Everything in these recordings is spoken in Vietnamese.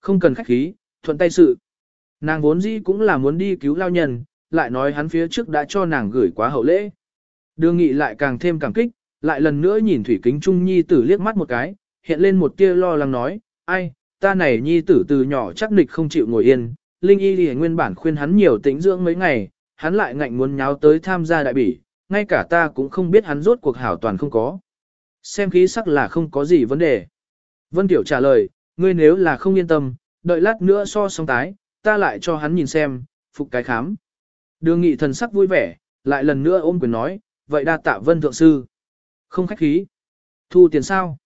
Không cần khách khí, thuận tay sự. Nàng vốn dĩ cũng là muốn đi cứu lao nhân, lại nói hắn phía trước đã cho nàng gửi quá hậu lễ. Đường nghị lại càng thêm cảm kích, lại lần nữa nhìn Thủy Kính Trung Nhi tử liếc mắt một cái, hiện lên một tia lo lắng nói, ai, ta này Nhi tử từ nhỏ chắc nịch không chịu ngồi yên, Linh Y thì nguyên bản khuyên hắn nhiều tĩnh dưỡng mấy ngày, hắn lại ngạnh muốn nháo tới tham gia đại bỉ, ngay cả ta cũng không biết hắn rốt cuộc hảo toàn không có. Xem khí sắc là không có gì vấn đề. Vân Tiểu trả lời, ngươi nếu là không yên tâm, đợi lát nữa so song tái, ta lại cho hắn nhìn xem, phục cái khám. Đường nghị thần sắc vui vẻ, lại lần nữa ôm quyền nói, vậy đa tạ Vân Thượng Sư. Không khách khí. Thu tiền sao?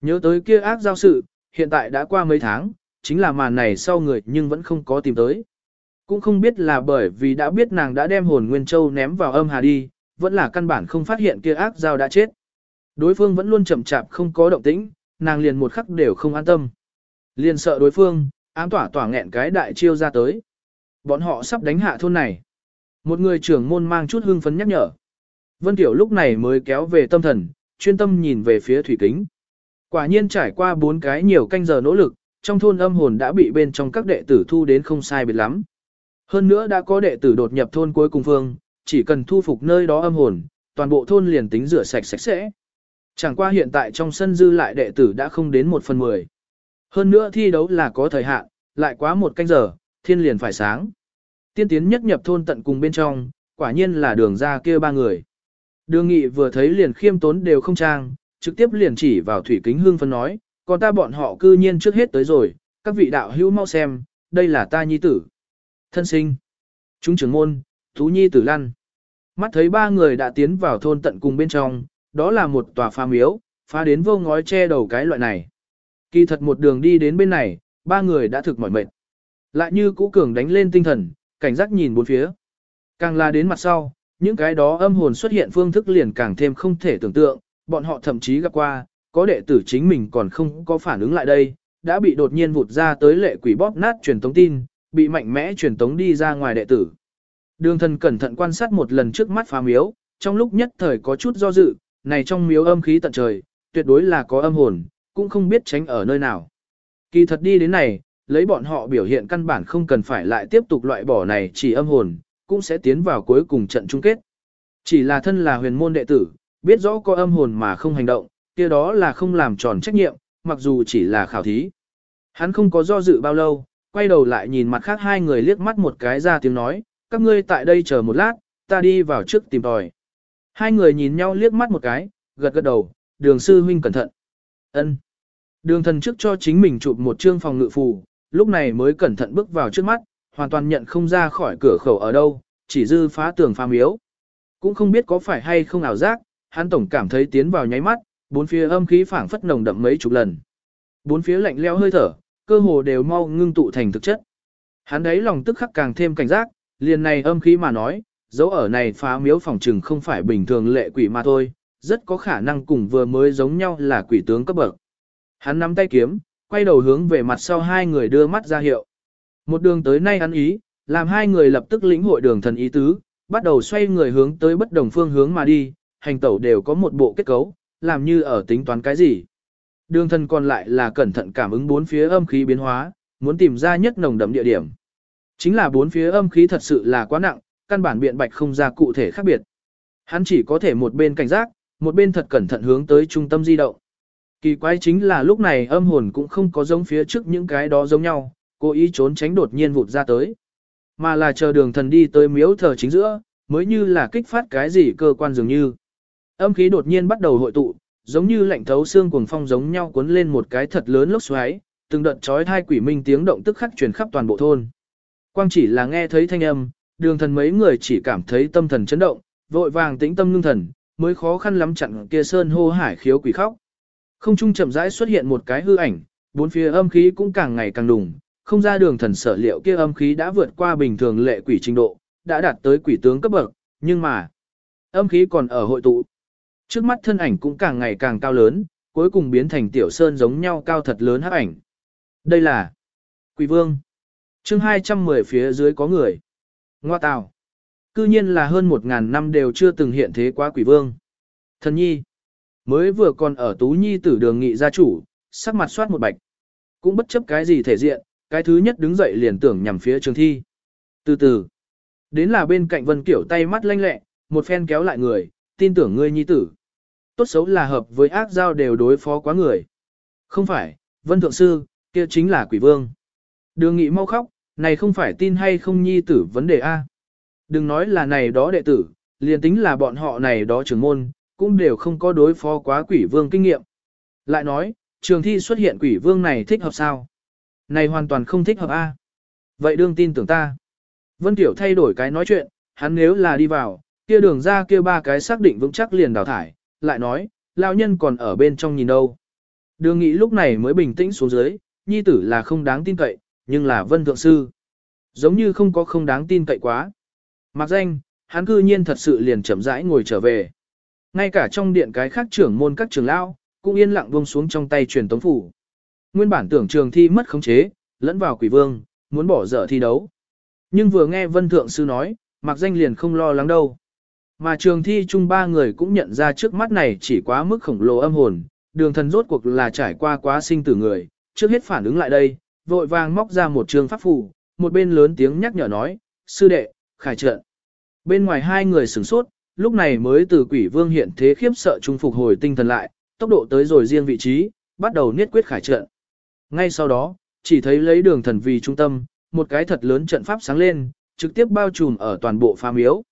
Nhớ tới kia ác giao sự, hiện tại đã qua mấy tháng, chính là màn này sau người nhưng vẫn không có tìm tới. Cũng không biết là bởi vì đã biết nàng đã đem hồn Nguyên Châu ném vào âm hà đi, vẫn là căn bản không phát hiện kia ác giao đã chết. Đối phương vẫn luôn chậm chạp không có động tĩnh, nàng liền một khắc đều không an tâm. Liền sợ đối phương, ám tỏa tỏa nghẹn cái đại chiêu ra tới. Bọn họ sắp đánh hạ thôn này. Một người trưởng môn mang chút hưng phấn nhắc nhở. Vân Tiểu lúc này mới kéo về tâm thần, chuyên tâm nhìn về phía thủy kính. Quả nhiên trải qua bốn cái nhiều canh giờ nỗ lực, trong thôn âm hồn đã bị bên trong các đệ tử thu đến không sai biệt lắm. Hơn nữa đã có đệ tử đột nhập thôn cuối cùng phương, chỉ cần thu phục nơi đó âm hồn, toàn bộ thôn liền tính rửa sạch sạch sẽ. Chẳng qua hiện tại trong sân dư lại đệ tử đã không đến một phần mười. Hơn nữa thi đấu là có thời hạn, lại quá một canh giờ, thiên liền phải sáng. Tiên tiến nhất nhập thôn tận cùng bên trong, quả nhiên là đường ra kia ba người. Đường nghị vừa thấy liền khiêm tốn đều không trang, trực tiếp liền chỉ vào thủy kính hương phân nói, còn ta bọn họ cư nhiên trước hết tới rồi, các vị đạo hữu mau xem, đây là ta nhi tử. Thân sinh, chúng trưởng môn, thú nhi tử lăn. Mắt thấy ba người đã tiến vào thôn tận cùng bên trong, đó là một tòa phá miếu, phá đến vô ngói che đầu cái loại này. Kỳ thật một đường đi đến bên này, ba người đã thực mỏi mệt. Lại như cũ cường đánh lên tinh thần, cảnh giác nhìn bốn phía. Càng là đến mặt sau, những cái đó âm hồn xuất hiện phương thức liền càng thêm không thể tưởng tượng, bọn họ thậm chí gặp qua, có đệ tử chính mình còn không có phản ứng lại đây, đã bị đột nhiên vụt ra tới lệ quỷ bóp nát truyền tống tin, bị mạnh mẽ truyền tống đi ra ngoài đệ tử. Đường thần cẩn thận quan sát một lần trước mắt phá miếu, trong lúc nhất thời có chút do dự, này trong miếu âm khí tận trời, tuyệt đối là có âm hồn, cũng không biết tránh ở nơi nào. Kỳ thật đi đến này, lấy bọn họ biểu hiện căn bản không cần phải lại tiếp tục loại bỏ này chỉ âm hồn, cũng sẽ tiến vào cuối cùng trận chung kết. Chỉ là thân là huyền môn đệ tử, biết rõ có âm hồn mà không hành động, kia đó là không làm tròn trách nhiệm, mặc dù chỉ là khảo thí. Hắn không có do dự bao lâu, quay đầu lại nhìn mặt khác hai người liếc mắt một cái ra tiếng nói, các ngươi tại đây chờ một lát, ta đi vào trước tìm tòi. Hai người nhìn nhau liếc mắt một cái, gật gật đầu, đường sư huynh cẩn thận ân Đường thần trước cho chính mình chụp một chương phòng ngự phù, lúc này mới cẩn thận bước vào trước mắt, hoàn toàn nhận không ra khỏi cửa khẩu ở đâu, chỉ dư phá tường phá miếu. Cũng không biết có phải hay không ảo giác, hắn tổng cảm thấy tiến vào nháy mắt, bốn phía âm khí phảng phất nồng đậm mấy chục lần. Bốn phía lạnh leo hơi thở, cơ hồ đều mau ngưng tụ thành thực chất. Hắn đấy lòng tức khắc càng thêm cảnh giác, liền này âm khí mà nói, dấu ở này phá miếu phòng trừng không phải bình thường lệ quỷ mà thôi, rất có khả năng cùng vừa mới giống nhau là quỷ tướng cấp bậc. Hắn nắm tay kiếm, quay đầu hướng về mặt sau hai người đưa mắt ra hiệu. Một đường tới nay hắn ý, làm hai người lập tức lĩnh hội đường thần ý tứ, bắt đầu xoay người hướng tới bất đồng phương hướng mà đi, hành tẩu đều có một bộ kết cấu, làm như ở tính toán cái gì. Đường thần còn lại là cẩn thận cảm ứng bốn phía âm khí biến hóa, muốn tìm ra nhất nồng đậm địa điểm. Chính là bốn phía âm khí thật sự là quá nặng, căn bản biện bạch không ra cụ thể khác biệt. Hắn chỉ có thể một bên cảnh giác, một bên thật cẩn thận hướng tới trung tâm di động. Kỳ quái chính là lúc này âm hồn cũng không có giống phía trước những cái đó giống nhau, cố ý trốn tránh đột nhiên vụt ra tới. Mà là chờ đường thần đi tới miếu thờ chính giữa, mới như là kích phát cái gì cơ quan dường như. Âm khí đột nhiên bắt đầu hội tụ, giống như lạnh thấu xương cuồng phong giống nhau cuốn lên một cái thật lớn lốc xoáy, từng đợt chói thai quỷ minh tiếng động tức khắc truyền khắp toàn bộ thôn. Quang chỉ là nghe thấy thanh âm, đường thần mấy người chỉ cảm thấy tâm thần chấn động, vội vàng tĩnh tâm ngưng thần, mới khó khăn lắm chặn kia sơn hô hải khiếu quỷ khóc. Không trung chậm rãi xuất hiện một cái hư ảnh, bốn phía âm khí cũng càng ngày càng đùng, không ra đường thần sở liệu kia âm khí đã vượt qua bình thường lệ quỷ trình độ, đã đạt tới quỷ tướng cấp bậc, nhưng mà âm khí còn ở hội tụ. Trước mắt thân ảnh cũng càng ngày càng cao lớn, cuối cùng biến thành tiểu sơn giống nhau cao thật lớn hắc ảnh. Đây là Quỷ Vương. Chương 210 phía dưới có người. Ngoa tào. Cư nhiên là hơn một ngàn năm đều chưa từng hiện thế quá Quỷ Vương. Thần nhi. Mới vừa còn ở Tú Nhi tử đường nghị gia chủ, sắc mặt soát một bạch. Cũng bất chấp cái gì thể diện, cái thứ nhất đứng dậy liền tưởng nhằm phía trường thi. Từ từ, đến là bên cạnh Vân Kiểu tay mắt lanh lẹ, một phen kéo lại người, tin tưởng ngươi nhi tử. Tốt xấu là hợp với ác giao đều đối phó quá người. Không phải, Vân Thượng Sư, kia chính là quỷ vương. Đường nghị mau khóc, này không phải tin hay không nhi tử vấn đề A. Đừng nói là này đó đệ tử, liền tính là bọn họ này đó trưởng môn, cũng đều không có đối phó quá quỷ vương kinh nghiệm. Lại nói, trường thi xuất hiện quỷ vương này thích hợp sao? Này hoàn toàn không thích hợp A. Vậy đương tin tưởng ta. Vân Tiểu thay đổi cái nói chuyện, hắn nếu là đi vào, kia đường ra kia ba cái xác định vững chắc liền đào thải, lại nói, lao nhân còn ở bên trong nhìn đâu. Đường nghị lúc này mới bình tĩnh xuống dưới, nhi tử là không đáng tin cậy, nhưng là vân thượng sư. Giống như không có không đáng tin cậy quá. Mặc danh, hắn cư nhiên thật sự liền chậm rãi ngồi trở về. Ngay cả trong điện cái khác trưởng môn các trưởng lão cũng yên lặng buông xuống trong tay truyền tống phủ. Nguyên bản tưởng trường thi mất khống chế, lẫn vào quỷ vương, muốn bỏ dở thi đấu. Nhưng vừa nghe vân thượng sư nói, mặc danh liền không lo lắng đâu. Mà trường thi chung ba người cũng nhận ra trước mắt này chỉ quá mức khổng lồ âm hồn, đường thần rốt cuộc là trải qua quá sinh tử người, trước hết phản ứng lại đây, vội vàng móc ra một trường pháp phù, một bên lớn tiếng nhắc nhở nói, sư đệ, khải trận. Bên ngoài hai người sửng sốt, lúc này mới từ quỷ vương hiện thế khiếp sợ trung phục hồi tinh thần lại, tốc độ tới rồi riêng vị trí, bắt đầu niết quyết khải trận. Ngay sau đó, chỉ thấy lấy đường thần vì trung tâm, một cái thật lớn trận pháp sáng lên, trực tiếp bao trùm ở toàn bộ phá miếu.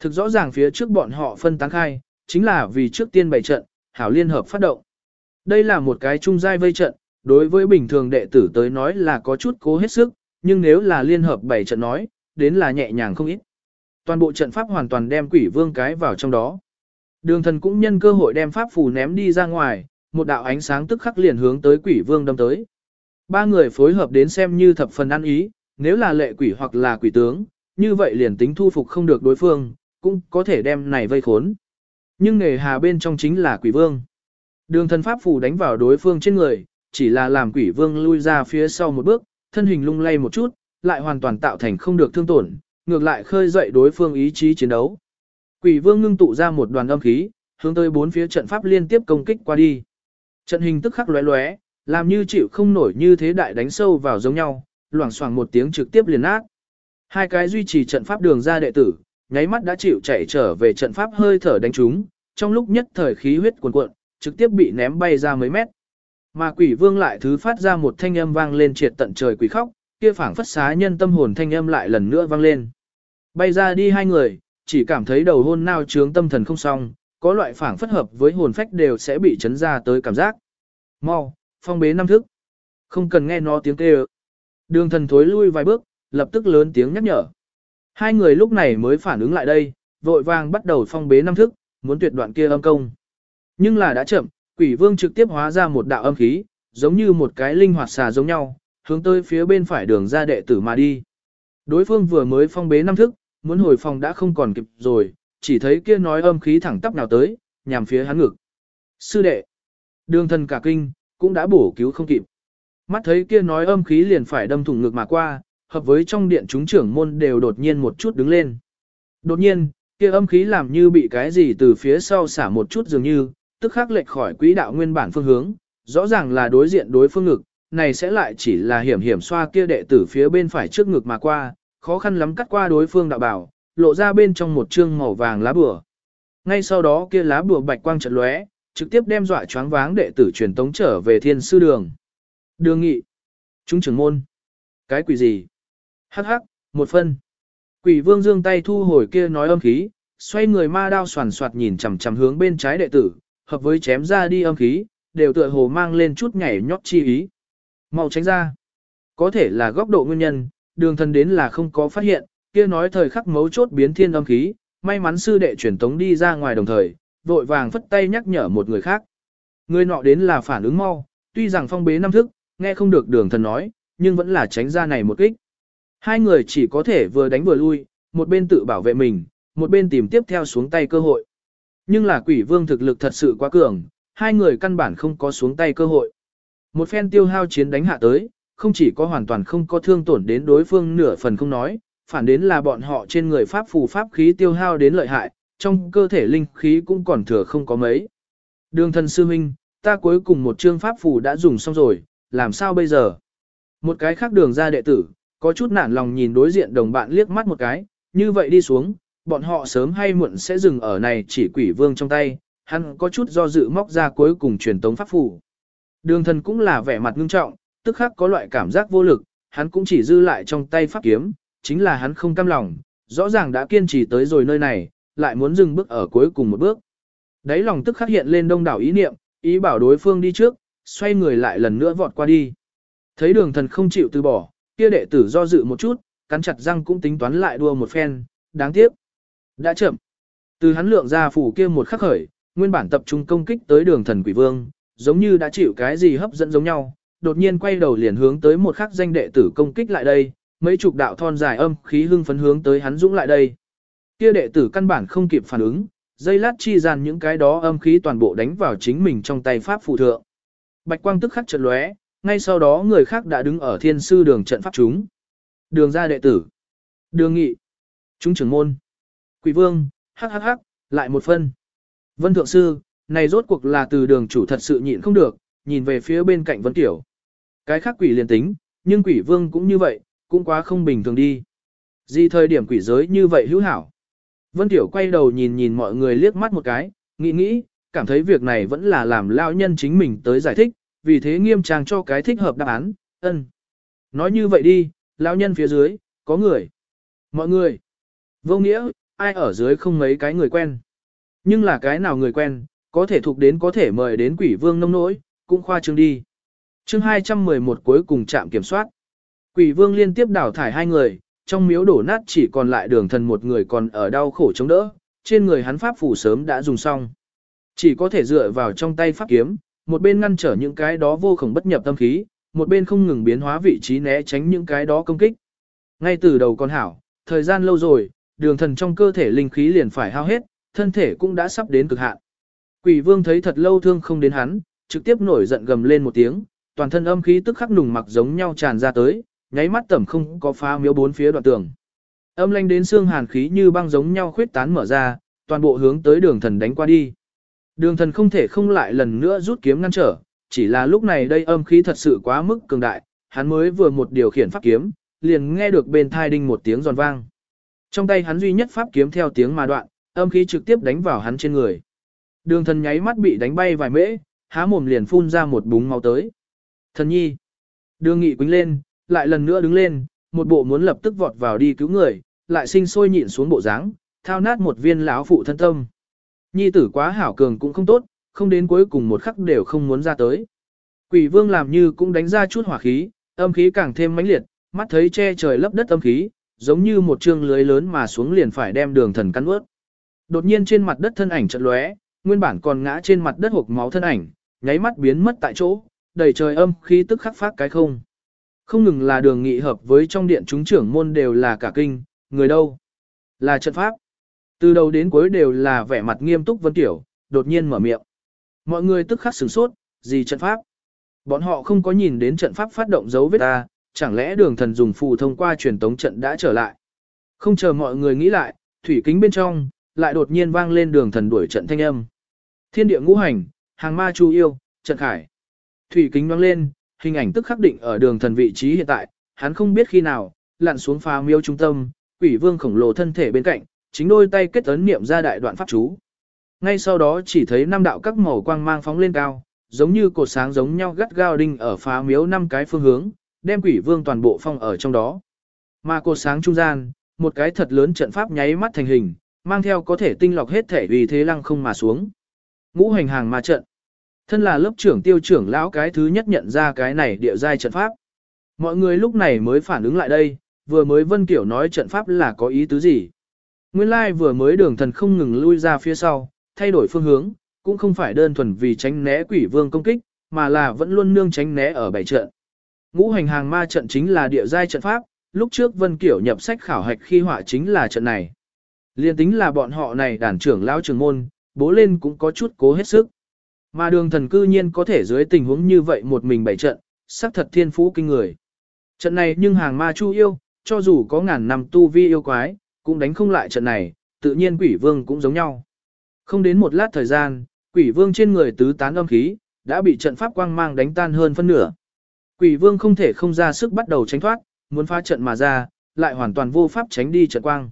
Thực rõ ràng phía trước bọn họ phân tán khai, chính là vì trước tiên bày trận, hảo liên hợp phát động. Đây là một cái trung giai vây trận, đối với bình thường đệ tử tới nói là có chút cố hết sức, nhưng nếu là liên hợp bày trận nói, đến là nhẹ nhàng không ít. Toàn bộ trận pháp hoàn toàn đem quỷ vương cái vào trong đó. Đường thần cũng nhân cơ hội đem pháp phù ném đi ra ngoài, một đạo ánh sáng tức khắc liền hướng tới quỷ vương đâm tới. Ba người phối hợp đến xem như thập phần ăn ý, nếu là lệ quỷ hoặc là quỷ tướng, như vậy liền tính thu phục không được đối phương, cũng có thể đem này vây khốn. Nhưng nghề hà bên trong chính là quỷ vương. Đường thần pháp phù đánh vào đối phương trên người, chỉ là làm quỷ vương lui ra phía sau một bước, thân hình lung lay một chút, lại hoàn toàn tạo thành không được thương tổn, ngược lại khơi dậy đối phương ý chí chiến đấu. Quỷ vương ngưng tụ ra một đoàn âm khí, hướng tới bốn phía trận pháp liên tiếp công kích qua đi. Trận hình tức khắc lóe lóe, làm như chịu không nổi như thế đại đánh sâu vào giống nhau, loảng xoảng một tiếng trực tiếp liền nát. Hai cái duy trì trận pháp đường ra đệ tử, nháy mắt đã chịu chạy trở về trận pháp hơi thở đánh chúng, trong lúc nhất thời khí huyết cuồn cuộn, trực tiếp bị ném bay ra mấy mét. Mà quỷ vương lại thứ phát ra một thanh âm vang lên triệt tận trời quỷ khóc, kia phảng phất xá nhân tâm hồn thanh âm lại lần nữa vang lên. Bay ra đi hai người, chỉ cảm thấy đầu hôn nao trướng tâm thần không xong, có loại phảng phất hợp với hồn phách đều sẽ bị chấn ra tới cảm giác. Mau, phong bế năm thức. Không cần nghe nó tiếng kêu. Đường thần thối lui vài bước, lập tức lớn tiếng nhắc nhở. Hai người lúc này mới phản ứng lại đây, vội vàng bắt đầu phong bế năm thức, muốn tuyệt đoạn kia âm công. Nhưng là đã chậm, quỷ vương trực tiếp hóa ra một đạo âm khí, giống như một cái linh hoạt xà giống nhau, hướng tới phía bên phải đường ra đệ tử mà đi. Đối phương vừa mới phong bế năm thức, muốn hồi phòng đã không còn kịp rồi, chỉ thấy kia nói âm khí thẳng tắp nào tới, nhằm phía hắn ngực. Sư đệ, đường thần cả kinh, cũng đã bổ cứu không kịp. Mắt thấy kia nói âm khí liền phải đâm thủng ngực mà qua, hợp với trong điện chúng trưởng môn đều đột nhiên một chút đứng lên. Đột nhiên, kia âm khí làm như bị cái gì từ phía sau xả một chút dường như, tức khắc lệch khỏi quỹ đạo nguyên bản phương hướng, rõ ràng là đối diện đối phương ngực, này sẽ lại chỉ là hiểm hiểm xoa kia đệ tử phía bên phải trước ngực mà qua, khó khăn lắm cắt qua đối phương đạo bảo, lộ ra bên trong một chương màu vàng lá bùa. Ngay sau đó kia lá bùa bạch quang chợt lóe, trực tiếp đem dọa choáng váng đệ tử truyền tống trở về thiên sư đường. Đường nghị. Chúng trưởng môn. Cái quỷ gì? Hắc hắc, một phân. Quỷ vương dương tay thu hồi kia nói âm khí, xoay người ma đao soàn soạt nhìn chằm chằm hướng bên trái đệ tử, hợp với chém ra đi âm khí, đều tựa hồ mang lên chút nhảy nhót chi ý. Mau tránh ra. Có thể là góc độ nguyên nhân, đường thần đến là không có phát hiện, kia nói thời khắc mấu chốt biến thiên âm khí, may mắn sư đệ truyền tống đi ra ngoài đồng thời, vội vàng phất tay nhắc nhở một người khác. Người nọ đến là phản ứng mau, tuy rằng phong bế năm thức, nghe không được đường thần nói, nhưng vẫn là tránh ra này một kích. Hai người chỉ có thể vừa đánh vừa lui, một bên tự bảo vệ mình, một bên tìm tiếp theo xuống tay cơ hội. Nhưng là quỷ vương thực lực thật sự quá cường, hai người căn bản không có xuống tay cơ hội. Một phen tiêu hao chiến đánh hạ tới, không chỉ có hoàn toàn không có thương tổn đến đối phương nửa phần không nói, phản đến là bọn họ trên người pháp phù pháp khí tiêu hao đến lợi hại, trong cơ thể linh khí cũng còn thừa không có mấy. Đường thần sư huynh, ta cuối cùng một chương pháp phù đã dùng xong rồi, làm sao bây giờ? Một cái khác đường ra đệ tử, có chút nản lòng nhìn đối diện đồng bạn liếc mắt một cái, như vậy đi xuống, bọn họ sớm hay muộn sẽ dừng ở này chỉ quỷ vương trong tay, hắn có chút do dự móc ra cuối cùng truyền tống pháp phù. Đường thần cũng là vẻ mặt ngưng trọng, tức khắc có loại cảm giác vô lực, hắn cũng chỉ dư lại trong tay pháp kiếm, chính là hắn không cam lòng, rõ ràng đã kiên trì tới rồi nơi này, lại muốn dừng bước ở cuối cùng một bước. Đấy lòng tức khắc hiện lên đông đảo ý niệm, ý bảo đối phương đi trước, xoay người lại lần nữa vọt qua đi. Thấy đường thần không chịu từ bỏ, kia đệ tử do dự một chút, cắn chặt răng cũng tính toán lại đua một phen, đáng tiếc. Đã chậm. Từ hắn lượng ra phủ kia một khắc khởi, nguyên bản tập trung công kích tới đường thần quỷ vương, giống như đã chịu cái gì hấp dẫn giống nhau, đột nhiên quay đầu liền hướng tới một khắc danh đệ tử công kích lại đây, mấy chục đạo thon dài âm khí hưng phấn hướng tới hắn dũng lại đây. Kia đệ tử căn bản không kịp phản ứng, dây lát chi dàn những cái đó âm khí toàn bộ đánh vào chính mình trong tay pháp phù thượng. Bạch quang tức khắc chợt lóe, ngay sau đó người khác đã đứng ở thiên sư đường trận pháp chúng. Đường ra đệ tử. Đường nghị. Chúng trưởng môn. Quỷ vương, hắc hắc hắc, lại một phân. Vân thượng sư, này rốt cuộc là từ đường chủ thật sự nhịn không được, nhìn về phía bên cạnh Vân Tiểu. Cái khác quỷ liền tính, nhưng quỷ vương cũng như vậy, cũng quá không bình thường đi. Gì thời điểm quỷ giới như vậy hữu hảo. Vân Tiểu quay đầu nhìn nhìn mọi người liếc mắt một cái, nghĩ nghĩ, cảm thấy việc này vẫn là làm lao nhân chính mình tới giải thích, vì thế nghiêm trang cho cái thích hợp đáp án, ân. Nói như vậy đi, lao nhân phía dưới, có người. Mọi người. Vô nghĩa, ai ở dưới không mấy cái người quen. Nhưng là cái nào người quen, có thể thuộc đến có thể mời đến quỷ vương nông nỗi, cũng khoa trương đi. chương 211 cuối cùng chạm kiểm soát. Quỷ vương liên tiếp đảo thải hai người, trong miếu đổ nát chỉ còn lại đường thần một người còn ở đau khổ chống đỡ, trên người hắn pháp phủ sớm đã dùng xong. Chỉ có thể dựa vào trong tay pháp kiếm, một bên ngăn trở những cái đó vô khổng bất nhập tâm khí, một bên không ngừng biến hóa vị trí né tránh những cái đó công kích. Ngay từ đầu con hảo, thời gian lâu rồi, đường thần trong cơ thể linh khí liền phải hao hết, thân thể cũng đã sắp đến cực hạn. Quỷ vương thấy thật lâu thương không đến hắn, trực tiếp nổi giận gầm lên một tiếng, toàn thân âm khí tức khắc nùng mặc giống nhau tràn ra tới, nháy mắt tẩm không có phá miếu bốn phía đoạn tường. Âm lanh đến xương hàn khí như băng giống nhau khuyết tán mở ra, toàn bộ hướng tới đường thần đánh qua đi. Đường thần không thể không lại lần nữa rút kiếm ngăn trở, chỉ là lúc này đây âm khí thật sự quá mức cường đại, hắn mới vừa một điều khiển pháp kiếm, liền nghe được bên thai đinh một tiếng giòn vang. Trong tay hắn duy nhất pháp kiếm theo tiếng mà đoạn, âm khí trực tiếp đánh vào hắn trên người. Đường thần nháy mắt bị đánh bay vài mễ, há mồm liền phun ra một búng máu tới. Thần nhi. Đường nghị quính lên, lại lần nữa đứng lên, một bộ muốn lập tức vọt vào đi cứu người, lại sinh sôi nhịn xuống bộ dáng, thao nát một viên lão phụ thân tâm. Nhi tử quá hảo cường cũng không tốt, không đến cuối cùng một khắc đều không muốn ra tới. Quỷ vương làm như cũng đánh ra chút hỏa khí, âm khí càng thêm mãnh liệt, mắt thấy che trời lấp đất âm khí, giống như một chương lưới lớn mà xuống liền phải đem đường thần cắn ướt. Đột nhiên trên mặt đất thân ảnh chợt lóe, nguyên bản còn ngã trên mặt đất hộp máu thân ảnh, nháy mắt biến mất tại chỗ, đầy trời âm khí tức khắc phát cái không. Không ngừng là đường nghị hợp với trong điện chúng trưởng môn đều là cả kinh, người đâu? Là trận pháp. Từ đầu đến cuối đều là vẻ mặt nghiêm túc Vân Tiểu, đột nhiên mở miệng. Mọi người tức khắc sửng sốt, gì trận pháp? Bọn họ không có nhìn đến trận pháp phát động dấu vết ta, chẳng lẽ đường thần dùng phù thông qua truyền tống trận đã trở lại? Không chờ mọi người nghĩ lại, thủy kính bên trong, lại đột nhiên vang lên đường thần đuổi trận thanh âm. Thiên địa ngũ hành, hàng ma chu yêu, trận khải. Thủy kính vang lên, hình ảnh tức khắc định ở đường thần vị trí hiện tại, hắn không biết khi nào, lặn xuống phá miêu trung tâm, quỷ vương khổng lồ thân thể bên cạnh, chính đôi tay kết ấn niệm ra đại đoạn pháp chú. Ngay sau đó chỉ thấy năm đạo các màu quang mang phóng lên cao, giống như cột sáng giống nhau gắt gao đinh ở phá miếu năm cái phương hướng, đem quỷ vương toàn bộ phong ở trong đó. Mà cột sáng trung gian, một cái thật lớn trận pháp nháy mắt thành hình, mang theo có thể tinh lọc hết thể vì thế lăng không mà xuống. Ngũ hành hàng ma trận. Thân là lớp trưởng tiêu trưởng lão cái thứ nhất nhận ra cái này địa giai trận pháp. Mọi người lúc này mới phản ứng lại đây, vừa mới Vân Kiểu nói trận pháp là có ý tứ gì. Nguyên lai vừa mới đường thần không ngừng lui ra phía sau, thay đổi phương hướng, cũng không phải đơn thuần vì tránh né quỷ vương công kích, mà là vẫn luôn nương tránh né ở bảy trận. Ngũ hành hàng ma trận chính là địa giai trận pháp, lúc trước Vân Kiểu nhập sách khảo hạch khi họa chính là trận này. Liên tính là bọn họ này đàn trưởng lão trường môn, bố lên cũng có chút cố hết sức. Mà đường thần cư nhiên có thể dưới tình huống như vậy một mình bảy trận, sắc thật thiên phú kinh người. Trận này nhưng hàng ma chu yêu, cho dù có ngàn năm tu vi yêu quái, cũng đánh không lại trận này, tự nhiên quỷ vương cũng giống nhau. Không đến một lát thời gian, quỷ vương trên người tứ tán âm khí, đã bị trận pháp quang mang đánh tan hơn phân nửa. Quỷ vương không thể không ra sức bắt đầu tránh thoát, muốn phá trận mà ra, lại hoàn toàn vô pháp tránh đi trận quang.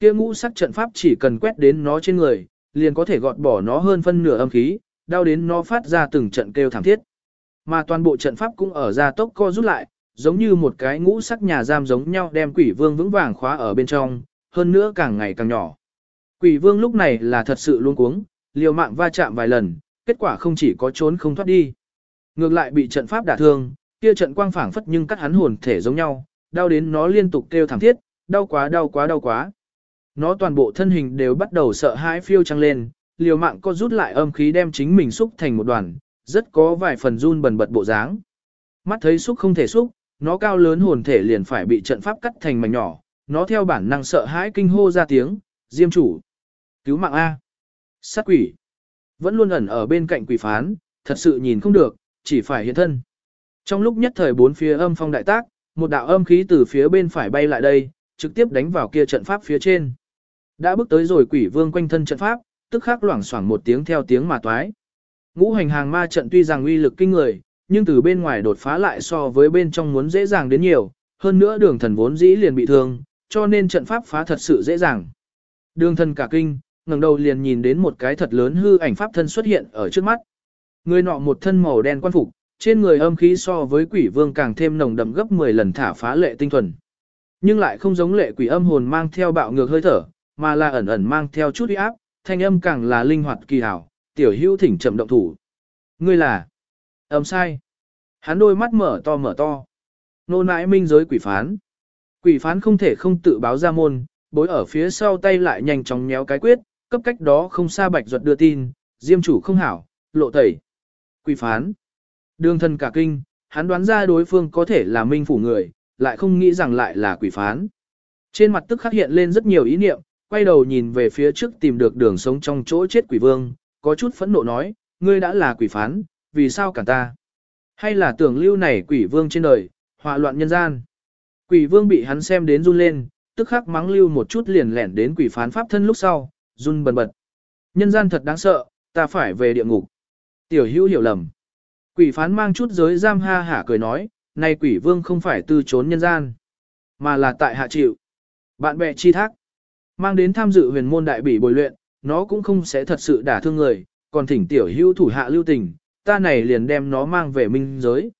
Kia ngũ sắc trận pháp chỉ cần quét đến nó trên người, liền có thể gọt bỏ nó hơn phân nửa âm khí, đau đến nó phát ra từng trận kêu thảm thiết. Mà toàn bộ trận pháp cũng ở ra tốc co rút lại, giống như một cái ngũ sắc nhà giam giống nhau đem quỷ vương vững vàng khóa ở bên trong, hơn nữa càng ngày càng nhỏ. Quỷ vương lúc này là thật sự luôn cuống, liều mạng va chạm vài lần, kết quả không chỉ có trốn không thoát đi. Ngược lại bị trận pháp đả thương, kia trận quang phảng phất nhưng cắt hắn hồn thể giống nhau, đau đến nó liên tục kêu thảm thiết, đau quá đau quá đau quá. Nó toàn bộ thân hình đều bắt đầu sợ hãi phiêu trăng lên, liều mạng co rút lại âm khí đem chính mình xúc thành một đoàn, rất có vài phần run bần bật bộ dáng. Mắt thấy xúc không thể xúc, nó cao lớn hồn thể liền phải bị trận pháp cắt thành mảnh nhỏ, nó theo bản năng sợ hãi kinh hô ra tiếng, diêm chủ. Cứu mạng A. Sát quỷ. Vẫn luôn ẩn ở bên cạnh quỷ phán, thật sự nhìn không được, chỉ phải hiện thân. Trong lúc nhất thời bốn phía âm phong đại tác, một đạo âm khí từ phía bên phải bay lại đây, trực tiếp đánh vào kia trận pháp phía trên. Đã bước tới rồi quỷ vương quanh thân trận pháp, tức khắc loảng xoảng một tiếng theo tiếng mà toái. Ngũ hành hàng ma trận tuy rằng uy lực kinh người, nhưng từ bên ngoài đột phá lại so với bên trong muốn dễ dàng đến nhiều, hơn nữa đường thần vốn dĩ liền bị thương, cho nên trận pháp phá thật sự dễ dàng. Đường thần cả kinh, ngẩng đầu liền nhìn đến một cái thật lớn hư ảnh pháp thân xuất hiện ở trước mắt. Người nọ một thân màu đen quan phục, trên người âm khí so với quỷ vương càng thêm nồng đậm gấp 10 lần thả phá lệ tinh thuần. Nhưng lại không giống lệ quỷ âm hồn mang theo bạo ngược hơi thở, mà là ẩn ẩn mang theo chút uy áp, thanh âm càng là linh hoạt kỳ hảo, tiểu hữu thỉnh chậm động thủ. Ngươi là âm sai. Hắn đôi mắt mở to mở to. Nô nãi minh giới quỷ phán. Quỷ phán không thể không tự báo ra môn, bối ở phía sau tay lại nhanh chóng nhéo cái quyết, cấp cách đó không xa bạch ruột đưa tin, diêm chủ không hảo, lộ tẩy. Quỷ phán. Đường thần cả kinh, hắn đoán ra đối phương có thể là minh phủ người, lại không nghĩ rằng lại là quỷ phán. Trên mặt tức khắc hiện lên rất nhiều ý niệm, quay đầu nhìn về phía trước tìm được đường sống trong chỗ chết quỷ vương, có chút phẫn nộ nói, ngươi đã là quỷ phán, vì sao cả ta? Hay là tưởng lưu này quỷ vương trên đời, họa loạn nhân gian? Quỷ vương bị hắn xem đến run lên, tức khắc mắng lưu một chút liền lẻn đến quỷ phán pháp thân lúc sau, run bần bật. Nhân gian thật đáng sợ, ta phải về địa ngục. Tiểu hữu hiểu lầm. Quỷ phán mang chút giới giam ha hả cười nói, nay quỷ vương không phải tư trốn nhân gian, mà là tại hạ chịu. Bạn bè chi thác. Mang đến tham dự huyền môn đại bỉ bồi luyện, nó cũng không sẽ thật sự đả thương người, còn thỉnh tiểu hữu thủ hạ lưu tình, ta này liền đem nó mang về minh giới.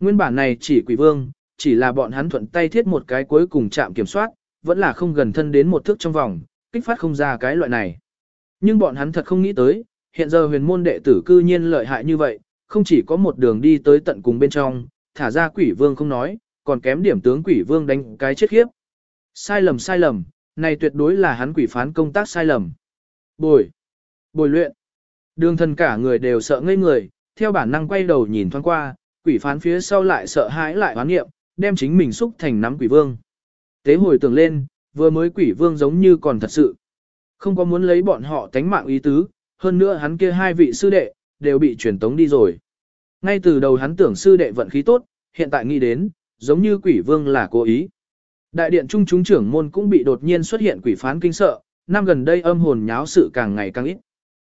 Nguyên bản này chỉ quỷ vương, chỉ là bọn hắn thuận tay thiết một cái cuối cùng chạm kiểm soát, vẫn là không gần thân đến một thước trong vòng, kích phát không ra cái loại này. Nhưng bọn hắn thật không nghĩ tới, hiện giờ huyền môn đệ tử cư nhiên lợi hại như vậy, không chỉ có một đường đi tới tận cùng bên trong, thả ra quỷ vương không nói, còn kém điểm tướng quỷ vương đánh cái chết khiếp. Sai lầm sai lầm, này tuyệt đối là hắn quỷ phán công tác sai lầm. Bồi, bồi luyện. Đường thần cả người đều sợ ngây người, theo bản năng quay đầu nhìn thoáng qua, quỷ phán phía sau lại sợ hãi lại hoán nghiệm, đem chính mình xúc thành nắm quỷ vương. Tế hồi tưởng lên, vừa mới quỷ vương giống như còn thật sự. Không có muốn lấy bọn họ tánh mạng ý tứ, hơn nữa hắn kia hai vị sư đệ, đều bị truyền tống đi rồi. Ngay từ đầu hắn tưởng sư đệ vận khí tốt, hiện tại nghĩ đến, giống như quỷ vương là cố ý. Đại điện trung chúng trưởng môn cũng bị đột nhiên xuất hiện quỷ phán kinh sợ, năm gần đây âm hồn nháo sự càng ngày càng ít.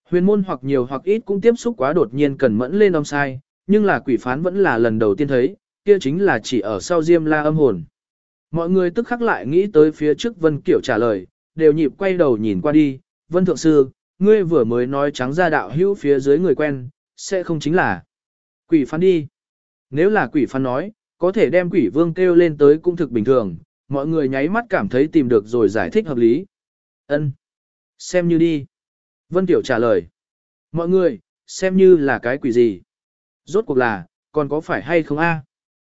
Huyền môn hoặc nhiều hoặc ít cũng tiếp xúc quá đột nhiên cần mẫn lên âm sai, nhưng là quỷ phán vẫn là lần đầu tiên thấy, kia chính là chỉ ở sau diêm la âm hồn. Mọi người tức khắc lại nghĩ tới phía trước Vân Kiểu trả lời, đều nhịp quay đầu nhìn qua đi, Vân Thượng Sư, ngươi vừa mới nói trắng ra đạo hữu phía dưới người quen, sẽ không chính là quỷ phán đi. Nếu là quỷ phán nói, có thể đem quỷ vương kêu lên tới cũng thực bình thường, mọi người nháy mắt cảm thấy tìm được rồi giải thích hợp lý. Ân, Xem như đi. Vân Tiểu trả lời. Mọi người, xem như là cái quỷ gì? Rốt cuộc là, còn có phải hay không a? À?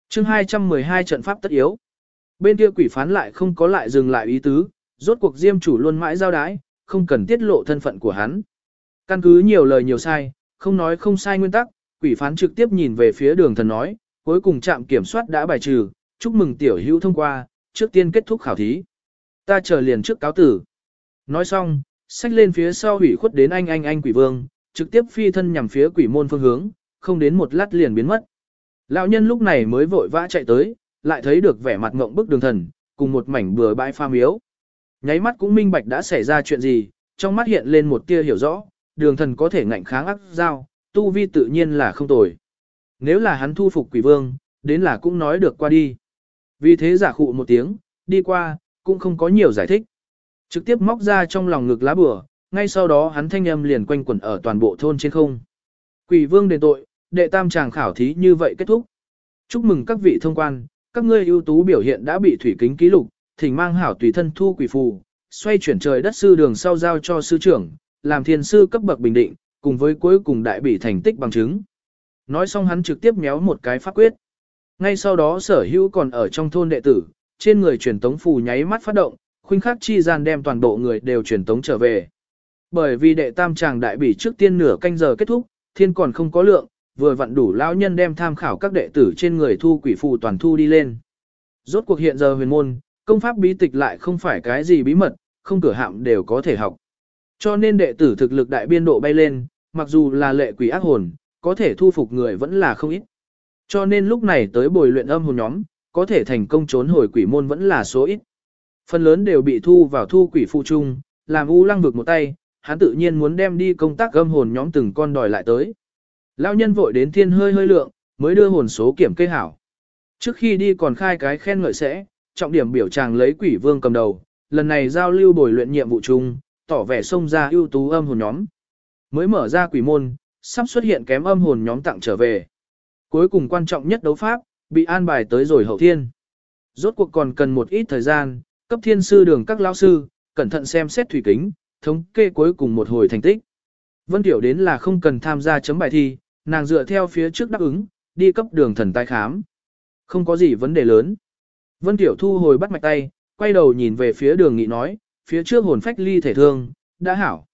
Chương 212 trận pháp tất yếu. Bên kia quỷ phán lại không có lại dừng lại ý tứ, rốt cuộc diêm chủ luôn mãi giao đái, không cần tiết lộ thân phận của hắn. Căn cứ nhiều lời nhiều sai, không nói không sai nguyên tắc, quỷ phán trực tiếp nhìn về phía đường thần nói, cuối cùng trạm kiểm soát đã bài trừ, chúc mừng tiểu hữu thông qua, trước tiên kết thúc khảo thí. Ta chờ liền trước cáo tử. Nói xong, xách lên phía sau hủy khuất đến anh anh anh quỷ vương, trực tiếp phi thân nhằm phía quỷ môn phương hướng, không đến một lát liền biến mất. Lão nhân lúc này mới vội vã chạy tới, lại thấy được vẻ mặt ngộng bức đường thần, cùng một mảnh bừa bãi pha miếu. Nháy mắt cũng minh bạch đã xảy ra chuyện gì, trong mắt hiện lên một tia hiểu rõ, đường thần có thể ngạnh kháng ác giao, tu vi tự nhiên là không tồi. Nếu là hắn thu phục quỷ vương, đến là cũng nói được qua đi. Vì thế giả khụ một tiếng, đi qua, cũng không có nhiều giải thích. Trực tiếp móc ra trong lòng ngực lá bửa, ngay sau đó hắn thanh âm liền quanh quẩn ở toàn bộ thôn trên không. Quỷ vương đền tội, đệ tam tràng khảo thí như vậy kết thúc. Chúc mừng các vị thông quan, các ngươi ưu tú biểu hiện đã bị thủy kính ký lục, thỉnh mang hảo tùy thân thu quỷ phù, xoay chuyển trời đất sư đường sau giao cho sư trưởng, làm thiên sư cấp bậc bình định, cùng với cuối cùng đại bị thành tích bằng chứng. Nói xong hắn trực tiếp méo một cái pháp quyết. Ngay sau đó sở hữu còn ở trong thôn đệ tử, trên người truyền tống phù nháy mắt phát động, khuynh khắc chi gian đem toàn bộ người đều truyền tống trở về. Bởi vì đệ tam tràng đại bỉ trước tiên nửa canh giờ kết thúc, thiên còn không có lượng, vừa vặn đủ lão nhân đem tham khảo các đệ tử trên người thu quỷ phù toàn thu đi lên. Rốt cuộc hiện giờ huyền môn, công pháp bí tịch lại không phải cái gì bí mật, không cửa hạm đều có thể học. Cho nên đệ tử thực lực đại biên độ bay lên, mặc dù là lệ quỷ ác hồn, có thể thu phục người vẫn là không ít. Cho nên lúc này tới bồi luyện âm hồn nhóm, có thể thành công trốn hồi quỷ môn vẫn là số ít. Phần lớn đều bị thu vào thu quỷ phụ trung, làm u lăng vực một tay, hắn tự nhiên muốn đem đi công tác âm hồn nhóm từng con đòi lại tới. Lão nhân vội đến thiên hơi hơi lượng, mới đưa hồn số kiểm kê hảo. Trước khi đi còn khai cái khen ngợi sẽ, trọng điểm biểu chàng lấy quỷ vương cầm đầu, lần này giao lưu bồi luyện nhiệm vụ chung, tỏ vẻ xông ra ưu tú âm hồn nhóm. Mới mở ra quỷ môn, sắp xuất hiện kém âm hồn nhóm tặng trở về. Cuối cùng quan trọng nhất đấu pháp, bị an bài tới rồi hậu thiên. Rốt cuộc còn cần một ít thời gian, cấp thiên sư đường các lão sư, cẩn thận xem xét thủy kính, thống kê cuối cùng một hồi thành tích. Vân Tiểu đến là không cần tham gia chấm bài thi, nàng dựa theo phía trước đáp ứng, đi cấp đường thần tai khám. Không có gì vấn đề lớn. Vân Tiểu thu hồi bắt mạch tay, quay đầu nhìn về phía đường nghị nói, phía trước hồn phách ly thể thương, đã hảo.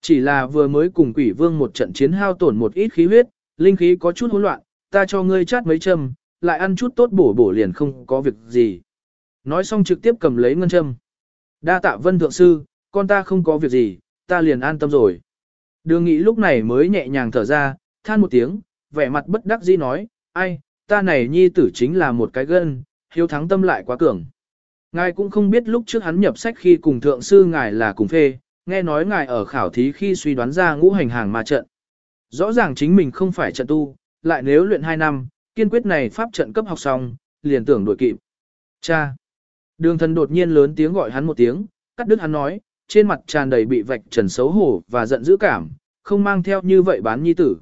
Chỉ là vừa mới cùng quỷ vương một trận chiến hao tổn một ít khí huyết, linh khí có chút hỗn loạn, ta cho ngươi chát mấy châm, lại ăn chút tốt bổ bổ liền không có việc gì. Nói xong trực tiếp cầm lấy ngân châm. Đa tạ vân thượng sư, con ta không có việc gì, ta liền an tâm rồi. Đường nghị lúc này mới nhẹ nhàng thở ra, than một tiếng, vẻ mặt bất đắc dĩ nói, ai, ta này nhi tử chính là một cái gân, hiếu thắng tâm lại quá cường. Ngài cũng không biết lúc trước hắn nhập sách khi cùng thượng sư ngài là cùng phê, nghe nói ngài ở khảo thí khi suy đoán ra ngũ hành hàng ma trận. Rõ ràng chính mình không phải trận tu, lại nếu luyện 2 năm, kiên quyết này pháp trận cấp học xong, liền tưởng đổi kịp. Cha! Đường thần đột nhiên lớn tiếng gọi hắn một tiếng, cắt đứt hắn nói, trên mặt tràn đầy bị vạch trần xấu hổ và giận dữ cảm, không mang theo như vậy bán nhi tử.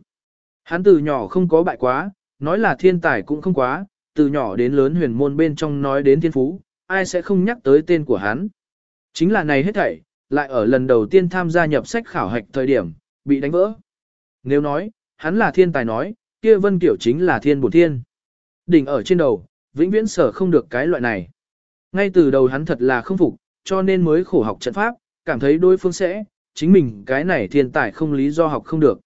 Hắn từ nhỏ không có bại quá, nói là thiên tài cũng không quá, từ nhỏ đến lớn huyền môn bên trong nói đến thiên phú, ai sẽ không nhắc tới tên của hắn. Chính là này hết thảy, lại ở lần đầu tiên tham gia nhập sách khảo hạch thời điểm, bị đánh vỡ. Nếu nói, hắn là thiên tài nói, kia vân kiểu chính là thiên bổn thiên. Đỉnh ở trên đầu, vĩnh viễn sở không được cái loại này. Ngay từ đầu hắn thật là không phục, cho nên mới khổ học trận pháp, cảm thấy đối phương sẽ, chính mình cái này thiên tài không lý do học không được.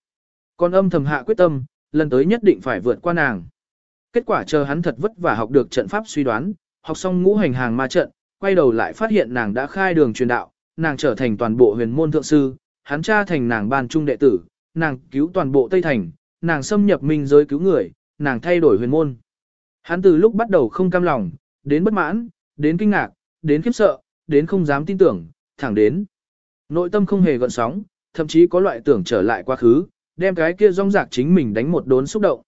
Còn âm thầm hạ quyết tâm, lần tới nhất định phải vượt qua nàng. Kết quả chờ hắn thật vất vả học được trận pháp suy đoán, học xong ngũ hành hàng ma trận, quay đầu lại phát hiện nàng đã khai đường truyền đạo, nàng trở thành toàn bộ huyền môn thượng sư, hắn cha thành nàng ban trung đệ tử, nàng cứu toàn bộ Tây Thành, nàng xâm nhập minh giới cứu người, nàng thay đổi huyền môn. Hắn từ lúc bắt đầu không cam lòng, đến bất mãn, đến kinh ngạc, đến khiếp sợ, đến không dám tin tưởng, thẳng đến. Nội tâm không hề gợn sóng, thậm chí có loại tưởng trở lại quá khứ, đem cái kia rong rạc chính mình đánh một đốn xúc động.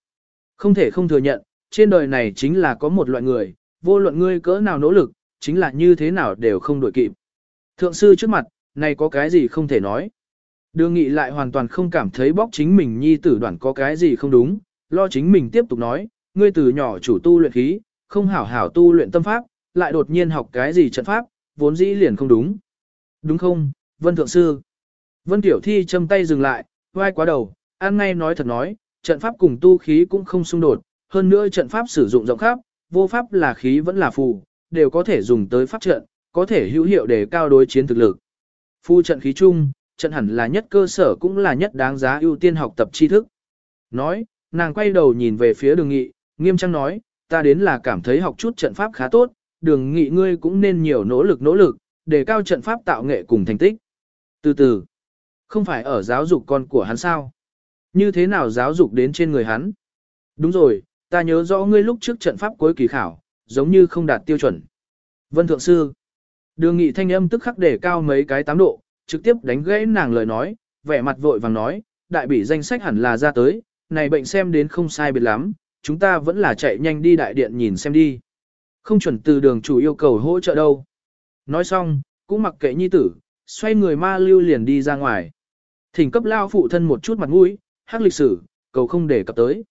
Không thể không thừa nhận, trên đời này chính là có một loại người, vô luận ngươi cỡ nào nỗ lực, chính là như thế nào đều không đổi kịp. Thượng sư trước mặt, này có cái gì không thể nói. Đường nghị lại hoàn toàn không cảm thấy bóc chính mình nhi tử đoạn có cái gì không đúng, lo chính mình tiếp tục nói, ngươi từ nhỏ chủ tu luyện khí, không hảo hảo tu luyện tâm pháp, lại đột nhiên học cái gì trận pháp, vốn dĩ liền không đúng. Đúng không, Vân Thượng Sư? Vân Tiểu Thi châm tay dừng lại, vai quá đầu, an ngay nói thật nói, trận pháp cùng tu khí cũng không xung đột, hơn nữa trận pháp sử dụng rộng khắp, vô pháp là khí vẫn là phù, đều có thể dùng tới pháp trận, có thể hữu hiệu để cao đối chiến thực lực. Phu trận khí chung, trận hẳn là nhất cơ sở cũng là nhất đáng giá ưu tiên học tập tri thức. Nói, nàng quay đầu nhìn về phía đường nghị, nghiêm trang nói, ta đến là cảm thấy học chút trận pháp khá tốt, đường nghị ngươi cũng nên nhiều nỗ lực nỗ lực, để cao trận pháp tạo nghệ cùng thành tích. Từ từ, không phải ở giáo dục con của hắn sao? Như thế nào giáo dục đến trên người hắn? Đúng rồi, ta nhớ rõ ngươi lúc trước trận pháp cuối kỳ khảo, giống như không đạt tiêu chuẩn. Vân Thượng Sư, đường nghị thanh âm tức khắc để cao mấy cái tám độ, trực tiếp đánh gãy nàng lời nói, vẻ mặt vội vàng nói, đại bỉ danh sách hẳn là ra tới, này bệnh xem đến không sai biệt lắm, chúng ta vẫn là chạy nhanh đi đại điện nhìn xem đi. Không chuẩn từ đường chủ yêu cầu hỗ trợ đâu. Nói xong, cũng mặc kệ nhi tử, xoay người ma lưu liền đi ra ngoài. Thỉnh cấp lao phụ thân một chút mặt mũi, hắc lịch sử, cầu không để cập tới.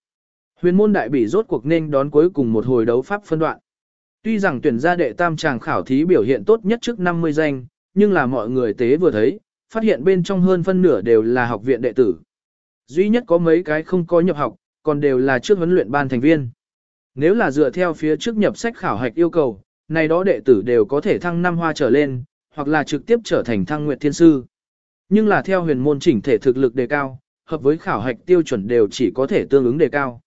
Huyền môn đại bỉ rốt cuộc nên đón cuối cùng một hồi đấu pháp phân đoạn. Tuy rằng tuyển gia đệ tam tràng khảo thí biểu hiện tốt nhất trước 50 danh, nhưng là mọi người tế vừa thấy, phát hiện bên trong hơn phân nửa đều là học viện đệ tử. Duy nhất có mấy cái không có nhập học, còn đều là trước huấn luyện ban thành viên. Nếu là dựa theo phía trước nhập sách khảo hạch yêu cầu, này đó đệ tử đều có thể thăng năm hoa trở lên, hoặc là trực tiếp trở thành thăng nguyệt thiên sư. Nhưng là theo huyền môn chỉnh thể thực lực đề cao, hợp với khảo hạch tiêu chuẩn đều chỉ có thể tương ứng đề cao.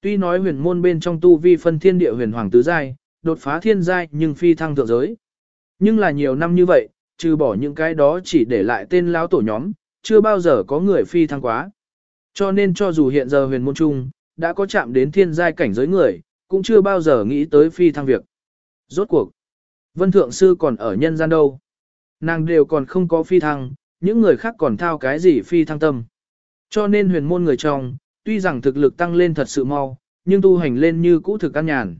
Tuy nói huyền môn bên trong tu vi phân thiên địa huyền hoàng tứ giai, đột phá thiên giai nhưng phi thăng thượng giới. Nhưng là nhiều năm như vậy, trừ bỏ những cái đó chỉ để lại tên lão tổ nhóm, chưa bao giờ có người phi thăng quá. Cho nên cho dù hiện giờ huyền môn trung, đã có chạm đến thiên giai cảnh giới người, cũng chưa bao giờ nghĩ tới phi thăng việc. Rốt cuộc, vân thượng sư còn ở nhân gian đâu. Nàng đều còn không có phi thăng, những người khác còn thao cái gì phi thăng tâm. Cho nên huyền môn người trong, tuy rằng thực lực tăng lên thật sự mau, nhưng tu hành lên như cũ thực an nhàn.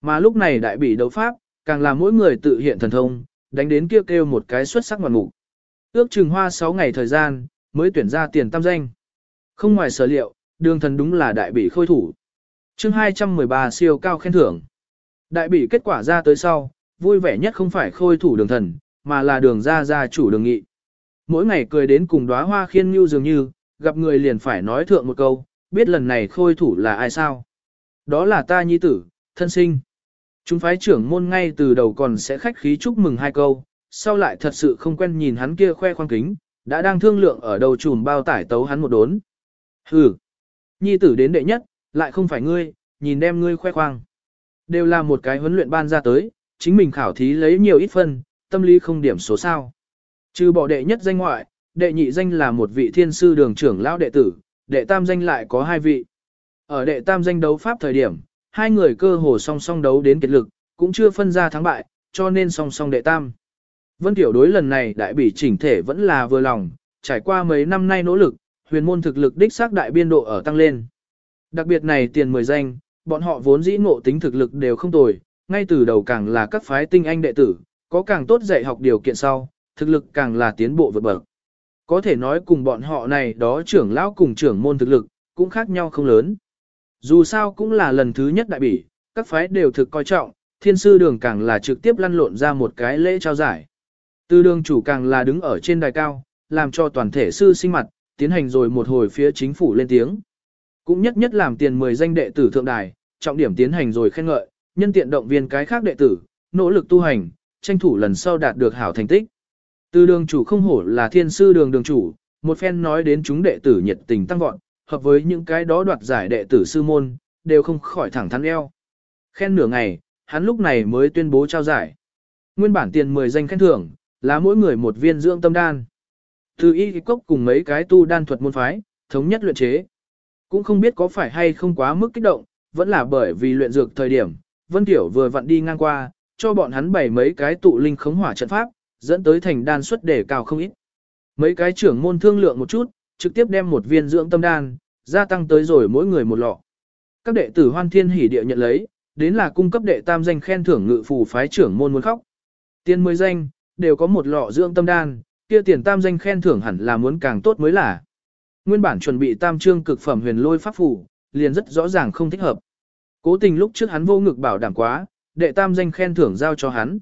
Mà lúc này đại bị đấu pháp, càng là mỗi người tự hiện thần thông, đánh đến kêu kêu một cái xuất sắc ngoạn mục. Ước chừng hoa 6 ngày thời gian, mới tuyển ra tiền tam danh. Không ngoài sở liệu, đường thần đúng là đại bị khôi thủ. chương 213 siêu cao khen thưởng. Đại bị kết quả ra tới sau, vui vẻ nhất không phải khôi thủ đường thần, mà là đường ra ra chủ đường nghị. Mỗi ngày cười đến cùng đóa hoa khiên như dường như, gặp người liền phải nói thượng một câu, biết lần này khôi thủ là ai sao. Đó là ta nhi tử, thân sinh. Chúng phái trưởng môn ngay từ đầu còn sẽ khách khí chúc mừng hai câu, sau lại thật sự không quen nhìn hắn kia khoe khoang kính, đã đang thương lượng ở đầu chùm bao tải tấu hắn một đốn. Hừ, nhi tử đến đệ nhất, lại không phải ngươi, nhìn đem ngươi khoe khoang. Đều là một cái huấn luyện ban ra tới, chính mình khảo thí lấy nhiều ít phân, tâm lý không điểm số sao. Trừ bỏ đệ nhất danh ngoại, đệ nhị danh là một vị thiên sư đường trưởng lão đệ tử, đệ tam danh lại có hai vị. Ở đệ tam danh đấu pháp thời điểm, hai người cơ hồ song song đấu đến kết lực, cũng chưa phân ra thắng bại, cho nên song song đệ tam. Vân Tiểu đối lần này đại bỉ chỉnh thể vẫn là vừa lòng, trải qua mấy năm nay nỗ lực, huyền môn thực lực đích xác đại biên độ ở tăng lên. Đặc biệt này tiền mười danh, bọn họ vốn dĩ ngộ tính thực lực đều không tồi, ngay từ đầu càng là các phái tinh anh đệ tử, có càng tốt dạy học điều kiện sau, thực lực càng là tiến bộ vượt bậc. Có thể nói cùng bọn họ này đó trưởng lão cùng trưởng môn thực lực, cũng khác nhau không lớn. Dù sao cũng là lần thứ nhất đại bỉ, các phái đều thực coi trọng, thiên sư đường càng là trực tiếp lăn lộn ra một cái lễ trao giải. Tư đường chủ càng là đứng ở trên đài cao, làm cho toàn thể sư sinh mặt, tiến hành rồi một hồi phía chính phủ lên tiếng. Cũng nhất nhất làm tiền 10 danh đệ tử thượng đài, trọng điểm tiến hành rồi khen ngợi, nhân tiện động viên cái khác đệ tử, nỗ lực tu hành, tranh thủ lần sau đạt được hảo thành tích. Từ đường chủ không hổ là thiên sư đường đường chủ, một phen nói đến chúng đệ tử nhiệt tình tăng vọt, hợp với những cái đó đoạt giải đệ tử sư môn, đều không khỏi thẳng thắn eo. Khen nửa ngày, hắn lúc này mới tuyên bố trao giải. Nguyên bản tiền 10 danh khen thưởng, là mỗi người một viên dưỡng tâm đan. Từ y cốc cùng mấy cái tu đan thuật môn phái, thống nhất luyện chế. Cũng không biết có phải hay không quá mức kích động, vẫn là bởi vì luyện dược thời điểm, Vân Tiểu vừa vặn đi ngang qua, cho bọn hắn bày mấy cái tụ linh khống hỏa trận pháp, dẫn tới thành đan suất để cao không ít. Mấy cái trưởng môn thương lượng một chút, trực tiếp đem một viên dưỡng tâm đan, gia tăng tới rồi mỗi người một lọ. Các đệ tử hoan thiên hỉ địa nhận lấy, đến là cung cấp đệ tam danh khen thưởng ngự phù phái trưởng môn muốn khóc. Tiền mười danh, đều có một lọ dưỡng tâm đan, kia tiền tam danh khen thưởng hẳn là muốn càng tốt mới là. Nguyên bản chuẩn bị tam trương cực phẩm huyền lôi pháp phù, liền rất rõ ràng không thích hợp. Cố tình lúc trước hắn vô ngực bảo đảm quá, đệ tam danh khen thưởng giao cho hắn.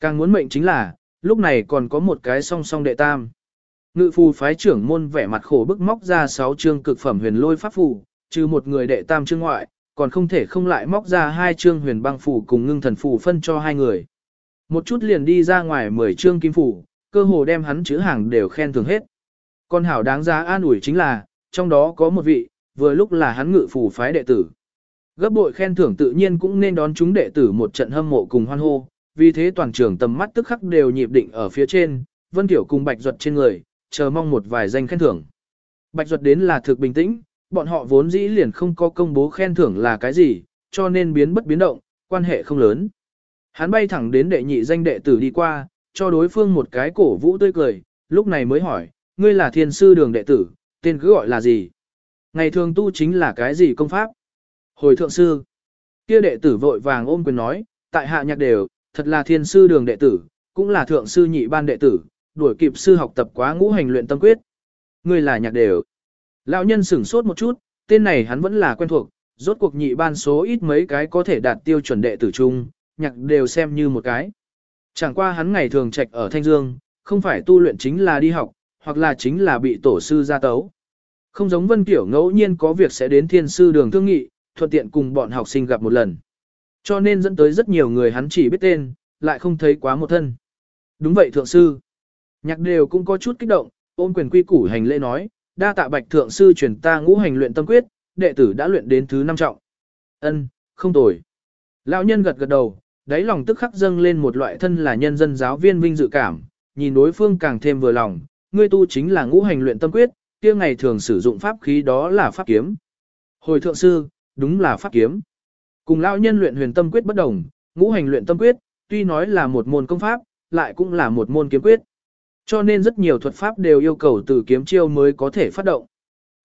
Càng muốn mệnh chính là, lúc này còn có một cái song song đệ tam. Ngự phù phái trưởng môn vẻ mặt khổ bức móc ra 6 chương cực phẩm huyền lôi pháp phù, trừ một người đệ tam chương ngoại, còn không thể không lại móc ra hai chương huyền băng phù cùng ngưng thần phù phân cho hai người. Một chút liền đi ra ngoài 10 chương kim phù, cơ hồ đem hắn chữ hàng đều khen thưởng hết. Con hảo đáng giá an ủi chính là, trong đó có một vị, vừa lúc là hắn ngự phù phái đệ tử. Gấp bội khen thưởng tự nhiên cũng nên đón chúng đệ tử một trận hâm mộ cùng hoan hô, vì thế toàn trường tầm mắt tức khắc đều nhịp định ở phía trên, Vân Tiểu cùng Bạch Duật trên người, chờ mong một vài danh khen thưởng. Bạch Duật đến là thực bình tĩnh, bọn họ vốn dĩ liền không có công bố khen thưởng là cái gì, cho nên biến bất biến động, quan hệ không lớn. Hắn bay thẳng đến đệ nhị danh đệ tử đi qua, cho đối phương một cái cổ vũ tươi cười, lúc này mới hỏi, ngươi là thiên sư đường đệ tử, tên cứ gọi là gì? Ngày thường tu chính là cái gì công pháp? Hồi thượng sư, kia đệ tử vội vàng ôm quyền nói, tại hạ nhạc đều, thật là thiên sư đường đệ tử, cũng là thượng sư nhị ban đệ tử, đuổi kịp sư học tập quá ngũ hành luyện tâm quyết. Người là nhạc đều. Lão nhân sửng sốt một chút, tên này hắn vẫn là quen thuộc, rốt cuộc nhị ban số ít mấy cái có thể đạt tiêu chuẩn đệ tử chung, nhạc đều xem như một cái. Chẳng qua hắn ngày thường trạch ở Thanh Dương, không phải tu luyện chính là đi học, hoặc là chính là bị tổ sư gia tấu. Không giống Vân Kiểu ngẫu nhiên có việc sẽ đến thiên sư đường thương nghị, thuận tiện cùng bọn học sinh gặp một lần. Cho nên dẫn tới rất nhiều người hắn chỉ biết tên, lại không thấy quá một thân. Đúng vậy thượng sư. Nhạc đều cũng có chút kích động, ôn quyền quy củ hành lễ nói, đa tạ bạch thượng sư truyền ta ngũ hành luyện tâm quyết, đệ tử đã luyện đến thứ năm trọng. Ân, không tồi. Lão nhân gật gật đầu, đáy lòng tức khắc dâng lên một loại thân là nhân dân giáo viên vinh dự cảm, nhìn đối phương càng thêm vừa lòng, ngươi tu chính là ngũ hành luyện tâm quyết, kia ngày thường sử dụng pháp khí đó là pháp kiếm. Hồi thượng sư, đúng là pháp kiếm. Cùng lão nhân luyện huyền tâm quyết bất đồng, ngũ hành luyện tâm quyết, tuy nói là một môn công pháp, lại cũng là một môn kiếm quyết. Cho nên rất nhiều thuật pháp đều yêu cầu từ kiếm chiêu mới có thể phát động.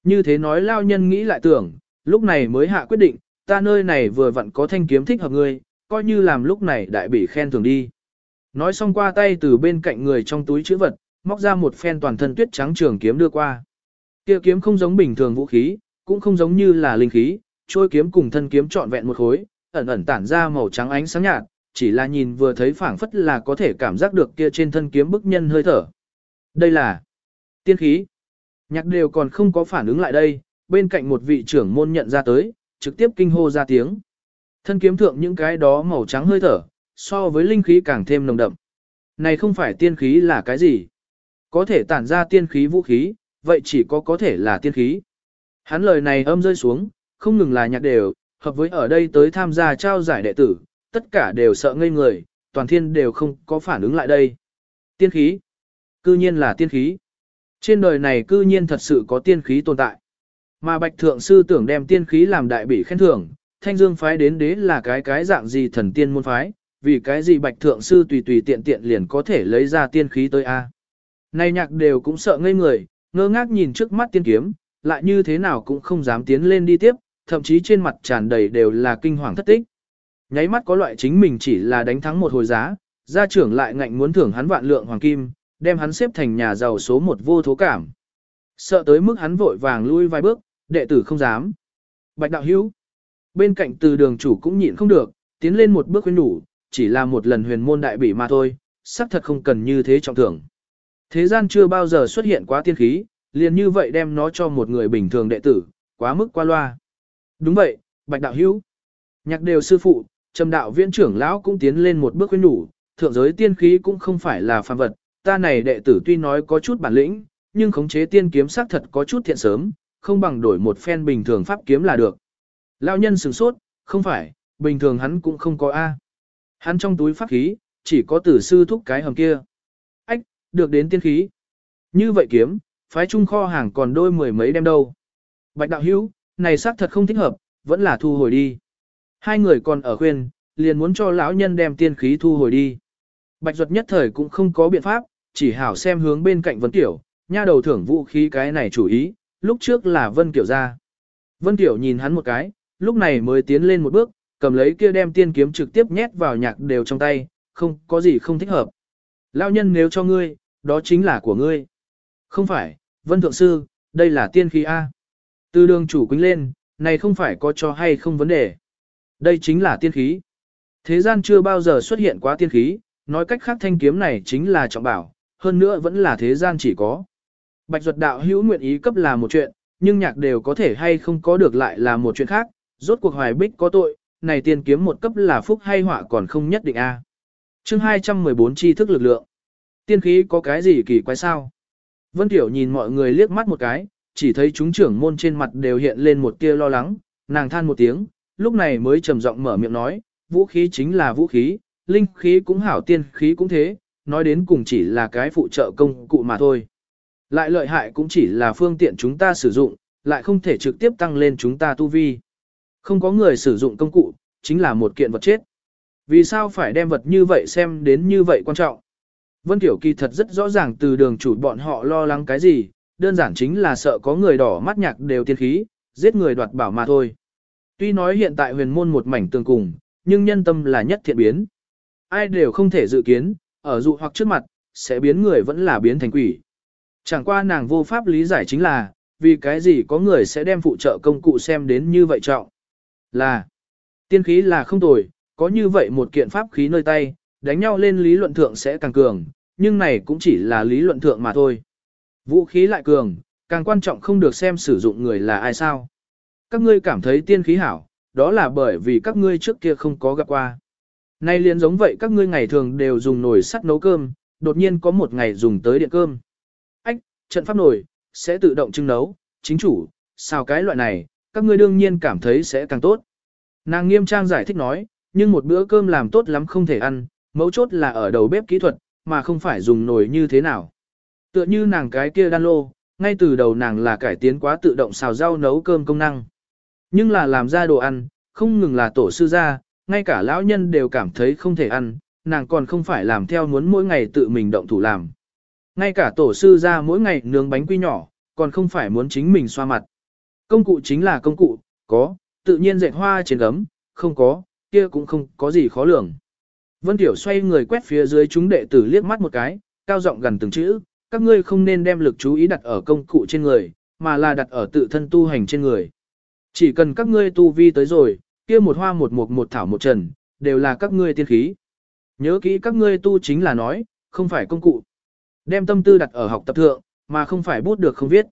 Như thế nói lao nhân nghĩ lại tưởng, lúc này mới hạ quyết định, ta nơi này vừa vặn có thanh kiếm thích hợp ngươi, coi như làm lúc này đại bị khen thường đi. Nói xong qua tay từ bên cạnh người trong túi chữ vật, móc ra một phen toàn thân tuyết trắng trường kiếm đưa qua. Kia kiếm không giống bình thường vũ khí, cũng không giống như là linh khí, trôi kiếm cùng thân kiếm trọn vẹn một khối, ẩn ẩn tản ra màu trắng ánh sáng nhạt, chỉ là nhìn vừa thấy phảng phất là có thể cảm giác được kia trên thân kiếm bức nhân hơi thở. Đây là tiên khí. Nhạc đều còn không có phản ứng lại đây, bên cạnh một vị trưởng môn nhận ra tới, trực tiếp kinh hô ra tiếng. Thân kiếm thượng những cái đó màu trắng hơi thở, so với linh khí càng thêm nồng đậm. Này không phải tiên khí là cái gì? Có thể tản ra tiên khí vũ khí, vậy chỉ có có thể là tiên khí. Hắn lời này âm rơi xuống, không ngừng là nhạc đều, hợp với ở đây tới tham gia trao giải đệ tử, tất cả đều sợ ngây người, toàn thiên đều không có phản ứng lại đây. Tiên khí. Cư nhiên là tiên khí. Trên đời này cư nhiên thật sự có tiên khí tồn tại. Mà bạch thượng sư tưởng đem tiên khí làm đại bị khen thưởng, thanh dương phái đến đế là cái cái dạng gì thần tiên môn phái, vì cái gì bạch thượng sư tùy tùy tiện tiện liền có thể lấy ra tiên khí tới A. nay nhạc đều cũng sợ ngây người, ngơ ngác nhìn trước mắt tiên kiếm, lại như thế nào cũng không dám tiến lên đi tiếp, thậm chí trên mặt tràn đầy đều là kinh hoàng thất tích. Nháy mắt có loại chính mình chỉ là đánh thắng một hồi giá, gia trưởng lại ngạnh muốn thưởng hắn vạn lượng hoàng kim, đem hắn xếp thành nhà giàu số một vô thố cảm. Sợ tới mức hắn vội vàng lui vài bước, đệ tử không dám. Bạch đạo hữu. Bên cạnh từ đường chủ cũng nhịn không được, tiến lên một bước khuyên đủ, chỉ là một lần huyền môn đại bỉ mà thôi, xác thật không cần như thế trọng thưởng. Thế gian chưa bao giờ xuất hiện quá tiên khí, liền như vậy đem nó cho một người bình thường đệ tử, quá mức qua loa. Đúng vậy, bạch đạo hữu. Nhạc đều sư phụ, trầm đạo viễn trưởng lão cũng tiến lên một bước khuyên nhủ, thượng giới tiên khí cũng không phải là phàm vật, ta này đệ tử tuy nói có chút bản lĩnh, nhưng khống chế tiên kiếm xác thật có chút thiện sớm, không bằng đổi một phen bình thường pháp kiếm là được. Lão nhân sửng sốt, không phải, bình thường hắn cũng không có A. Hắn trong túi pháp khí, chỉ có tử sư thúc cái hầm kia. Ách, được đến tiên khí. Như vậy kiếm, phái trung kho hàng còn đôi mười mấy đem đâu. Bạch đạo hữu, này xác thật không thích hợp, vẫn là thu hồi đi. Hai người còn ở khuyên, liền muốn cho lão nhân đem tiên khí thu hồi đi. Bạch Duật nhất thời cũng không có biện pháp, chỉ hảo xem hướng bên cạnh Vân Tiểu, nha đầu thưởng vũ khí cái này chủ ý, lúc trước là Vân Tiểu ra. Vân Tiểu nhìn hắn một cái, lúc này mới tiến lên một bước, cầm lấy kia đem tiên kiếm trực tiếp nhét vào nhạc đều trong tay, không có gì không thích hợp. Lão nhân nếu cho ngươi, đó chính là của ngươi. Không phải, Vân Thượng Sư, đây là tiên khí A. Từ đường chủ quýnh lên, này không phải có cho hay không vấn đề. Đây chính là tiên khí. Thế gian chưa bao giờ xuất hiện quá tiên khí, nói cách khác thanh kiếm này chính là trọng bảo, hơn nữa vẫn là thế gian chỉ có. Bạch Duật đạo hữu nguyện ý cấp là một chuyện, nhưng nhạc đều có thể hay không có được lại là một chuyện khác, rốt cuộc hoài bích có tội, này tiên kiếm một cấp là phúc hay họa còn không nhất định a. À. Chương 214 tri thức lực lượng. Tiên khí có cái gì kỳ quái sao? Vân Tiểu nhìn mọi người liếc mắt một cái, chỉ thấy chúng trưởng môn trên mặt đều hiện lên một tia lo lắng, nàng than một tiếng, lúc này mới trầm giọng mở miệng nói, vũ khí chính là vũ khí, linh khí cũng hảo tiên khí cũng thế, nói đến cùng chỉ là cái phụ trợ công cụ mà thôi. Lại lợi hại cũng chỉ là phương tiện chúng ta sử dụng, lại không thể trực tiếp tăng lên chúng ta tu vi. Không có người sử dụng công cụ, chính là một kiện vật chết. Vì sao phải đem vật như vậy xem đến như vậy quan trọng? Vân Tiểu Kỳ thật rất rõ ràng từ đường chủ bọn họ lo lắng cái gì, đơn giản chính là sợ có người đỏ mắt nhạc đều tiên khí, giết người đoạt bảo mà thôi. Tuy nói hiện tại huyền môn một mảnh tương cùng, nhưng nhân tâm là nhất thiện biến. Ai đều không thể dự kiến, ở dụ hoặc trước mặt, sẽ biến người vẫn là biến thành quỷ. Chẳng qua nàng vô pháp lý giải chính là, vì cái gì có người sẽ đem phụ trợ công cụ xem đến như vậy trọng. Là, tiên khí là không tồi, có như vậy một kiện pháp khí nơi tay, đánh nhau lên lý luận thượng sẽ càng cường, nhưng này cũng chỉ là lý luận thượng mà thôi. Vũ khí lại cường, càng quan trọng không được xem sử dụng người là ai sao. Các ngươi cảm thấy tiên khí hảo, đó là bởi vì các ngươi trước kia không có gặp qua. Nay liền giống vậy các ngươi ngày thường đều dùng nồi sắt nấu cơm, đột nhiên có một ngày dùng tới điện cơm. Ách, trận pháp nồi, sẽ tự động trưng nấu, chính chủ, sao cái loại này, các ngươi đương nhiên cảm thấy sẽ càng tốt. Nàng nghiêm trang giải thích nói, nhưng một bữa cơm làm tốt lắm không thể ăn, mấu chốt là ở đầu bếp kỹ thuật, mà không phải dùng nồi như thế nào. Tựa như nàng cái kia đan lô, ngay từ đầu nàng là cải tiến quá tự động xào rau nấu cơm công năng. Nhưng là làm ra đồ ăn, không ngừng là tổ sư ra, ngay cả lão nhân đều cảm thấy không thể ăn, nàng còn không phải làm theo muốn mỗi ngày tự mình động thủ làm. Ngay cả tổ sư ra mỗi ngày nướng bánh quy nhỏ, còn không phải muốn chính mình xoa mặt. Công cụ chính là công cụ, có, tự nhiên dệt hoa trên gấm, không có, kia cũng không có gì khó lường. Vân Tiểu xoay người quét phía dưới chúng đệ tử liếc mắt một cái, cao giọng gần từng chữ, các ngươi không nên đem lực chú ý đặt ở công cụ trên người, mà là đặt ở tự thân tu hành trên người. Chỉ cần các ngươi tu vi tới rồi, kia một hoa một mục một thảo một trần, đều là các ngươi tiên khí. Nhớ kỹ các ngươi tu chính là nói, không phải công cụ. Đem tâm tư đặt ở học tập thượng, mà không phải bút được không viết.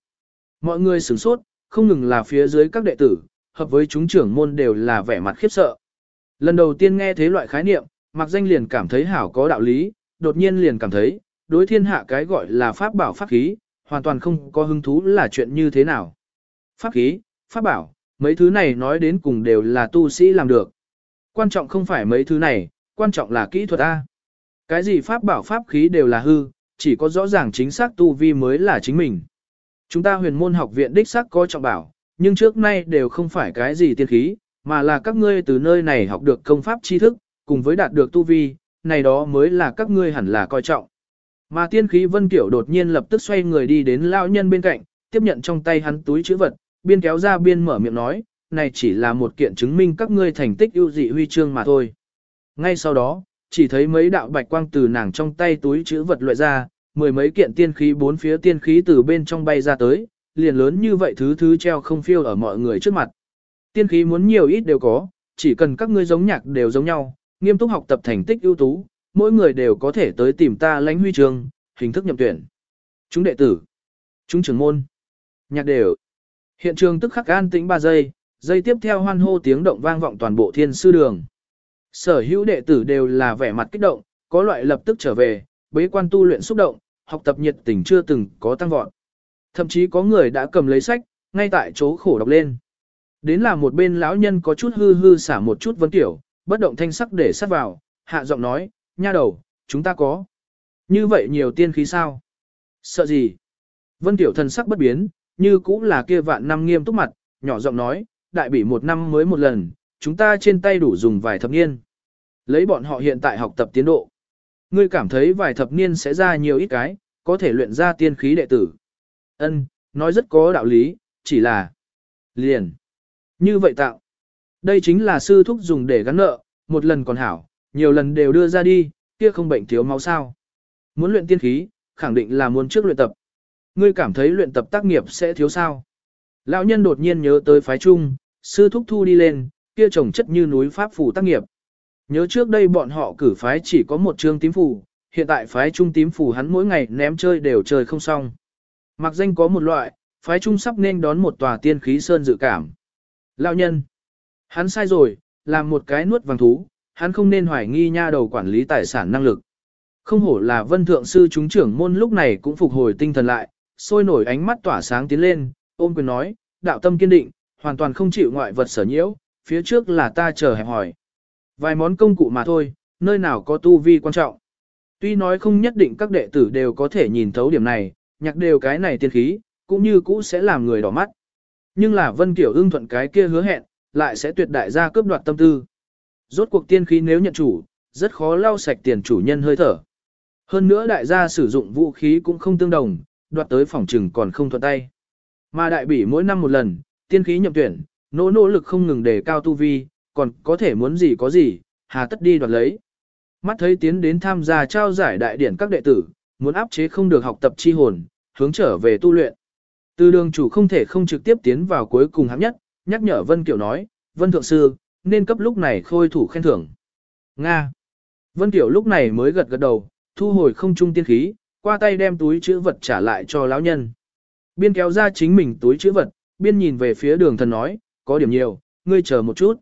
Mọi người sửng sốt, không ngừng là phía dưới các đệ tử, hợp với chúng trưởng môn đều là vẻ mặt khiếp sợ. Lần đầu tiên nghe thế loại khái niệm, mặc danh liền cảm thấy hảo có đạo lý, đột nhiên liền cảm thấy, đối thiên hạ cái gọi là pháp bảo pháp khí, hoàn toàn không có hứng thú là chuyện như thế nào. Pháp khí, pháp bảo, mấy thứ này nói đến cùng đều là tu sĩ làm được. Quan trọng không phải mấy thứ này, quan trọng là kỹ thuật A. Cái gì pháp bảo pháp khí đều là hư, chỉ có rõ ràng chính xác tu vi mới là chính mình. Chúng ta huyền môn học viện đích xác có trọng bảo, nhưng trước nay đều không phải cái gì tiên khí, mà là các ngươi từ nơi này học được công pháp tri thức, cùng với đạt được tu vi, này đó mới là các ngươi hẳn là coi trọng. Mà tiên khí vân kiểu đột nhiên lập tức xoay người đi đến lão nhân bên cạnh, tiếp nhận trong tay hắn túi chữ vật, biên kéo ra biên mở miệng nói, này chỉ là một kiện chứng minh các ngươi thành tích ưu dị huy chương mà thôi. Ngay sau đó, chỉ thấy mấy đạo bạch quang từ nàng trong tay túi chữ vật loại ra, mười mấy kiện tiên khí bốn phía tiên khí từ bên trong bay ra tới, liền lớn như vậy thứ thứ treo không phiêu ở mọi người trước mặt. Tiên khí muốn nhiều ít đều có, chỉ cần các ngươi giống nhạc đều giống nhau, nghiêm túc học tập thành tích ưu tú, mỗi người đều có thể tới tìm ta lãnh huy chương, hình thức nhậm tuyển. Chúng đệ tử, chúng trưởng môn, nhạc đều. Hiện trường tức khắc an tĩnh 3 giây, giây tiếp theo hoan hô tiếng động vang vọng toàn bộ thiên sư đường. Sở hữu đệ tử đều là vẻ mặt kích động, có loại lập tức trở về, bế quan tu luyện xúc động, học tập nhiệt tình chưa từng có tăng vọt. Thậm chí có người đã cầm lấy sách, ngay tại chỗ khổ đọc lên. Đến là một bên lão nhân có chút hư hư xả một chút vấn tiểu, bất động thanh sắc để sát vào, hạ giọng nói, nha đầu, chúng ta có. Như vậy nhiều tiên khí sao? Sợ gì? Vân tiểu thần sắc bất biến, như cũng là kia vạn năm nghiêm túc mặt, nhỏ giọng nói, đại bỉ một năm mới một lần, chúng ta trên tay đủ dùng vài thập niên. Lấy bọn họ hiện tại học tập tiến độ. Ngươi cảm thấy vài thập niên sẽ ra nhiều ít cái, có thể luyện ra tiên khí đệ tử. Ân, nói rất có đạo lý, chỉ là liền. Như vậy tạo. Đây chính là sư thúc dùng để gắn nợ, một lần còn hảo, nhiều lần đều đưa ra đi, kia không bệnh thiếu máu sao. Muốn luyện tiên khí, khẳng định là muốn trước luyện tập. Ngươi cảm thấy luyện tập tác nghiệp sẽ thiếu sao. Lão nhân đột nhiên nhớ tới phái trung, sư thúc thu đi lên, kia trồng chất như núi pháp phủ tác nghiệp. Nhớ trước đây bọn họ cử phái chỉ có một chương tím phủ, hiện tại phái trung tím phủ hắn mỗi ngày ném chơi đều chơi không xong. Mặc danh có một loại, phái trung sắp nên đón một tòa tiên khí sơn dự cảm. Lão nhân, hắn sai rồi, làm một cái nuốt vàng thú, hắn không nên hoài nghi nha đầu quản lý tài sản năng lực. Không hổ là vân thượng sư chúng trưởng môn lúc này cũng phục hồi tinh thần lại, sôi nổi ánh mắt tỏa sáng tiến lên, ôm quyền nói, đạo tâm kiên định, hoàn toàn không chịu ngoại vật sở nhiễu, phía trước là ta chờ hẹp hỏi. Vài món công cụ mà thôi, nơi nào có tu vi quan trọng. Tuy nói không nhất định các đệ tử đều có thể nhìn thấu điểm này, nhạc đều cái này tiên khí, cũng như cũ sẽ làm người đỏ mắt. Nhưng là Vân Kiểu ưng thuận cái kia hứa hẹn, lại sẽ tuyệt đại gia cướp đoạt tâm tư. Rốt cuộc tiên khí nếu nhận chủ, rất khó lau sạch tiền chủ nhân hơi thở. Hơn nữa đại gia sử dụng vũ khí cũng không tương đồng, đoạt tới phòng trừng còn không thuận tay. Mà đại bỉ mỗi năm một lần, tiên khí nhậm tuyển, nỗ nỗ lực không ngừng để cao tu vi, còn có thể muốn gì có gì, hà tất đi đoạt lấy. Mắt thấy tiến đến tham gia trao giải đại điển các đệ tử, muốn áp chế không được học tập chi hồn, hướng trở về tu luyện. Từ đường chủ không thể không trực tiếp tiến vào cuối cùng hạng nhất, nhắc nhở Vân Kiểu nói, Vân Thượng Sư, nên cấp lúc này khôi thủ khen thưởng. Nga. Vân Kiểu lúc này mới gật gật đầu, thu hồi không trung tiên khí, qua tay đem túi chữ vật trả lại cho lão nhân. Biên kéo ra chính mình túi chữ vật, biên nhìn về phía đường thần nói, có điểm nhiều, ngươi chờ một chút.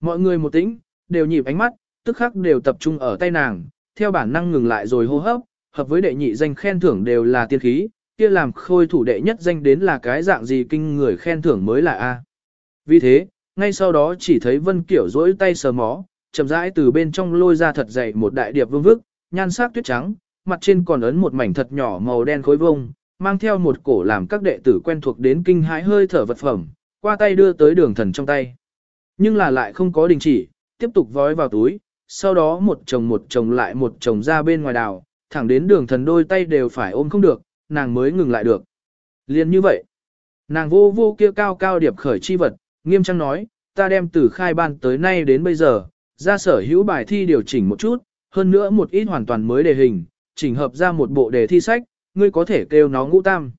Mọi người một tĩnh, đều nhịp ánh mắt, tức khắc đều tập trung ở tay nàng, theo bản năng ngừng lại rồi hô hấp, hợp với đệ nhị danh khen thưởng đều là tiên khí, kia làm khôi thủ đệ nhất danh đến là cái dạng gì kinh người khen thưởng mới là A. Vì thế, ngay sau đó chỉ thấy Vân Kiểu rỗi tay sờ mó, chậm rãi từ bên trong lôi ra thật dày một đại điệp vương vức, nhan sắc tuyết trắng, mặt trên còn ấn một mảnh thật nhỏ màu đen khối vông, mang theo một cổ làm các đệ tử quen thuộc đến kinh hãi hơi thở vật phẩm, qua tay đưa tới đường thần trong tay. Nhưng là lại không có đình chỉ, tiếp tục vói vào túi, sau đó một chồng một chồng lại một chồng ra bên ngoài đào, thẳng đến đường thần đôi tay đều phải ôm không được, nàng mới ngừng lại được. Liên như vậy, nàng vô vô kia cao cao điệp khởi chi vật, nghiêm trang nói, ta đem từ khai ban tới nay đến bây giờ, ra sở hữu bài thi điều chỉnh một chút, hơn nữa một ít hoàn toàn mới đề hình, chỉnh hợp ra một bộ đề thi sách, ngươi có thể kêu nó ngũ tam.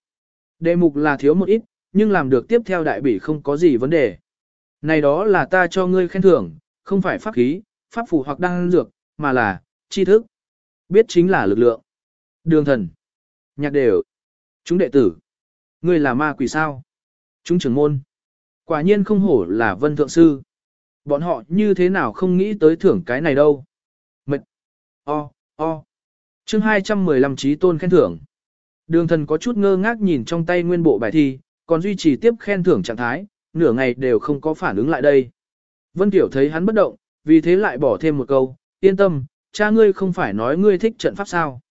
Đề mục là thiếu một ít, nhưng làm được tiếp theo đại bỉ không có gì vấn đề. Này đó là ta cho ngươi khen thưởng, không phải pháp khí, pháp phù hoặc đăng dược, mà là tri thức. Biết chính là lực lượng. Đường thần. Nhạc đều. Chúng đệ tử. Ngươi là ma quỷ sao? Chúng trưởng môn. Quả nhiên không hổ là vân thượng sư. Bọn họ như thế nào không nghĩ tới thưởng cái này đâu. Mệt. O, o chương 215 trí tôn khen thưởng. Đường thần có chút ngơ ngác nhìn trong tay nguyên bộ bài thi, còn duy trì tiếp khen thưởng trạng thái, nửa ngày đều không có phản ứng lại đây. Vân Tiểu thấy hắn bất động, vì thế lại bỏ thêm một câu, yên tâm, cha ngươi không phải nói ngươi thích trận pháp sao.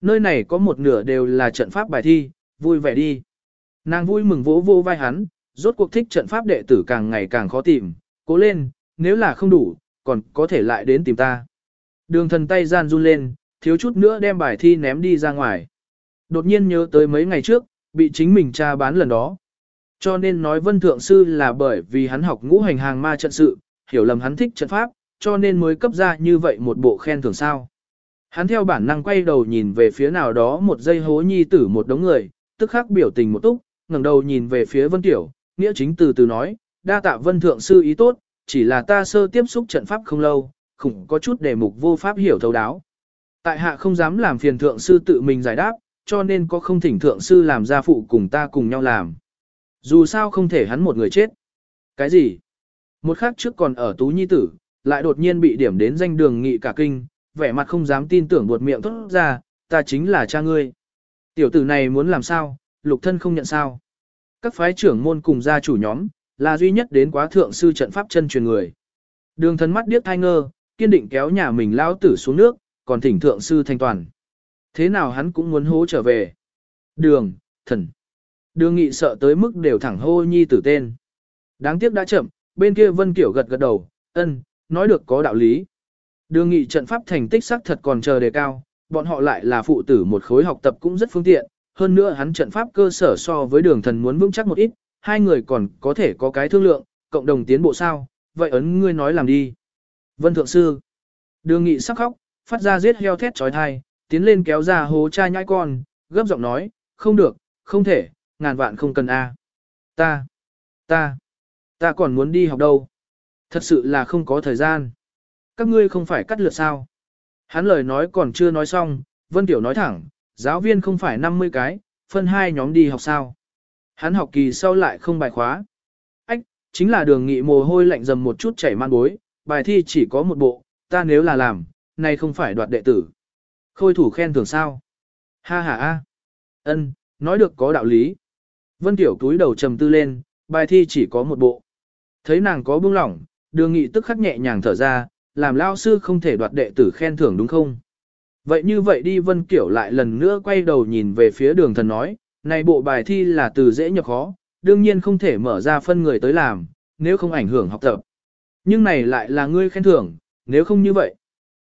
Nơi này có một nửa đều là trận pháp bài thi, vui vẻ đi. Nàng vui mừng vỗ vô vai hắn, rốt cuộc thích trận pháp đệ tử càng ngày càng khó tìm, cố lên, nếu là không đủ, còn có thể lại đến tìm ta. Đường thần tay gian run lên, thiếu chút nữa đem bài thi ném đi ra ngoài. Đột nhiên nhớ tới mấy ngày trước, bị chính mình cha bán lần đó. Cho nên nói vân thượng sư là bởi vì hắn học ngũ hành hàng ma trận sự, hiểu lầm hắn thích trận pháp, cho nên mới cấp ra như vậy một bộ khen thưởng sao. Hắn theo bản năng quay đầu nhìn về phía nào đó một giây hố nhi tử một đống người, tức khắc biểu tình một túc, ngẩng đầu nhìn về phía vân tiểu, nghĩa chính từ từ nói, đa tạ vân thượng sư ý tốt, chỉ là ta sơ tiếp xúc trận pháp không lâu, khủng có chút đề mục vô pháp hiểu thấu đáo. Tại hạ không dám làm phiền thượng sư tự mình giải đáp, cho nên có không thỉnh thượng sư làm gia phụ cùng ta cùng nhau làm. Dù sao không thể hắn một người chết. Cái gì? Một khắc trước còn ở Tú Nhi Tử, lại đột nhiên bị điểm đến danh đường nghị cả kinh, vẻ mặt không dám tin tưởng buột miệng thốt ra, ta chính là cha ngươi. Tiểu tử này muốn làm sao, lục thân không nhận sao. Các phái trưởng môn cùng gia chủ nhóm, là duy nhất đến quá thượng sư trận pháp chân truyền người. Đường thân mắt điếc thai ngơ, kiên định kéo nhà mình lao tử xuống nước, còn thỉnh thượng sư thanh toàn. Thế nào hắn cũng muốn hố trở về. Đường, thần. Đường nghị sợ tới mức đều thẳng hô nhi tử tên. Đáng tiếc đã chậm, bên kia Vân Kiểu gật gật đầu, ân, nói được có đạo lý. Đường nghị trận pháp thành tích sắc thật còn chờ đề cao, bọn họ lại là phụ tử một khối học tập cũng rất phương tiện, hơn nữa hắn trận pháp cơ sở so với đường thần muốn vững chắc một ít, hai người còn có thể có cái thương lượng, cộng đồng tiến bộ sao, vậy ấn ngươi nói làm đi. Vân Thượng Sư Đường nghị sắc khóc, phát ra giết heo thét trói thai, tiến lên kéo ra hố cha nhãi con, gấp giọng nói, không được, không thể, ngàn vạn không cần a. Ta, ta, ta còn muốn đi học đâu. Thật sự là không có thời gian. Các ngươi không phải cắt lượt sao. Hắn lời nói còn chưa nói xong, Vân Tiểu nói thẳng, giáo viên không phải 50 cái, phân hai nhóm đi học sao. Hắn học kỳ sau lại không bài khóa. Ách, chính là đường nghị mồ hôi lạnh dầm một chút chảy man bối, bài thi chỉ có một bộ, ta nếu là làm, nay không phải đoạt đệ tử. Khôi thủ khen thưởng sao? Ha ha a. Ân, nói được có đạo lý. Vân Tiểu túi đầu trầm tư lên, bài thi chỉ có một bộ. Thấy nàng có buông lỏng, đường nghị tức khắc nhẹ nhàng thở ra, làm lao sư không thể đoạt đệ tử khen thưởng đúng không? Vậy như vậy đi Vân Kiểu lại lần nữa quay đầu nhìn về phía đường thần nói, này bộ bài thi là từ dễ nhập khó, đương nhiên không thể mở ra phân người tới làm, nếu không ảnh hưởng học tập. Nhưng này lại là ngươi khen thưởng, nếu không như vậy.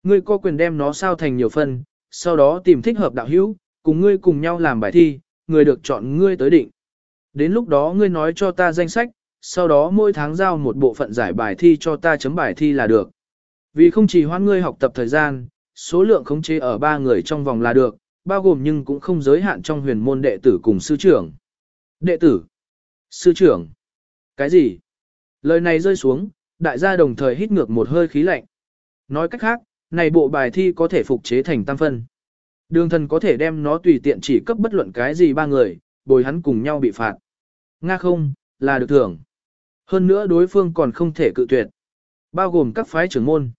Ngươi có quyền đem nó sao thành nhiều phần, sau đó tìm thích hợp đạo hữu, cùng ngươi cùng nhau làm bài thi, người được chọn ngươi tới định. Đến lúc đó ngươi nói cho ta danh sách, sau đó mỗi tháng giao một bộ phận giải bài thi cho ta chấm bài thi là được. Vì không chỉ hoan ngươi học tập thời gian, số lượng khống chế ở ba người trong vòng là được, bao gồm nhưng cũng không giới hạn trong huyền môn đệ tử cùng sư trưởng. Đệ tử? Sư trưởng? Cái gì? Lời này rơi xuống, đại gia đồng thời hít ngược một hơi khí lạnh. Nói cách khác, này bộ bài thi có thể phục chế thành tam phân. Đường thần có thể đem nó tùy tiện chỉ cấp bất luận cái gì ba người, bồi hắn cùng nhau bị phạt. Nga không, là được thưởng. Hơn nữa đối phương còn không thể cự tuyệt. Bao gồm các phái trưởng môn.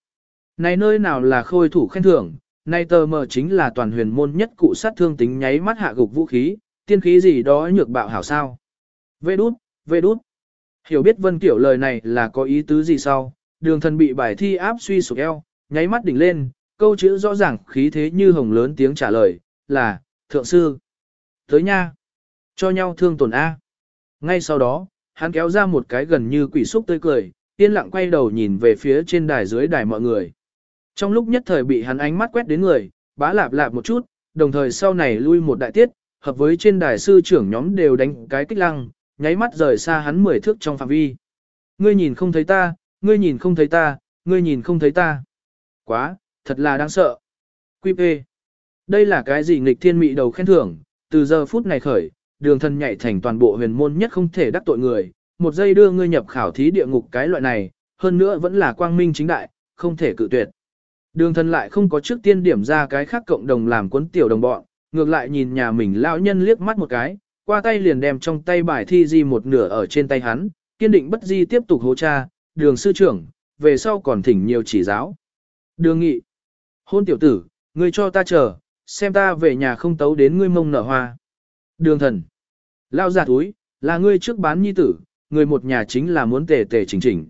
Này nơi nào là khôi thủ khen thưởng, này tờ mờ chính là toàn huyền môn nhất cụ sát thương tính nháy mắt hạ gục vũ khí, tiên khí gì đó nhược bạo hảo sao. Vê đút, vê đút. Hiểu biết vân kiểu lời này là có ý tứ gì sau, đường thần bị bài thi áp suy sụp eo, nháy mắt đỉnh lên, câu chữ rõ ràng khí thế như hồng lớn tiếng trả lời, là, thượng sư. Tới nha. Cho nhau thương tổn A. Ngay sau đó, hắn kéo ra một cái gần như quỷ xúc tươi cười, yên lặng quay đầu nhìn về phía trên đài dưới đài mọi người. Trong lúc nhất thời bị hắn ánh mắt quét đến người, bá lạp lạp một chút, đồng thời sau này lui một đại tiết, hợp với trên đài sư trưởng nhóm đều đánh cái kích lăng, nháy mắt rời xa hắn mười thước trong phạm vi. Ngươi nhìn không thấy ta, ngươi nhìn không thấy ta, ngươi nhìn không thấy ta. Quá, thật là đáng sợ. Quy P. Đây là cái gì nghịch thiên mị đầu khen thưởng, từ giờ phút này khởi, đường thần nhảy thành toàn bộ huyền môn nhất không thể đắc tội người, một giây đưa ngươi nhập khảo thí địa ngục cái loại này, hơn nữa vẫn là quang minh chính đại, không thể cự tuyệt. Đường thần lại không có trước tiên điểm ra cái khác cộng đồng làm cuốn tiểu đồng bọn, ngược lại nhìn nhà mình lão nhân liếc mắt một cái, qua tay liền đem trong tay bài thi di một nửa ở trên tay hắn, kiên định bất di tiếp tục hô cha, đường sư trưởng, về sau còn thỉnh nhiều chỉ giáo. Đường nghị, hôn tiểu tử, ngươi cho ta chờ, xem ta về nhà không tấu đến ngươi mông nở hoa. Đường thần, lao giả túi, là ngươi trước bán nhi tử, người một nhà chính là muốn tề tề chỉnh chỉnh.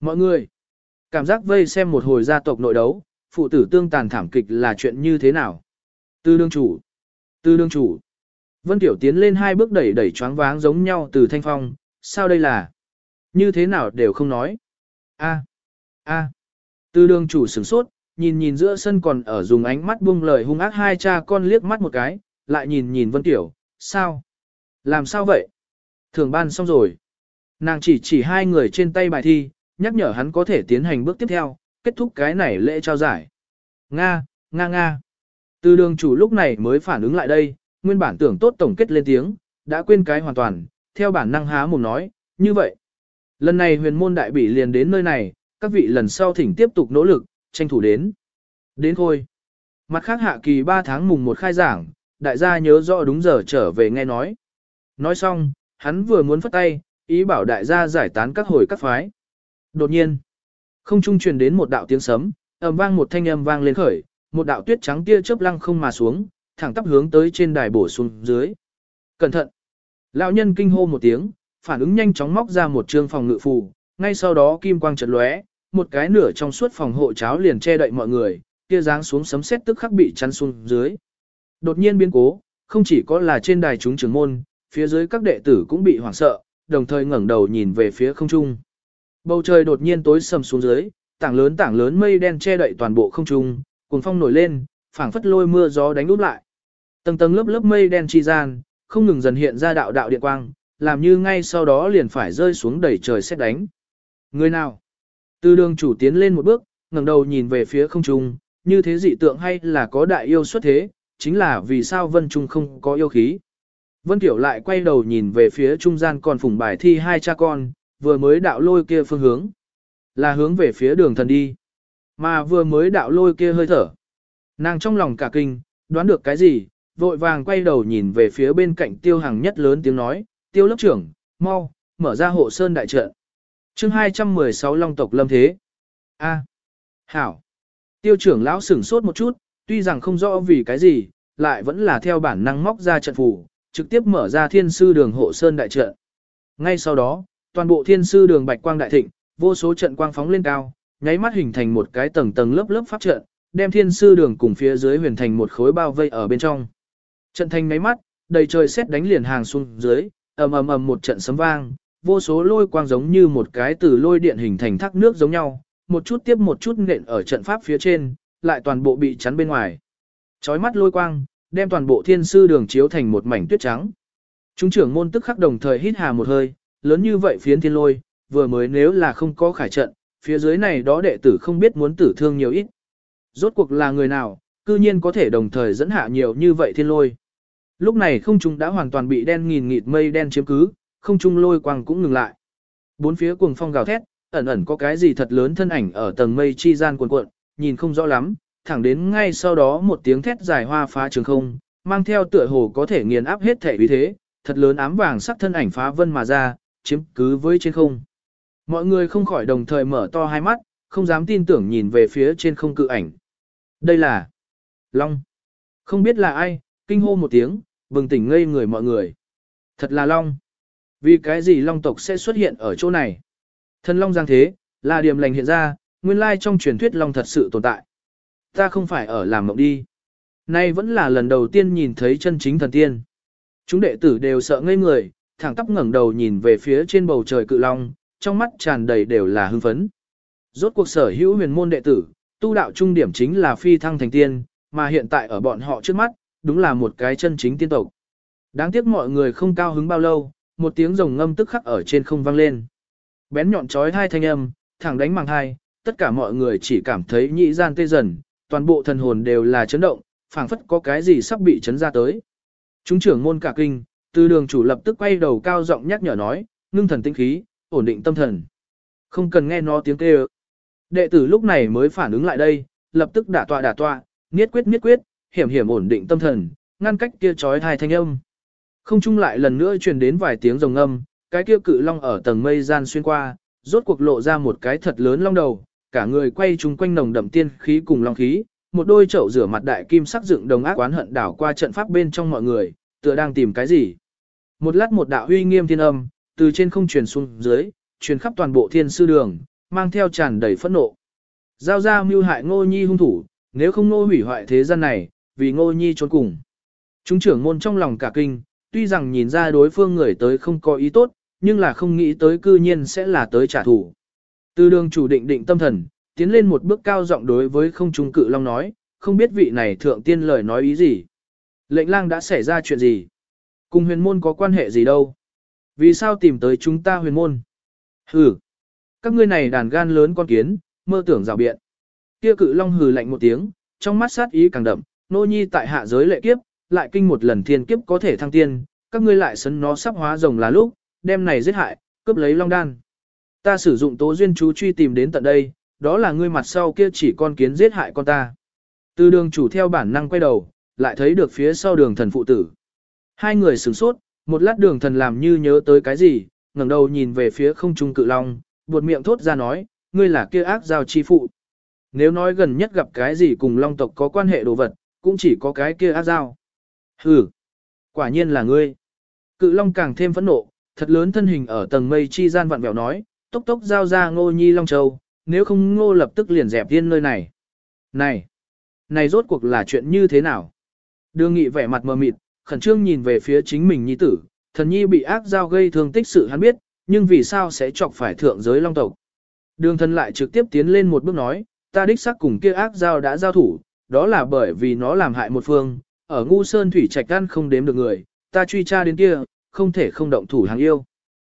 Mọi người, cảm giác vây xem một hồi gia tộc nội đấu, phụ tử tương tàn thảm kịch là chuyện như thế nào? Tư đương chủ, tư đương chủ. Vân Tiểu tiến lên hai bước đẩy đẩy choáng váng giống nhau từ thanh phong, sao đây là? Như thế nào đều không nói. A, a. Từ Đường chủ sửng sốt, nhìn nhìn giữa sân còn ở dùng ánh mắt buông lời hung ác hai cha con liếc mắt một cái, lại nhìn nhìn Vân Tiểu, sao? Làm sao vậy? Thường ban xong rồi. Nàng chỉ chỉ hai người trên tay bài thi, nhắc nhở hắn có thể tiến hành bước tiếp theo, kết thúc cái này lễ trao giải. Nga, Nga Nga. Từ đường chủ lúc này mới phản ứng lại đây, nguyên bản tưởng tốt tổng kết lên tiếng, đã quên cái hoàn toàn, theo bản năng há mồm nói, như vậy. Lần này huyền môn đại bỉ liền đến nơi này, các vị lần sau thỉnh tiếp tục nỗ lực, tranh thủ đến. Đến thôi. Mặt khác hạ kỳ 3 tháng mùng 1 khai giảng, đại gia nhớ rõ đúng giờ trở về nghe nói. Nói xong, hắn vừa muốn phất tay, ý bảo đại gia giải tán các hồi các phái. Đột nhiên, không trung truyền đến một đạo tiếng sấm, ầm vang một thanh âm vang lên khởi, một đạo tuyết trắng tia chớp lăng không mà xuống, thẳng tắp hướng tới trên đài bổ xuống dưới. Cẩn thận! Lão nhân kinh hô một tiếng, phản ứng nhanh chóng móc ra một trương phòng ngự phù, ngay sau đó kim quang chợt lóe, một cái nửa trong suốt phòng hộ cháo liền che đậy mọi người, kia dáng xuống sấm sét tức khắc bị chắn xuống dưới. Đột nhiên biến cố, không chỉ có là trên đài chúng trưởng môn, phía dưới các đệ tử cũng bị hoảng sợ, đồng thời ngẩng đầu nhìn về phía không trung. Bầu trời đột nhiên tối sầm xuống dưới, tảng lớn tảng lớn mây đen che đậy toàn bộ không trung, cuồng phong nổi lên, phảng phất lôi mưa gió đánh úp lại. Tầng tầng lớp lớp mây đen chi gian, không ngừng dần hiện ra đạo đạo điện quang, làm như ngay sau đó liền phải rơi xuống đẩy trời xét đánh. Người nào? Từ đường chủ tiến lên một bước, ngẩng đầu nhìn về phía không trung, như thế dị tượng hay là có đại yêu xuất thế, chính là vì sao Vân Trung không có yêu khí. Vân Tiểu lại quay đầu nhìn về phía trung gian còn phủng bài thi hai cha con, vừa mới đạo lôi kia phương hướng. Là hướng về phía đường thần đi. Mà vừa mới đạo lôi kia hơi thở. Nàng trong lòng cả kinh, đoán được cái gì, vội vàng quay đầu nhìn về phía bên cạnh tiêu hàng nhất lớn tiếng nói, tiêu lớp trưởng, mau, mở ra hộ sơn đại trận chương 216 Long tộc lâm thế. A. Hảo. Tiêu trưởng lão sửng sốt một chút, tuy rằng không rõ vì cái gì, lại vẫn là theo bản năng móc ra trận phù, trực tiếp mở ra thiên sư đường hộ sơn đại trận. Ngay sau đó, toàn bộ thiên sư đường bạch quang đại thịnh, vô số trận quang phóng lên cao, nháy mắt hình thành một cái tầng tầng lớp lớp pháp trận, đem thiên sư đường cùng phía dưới huyền thành một khối bao vây ở bên trong. Trận thành nháy mắt, đầy trời xét đánh liền hàng xuống dưới, ầm ầm ầm một trận sấm vang, vô số lôi quang giống như một cái từ lôi điện hình thành thác nước giống nhau, một chút tiếp một chút nện ở trận pháp phía trên, lại toàn bộ bị chắn bên ngoài. Chói mắt lôi quang, đem toàn bộ thiên sư đường chiếu thành một mảnh tuyết trắng. Chúng trưởng môn tức khắc đồng thời hít hà một hơi, lớn như vậy phiến thiên lôi, vừa mới nếu là không có khải trận, phía dưới này đó đệ tử không biết muốn tử thương nhiều ít. Rốt cuộc là người nào, cư nhiên có thể đồng thời dẫn hạ nhiều như vậy thiên lôi. Lúc này không chúng đã hoàn toàn bị đen nghìn nghịt mây đen chiếm cứ, không trung lôi quang cũng ngừng lại. Bốn phía cuồng phong gào thét, ẩn ẩn có cái gì thật lớn thân ảnh ở tầng mây chi gian cuộn cuộn, nhìn không rõ lắm, thẳng đến ngay sau đó một tiếng thét dài hoa phá trường không, mang theo tựa hồ có thể nghiền áp hết thể uy thế, thật lớn ám vàng sắc thân ảnh phá vân mà ra, chiếm cứ với trên không. Mọi người không khỏi đồng thời mở to hai mắt, không dám tin tưởng nhìn về phía trên không cự ảnh. Đây là Long. Không biết là ai, kinh hô một tiếng, bừng tỉnh ngây người mọi người. Thật là Long. Vì cái gì Long tộc sẽ xuất hiện ở chỗ này? Thần Long giang thế, là điểm lành hiện ra, nguyên lai trong truyền thuyết Long thật sự tồn tại. Ta không phải ở làm mộng đi. Nay vẫn là lần đầu tiên nhìn thấy chân chính thần tiên. Chúng đệ tử đều sợ ngây người, thẳng tắp ngẩng đầu nhìn về phía trên bầu trời cự long, trong mắt tràn đầy đều là hưng phấn. Rốt cuộc sở hữu huyền môn đệ tử, tu đạo trung điểm chính là phi thăng thành tiên, mà hiện tại ở bọn họ trước mắt, đúng là một cái chân chính tiên tộc. Đáng tiếc mọi người không cao hứng bao lâu, một tiếng rồng ngâm tức khắc ở trên không vang lên. Bén nhọn chói hai thanh âm, thẳng đánh màng hai, tất cả mọi người chỉ cảm thấy nhĩ gian tê dần, toàn bộ thần hồn đều là chấn động, phảng phất có cái gì sắp bị chấn ra tới. Chúng trưởng môn cả kinh, từ đường chủ lập tức quay đầu cao giọng nhắc nhở nói, ngưng thần tinh khí, ổn định tâm thần. Không cần nghe nó tiếng kêu. Đệ tử lúc này mới phản ứng lại đây, lập tức đả tọa đả tọa, niết quyết niết quyết, hiểm hiểm ổn định tâm thần, ngăn cách kia chói hai thanh âm. Không chung lại lần nữa truyền đến vài tiếng rồng âm, cái kia cự long ở tầng mây gian xuyên qua, rốt cuộc lộ ra một cái thật lớn long đầu, cả người quay chung quanh nồng đậm tiên khí cùng long khí, một đôi chậu rửa mặt đại kim sắc dựng đồng ác oán hận đảo qua trận pháp bên trong mọi người, tựa đang tìm cái gì. Một lát một đạo uy nghiêm thiên âm, từ trên không truyền xuống dưới, truyền khắp toàn bộ thiên sư đường, mang theo tràn đầy phẫn nộ. Giao ra mưu hại ngô nhi hung thủ, nếu không ngô hủy hoại thế gian này, vì ngô nhi trốn cùng. Chúng trưởng môn trong lòng cả kinh, tuy rằng nhìn ra đối phương người tới không có ý tốt, nhưng là không nghĩ tới cư nhiên sẽ là tới trả thù. Từ đường chủ định định tâm thần, tiến lên một bước cao giọng đối với không trung cự long nói, không biết vị này thượng tiên lời nói ý gì. Lệnh lang đã xảy ra chuyện gì? Cùng huyền môn có quan hệ gì đâu? Vì sao tìm tới chúng ta huyền môn? Hừ! Các ngươi này đàn gan lớn con kiến, mơ tưởng rào biện. Kia cự long hừ lạnh một tiếng, trong mắt sát ý càng đậm, nô nhi tại hạ giới lệ kiếp, lại kinh một lần thiên kiếp có thể thăng tiên, các ngươi lại sấn nó sắp hóa rồng là lúc, đem này giết hại, cướp lấy long đan. Ta sử dụng tố duyên chú truy tìm đến tận đây, đó là ngươi mặt sau kia chỉ con kiến giết hại con ta. Từ đường chủ theo bản năng quay đầu, lại thấy được phía sau đường thần phụ tử. Hai người sửng sốt, một lát đường thần làm như nhớ tới cái gì, ngẩng đầu nhìn về phía không trung cự long, buột miệng thốt ra nói, ngươi là kia ác giao chi phụ. Nếu nói gần nhất gặp cái gì cùng long tộc có quan hệ đồ vật, cũng chỉ có cái kia ác giao. Hừ, quả nhiên là ngươi. Cự long càng thêm phẫn nộ, thật lớn thân hình ở tầng mây chi gian vặn vẹo nói, tốc tốc giao ra ngô nhi long châu, nếu không ngô lập tức liền dẹp tiên nơi này. Này, này rốt cuộc là chuyện như thế nào? Đường nghị vẻ mặt mờ mịt, khẩn trương nhìn về phía chính mình nhi tử, thần nhi bị ác giao gây thương tích sự hắn biết, nhưng vì sao sẽ chọc phải thượng giới long tộc. Đường thần lại trực tiếp tiến lên một bước nói, ta đích xác cùng kia ác giao đã giao thủ, đó là bởi vì nó làm hại một phương, ở ngu sơn thủy trạch gan không đếm được người, ta truy tra đến kia, không thể không động thủ hàng yêu.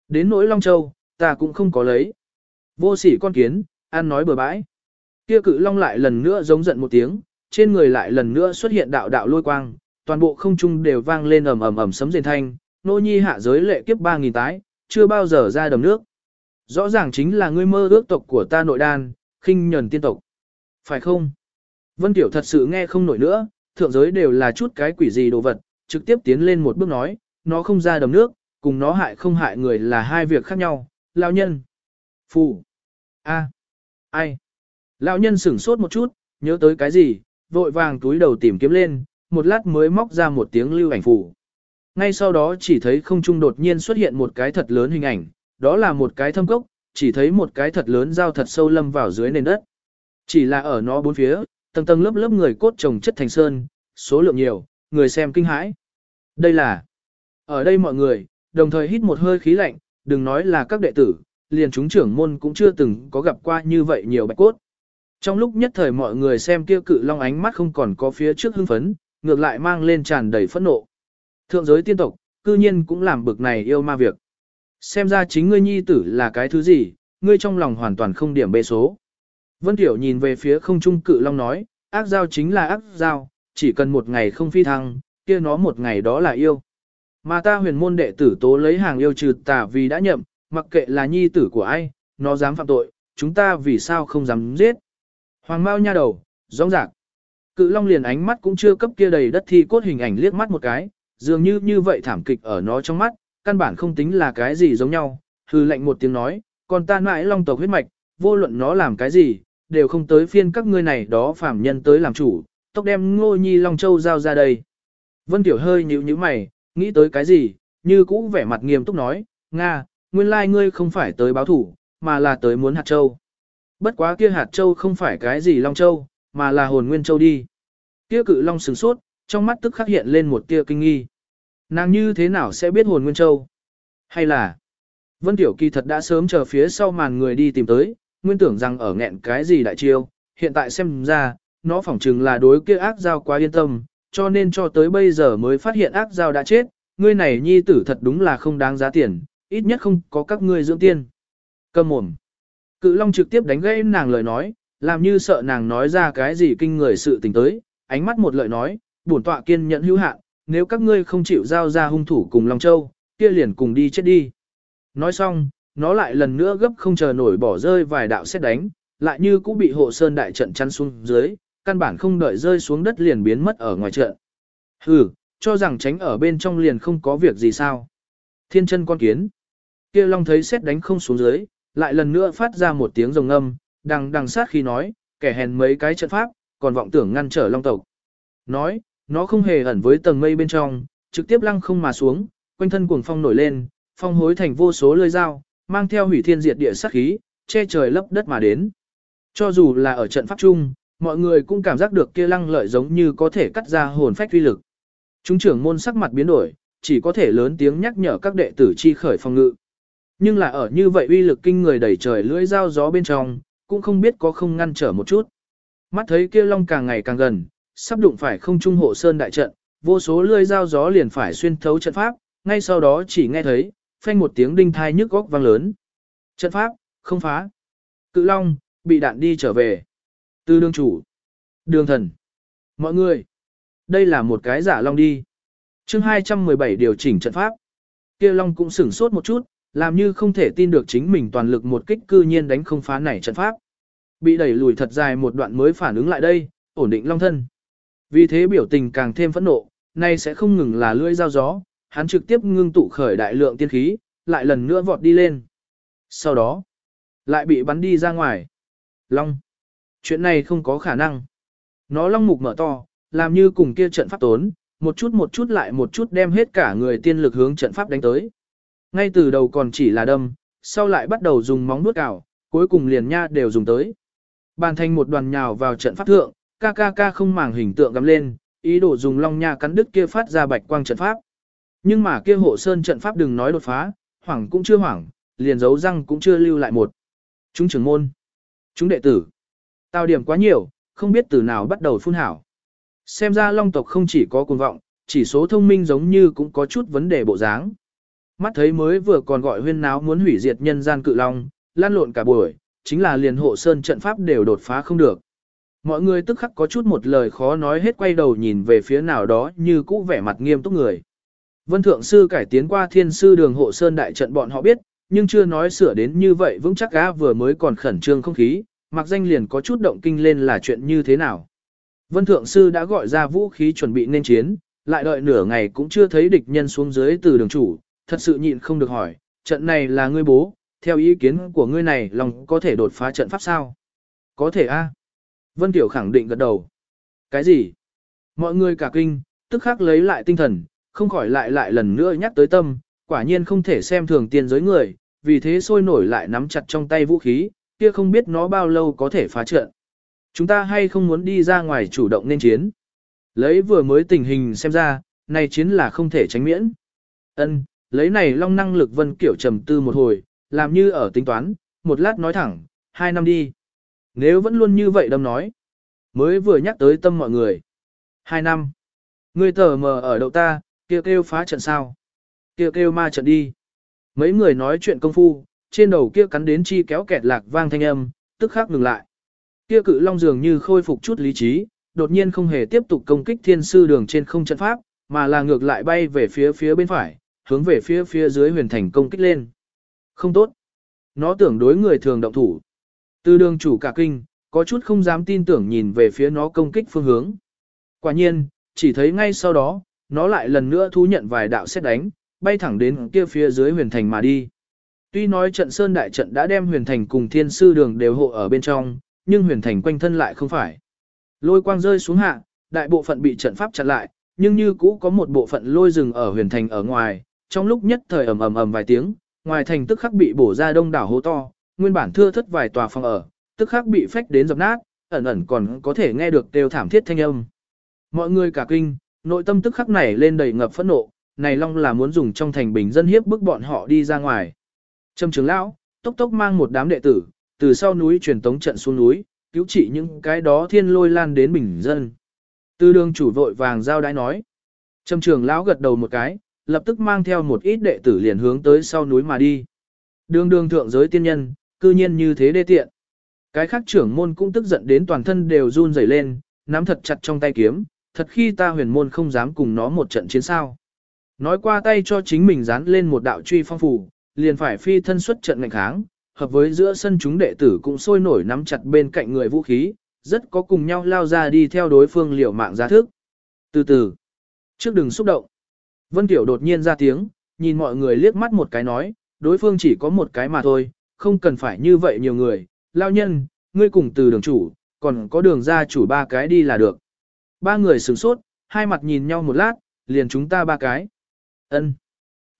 Đến nỗi Long Châu, ta cũng không có lấy. Vô sỉ con kiến, ăn nói bừa bãi. Kia cự long lại lần nữa giống giận một tiếng, trên người lại lần nữa xuất hiện đạo đạo lôi quang, toàn bộ không trung đều vang lên ầm ầm ầm sấm rền thanh, nô nhi hạ giới lệ kiếp 3000 tái, chưa bao giờ ra đầm nước. Rõ ràng chính là ngươi mơ ước tộc của ta nội đan, khinh nhẫn tiên tộc. Phải không? Vân Tiểu thật sự nghe không nổi nữa, thượng giới đều là chút cái quỷ gì đồ vật, trực tiếp tiến lên một bước nói, nó không ra đầm nước, cùng nó hại không hại người là hai việc khác nhau, lão nhân. Phù. A. Ai? Lão nhân sửng sốt một chút, nhớ tới cái gì, vội vàng túi đầu tìm kiếm lên, một lát mới móc ra một tiếng lưu ảnh phù. Ngay sau đó chỉ thấy không trung đột nhiên xuất hiện một cái thật lớn hình ảnh, đó là một cái thâm cốc, chỉ thấy một cái thật lớn dao thật sâu lâm vào dưới nền đất. Chỉ là ở nó bốn phía, tầng tầng lớp lớp người cốt trồng chất thành sơn, số lượng nhiều, người xem kinh hãi. Đây là, ở đây mọi người, đồng thời hít một hơi khí lạnh, đừng nói là các đệ tử, liền chúng trưởng môn cũng chưa từng có gặp qua như vậy nhiều bạch cốt. Trong lúc nhất thời mọi người xem kia cự long ánh mắt không còn có phía trước hưng phấn, ngược lại mang lên tràn đầy phẫn nộ. Thượng giới tiên tộc, cư nhiên cũng làm bực này yêu ma việc. xem ra chính ngươi nhi tử là cái thứ gì, ngươi trong lòng hoàn toàn không điểm bê số. Vân Tiểu nhìn về phía không trung cự long nói, ác giao chính là ác giao, chỉ cần một ngày không phi thăng, kia nó một ngày đó là yêu. Mà ta huyền môn đệ tử tố lấy hàng yêu trừ tà vì đã nhậm, mặc kệ là nhi tử của ai, nó dám phạm tội, chúng ta vì sao không dám giết. Hoàng Mao nha đầu, rõ rạc. Cự long liền ánh mắt cũng chưa cấp kia đầy đất thi cốt hình ảnh liếc mắt một cái, dường như như vậy thảm kịch ở nó trong mắt, căn bản không tính là cái gì giống nhau, hư lệnh một tiếng nói, còn ta mãi long tộc huyết mạch, vô luận nó làm cái gì, đều không tới phiên các ngươi này đó phàm nhân tới làm chủ, tốc đem ngô nhi long châu giao ra đây. Vân Tiểu hơi nhíu nhíu mày, nghĩ tới cái gì, như cũ vẻ mặt nghiêm túc nói, Nga, nguyên lai ngươi không phải tới báo thủ, mà là tới muốn hạt châu. Bất quá kia hạt châu không phải cái gì long châu, mà là hồn nguyên châu đi. Kia cự long sừng sốt, trong mắt tức khắc hiện lên một tia kinh nghi. Nàng như thế nào sẽ biết hồn nguyên châu? Hay là, Vân Tiểu Kỳ thật đã sớm chờ phía sau màn người đi tìm tới, nguyên tưởng rằng ở nghẹn cái gì đại chiêu, hiện tại xem ra, nó phỏng chừng là đối kia ác giao quá yên tâm, cho nên cho tới bây giờ mới phát hiện ác giao đã chết, ngươi này nhi tử thật đúng là không đáng giá tiền, ít nhất không có các ngươi dưỡng tiên. Cầm mồm. Cự Long trực tiếp đánh gãy nàng lời nói, làm như sợ nàng nói ra cái gì kinh người sự tình tới, ánh mắt một lời nói, bổn tọa kiên nhẫn hữu hạn, nếu các ngươi không chịu giao ra hung thủ cùng Long Châu, kia liền cùng đi chết đi. Nói xong, nó lại lần nữa gấp không chờ nổi bỏ rơi vài đạo xét đánh, lại như cũng bị hộ sơn đại trận chắn xuống dưới, căn bản không đợi rơi xuống đất liền biến mất ở ngoài trận. Hừ, cho rằng tránh ở bên trong liền không có việc gì sao. Thiên chân con kiến. kia long thấy xét đánh không xuống dưới, lại lần nữa phát ra một tiếng rồng âm, đằng đằng sát khi nói, kẻ hèn mấy cái trận pháp, còn vọng tưởng ngăn trở long tộc. Nói, nó không hề ẩn với tầng mây bên trong, trực tiếp lăng không mà xuống, quanh thân cuồng phong nổi lên, phong hối thành vô số lưỡi dao, mang theo hủy thiên diệt địa sát khí, che trời lấp đất mà đến. Cho dù là ở trận pháp chung, mọi người cũng cảm giác được kia lăng lợi giống như có thể cắt ra hồn phách uy lực. Chúng trưởng môn sắc mặt biến đổi, chỉ có thể lớn tiếng nhắc nhở các đệ tử chi khởi phòng ngự. Nhưng là ở như vậy uy lực kinh người đẩy trời lưỡi dao gió bên trong, cũng không biết có không ngăn trở một chút. Mắt thấy kia long càng ngày càng gần, sắp đụng phải không trung hộ sơn đại trận, vô số lưỡi dao gió liền phải xuyên thấu trận pháp, ngay sau đó chỉ nghe thấy, phanh một tiếng đinh thai nhức góc vang lớn. Trận pháp, không phá. Cự long, bị đạn đi trở về. Từ đường chủ, đường thần, mọi người. Đây là một cái giả long đi. chương 217 điều chỉnh trận pháp. kia long cũng sửng sốt một chút, làm như không thể tin được chính mình toàn lực một kích cư nhiên đánh không phá này trận pháp. Bị đẩy lùi thật dài một đoạn mới phản ứng lại đây, ổn định long thân. Vì thế biểu tình càng thêm phẫn nộ, nay sẽ không ngừng là lưỡi dao gió, hắn trực tiếp ngưng tụ khởi đại lượng tiên khí, lại lần nữa vọt đi lên. Sau đó, lại bị bắn đi ra ngoài. Long. Chuyện này không có khả năng. Nó long mục mở to, làm như cùng kia trận pháp tốn, một chút một chút lại một chút đem hết cả người tiên lực hướng trận pháp đánh tới. Ngay từ đầu còn chỉ là đâm, sau lại bắt đầu dùng móng nuốt cào, cuối cùng liền nha đều dùng tới. Bàn thành một đoàn nhào vào trận pháp thượng, ca ca ca không màng hình tượng gắm lên, ý đồ dùng long nha cắn đứt kia phát ra bạch quang trận pháp. Nhưng mà kia hộ sơn trận pháp đừng nói đột phá, hoảng cũng chưa hoảng, liền giấu răng cũng chưa lưu lại một. Chúng trưởng môn, chúng đệ tử, tao điểm quá nhiều, không biết từ nào bắt đầu phun hảo. Xem ra long tộc không chỉ có cuồng vọng, chỉ số thông minh giống như cũng có chút vấn đề bộ dáng. Mắt thấy mới vừa còn gọi huyên náo muốn hủy diệt nhân gian cự long, lan lộn cả buổi, chính là liền hộ sơn trận pháp đều đột phá không được. Mọi người tức khắc có chút một lời khó nói hết quay đầu nhìn về phía nào đó như cũ vẻ mặt nghiêm túc người. Vân Thượng Sư cải tiến qua thiên sư đường hộ sơn đại trận bọn họ biết, nhưng chưa nói sửa đến như vậy vững chắc gã vừa mới còn khẩn trương không khí, mặc danh liền có chút động kinh lên là chuyện như thế nào. Vân Thượng Sư đã gọi ra vũ khí chuẩn bị nên chiến, lại đợi nửa ngày cũng chưa thấy địch nhân xuống dưới từ đường chủ, thật sự nhịn không được hỏi, trận này là ngươi bố, theo ý kiến của ngươi này lòng có thể đột phá trận pháp sao? Có thể a. Vân Tiểu khẳng định gật đầu. Cái gì? Mọi người cả kinh, tức khắc lấy lại tinh thần, không khỏi lại lại lần nữa nhắc tới tâm, quả nhiên không thể xem thường tiên giới người, vì thế sôi nổi lại nắm chặt trong tay vũ khí, kia không biết nó bao lâu có thể phá trận. Chúng ta hay không muốn đi ra ngoài chủ động nên chiến. Lấy vừa mới tình hình xem ra, này chiến là không thể tránh miễn. Ân, lấy này long năng lực vân kiểu trầm tư một hồi, làm như ở tính toán, một lát nói thẳng, hai năm đi. Nếu vẫn luôn như vậy đâm nói, mới vừa nhắc tới tâm mọi người. Hai năm. Người tờ mờ ở đậu ta, kêu kêu phá trận sao. Kêu kêu ma trận đi. Mấy người nói chuyện công phu, trên đầu kia cắn đến chi kéo kẹt lạc vang thanh âm, tức khắc ngừng lại. Kia cự long dường như khôi phục chút lý trí, đột nhiên không hề tiếp tục công kích thiên sư đường trên không trận pháp, mà là ngược lại bay về phía phía bên phải, hướng về phía phía dưới huyền thành công kích lên. Không tốt. Nó tưởng đối người thường động thủ. Từ đường chủ cả kinh, có chút không dám tin tưởng nhìn về phía nó công kích phương hướng. Quả nhiên, chỉ thấy ngay sau đó, nó lại lần nữa thu nhận vài đạo xét đánh, bay thẳng đến kia phía dưới huyền thành mà đi. Tuy nói trận sơn đại trận đã đem huyền thành cùng thiên sư đường đều hộ ở bên trong, nhưng huyền thành quanh thân lại không phải. Lôi quang rơi xuống hạ, đại bộ phận bị trận pháp chặn lại, nhưng như cũ có một bộ phận lôi rừng ở huyền thành ở ngoài, trong lúc nhất thời ầm ầm ầm vài tiếng, ngoài thành tức khắc bị bổ ra đông đảo hố to, nguyên bản thưa thất vài tòa phòng ở, tức khắc bị phách đến dập nát, ẩn ẩn còn có thể nghe được đều thảm thiết thanh âm. Mọi người cả kinh, nội tâm tức khắc này lên đầy ngập phẫn nộ, này long là muốn dùng trong thành bình dân hiếp bức bọn họ đi ra ngoài. Trâm trưởng lão, tốc tốc mang một đám đệ tử, từ sau núi truyền tống trận xuống núi, cứu trị những cái đó thiên lôi lan đến bình dân. Tư đường chủ vội vàng giao đái nói. Trâm trưởng lão gật đầu một cái, lập tức mang theo một ít đệ tử liền hướng tới sau núi mà đi. Đường đường thượng giới tiên nhân, cư nhiên như thế đê tiện. Cái khác trưởng môn cũng tức giận đến toàn thân đều run rẩy lên, nắm thật chặt trong tay kiếm, thật khi ta huyền môn không dám cùng nó một trận chiến sao. Nói qua tay cho chính mình dán lên một đạo truy phong phủ, liền phải phi thân xuất trận ngành kháng, hợp với giữa sân chúng đệ tử cũng sôi nổi nắm chặt bên cạnh người vũ khí, rất có cùng nhau lao ra đi theo đối phương liều mạng giá thức. Từ từ, trước đừng xúc động. Vân Tiểu đột nhiên ra tiếng, nhìn mọi người liếc mắt một cái nói, đối phương chỉ có một cái mà thôi, không cần phải như vậy nhiều người, lao nhân, ngươi cùng từ đường chủ, còn có đường ra chủ ba cái đi là được. Ba người sửng sốt, hai mặt nhìn nhau một lát, liền chúng ta ba cái. Ân.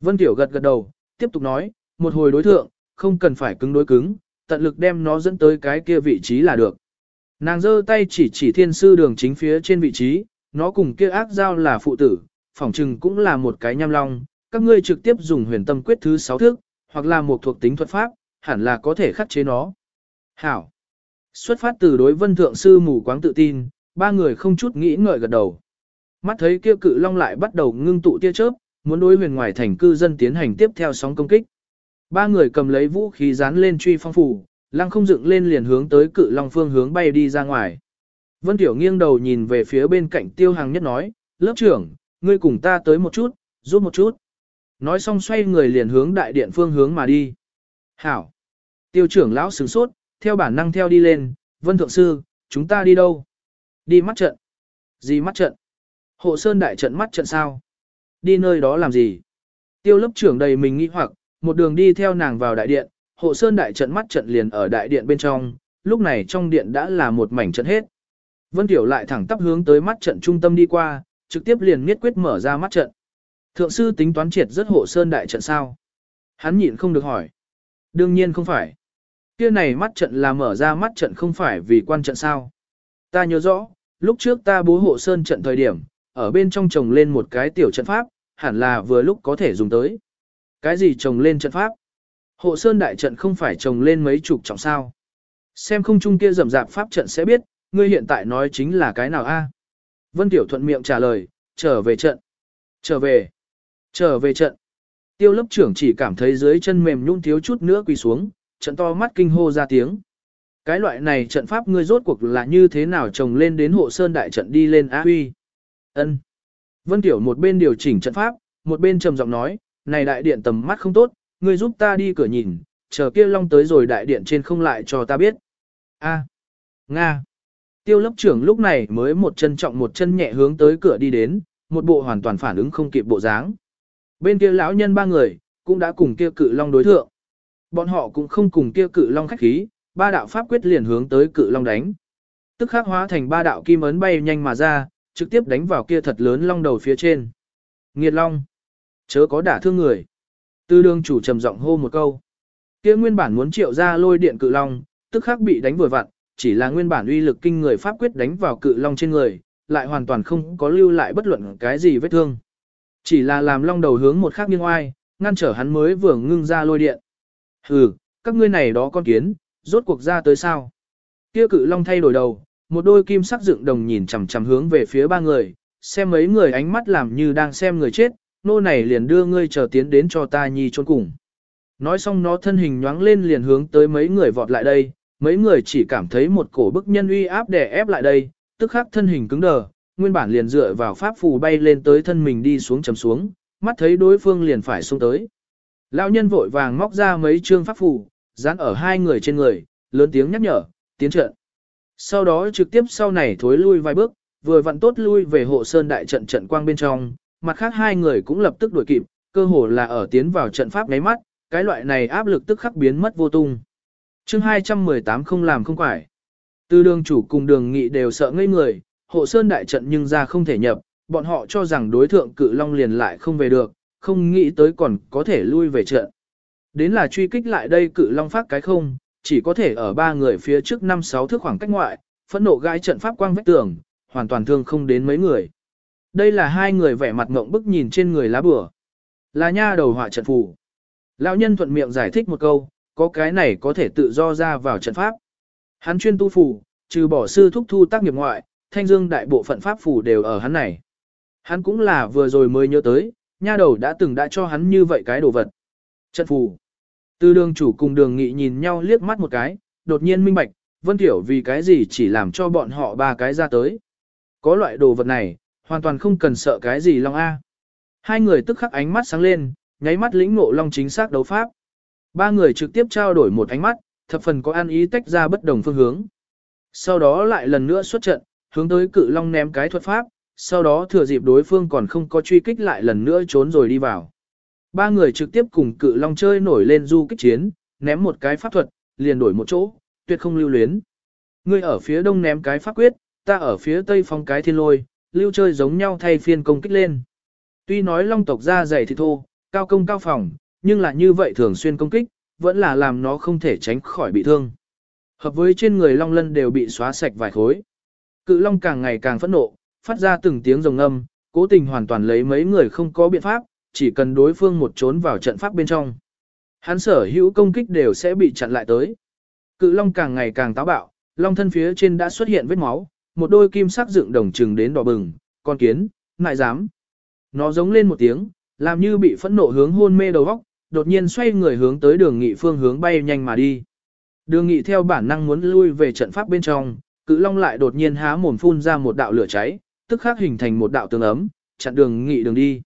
Vân Tiểu gật gật đầu, tiếp tục nói, một hồi đối thượng, không cần phải cứng đối cứng, tận lực đem nó dẫn tới cái kia vị trí là được. Nàng giơ tay chỉ chỉ thiên sư đường chính phía trên vị trí, nó cùng kia ác giao là phụ tử, phỏng trừng cũng là một cái nham long, các ngươi trực tiếp dùng huyền tâm quyết thứ sáu thước, hoặc là một thuộc tính thuật pháp, hẳn là có thể khắc chế nó. Hảo. Xuất phát từ đối vân thượng sư mù quáng tự tin, ba người không chút nghĩ ngợi gật đầu. Mắt thấy kia cự long lại bắt đầu ngưng tụ tia chớp, muốn đối huyền ngoài thành cư dân tiến hành tiếp theo sóng công kích. Ba người cầm lấy vũ khí dán lên truy phong phủ, lăng không dựng lên liền hướng tới cự long phương hướng bay đi ra ngoài. Vân Tiểu nghiêng đầu nhìn về phía bên cạnh tiêu hàng nhất nói, lớp trưởng, ngươi cùng ta tới một chút, giúp một chút. Nói xong xoay người liền hướng đại điện phương hướng mà đi. Hảo. Tiêu trưởng lão sửng sốt, theo bản năng theo đi lên, Vân Thượng Sư, chúng ta đi đâu? Đi mắt trận. Gì mắt trận? Hộ Sơn đại trận mắt trận sao? Đi nơi đó làm gì? Tiêu lớp trưởng đầy mình nghi hoặc, một đường đi theo nàng vào đại điện, hộ Sơn đại trận mắt trận liền ở đại điện bên trong, lúc này trong điện đã là một mảnh trận hết. Vân Tiểu lại thẳng tắp hướng tới mắt trận trung tâm đi qua, trực tiếp liền miết quyết mở ra mắt trận. Thượng sư tính toán triệt rất hộ Sơn đại trận sao? Hắn nhịn không được hỏi. Đương nhiên không phải. Kia này mắt trận là mở ra mắt trận không phải vì quan trận sao. Ta nhớ rõ, lúc trước ta bố hộ sơn trận thời điểm, ở bên trong trồng lên một cái tiểu trận pháp, hẳn là vừa lúc có thể dùng tới. Cái gì trồng lên trận pháp? Hộ sơn đại trận không phải trồng lên mấy chục trọng sao. Xem không chung kia rầm rạp pháp trận sẽ biết, ngươi hiện tại nói chính là cái nào a? Vân Tiểu thuận miệng trả lời, trở về trận. Trở về. Trở về trận. Tiêu lớp trưởng chỉ cảm thấy dưới chân mềm nhũn thiếu chút nữa quỳ xuống, trận to mắt kinh hô ra tiếng. Cái loại này trận pháp ngươi rốt cuộc là như thế nào trồng lên đến hộ sơn đại trận đi lên á huy. ân Vân Tiểu một bên điều chỉnh trận pháp, một bên trầm giọng nói, này đại điện tầm mắt không tốt, ngươi giúp ta đi cửa nhìn, chờ kia long tới rồi đại điện trên không lại cho ta biết. A. Nga. Tiêu lớp trưởng lúc này mới một chân trọng một chân nhẹ hướng tới cửa đi đến, một bộ hoàn toàn phản ứng không kịp bộ dáng. Bên kia lão nhân ba người, cũng đã cùng kia cự long đối thượng. Bọn họ cũng không cùng kia cự long khách khí, ba đạo pháp quyết liền hướng tới cự long đánh. Tức khắc hóa thành ba đạo kim ấn bay nhanh mà ra, trực tiếp đánh vào kia thật lớn long đầu phía trên. Nghiệt long, chớ có đả thương người. Tư đương chủ trầm giọng hô một câu. Kia nguyên bản muốn triệu ra lôi điện cự long, tức khắc bị đánh vừa vặn, chỉ là nguyên bản uy lực kinh người pháp quyết đánh vào cự long trên người, lại hoàn toàn không có lưu lại bất luận cái gì vết thương. Chỉ là làm long đầu hướng một khắc nghiêng oai, ngăn trở hắn mới vừa ngưng ra lôi điện. Hừ, các ngươi này đó con kiến, rốt cuộc ra tới sao? Kia cự long thay đổi đầu, một đôi kim sắc dựng đồng nhìn chằm chằm hướng về phía ba người, xem mấy người ánh mắt làm như đang xem người chết, nô này liền đưa ngươi chờ tiến đến cho ta nhi trốn cùng. Nói xong nó thân hình nhoáng lên liền hướng tới mấy người vọt lại đây, mấy người chỉ cảm thấy một cổ bức nhân uy áp đè ép lại đây, tức khắc thân hình cứng đờ, nguyên bản liền dựa vào pháp phù bay lên tới thân mình đi xuống chấm xuống, mắt thấy đối phương liền phải xuống tới. Lão nhân vội vàng móc ra mấy trương pháp phù, dán ở hai người trên người, lớn tiếng nhắc nhở, tiến trận. Sau đó trực tiếp sau này thối lui vài bước, vừa vặn tốt lui về hộ sơn đại trận trận quang bên trong, mặt khác hai người cũng lập tức đuổi kịp, cơ hồ là ở tiến vào trận pháp ngáy mắt, cái loại này áp lực tức khắc biến mất vô tung. chương 218 không làm không quải. Từ đường chủ cùng đường nghị đều sợ ngây người, hộ sơn đại trận nhưng ra không thể nhập, bọn họ cho rằng đối thượng cự long liền lại không về được, không nghĩ tới còn có thể lui về trận. Đến là truy kích lại đây cự long phát cái không, chỉ có thể ở ba người phía trước năm sáu thước khoảng cách ngoại, phẫn nộ gai trận pháp quang vách tường, hoàn toàn thương không đến mấy người. Đây là hai người vẻ mặt ngộng bức nhìn trên người lá bửa. Là nha đầu họa trận phù. Lão nhân thuận miệng giải thích một câu, có cái này có thể tự do ra vào trận pháp. Hắn chuyên tu phù, trừ bỏ sư thúc thu tác nghiệp ngoại, thanh dương đại bộ phận pháp phù đều ở hắn này. Hắn cũng là vừa rồi mới nhớ tới, nha đầu đã từng đã cho hắn như vậy cái đồ vật. Trận phù. Từ đường chủ cùng đường nghị nhìn nhau liếc mắt một cái, đột nhiên minh bạch, Vân Tiểu vì cái gì chỉ làm cho bọn họ ba cái ra tới. Có loại đồ vật này, hoàn toàn không cần sợ cái gì Long A. Hai người tức khắc ánh mắt sáng lên, nháy mắt lĩnh ngộ Long chính xác đấu pháp. Ba người trực tiếp trao đổi một ánh mắt, thập phần có an ý tách ra bất đồng phương hướng. Sau đó lại lần nữa xuất trận, hướng tới cự Long ném cái thuật pháp, sau đó thừa dịp đối phương còn không có truy kích lại lần nữa trốn rồi đi vào. Ba người trực tiếp cùng cự long chơi nổi lên du kích chiến, ném một cái pháp thuật, liền đổi một chỗ, tuyệt không lưu luyến. Ngươi ở phía đông ném cái pháp quyết, ta ở phía tây phong cái thiên lôi, lưu chơi giống nhau thay phiên công kích lên. Tuy nói long tộc ra dày thì thô, cao công cao phòng, nhưng là như vậy thường xuyên công kích, vẫn là làm nó không thể tránh khỏi bị thương. Hợp với trên người long lân đều bị xóa sạch vài khối. Cự long càng ngày càng phẫn nộ, phát ra từng tiếng rồng âm, cố tình hoàn toàn lấy mấy người không có biện pháp, chỉ cần đối phương một trốn vào trận pháp bên trong. Hắn sở hữu công kích đều sẽ bị chặn lại tới. Cự long càng ngày càng táo bạo, long thân phía trên đã xuất hiện vết máu, một đôi kim sắc dựng đồng trừng đến đỏ bừng, con kiến, ngại dám. Nó giống lên một tiếng, làm như bị phẫn nộ hướng hôn mê đầu góc, đột nhiên xoay người hướng tới đường nghị phương hướng bay nhanh mà đi. Đường nghị theo bản năng muốn lui về trận pháp bên trong, cự long lại đột nhiên há mồm phun ra một đạo lửa cháy, tức khắc hình thành một đạo tường ấm, chặn đường nghị đường đi.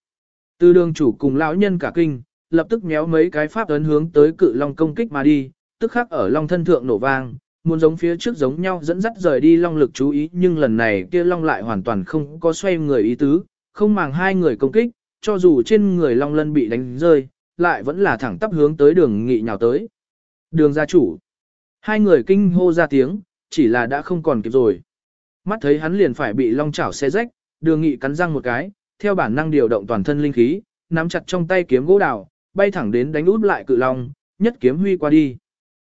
Từ đường chủ cùng lão nhân cả kinh, lập tức méo mấy cái pháp ấn hướng tới cự long công kích mà đi, tức khắc ở long thân thượng nổ vang, muốn giống phía trước giống nhau dẫn dắt rời đi long lực chú ý nhưng lần này kia long lại hoàn toàn không có xoay người ý tứ, không màng hai người công kích, cho dù trên người long lân bị đánh rơi, lại vẫn là thẳng tắp hướng tới đường nghị nhào tới. Đường gia chủ. Hai người kinh hô ra tiếng, chỉ là đã không còn kịp rồi. Mắt thấy hắn liền phải bị long chảo xe rách, đường nghị cắn răng một cái, theo bản năng điều động toàn thân linh khí, nắm chặt trong tay kiếm gỗ đào, bay thẳng đến đánh út lại cự long, nhất kiếm huy qua đi.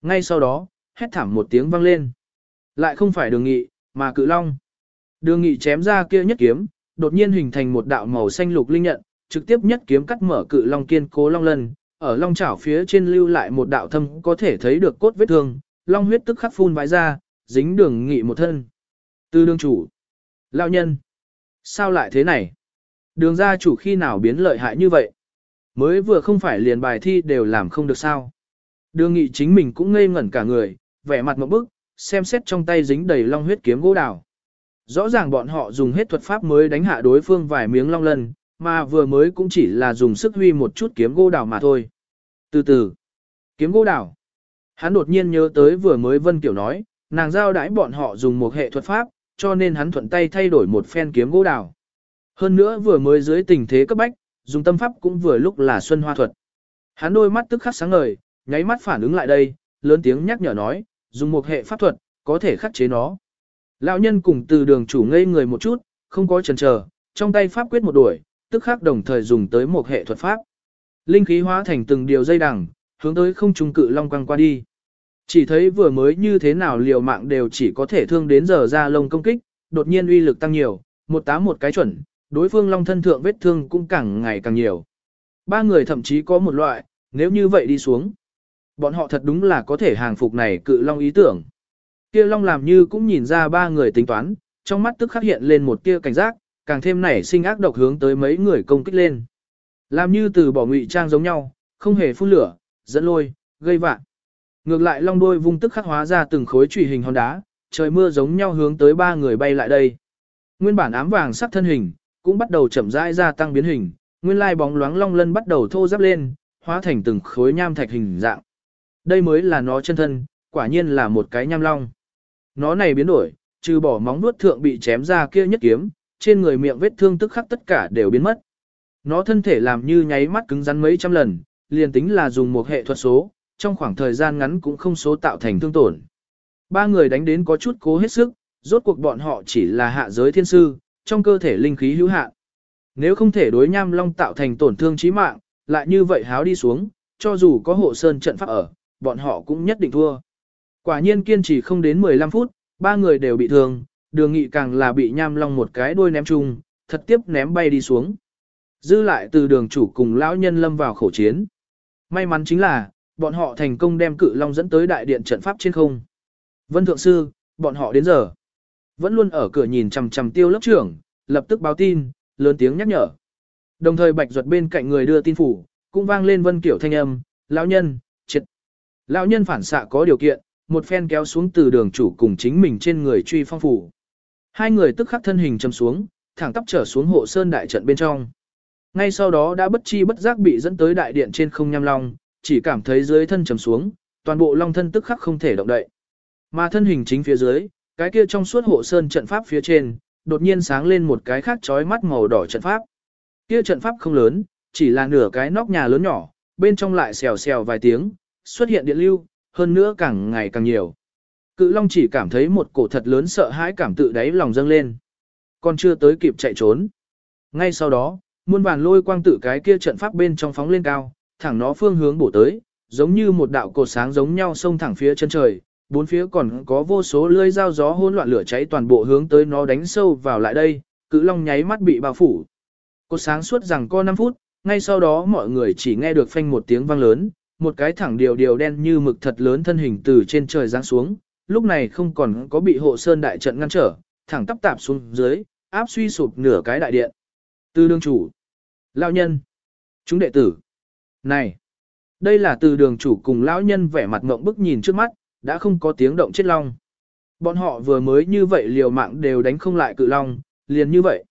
Ngay sau đó, hét thảm một tiếng vang lên. Lại không phải đường nghị, mà cự long. Đường nghị chém ra kia nhất kiếm, đột nhiên hình thành một đạo màu xanh lục linh nhận, trực tiếp nhất kiếm cắt mở cự long kiên cố long lân, ở long chảo phía trên lưu lại một đạo thâm có thể thấy được cốt vết thương, long huyết tức khắc phun vãi ra, dính đường nghị một thân. Từ đương chủ, lão nhân, sao lại thế này? Đường gia chủ khi nào biến lợi hại như vậy? Mới vừa không phải liền bài thi đều làm không được sao. Đường nghị chính mình cũng ngây ngẩn cả người, vẻ mặt một bức, xem xét trong tay dính đầy long huyết kiếm gỗ đào. Rõ ràng bọn họ dùng hết thuật pháp mới đánh hạ đối phương vài miếng long lân, mà vừa mới cũng chỉ là dùng sức huy một chút kiếm gỗ đào mà thôi. Từ từ, kiếm gỗ đào. Hắn đột nhiên nhớ tới vừa mới Vân Kiểu nói, nàng giao đãi bọn họ dùng một hệ thuật pháp, cho nên hắn thuận tay thay đổi một phen kiếm gỗ đào. Hơn nữa vừa mới dưới tình thế cấp bách, dùng tâm pháp cũng vừa lúc là xuân hoa thuật. Hắn đôi mắt tức khắc sáng ngời, nháy mắt phản ứng lại đây, lớn tiếng nhắc nhở nói, dùng một hệ pháp thuật, có thể khắc chế nó. Lão nhân cùng từ đường chủ ngây người một chút, không có chần chờ, trong tay pháp quyết một đuổi, tức khắc đồng thời dùng tới một hệ thuật pháp. Linh khí hóa thành từng điều dây đằng, hướng tới không trung cự long quăng qua đi. Chỉ thấy vừa mới như thế nào liều mạng đều chỉ có thể thương đến giờ ra lông công kích, đột nhiên uy lực tăng nhiều, một tám một cái chuẩn, đối phương long thân thượng vết thương cũng càng ngày càng nhiều. Ba người thậm chí có một loại, nếu như vậy đi xuống. Bọn họ thật đúng là có thể hàng phục này cự long ý tưởng. Kia long làm như cũng nhìn ra ba người tính toán, trong mắt tức khắc hiện lên một tia cảnh giác, càng thêm nảy sinh ác độc hướng tới mấy người công kích lên. Làm như từ bỏ ngụy trang giống nhau, không hề phun lửa, dẫn lôi, gây vạn. Ngược lại long đôi vung tức khắc hóa ra từng khối trụy hình hòn đá, trời mưa giống nhau hướng tới ba người bay lại đây. Nguyên bản ám vàng sắc thân hình, cũng bắt đầu chậm rãi gia tăng biến hình, nguyên lai bóng loáng long lân bắt đầu thô ráp lên, hóa thành từng khối nham thạch hình dạng. Đây mới là nó chân thân, quả nhiên là một cái nham long. Nó này biến đổi, trừ bỏ móng vuốt thượng bị chém ra kia nhất kiếm, trên người miệng vết thương tức khắc tất cả đều biến mất. Nó thân thể làm như nháy mắt cứng rắn mấy trăm lần, liền tính là dùng một hệ thuật số, trong khoảng thời gian ngắn cũng không số tạo thành thương tổn. Ba người đánh đến có chút cố hết sức, rốt cuộc bọn họ chỉ là hạ giới thiên sư, trong cơ thể linh khí hữu hạn. Nếu không thể đối nham long tạo thành tổn thương chí mạng, lại như vậy háo đi xuống, cho dù có hộ sơn trận pháp ở, bọn họ cũng nhất định thua. Quả nhiên kiên trì không đến 15 phút, ba người đều bị thương, đường nghị càng là bị nham long một cái đuôi ném chung, thật tiếp ném bay đi xuống. Dư lại từ đường chủ cùng lão nhân lâm vào khổ chiến. May mắn chính là, bọn họ thành công đem cự long dẫn tới đại điện trận pháp trên không. Vân Thượng Sư, bọn họ đến giờ. Vẫn luôn ở cửa nhìn chằm chằm tiêu lớp trưởng, lập tức báo tin, lớn tiếng nhắc nhở. Đồng thời bạch ruột bên cạnh người đưa tin phủ, cũng vang lên vân kiểu thanh âm, lão nhân, triệt. Lão nhân phản xạ có điều kiện, một phen kéo xuống từ đường chủ cùng chính mình trên người truy phong phủ. Hai người tức khắc thân hình chầm xuống, thẳng tắp trở xuống hộ sơn đại trận bên trong. Ngay sau đó đã bất chi bất giác bị dẫn tới đại điện trên không nham long, chỉ cảm thấy dưới thân trầm xuống, toàn bộ long thân tức khắc không thể động đậy. Mà thân hình chính phía dưới, cái kia trong suốt hộ sơn trận pháp phía trên, đột nhiên sáng lên một cái khác chói mắt màu đỏ trận pháp. Kia trận pháp không lớn, chỉ là nửa cái nóc nhà lớn nhỏ, bên trong lại xèo xèo vài tiếng, xuất hiện điện lưu, hơn nữa càng ngày càng nhiều. Cự Long chỉ cảm thấy một cổ thật lớn sợ hãi cảm tự đáy lòng dâng lên. Còn chưa tới kịp chạy trốn. Ngay sau đó, muôn bàn lôi quang tự cái kia trận pháp bên trong phóng lên cao, thẳng nó phương hướng bổ tới, giống như một đạo cột sáng giống nhau xông thẳng phía chân trời, bốn phía còn có vô số lưỡi dao gió hỗn loạn lửa cháy toàn bộ hướng tới nó đánh sâu vào lại đây, cự long nháy mắt bị bao phủ. Cột sáng suốt rằng có 5 phút, ngay sau đó mọi người chỉ nghe được phanh một tiếng vang lớn, một cái thẳng điều điều đen như mực thật lớn thân hình từ trên trời giáng xuống, lúc này không còn có bị hộ sơn đại trận ngăn trở, thẳng tắp tạp xuống dưới, áp suy sụp nửa cái đại điện. Từ đương chủ, lão nhân, chúng đệ tử. Này, đây là từ đường chủ cùng lão nhân vẻ mặt ngộng bức nhìn trước mắt, đã không có tiếng động chết long. Bọn họ vừa mới như vậy liều mạng đều đánh không lại cự long, liền như vậy.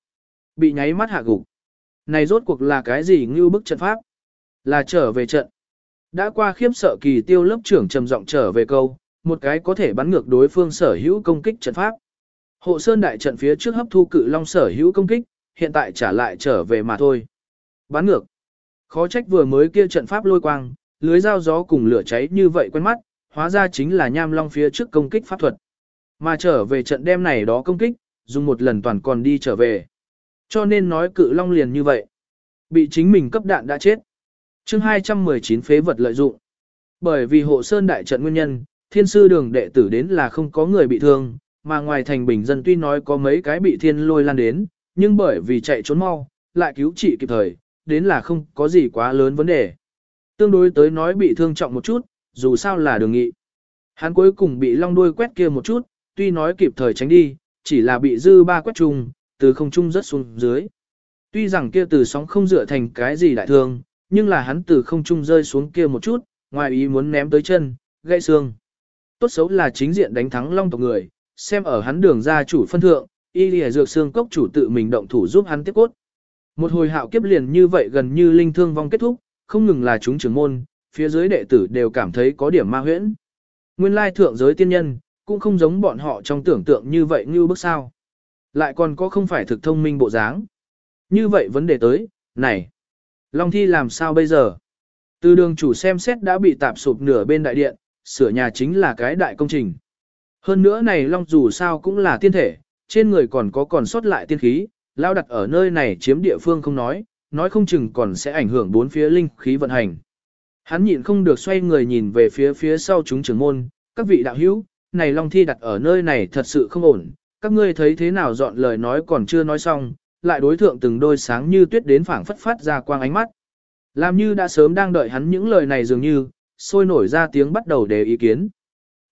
Bị nháy mắt hạ gục. Này rốt cuộc là cái gì như bức trận pháp? Là trở về trận. Đã qua khiếp sợ kỳ tiêu lớp trưởng trầm giọng trở về câu, một cái có thể bắn ngược đối phương sở hữu công kích trận pháp. Hộ sơn đại trận phía trước hấp thu cự long sở hữu công kích, hiện tại trả lại trở về mà thôi. Bắn ngược. Khó trách vừa mới kia trận pháp lôi quang, lưới dao gió cùng lửa cháy như vậy quen mắt, hóa ra chính là nham long phía trước công kích pháp thuật. Mà trở về trận đêm này đó công kích, dùng một lần toàn còn đi trở về. Cho nên nói cự long liền như vậy. Bị chính mình cấp đạn đã chết. chương 219 phế vật lợi dụng. Bởi vì hộ sơn đại trận nguyên nhân, thiên sư đường đệ tử đến là không có người bị thương, mà ngoài thành bình dân tuy nói có mấy cái bị thiên lôi lan đến, nhưng bởi vì chạy trốn mau, lại cứu trị kịp thời, đến là không có gì quá lớn vấn đề. Tương đối tới nói bị thương trọng một chút, dù sao là đường nghị. Hắn cuối cùng bị long đuôi quét kia một chút, tuy nói kịp thời tránh đi, chỉ là bị dư ba quét trùng, từ không trung rất xuống dưới. Tuy rằng kia từ sóng không dựa thành cái gì đại thương, nhưng là hắn từ không trung rơi xuống kia một chút, ngoài ý muốn ném tới chân, gãy xương. Tốt xấu là chính diện đánh thắng long tộc người, xem ở hắn đường ra chủ phân thượng, y lìa dược xương cốc chủ tự mình động thủ giúp hắn tiếp cốt. Một hồi hạo kiếp liền như vậy gần như linh thương vong kết thúc, không ngừng là chúng trưởng môn, phía dưới đệ tử đều cảm thấy có điểm ma huyễn. Nguyên lai thượng giới tiên nhân, cũng không giống bọn họ trong tưởng tượng như vậy như bức sao. Lại còn có không phải thực thông minh bộ dáng. Như vậy vấn đề tới, này, Long Thi làm sao bây giờ? Từ đường chủ xem xét đã bị tạp sụp nửa bên đại điện, sửa nhà chính là cái đại công trình. Hơn nữa này Long dù sao cũng là tiên thể, trên người còn có còn sót lại tiên khí, lao đặt ở nơi này chiếm địa phương không nói, nói không chừng còn sẽ ảnh hưởng bốn phía linh khí vận hành. Hắn nhịn không được xoay người nhìn về phía phía sau chúng trưởng môn, các vị đạo hữu, này Long Thi đặt ở nơi này thật sự không ổn, các ngươi thấy thế nào dọn lời nói còn chưa nói xong, lại đối thượng từng đôi sáng như tuyết đến phảng phất phát ra quang ánh mắt. Làm như đã sớm đang đợi hắn những lời này dường như, sôi nổi ra tiếng bắt đầu đề ý kiến.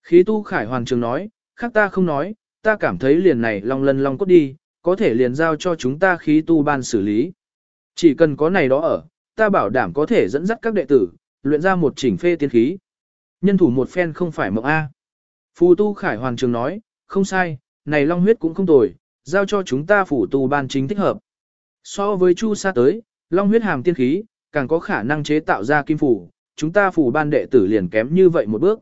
Khí tu khải hoàng trường nói, khác ta không nói, ta cảm thấy liền này long lân long cốt đi, có thể liền giao cho chúng ta khí tu ban xử lý. Chỉ cần có này đó ở, ta bảo đảm có thể dẫn dắt các đệ tử, luyện ra một chỉnh phê tiên khí. Nhân thủ một phen không phải mộng A. Phù tu khải hoàng trường nói, không sai, này long huyết cũng không tồi, giao cho chúng ta phủ tu ban chính thích hợp. So với chu sa tới, long huyết hàm tiên khí, càng có khả năng chế tạo ra kim phủ, chúng ta phủ ban đệ tử liền kém như vậy một bước.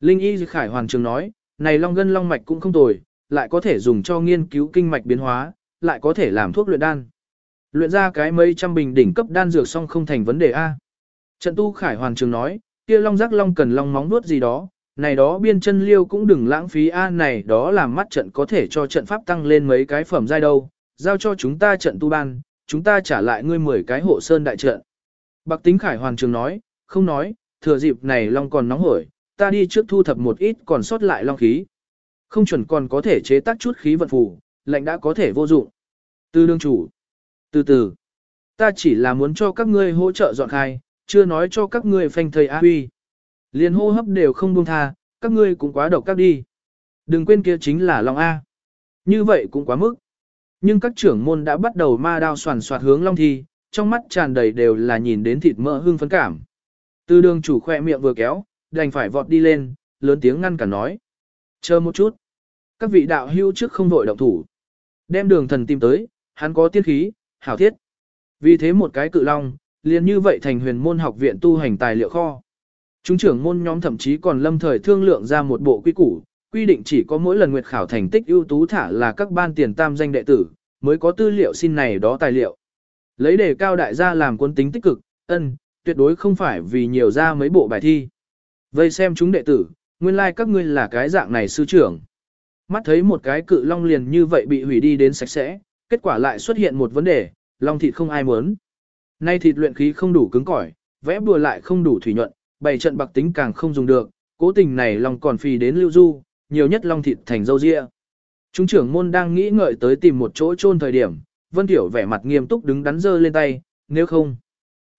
Linh y khải hoàng trường nói, này long gân long mạch cũng không tồi, lại có thể dùng cho nghiên cứu kinh mạch biến hóa, lại có thể làm thuốc luyện đan. Luyện ra cái mấy trăm bình đỉnh cấp đan dược xong không thành vấn đề A. Trận tu khải hoàng trường nói, kia long giác long cần long móng nuốt gì đó, này đó biên chân liêu cũng đừng lãng phí A này đó làm mắt trận có thể cho trận pháp tăng lên mấy cái phẩm giai đâu, giao cho chúng ta trận tu ban, chúng ta trả lại ngươi 10 cái hộ sơn đại trận. Bạc tính khải hoàng trường nói, không nói, thừa dịp này long còn nóng hổi, ta đi trước thu thập một ít còn sót lại long khí. Không chuẩn còn có thể chế tác chút khí vận phù, lệnh đã có thể vô dụng. Từ đương chủ. Từ từ. Ta chỉ là muốn cho các ngươi hỗ trợ dọn khai, chưa nói cho các ngươi phanh thầy A huy. Liền hô hấp đều không buông tha, các ngươi cũng quá độc các đi. Đừng quên kia chính là Long A. Như vậy cũng quá mức. Nhưng các trưởng môn đã bắt đầu ma đao soàn soạt hướng Long Thi, trong mắt tràn đầy đều là nhìn đến thịt mỡ hương phấn cảm. Từ đường chủ khoe miệng vừa kéo, đành phải vọt đi lên, lớn tiếng ngăn cả nói. Chờ một chút. Các vị đạo hưu trước không vội động thủ. Đem đường thần tìm tới, hắn có tiên khí, hảo thiết. Vì thế một cái cự long, liền như vậy thành huyền môn học viện tu hành tài liệu kho. Chúng trưởng môn nhóm thậm chí còn lâm thời thương lượng ra một bộ quy củ, quy định chỉ có mỗi lần nguyệt khảo thành tích ưu tú thả là các ban tiền tam danh đệ tử, mới có tư liệu xin này đó tài liệu. Lấy đề cao đại gia làm quân tính tích cực, ân, tuyệt đối không phải vì nhiều ra mấy bộ bài thi. Vây xem chúng đệ tử, nguyên lai like các ngươi là cái dạng này sư trưởng. Mắt thấy một cái cự long liền như vậy bị hủy đi đến sạch sẽ, kết quả lại xuất hiện một vấn đề, long thịt không ai muốn. Nay thịt luyện khí không đủ cứng cỏi, vẽ bùa lại không đủ thủy nhuận, bày trận bạc tính càng không dùng được, cố tình này lòng còn phì đến lưu du, nhiều nhất long thịt thành dâu ria. Chúng trưởng môn đang nghĩ ngợi tới tìm một chỗ chôn thời điểm, Vân Tiểu vẻ mặt nghiêm túc đứng đắn dơ lên tay, nếu không,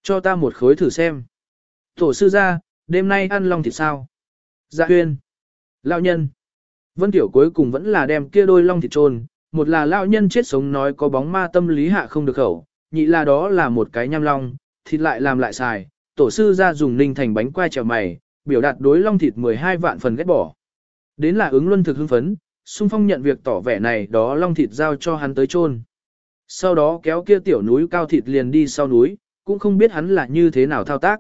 cho ta một khối thử xem. Tổ sư ra, đêm nay ăn long thịt sao? Dạ huyên. Lão nhân. Vân Tiểu cuối cùng vẫn là đem kia đôi long thịt trôn, một là lão nhân chết sống nói có bóng ma tâm lý hạ không được khẩu, nhị là đó là một cái nham long, thịt lại làm lại xài, tổ sư ra dùng ninh thành bánh quai trèo mày, biểu đạt đối long thịt 12 vạn phần ghét bỏ. Đến là ứng luân thực hưng phấn, xung phong nhận việc tỏ vẻ này đó long thịt giao cho hắn tới chôn. Sau đó kéo kia tiểu núi cao thịt liền đi sau núi, cũng không biết hắn là như thế nào thao tác.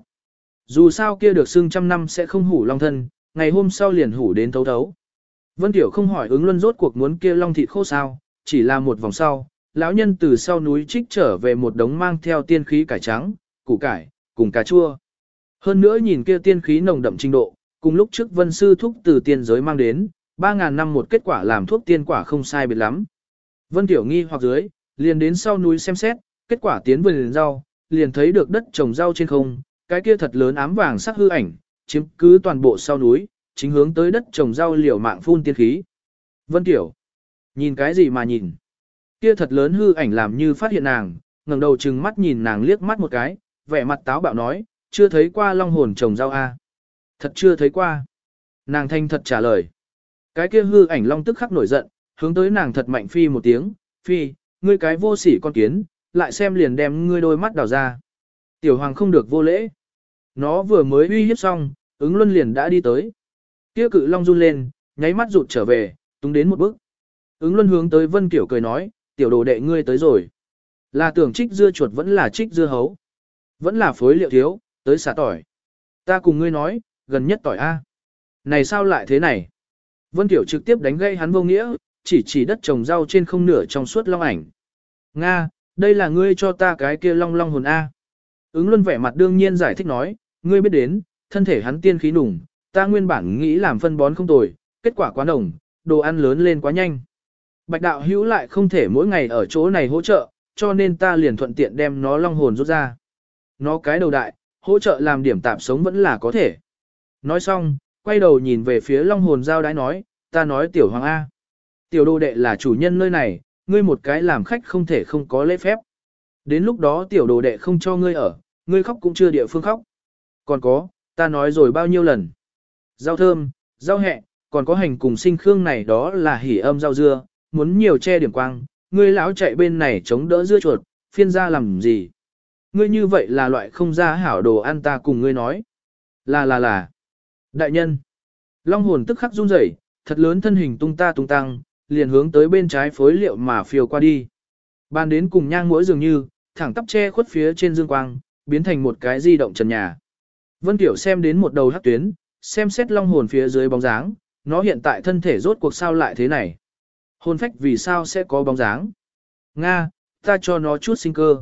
Dù sao kia được xưng trăm năm sẽ không hủ long thân, ngày hôm sau liền hủ đến thấu thấu. Vân Tiểu không hỏi ứng luân rốt cuộc muốn kia long thịt khô sao, chỉ là một vòng sau, lão nhân từ sau núi trích trở về một đống mang theo tiên khí cải trắng, củ cải, cùng cà chua. Hơn nữa nhìn kia tiên khí nồng đậm trình độ, cùng lúc trước vân sư thúc từ tiên giới mang đến, 3.000 năm một kết quả làm thuốc tiên quả không sai biệt lắm. Vân Tiểu nghi hoặc dưới, liền đến sau núi xem xét, kết quả tiến vườn rau, liền thấy được đất trồng rau trên không, cái kia thật lớn ám vàng sắc hư ảnh, chiếm cứ toàn bộ sau núi, chính hướng tới đất trồng rau liều mạng phun tiên khí. Vân Tiểu, nhìn cái gì mà nhìn? Kia thật lớn hư ảnh làm như phát hiện nàng, ngẩng đầu trừng mắt nhìn nàng liếc mắt một cái, vẻ mặt táo bạo nói, chưa thấy qua long hồn trồng rau a? Thật chưa thấy qua. Nàng thanh thật trả lời. Cái kia hư ảnh long tức khắc nổi giận, hướng tới nàng thật mạnh phi một tiếng, phi, ngươi cái vô sỉ con kiến, lại xem liền đem ngươi đôi mắt đào ra. Tiểu hoàng không được vô lễ. Nó vừa mới uy hiếp xong, ứng luân liền đã đi tới. Kia cự long run lên, nháy mắt rụt trở về, tung đến một bước. Ứng luân hướng tới Vân Kiểu cười nói, tiểu đồ đệ ngươi tới rồi. Là tưởng trích dưa chuột vẫn là trích dưa hấu. Vẫn là phối liệu thiếu, tới xả tỏi. Ta cùng ngươi nói, gần nhất tỏi A. Này sao lại thế này? Vân Tiểu trực tiếp đánh gây hắn vô nghĩa, chỉ chỉ đất trồng rau trên không nửa trong suốt long ảnh. Nga, đây là ngươi cho ta cái kia long long hồn A. Ứng luân vẻ mặt đương nhiên giải thích nói, ngươi biết đến, thân thể hắn tiên khí nùng, ta nguyên bản nghĩ làm phân bón không tồi, kết quả quá nồng, đồ ăn lớn lên quá nhanh. Bạch đạo hữu lại không thể mỗi ngày ở chỗ này hỗ trợ, cho nên ta liền thuận tiện đem nó long hồn rút ra. Nó cái đầu đại, hỗ trợ làm điểm tạm sống vẫn là có thể. Nói xong, quay đầu nhìn về phía long hồn giao đái nói, ta nói tiểu hoàng A. Tiểu đồ đệ là chủ nhân nơi này, ngươi một cái làm khách không thể không có lễ phép. Đến lúc đó tiểu đồ đệ không cho ngươi ở, ngươi khóc cũng chưa địa phương khóc. Còn có, ta nói rồi bao nhiêu lần. Rau thơm, rau hẹ, còn có hành cùng sinh khương này đó là hỉ âm rau dưa, muốn nhiều che điểm quang, ngươi lão chạy bên này chống đỡ dưa chuột, phiên ra làm gì. ngươi như vậy là loại không ra hảo đồ ăn ta cùng ngươi nói. Là là là. Đại nhân. Long hồn tức khắc run rẩy, thật lớn thân hình tung ta tung tăng, liền hướng tới bên trái phối liệu mà phiêu qua đi. Ban đến cùng nhang mũi dường như, thẳng tắp che khuất phía trên dương quang, biến thành một cái di động trần nhà. Vân Tiểu xem đến một đầu hắc tuyến, xem xét long hồn phía dưới bóng dáng, nó hiện tại thân thể rốt cuộc sao lại thế này. Hồn phách vì sao sẽ có bóng dáng? Nga, ta cho nó chút sinh cơ.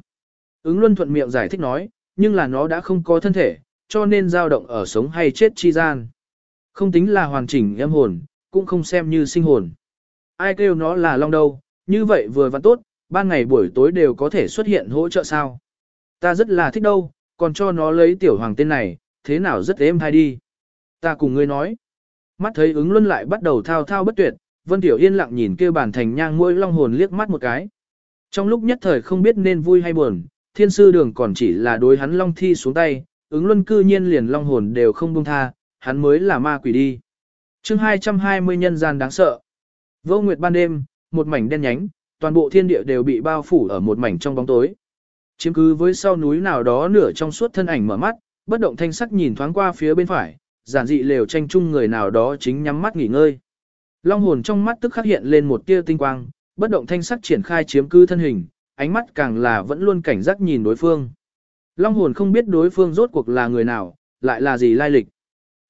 Ứng luân thuận miệng giải thích nói, nhưng là nó đã không có thân thể, cho nên dao động ở sống hay chết chi gian. Không tính là hoàn chỉnh em hồn, cũng không xem như sinh hồn. Ai kêu nó là long đâu, như vậy vừa vặn tốt, ban ngày buổi tối đều có thể xuất hiện hỗ trợ sao. Ta rất là thích đâu, còn cho nó lấy tiểu hoàng tên này, thế nào rất êm hay đi. Ta cùng ngươi nói. Mắt thấy ứng luân lại bắt đầu thao thao bất tuyệt, Vân Tiểu yên lặng nhìn kêu bản thành nhang mũi long hồn liếc mắt một cái. Trong lúc nhất thời không biết nên vui hay buồn, thiên sư đường còn chỉ là đối hắn long thi xuống tay, ứng luân cư nhiên liền long hồn đều không buông tha, hắn mới là ma quỷ đi. chương 220 nhân gian đáng sợ. Vô nguyệt ban đêm, một mảnh đen nhánh, toàn bộ thiên địa đều bị bao phủ ở một mảnh trong bóng tối. Chiếm cứ với sau núi nào đó nửa trong suốt thân ảnh mở mắt, bất động thanh sắc nhìn thoáng qua phía bên phải, giản dị lều tranh chung người nào đó chính nhắm mắt nghỉ ngơi. Long hồn trong mắt tức khắc hiện lên một tia tinh quang, bất động thanh sắc triển khai chiếm cứ thân hình, ánh mắt càng là vẫn luôn cảnh giác nhìn đối phương. Long hồn không biết đối phương rốt cuộc là người nào, lại là gì lai lịch.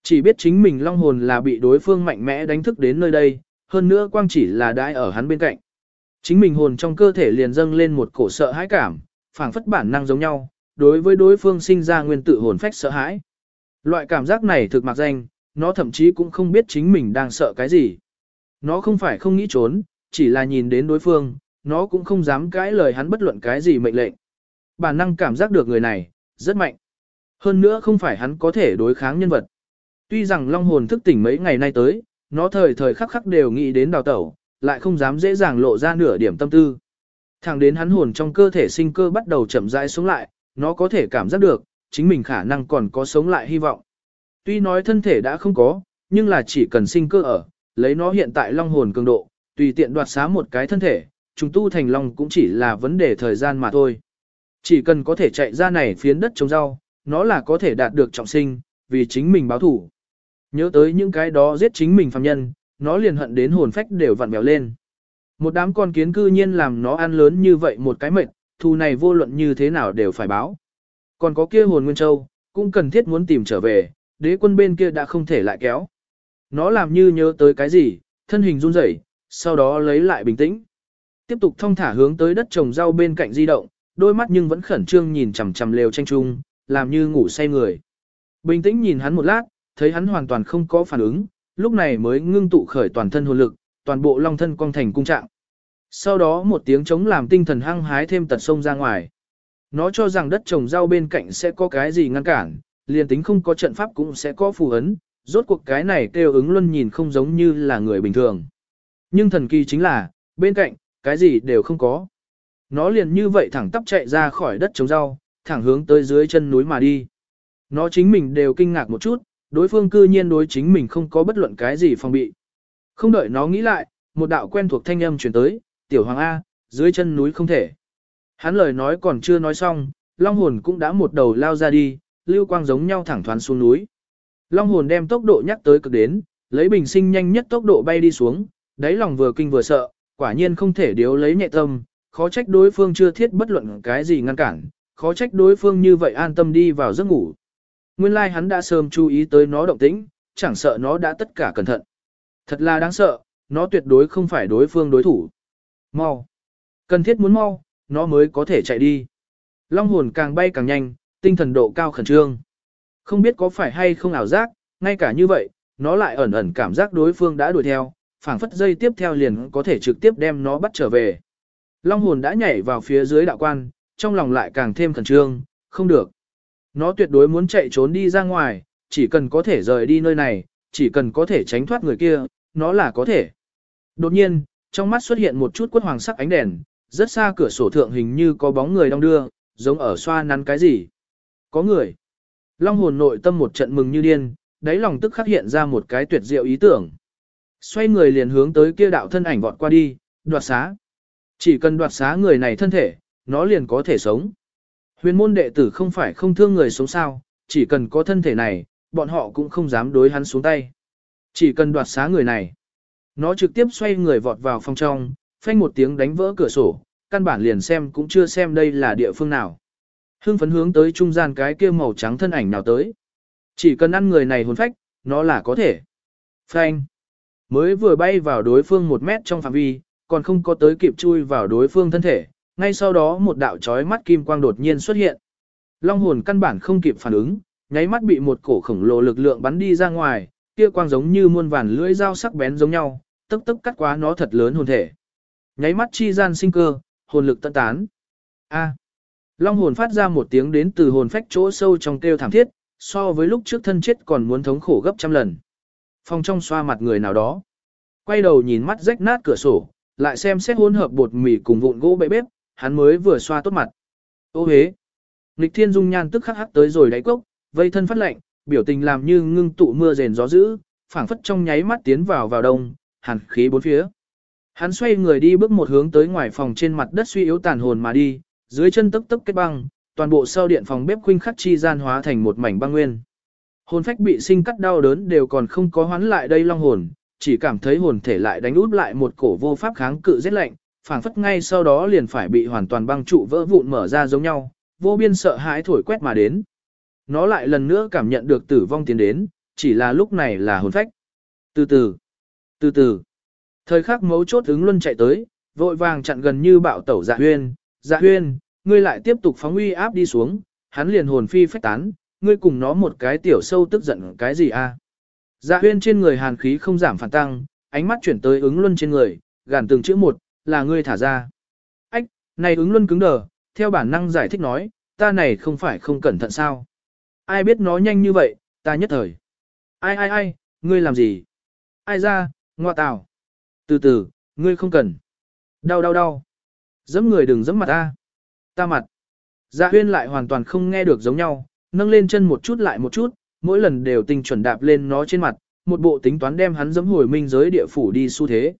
Chỉ biết chính mình long hồn là bị đối phương mạnh mẽ đánh thức đến nơi đây, hơn nữa quang chỉ là đãi ở hắn bên cạnh. Chính mình hồn trong cơ thể liền dâng lên một cổ sợ hãi cảm, phảng phất bản năng giống nhau, đối với đối phương sinh ra nguyên tự hồn phách sợ hãi. Loại cảm giác này thực mặc danh, nó thậm chí cũng không biết chính mình đang sợ cái gì. Nó không phải không nghĩ trốn, chỉ là nhìn đến đối phương, nó cũng không dám cãi lời hắn bất luận cái gì mệnh lệnh. Bản năng cảm giác được người này, rất mạnh. Hơn nữa không phải hắn có thể đối kháng nhân vật. Tuy rằng long hồn thức tỉnh mấy ngày nay tới, nó thời thời khắc khắc đều nghĩ đến đào tẩu, lại không dám dễ dàng lộ ra nửa điểm tâm tư. Thẳng đến hắn hồn trong cơ thể sinh cơ bắt đầu chậm rãi xuống lại, nó có thể cảm giác được, chính mình khả năng còn có sống lại hy vọng. Tuy nói thân thể đã không có, nhưng là chỉ cần sinh cơ ở, lấy nó hiện tại long hồn cường độ, tùy tiện đoạt xá một cái thân thể, chúng tu thành long cũng chỉ là vấn đề thời gian mà thôi. Chỉ cần có thể chạy ra này phiến đất trồng rau, nó là có thể đạt được trọng sinh, vì chính mình báo thủ. Nhớ tới những cái đó giết chính mình phàm nhân, nó liền hận đến hồn phách đều vặn bèo lên. Một đám con kiến cư nhiên làm nó ăn lớn như vậy một cái mệt, thù này vô luận như thế nào đều phải báo. Còn có kia hồn Nguyên Châu, cũng cần thiết muốn tìm trở về, đế quân bên kia đã không thể lại kéo. Nó làm như nhớ tới cái gì, thân hình run rẩy, sau đó lấy lại bình tĩnh. Tiếp tục thông thả hướng tới đất trồng rau bên cạnh di động, đôi mắt nhưng vẫn khẩn trương nhìn chằm chằm lều tranh trung, làm như ngủ say người. Bình tĩnh nhìn hắn một lát, thấy hắn hoàn toàn không có phản ứng, lúc này mới ngưng tụ khởi toàn thân hồn lực, toàn bộ long thân cong thành cung trạng. Sau đó một tiếng trống làm tinh thần hăng hái thêm tật sông ra ngoài. Nó cho rằng đất trồng rau bên cạnh sẽ có cái gì ngăn cản, liền tính không có trận pháp cũng sẽ có phù ấn, rốt cuộc cái này kêu ứng luân nhìn không giống như là người bình thường. Nhưng thần kỳ chính là, bên cạnh, cái gì đều không có. Nó liền như vậy thẳng tắp chạy ra khỏi đất trồng rau, thẳng hướng tới dưới chân núi mà đi. Nó chính mình đều kinh ngạc một chút, đối phương cư nhiên đối chính mình không có bất luận cái gì phòng bị. Không đợi nó nghĩ lại, một đạo quen thuộc thanh âm chuyển tới, tiểu hoàng A, dưới chân núi không thể. Hắn lời nói còn chưa nói xong, long hồn cũng đã một đầu lao ra đi, lưu quang giống nhau thẳng thoán xuống núi. Long hồn đem tốc độ nhắc tới cực đến, lấy bình sinh nhanh nhất tốc độ bay đi xuống, đáy lòng vừa kinh vừa sợ, quả nhiên không thể điếu lấy nhẹ tâm, khó trách đối phương chưa thiết bất luận cái gì ngăn cản, khó trách đối phương như vậy an tâm đi vào giấc ngủ. Nguyên lai like hắn đã sớm chú ý tới nó động tĩnh, chẳng sợ nó đã tất cả cẩn thận. Thật là đáng sợ, nó tuyệt đối không phải đối phương đối thủ. Mau. Cần thiết muốn mau, nó mới có thể chạy đi. Long hồn càng bay càng nhanh, tinh thần độ cao khẩn trương. Không biết có phải hay không ảo giác, ngay cả như vậy, nó lại ẩn ẩn cảm giác đối phương đã đuổi theo, phảng phất dây tiếp theo liền có thể trực tiếp đem nó bắt trở về. Long hồn đã nhảy vào phía dưới đạo quan, trong lòng lại càng thêm khẩn trương, không được. Nó tuyệt đối muốn chạy trốn đi ra ngoài, chỉ cần có thể rời đi nơi này, chỉ cần có thể tránh thoát người kia, nó là có thể. Đột nhiên, trong mắt xuất hiện một chút quất hoàng sắc ánh đèn, rất xa cửa sổ thượng hình như có bóng người đong đưa, giống ở xoa nắn cái gì. Có người. Long hồn nội tâm một trận mừng như điên, đáy lòng tức khắc hiện ra một cái tuyệt diệu ý tưởng. Xoay người liền hướng tới kia đạo thân ảnh vọt qua đi, đoạt xá. Chỉ cần đoạt xá người này thân thể, nó liền có thể sống. Huyền môn đệ tử không phải không thương người sống sao, chỉ cần có thân thể này, bọn họ cũng không dám đối hắn xuống tay. Chỉ cần đoạt xá người này. Nó trực tiếp xoay người vọt vào phòng trong, phanh một tiếng đánh vỡ cửa sổ, căn bản liền xem cũng chưa xem đây là địa phương nào. Hưng phấn hướng tới trung gian cái kia màu trắng thân ảnh nào tới. Chỉ cần ăn người này hồn phách, nó là có thể. Phanh. Mới vừa bay vào đối phương một mét trong phạm vi, còn không có tới kịp chui vào đối phương thân thể, ngay sau đó một đạo chói mắt kim quang đột nhiên xuất hiện. Long hồn căn bản không kịp phản ứng, nháy mắt bị một cổ khổng lồ lực lượng bắn đi ra ngoài, kia quang giống như muôn vàn lưỡi dao sắc bén giống nhau, tức tức cắt quá nó thật lớn hồn thể. Nháy mắt chi gian sinh cơ, hồn lực tận tán. A. Long hồn phát ra một tiếng đến từ hồn phách chỗ sâu trong kêu thảm thiết, so với lúc trước thân chết còn muốn thống khổ gấp trăm lần. Phong trong xoa mặt người nào đó. Quay đầu nhìn mắt rách nát cửa sổ, lại xem xét hỗn hợp bột mì cùng vụn gỗ bệ bếp, hắn mới vừa xoa tốt mặt. Ô hế. Nịch thiên dung nhan tức khắc hắc tới rồi đáy cốc, vây thân phát lạnh, biểu tình làm như ngưng tụ mưa rền gió dữ, phảng phất trong nháy mắt tiến vào vào đông, hàn khí bốn phía. Hắn xoay người đi bước một hướng tới ngoài phòng trên mặt đất suy yếu tàn hồn mà đi, dưới chân tức tức kết băng, toàn bộ sau điện phòng bếp khuynh khắc chi gian hóa thành một mảnh băng nguyên. Hồn phách bị sinh cắt đau đớn đều còn không có hoán lại đây long hồn, chỉ cảm thấy hồn thể lại đánh út lại một cổ vô pháp kháng cự rét lạnh, phảng phất ngay sau đó liền phải bị hoàn toàn băng trụ vỡ vụn mở ra giống nhau, vô biên sợ hãi thổi quét mà đến. Nó lại lần nữa cảm nhận được tử vong tiến đến, chỉ là lúc này là hồn phách. Từ từ, từ từ, thời khắc mấu chốt ứng luân chạy tới, vội vàng chặn gần như bạo tẩu dạ huyên, dạ huyên, ngươi lại tiếp tục phóng uy áp đi xuống, hắn liền hồn phi phách tán, ngươi cùng nó một cái tiểu sâu tức giận cái gì a? Dạ huyên trên người hàn khí không giảm phản tăng, ánh mắt chuyển tới ứng luân trên người, gàn từng chữ một, là ngươi thả ra. Ách, này ứng luân cứng đờ, theo bản năng giải thích nói, ta này không phải không cẩn thận sao. Ai biết nó nhanh như vậy, ta nhất thời. Ai ai ai, ngươi làm gì? Ai ra, ngoa tào. Từ từ, ngươi không cần. Đau đau đau. Dẫm người đừng dẫm mặt ta. Ta mặt. Dạ huyên lại hoàn toàn không nghe được giống nhau, nâng lên chân một chút lại một chút, mỗi lần đều tinh chuẩn đạp lên nó trên mặt, một bộ tính toán đem hắn dẫm hồi minh giới địa phủ đi xu thế.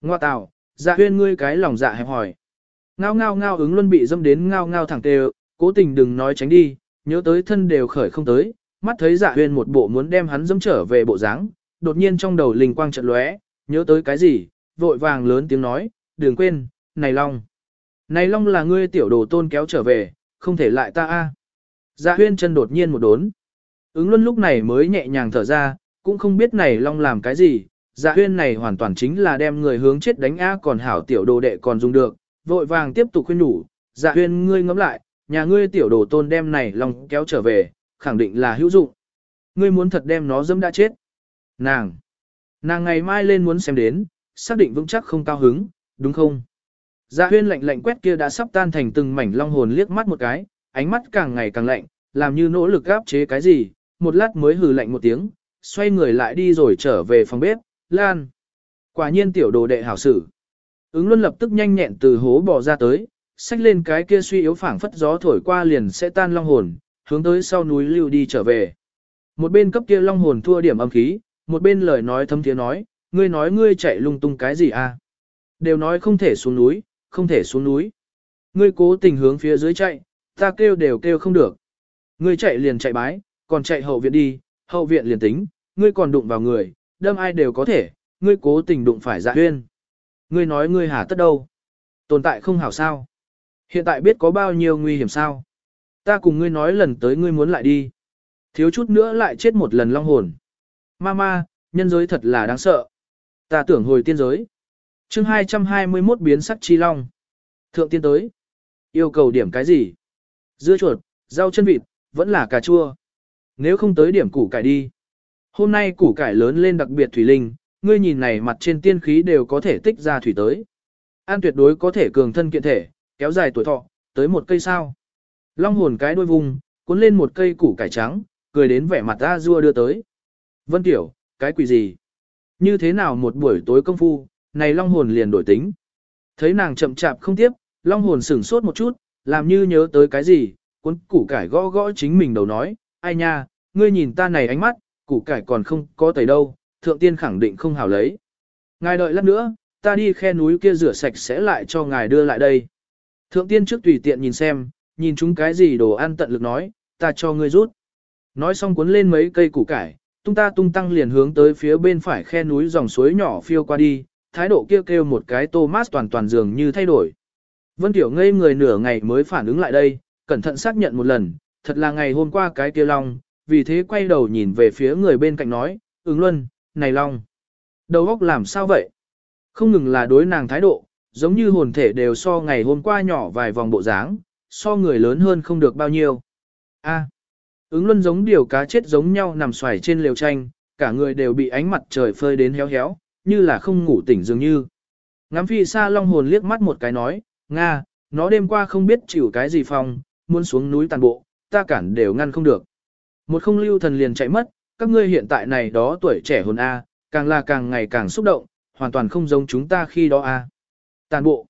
Ngoa tào, dạ huyên ngươi cái lòng dạ hẹp hỏi. Ngao ngao ngao ứng luôn bị dâm đến ngao ngao thẳng tê cố tình đừng nói tránh đi, nhớ tới thân đều khởi không tới, mắt thấy dạ huyên một bộ muốn đem hắn dâm trở về bộ dáng, đột nhiên trong đầu linh quang chợt lóe, nhớ tới cái gì, vội vàng lớn tiếng nói, đừng quên, này Long. Này Long là ngươi tiểu đồ tôn kéo trở về, không thể lại ta a. Dạ huyên chân đột nhiên một đốn. Ứng luân lúc này mới nhẹ nhàng thở ra, cũng không biết này Long làm cái gì, dạ huyên này hoàn toàn chính là đem người hướng chết đánh a còn hảo tiểu đồ đệ còn dùng được, vội vàng tiếp tục khuyên nhủ, dạ huyên ngươi ngẫm lại, nhà ngươi tiểu đồ tôn đem này Long kéo trở về, khẳng định là hữu dụng. Ngươi muốn thật đem nó dâm đã chết. Nàng! Nàng ngày mai lên muốn xem đến, xác định vững chắc không cao hứng, đúng không? Dạ huyên lạnh lạnh quét kia đã sắp tan thành từng mảnh long hồn liếc mắt một cái, ánh mắt càng ngày càng lạnh, làm như nỗ lực gáp chế cái gì, một lát mới hừ lạnh một tiếng, xoay người lại đi rồi trở về phòng bếp, lan. Quả nhiên tiểu đồ đệ hảo sử. Ứng luân lập tức nhanh nhẹn từ hố bò ra tới, xách lên cái kia suy yếu phảng phất gió thổi qua liền sẽ tan long hồn, hướng tới sau núi lưu đi trở về. Một bên cấp kia long hồn thua điểm âm khí, một bên lời nói thâm tiếng nói, ngươi nói ngươi chạy lung tung cái gì à? Đều nói không thể xuống núi, không thể xuống núi. Ngươi cố tình hướng phía dưới chạy, ta kêu đều kêu không được. Ngươi chạy liền chạy bái, còn chạy hậu viện đi, hậu viện liền tính, ngươi còn đụng vào người, đâm ai đều có thể, ngươi cố tình đụng phải dạ huyên. Ngươi nói ngươi hả tất đâu? Tồn tại không hảo sao? Hiện tại biết có bao nhiêu nguy hiểm sao? Ta cùng ngươi nói lần tới ngươi muốn lại đi. Thiếu chút nữa lại chết một lần long hồn. Mama, nhân giới thật là đáng sợ. Ta tưởng hồi tiên giới chương 221 biến sắc chi long. Thượng tiên tới. Yêu cầu điểm cái gì? Dưa chuột, rau chân vịt, vẫn là cà chua. Nếu không tới điểm củ cải đi. Hôm nay củ cải lớn lên đặc biệt thủy linh, ngươi nhìn này mặt trên tiên khí đều có thể tích ra thủy tới. An tuyệt đối có thể cường thân kiện thể, kéo dài tuổi thọ, tới một cây sao. Long hồn cái đuôi vùng, cuốn lên một cây củ cải trắng, cười đến vẻ mặt ra rua đưa tới. Vân Tiểu, cái quỷ gì? Như thế nào một buổi tối công phu, này long hồn liền đổi tính. Thấy nàng chậm chạp không tiếp, long hồn sửng sốt một chút, làm như nhớ tới cái gì, cuốn củ cải gõ gõ chính mình đầu nói, ai nha, ngươi nhìn ta này ánh mắt, củ cải còn không có tẩy đâu, thượng tiên khẳng định không hảo lấy. Ngài đợi lát nữa, ta đi khe núi kia rửa sạch sẽ lại cho ngài đưa lại đây. Thượng tiên trước tùy tiện nhìn xem, nhìn chúng cái gì đồ ăn tận lực nói, ta cho ngươi rút. Nói xong cuốn lên mấy cây củ cải, tung ta tung tăng liền hướng tới phía bên phải khe núi dòng suối nhỏ phiêu qua đi, thái độ kêu kêu một cái Thomas toàn toàn dường như thay đổi. Vân Tiểu ngây người nửa ngày mới phản ứng lại đây, cẩn thận xác nhận một lần, thật là ngày hôm qua cái kia long, vì thế quay đầu nhìn về phía người bên cạnh nói, ứng luân, này long. Đầu óc làm sao vậy? Không ngừng là đối nàng thái độ, giống như hồn thể đều so ngày hôm qua nhỏ vài vòng bộ dáng, so người lớn hơn không được bao nhiêu. A. ứng luân giống điều cá chết giống nhau nằm xoài trên lều tranh, cả người đều bị ánh mặt trời phơi đến héo héo, như là không ngủ tỉnh dường như. Ngắm phi xa long hồn liếc mắt một cái nói, Nga, nó đêm qua không biết chịu cái gì phong, muốn xuống núi tàn bộ, ta cản đều ngăn không được. Một không lưu thần liền chạy mất, các ngươi hiện tại này đó tuổi trẻ hồn A, càng là càng ngày càng xúc động, hoàn toàn không giống chúng ta khi đó A. Tàn bộ.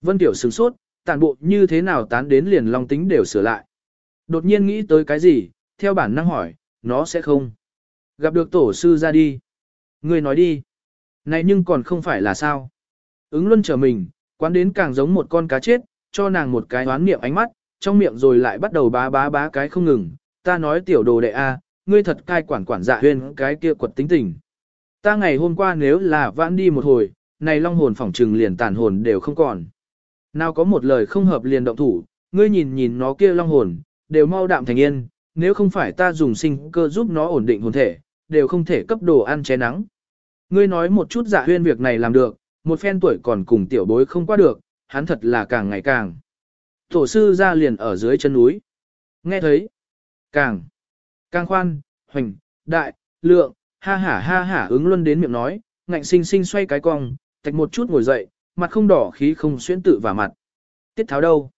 Vân Tiểu sửng sốt, tàn bộ như thế nào tán đến liền long tính đều sửa lại. Đột nhiên nghĩ tới cái gì, theo bản năng hỏi, nó sẽ không. Gặp được tổ sư ra đi. Người nói đi. Này nhưng còn không phải là sao. Ứng luân trở mình, quán đến càng giống một con cá chết, cho nàng một cái oán niệm ánh mắt, trong miệng rồi lại bắt đầu bá bá bá cái không ngừng. Ta nói tiểu đồ đệ A, ngươi thật cai quản quản dạ huyên cái kia quật tính tình. Ta ngày hôm qua nếu là vãn đi một hồi, này long hồn phỏng trừng liền tàn hồn đều không còn. Nào có một lời không hợp liền động thủ, ngươi nhìn nhìn nó kia long hồn, đều mau đạm thành yên, nếu không phải ta dùng sinh cơ giúp nó ổn định hồn thể, đều không thể cấp đồ ăn ché nắng. Ngươi nói một chút dạ huyên việc này làm được, một phen tuổi còn cùng tiểu bối không qua được, hắn thật là càng ngày càng. Tổ sư ra liền ở dưới chân núi. Nghe thấy, càng, càng khoan, hoành, đại, lượng, ha hả ha hả ứng luân đến miệng nói, ngạnh sinh sinh xoay cái cong, tạch một chút ngồi dậy, mặt không đỏ khí không xuyên tự vào mặt. Tiết tháo đâu?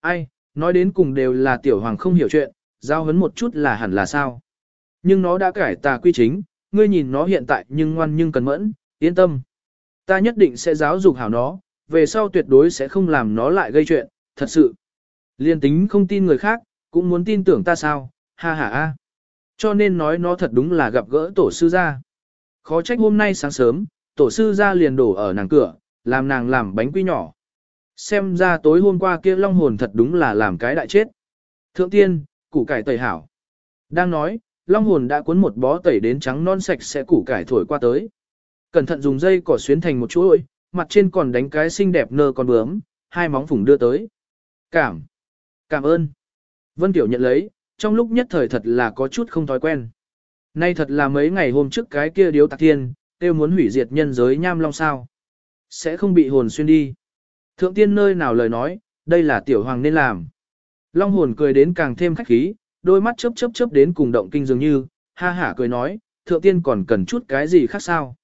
Ai, nói đến cùng đều là tiểu hoàng không hiểu chuyện, giao hấn một chút là hẳn là sao. Nhưng nó đã cải tà quy chính, ngươi nhìn nó hiện tại nhưng ngoan nhưng cần mẫn, yên tâm. Ta nhất định sẽ giáo dục hảo nó, về sau tuyệt đối sẽ không làm nó lại gây chuyện, thật sự. Liên tính không tin người khác, cũng muốn tin tưởng ta sao, ha ha ha. Cho nên nói nó thật đúng là gặp gỡ tổ sư gia. Khó trách hôm nay sáng sớm, tổ sư gia liền đổ ở nàng cửa, làm nàng làm bánh quy nhỏ. Xem ra tối hôm qua kia long hồn thật đúng là làm cái đại chết. Thượng tiên, củ cải tẩy hảo. Đang nói, long hồn đã cuốn một bó tẩy đến trắng non sạch sẽ củ cải thổi qua tới. Cẩn thận dùng dây cỏ xuyến thành một chuỗi, mặt trên còn đánh cái xinh đẹp nơ con bướm, hai móng phủng đưa tới. Cảm. Cảm ơn. Vân Tiểu nhận lấy, trong lúc nhất thời thật là có chút không thói quen. Nay thật là mấy ngày hôm trước cái kia điếu tạc thiên, tiêu muốn hủy diệt nhân giới nham long sao. Sẽ không bị hồn xuyên đi. Thượng tiên nơi nào lời nói, đây là tiểu hoàng nên làm. Long hồn cười đến càng thêm khách khí, đôi mắt chớp chớp chớp đến cùng động kinh dường như, ha hả cười nói, thượng tiên còn cần chút cái gì khác sao.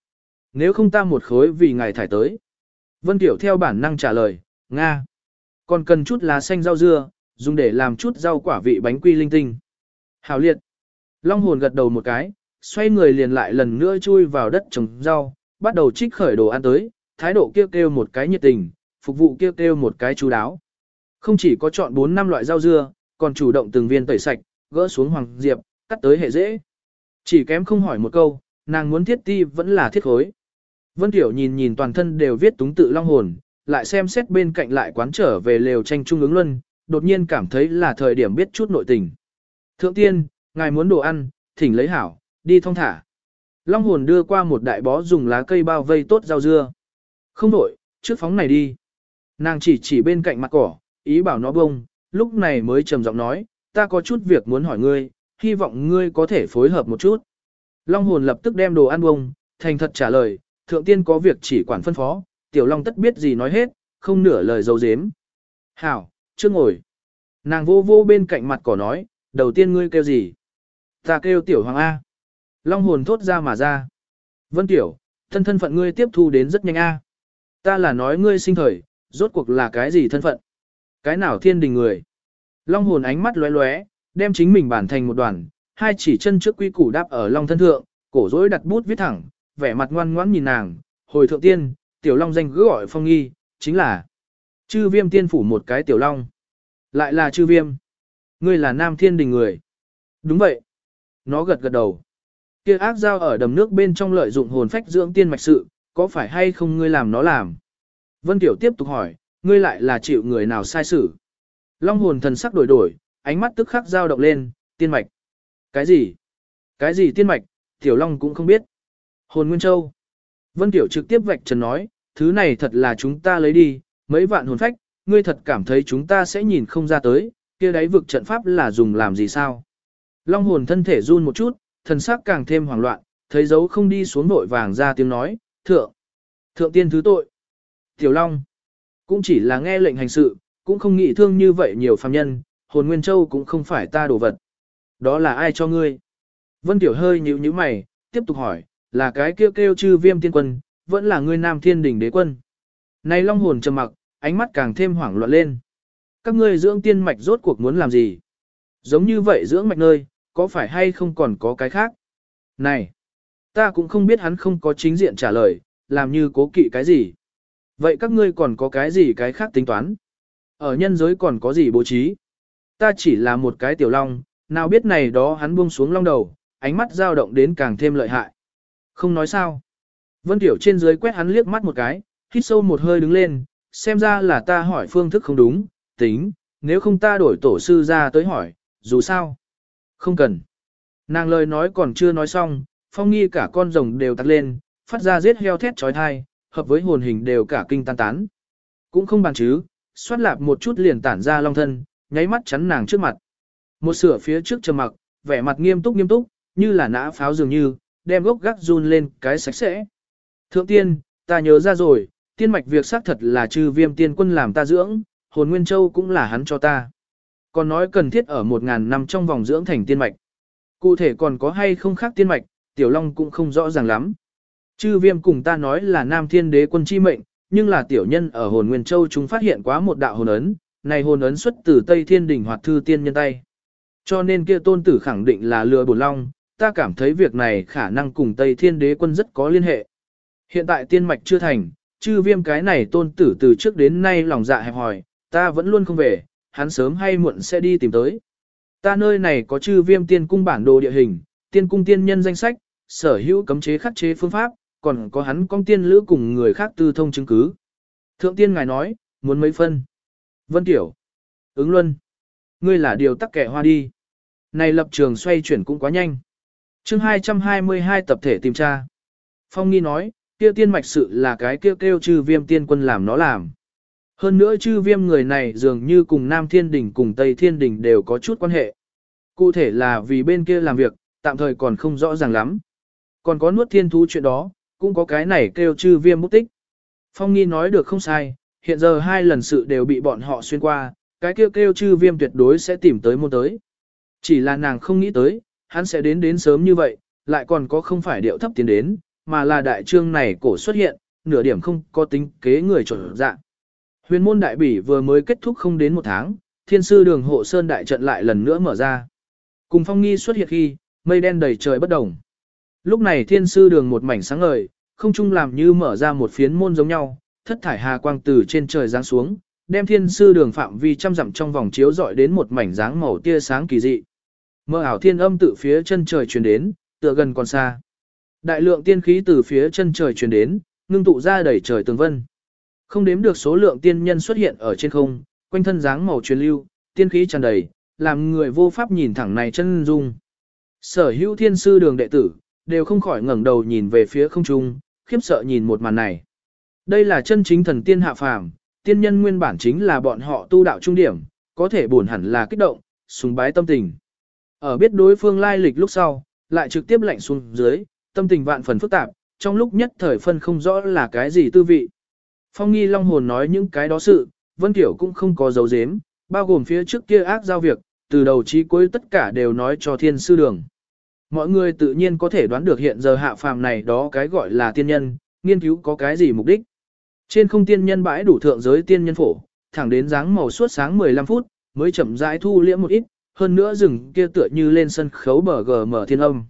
Nếu không ta một khối vì ngài thải tới. Vân Tiểu theo bản năng trả lời, Nga. Còn cần chút lá xanh rau dưa, dùng để làm chút rau quả vị bánh quy linh tinh. Hảo liệt. Long hồn gật đầu một cái, xoay người liền lại lần nữa chui vào đất trồng rau, bắt đầu trích khởi đồ ăn tới, thái độ kêu kêu một cái nhiệt tình, phục vụ kêu kêu một cái chú đáo. Không chỉ có chọn 4 năm loại rau dưa, còn chủ động từng viên tẩy sạch, gỡ xuống hoàng diệp, cắt tới hệ dễ. Chỉ kém không hỏi một câu, nàng muốn thiết ti vẫn là thiết khối. Vân Tiểu nhìn nhìn toàn thân đều viết túng tự long hồn, lại xem xét bên cạnh lại quán trở về lều tranh trung ứng luân, đột nhiên cảm thấy là thời điểm biết chút nội tình. Thượng tiên, ngài muốn đồ ăn, thỉnh lấy hảo, đi thong thả. Long hồn đưa qua một đại bó dùng lá cây bao vây tốt rau dưa. Không đổi, trước phóng này đi. Nàng chỉ chỉ bên cạnh mặt cỏ, ý bảo nó bông, lúc này mới trầm giọng nói, ta có chút việc muốn hỏi ngươi, hy vọng ngươi có thể phối hợp một chút. Long hồn lập tức đem đồ ăn bông, thành thật trả lời, thượng tiên có việc chỉ quản phân phó, tiểu long tất biết gì nói hết, không nửa lời dấu dếm. Hảo, chưa ngồi. Nàng vô vô bên cạnh mặt cỏ nói, đầu tiên ngươi kêu gì? Ta kêu tiểu hoàng A. Long hồn thốt ra mà ra. Vân tiểu, thân thân phận ngươi tiếp thu đến rất nhanh A. Ta là nói ngươi sinh thời, rốt cuộc là cái gì thân phận? Cái nào thiên đình người? Long hồn ánh mắt lóe lóe, đem chính mình bản thành một đoàn, hai chỉ chân trước quy củ đáp ở long thân thượng, cổ rối đặt bút viết thẳng, vẻ mặt ngoan ngoãn nhìn nàng, hồi thượng tiên, tiểu long danh cứ gọi phong nghi, chính là chư viêm tiên phủ một cái tiểu long. Lại là chư viêm. Ngươi là nam thiên đình người. Đúng vậy. Nó gật gật đầu. Kia ác giao ở đầm nước bên trong lợi dụng hồn phách dưỡng tiên mạch sự, có phải hay không ngươi làm nó làm? Vân Tiểu tiếp tục hỏi, ngươi lại là chịu người nào sai xử? Long hồn thần sắc đổi đổi, ánh mắt tức khắc dao động lên, tiên mạch. Cái gì? Cái gì tiên mạch, tiểu long cũng không biết. Hồn Nguyên Châu. Vân Tiểu trực tiếp vạch trần nói, thứ này thật là chúng ta lấy đi, mấy vạn hồn phách, ngươi thật cảm thấy chúng ta sẽ nhìn không ra tới, kia đáy vực trận pháp là dùng làm gì sao? Long hồn thân thể run một chút, thần sắc càng thêm hoảng loạn, thấy dấu không đi xuống vội vàng ra tiếng nói, thượng, thượng tiên thứ tội. Tiểu Long, cũng chỉ là nghe lệnh hành sự, cũng không nghĩ thương như vậy nhiều phàm nhân, hồn Nguyên Châu cũng không phải ta đồ vật. Đó là ai cho ngươi? Vân Tiểu hơi nhíu nhíu mày, tiếp tục hỏi, là cái kêu kêu chư viêm tiên quân, vẫn là ngươi nam thiên đỉnh đế quân. Này Long hồn trầm mặc, ánh mắt càng thêm hoảng loạn lên. Các ngươi dưỡng tiên mạch rốt cuộc muốn làm gì? Giống như vậy dưỡng mạch nơi, có phải hay không còn có cái khác? Này, ta cũng không biết hắn không có chính diện trả lời, làm như cố kỵ cái gì. Vậy các ngươi còn có cái gì cái khác tính toán? Ở nhân giới còn có gì bố trí? Ta chỉ là một cái tiểu long, nào biết này đó hắn buông xuống long đầu, ánh mắt dao động đến càng thêm lợi hại. Không nói sao. Vân Tiểu trên dưới quét hắn liếc mắt một cái, hít sâu một hơi đứng lên, xem ra là ta hỏi phương thức không đúng, tính, nếu không ta đổi tổ sư ra tới hỏi, dù sao. Không cần. Nàng lời nói còn chưa nói xong, phong nghi cả con rồng đều tắt lên, phát ra giết heo thét trói thai, hợp với hồn hình đều cả kinh tan tán. Cũng không bàn chứ, xoát lạp một chút liền tản ra long thân, nháy mắt chắn nàng trước mặt. Một sửa phía trước trầm mặc, vẻ mặt nghiêm túc nghiêm túc, như là nã pháo dường như, đem gốc gác run lên cái sạch sẽ. Thượng tiên, ta nhớ ra rồi, tiên mạch việc xác thật là trừ viêm tiên quân làm ta dưỡng, hồn nguyên châu cũng là hắn cho ta. Còn nói cần thiết ở một ngàn năm trong vòng dưỡng thành tiên mạch. Cụ thể còn có hay không khác tiên mạch, tiểu long cũng không rõ ràng lắm. Chư viêm cùng ta nói là nam thiên đế quân chi mệnh, nhưng là tiểu nhân ở hồn nguyên châu chúng phát hiện quá một đạo hồn ấn, này hồn ấn xuất từ Tây Thiên Đỉnh hoặc thư tiên nhân tay. Cho nên kia tôn tử khẳng định là lừa bổn long, ta cảm thấy việc này khả năng cùng Tây Thiên Đế quân rất có liên hệ. Hiện tại tiên mạch chưa thành, chư viêm cái này tôn tử từ trước đến nay lòng dạ hẹp hòi, ta vẫn luôn không về, hắn sớm hay muộn sẽ đi tìm tới. Ta nơi này có chư viêm tiên cung bản đồ địa hình, tiên cung tiên nhân danh sách, sở hữu cấm chế khắc chế phương pháp, còn có hắn con tiên lữ cùng người khác tư thông chứng cứ. Thượng tiên ngài nói, muốn mấy phân. Vân Tiểu. Ứng Luân. Ngươi là điều tắc kẻ hoa đi. Này lập trường xoay chuyển cũng quá nhanh. chương 222 tập thể tìm tra. Phong Nghi nói, kia tiên mạch sự là cái kêu kêu trừ viêm tiên quân làm nó làm. Hơn nữa chư viêm người này dường như cùng Nam Thiên Đình cùng Tây Thiên Đình đều có chút quan hệ. Cụ thể là vì bên kia làm việc, tạm thời còn không rõ ràng lắm. Còn có nuốt thiên thú chuyện đó, cũng có cái này kêu chư viêm mút tích. Phong nghi nói được không sai, hiện giờ hai lần sự đều bị bọn họ xuyên qua, cái kêu kêu chư viêm tuyệt đối sẽ tìm tới môn tới. Chỉ là nàng không nghĩ tới, hắn sẽ đến đến sớm như vậy, lại còn có không phải điệu thấp tiến đến, mà là đại trương này cổ xuất hiện, nửa điểm không có tính kế người trộn dạng. Huyền môn đại bỉ vừa mới kết thúc không đến một tháng, thiên sư đường hộ sơn đại trận lại lần nữa mở ra. Cùng phong nghi xuất hiện khi, mây đen đầy trời bất đồng. Lúc này thiên sư đường một mảnh sáng ngời, không chung làm như mở ra một phiến môn giống nhau, thất thải hà quang từ trên trời giáng xuống, đem thiên sư đường phạm vi trăm dặm trong vòng chiếu dọi đến một mảnh dáng màu tia sáng kỳ dị. Mơ ảo thiên âm từ phía chân trời truyền đến, tựa gần còn xa. Đại lượng tiên khí từ phía chân trời truyền đến, ngưng tụ ra đẩy trời tường vân. Không đếm được số lượng tiên nhân xuất hiện ở trên không, quanh thân dáng màu truyền lưu, tiên khí tràn đầy, làm người vô pháp nhìn thẳng này chân dung. Sở hữu thiên sư đường đệ tử, đều không khỏi ngẩng đầu nhìn về phía không trung, khiếp sợ nhìn một màn này. Đây là chân chính thần tiên hạ phàm, tiên nhân nguyên bản chính là bọn họ tu đạo trung điểm, có thể buồn hẳn là kích động, sùng bái tâm tình. Ở biết đối phương lai lịch lúc sau, lại trực tiếp lạnh xuống dưới, tâm tình vạn phần phức tạp, trong lúc nhất thời phân không rõ là cái gì tư vị. Phong nghi long hồn nói những cái đó sự, Vân Tiểu cũng không có dấu dếm, bao gồm phía trước kia ác giao việc, từ đầu chí cuối tất cả đều nói cho thiên sư đường. Mọi người tự nhiên có thể đoán được hiện giờ hạ phàm này đó cái gọi là tiên nhân, nghiên cứu có cái gì mục đích. Trên không tiên nhân bãi đủ thượng giới tiên nhân phổ, thẳng đến dáng màu suốt sáng 15 phút, mới chậm rãi thu liễm một ít, hơn nữa rừng kia tựa như lên sân khấu bờ gờ mở thiên âm.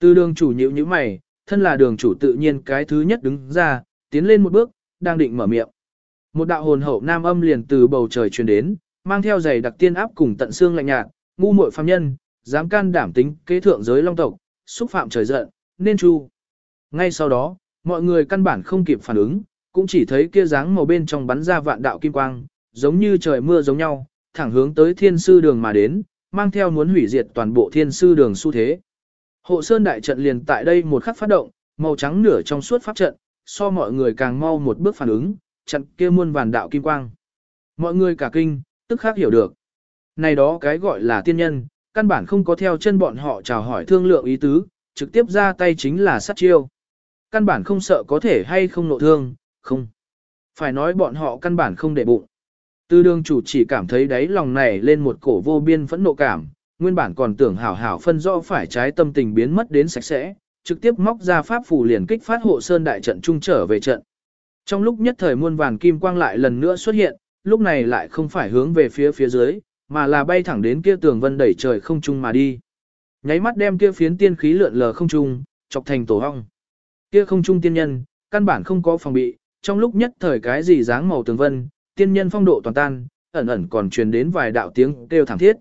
Từ đường chủ nhịu như mày, thân là đường chủ tự nhiên cái thứ nhất đứng ra, tiến lên một bước, đang định mở miệng. Một đạo hồn hậu nam âm liền từ bầu trời truyền đến, mang theo giày đặc tiên áp cùng tận xương lạnh nhạt, ngu muội phàm nhân, dám can đảm tính kế thượng giới long tộc, xúc phạm trời giận, nên chu. Ngay sau đó, mọi người căn bản không kịp phản ứng, cũng chỉ thấy kia dáng màu bên trong bắn ra vạn đạo kim quang, giống như trời mưa giống nhau, thẳng hướng tới thiên sư đường mà đến, mang theo muốn hủy diệt toàn bộ thiên sư đường xu thế. Hộ sơn đại trận liền tại đây một khắc phát động, màu trắng nửa trong suốt pháp trận, so mọi người càng mau một bước phản ứng, trận kia muôn vàn đạo kim quang. Mọi người cả kinh, tức khác hiểu được. Này đó cái gọi là tiên nhân, căn bản không có theo chân bọn họ chào hỏi thương lượng ý tứ, trực tiếp ra tay chính là sát chiêu. Căn bản không sợ có thể hay không nộ thương, không. Phải nói bọn họ căn bản không để bụng. Tư đương chủ chỉ cảm thấy đáy lòng này lên một cổ vô biên phẫn nộ cảm, nguyên bản còn tưởng hảo hảo phân rõ phải trái tâm tình biến mất đến sạch sẽ, trực tiếp móc ra pháp phù liền kích phát hộ sơn đại trận trung trở về trận. Trong lúc nhất thời muôn vàn kim quang lại lần nữa xuất hiện, lúc này lại không phải hướng về phía phía dưới, mà là bay thẳng đến kia tường vân đẩy trời không trung mà đi. Nháy mắt đem kia phiến tiên khí lượn lờ không trung, chọc thành tổ hong. Kia không trung tiên nhân, căn bản không có phòng bị, trong lúc nhất thời cái gì dáng màu tường vân, tiên nhân phong độ toàn tan, ẩn ẩn còn truyền đến vài đạo tiếng kêu thảm thiết.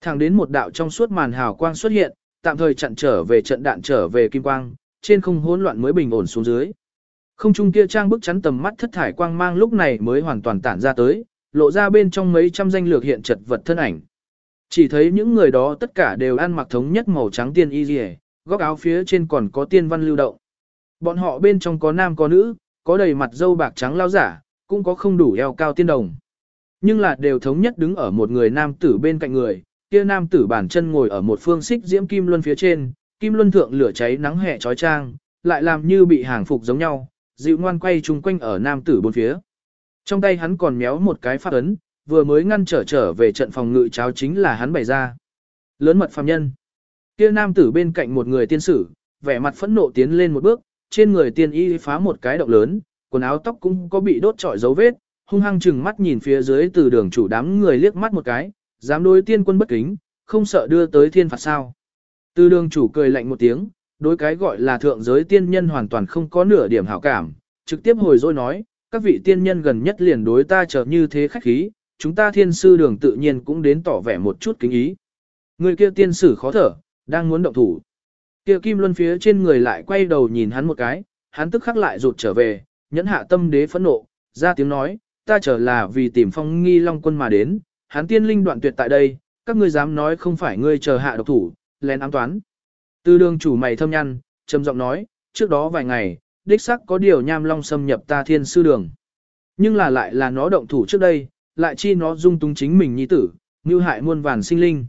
Thẳng đến một đạo trong suốt màn hào quang xuất hiện, tạm thời chặn trở về trận đạn trở về kim quang, trên không hỗn loạn mới bình ổn xuống dưới. Không trung kia trang bức chắn tầm mắt thất thải quang mang lúc này mới hoàn toàn tản ra tới, lộ ra bên trong mấy trăm danh lược hiện chật vật thân ảnh. Chỉ thấy những người đó tất cả đều ăn mặc thống nhất màu trắng tiên y rìa, góc áo phía trên còn có tiên văn lưu động. Bọn họ bên trong có nam có nữ, có đầy mặt dâu bạc trắng lao giả, cũng có không đủ eo cao tiên đồng. Nhưng là đều thống nhất đứng ở một người nam tử bên cạnh người, kia nam tử bản chân ngồi ở một phương xích diễm kim luân phía trên, kim luân thượng lửa cháy nắng hè trói trang, lại làm như bị hàng phục giống nhau, dịu ngoan quay chung quanh ở nam tử bốn phía. Trong tay hắn còn méo một cái phát ấn, vừa mới ngăn trở trở về trận phòng ngự cháo chính là hắn bày ra. Lớn mật phàm nhân. Kia nam tử bên cạnh một người tiên sử, vẻ mặt phẫn nộ tiến lên một bước, trên người tiên y phá một cái động lớn, quần áo tóc cũng có bị đốt trọi dấu vết, hung hăng chừng mắt nhìn phía dưới từ đường chủ đám người liếc mắt một cái, dám đối tiên quân bất kính, không sợ đưa tới thiên phạt sao. Từ đường chủ cười lạnh một tiếng, đối cái gọi là thượng giới tiên nhân hoàn toàn không có nửa điểm hảo cảm, trực tiếp hồi dối nói, các vị tiên nhân gần nhất liền đối ta trở như thế khách khí, chúng ta thiên sư đường tự nhiên cũng đến tỏ vẻ một chút kính ý. Người kia tiên sử khó thở, đang muốn động thủ. Kia kim luân phía trên người lại quay đầu nhìn hắn một cái, hắn tức khắc lại rụt trở về, nhẫn hạ tâm đế phẫn nộ, ra tiếng nói, ta trở là vì tìm phong nghi long quân mà đến, hắn tiên linh đoạn tuyệt tại đây, các ngươi dám nói không phải ngươi chờ hạ độc thủ, lén ám toán. tư đường chủ mày thâm nhăn, trầm giọng nói, trước đó vài ngày, đích sắc có điều nham long xâm nhập ta thiên sư đường. Nhưng là lại là nó động thủ trước đây, lại chi nó dung túng chính mình nhi tử, như hại muôn vàn sinh linh.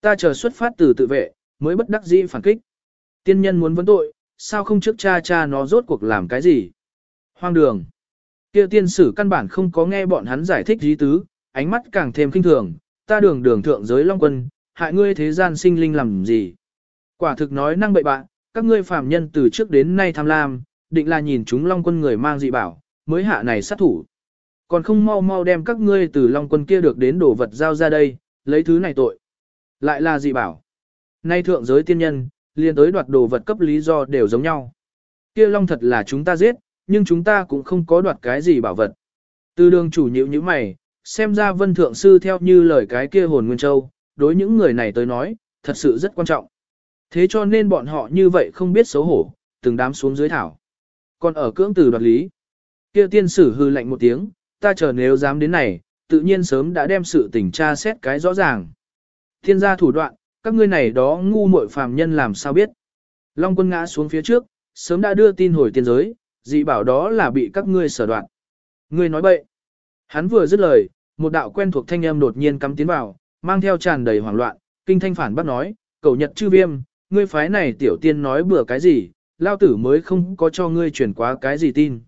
Ta chờ xuất phát từ tự vệ, mới bất đắc dĩ phản kích. Tiên nhân muốn vấn tội, sao không trước cha cha nó rốt cuộc làm cái gì? Hoang đường. Kia tiên sử căn bản không có nghe bọn hắn giải thích dí tứ, ánh mắt càng thêm kinh thường, ta đường đường thượng giới long quân, hại ngươi thế gian sinh linh làm gì? Quả thực nói năng bậy bạ, các ngươi phàm nhân từ trước đến nay tham lam, định là nhìn chúng long quân người mang dị bảo, mới hạ này sát thủ. Còn không mau mau đem các ngươi từ long quân kia được đến đồ vật giao ra đây, lấy thứ này tội. Lại là dị bảo. Nay thượng giới tiên nhân, liền tới đoạt đồ vật cấp lý do đều giống nhau. Kia long thật là chúng ta giết, nhưng chúng ta cũng không có đoạt cái gì bảo vật. Từ đường chủ nhịu như mày, xem ra vân thượng sư theo như lời cái kia hồn nguyên châu, đối những người này tới nói, thật sự rất quan trọng. Thế cho nên bọn họ như vậy không biết xấu hổ, từng đám xuống dưới thảo. Còn ở cưỡng từ đoạt lý, kia tiên sử hư lạnh một tiếng, ta chờ nếu dám đến này, tự nhiên sớm đã đem sự tình tra xét cái rõ ràng. Thiên gia thủ đoạn, các ngươi này đó ngu muội phàm nhân làm sao biết. Long quân ngã xuống phía trước, sớm đã đưa tin hồi tiên giới, dị bảo đó là bị các ngươi sở đoạn. Ngươi nói bậy. Hắn vừa dứt lời, một đạo quen thuộc thanh âm đột nhiên cắm tiến vào, mang theo tràn đầy hoảng loạn, kinh thanh phản bắt nói, cầu nhật chư viêm, ngươi phái này tiểu tiên nói bừa cái gì, lao tử mới không có cho ngươi truyền quá cái gì tin.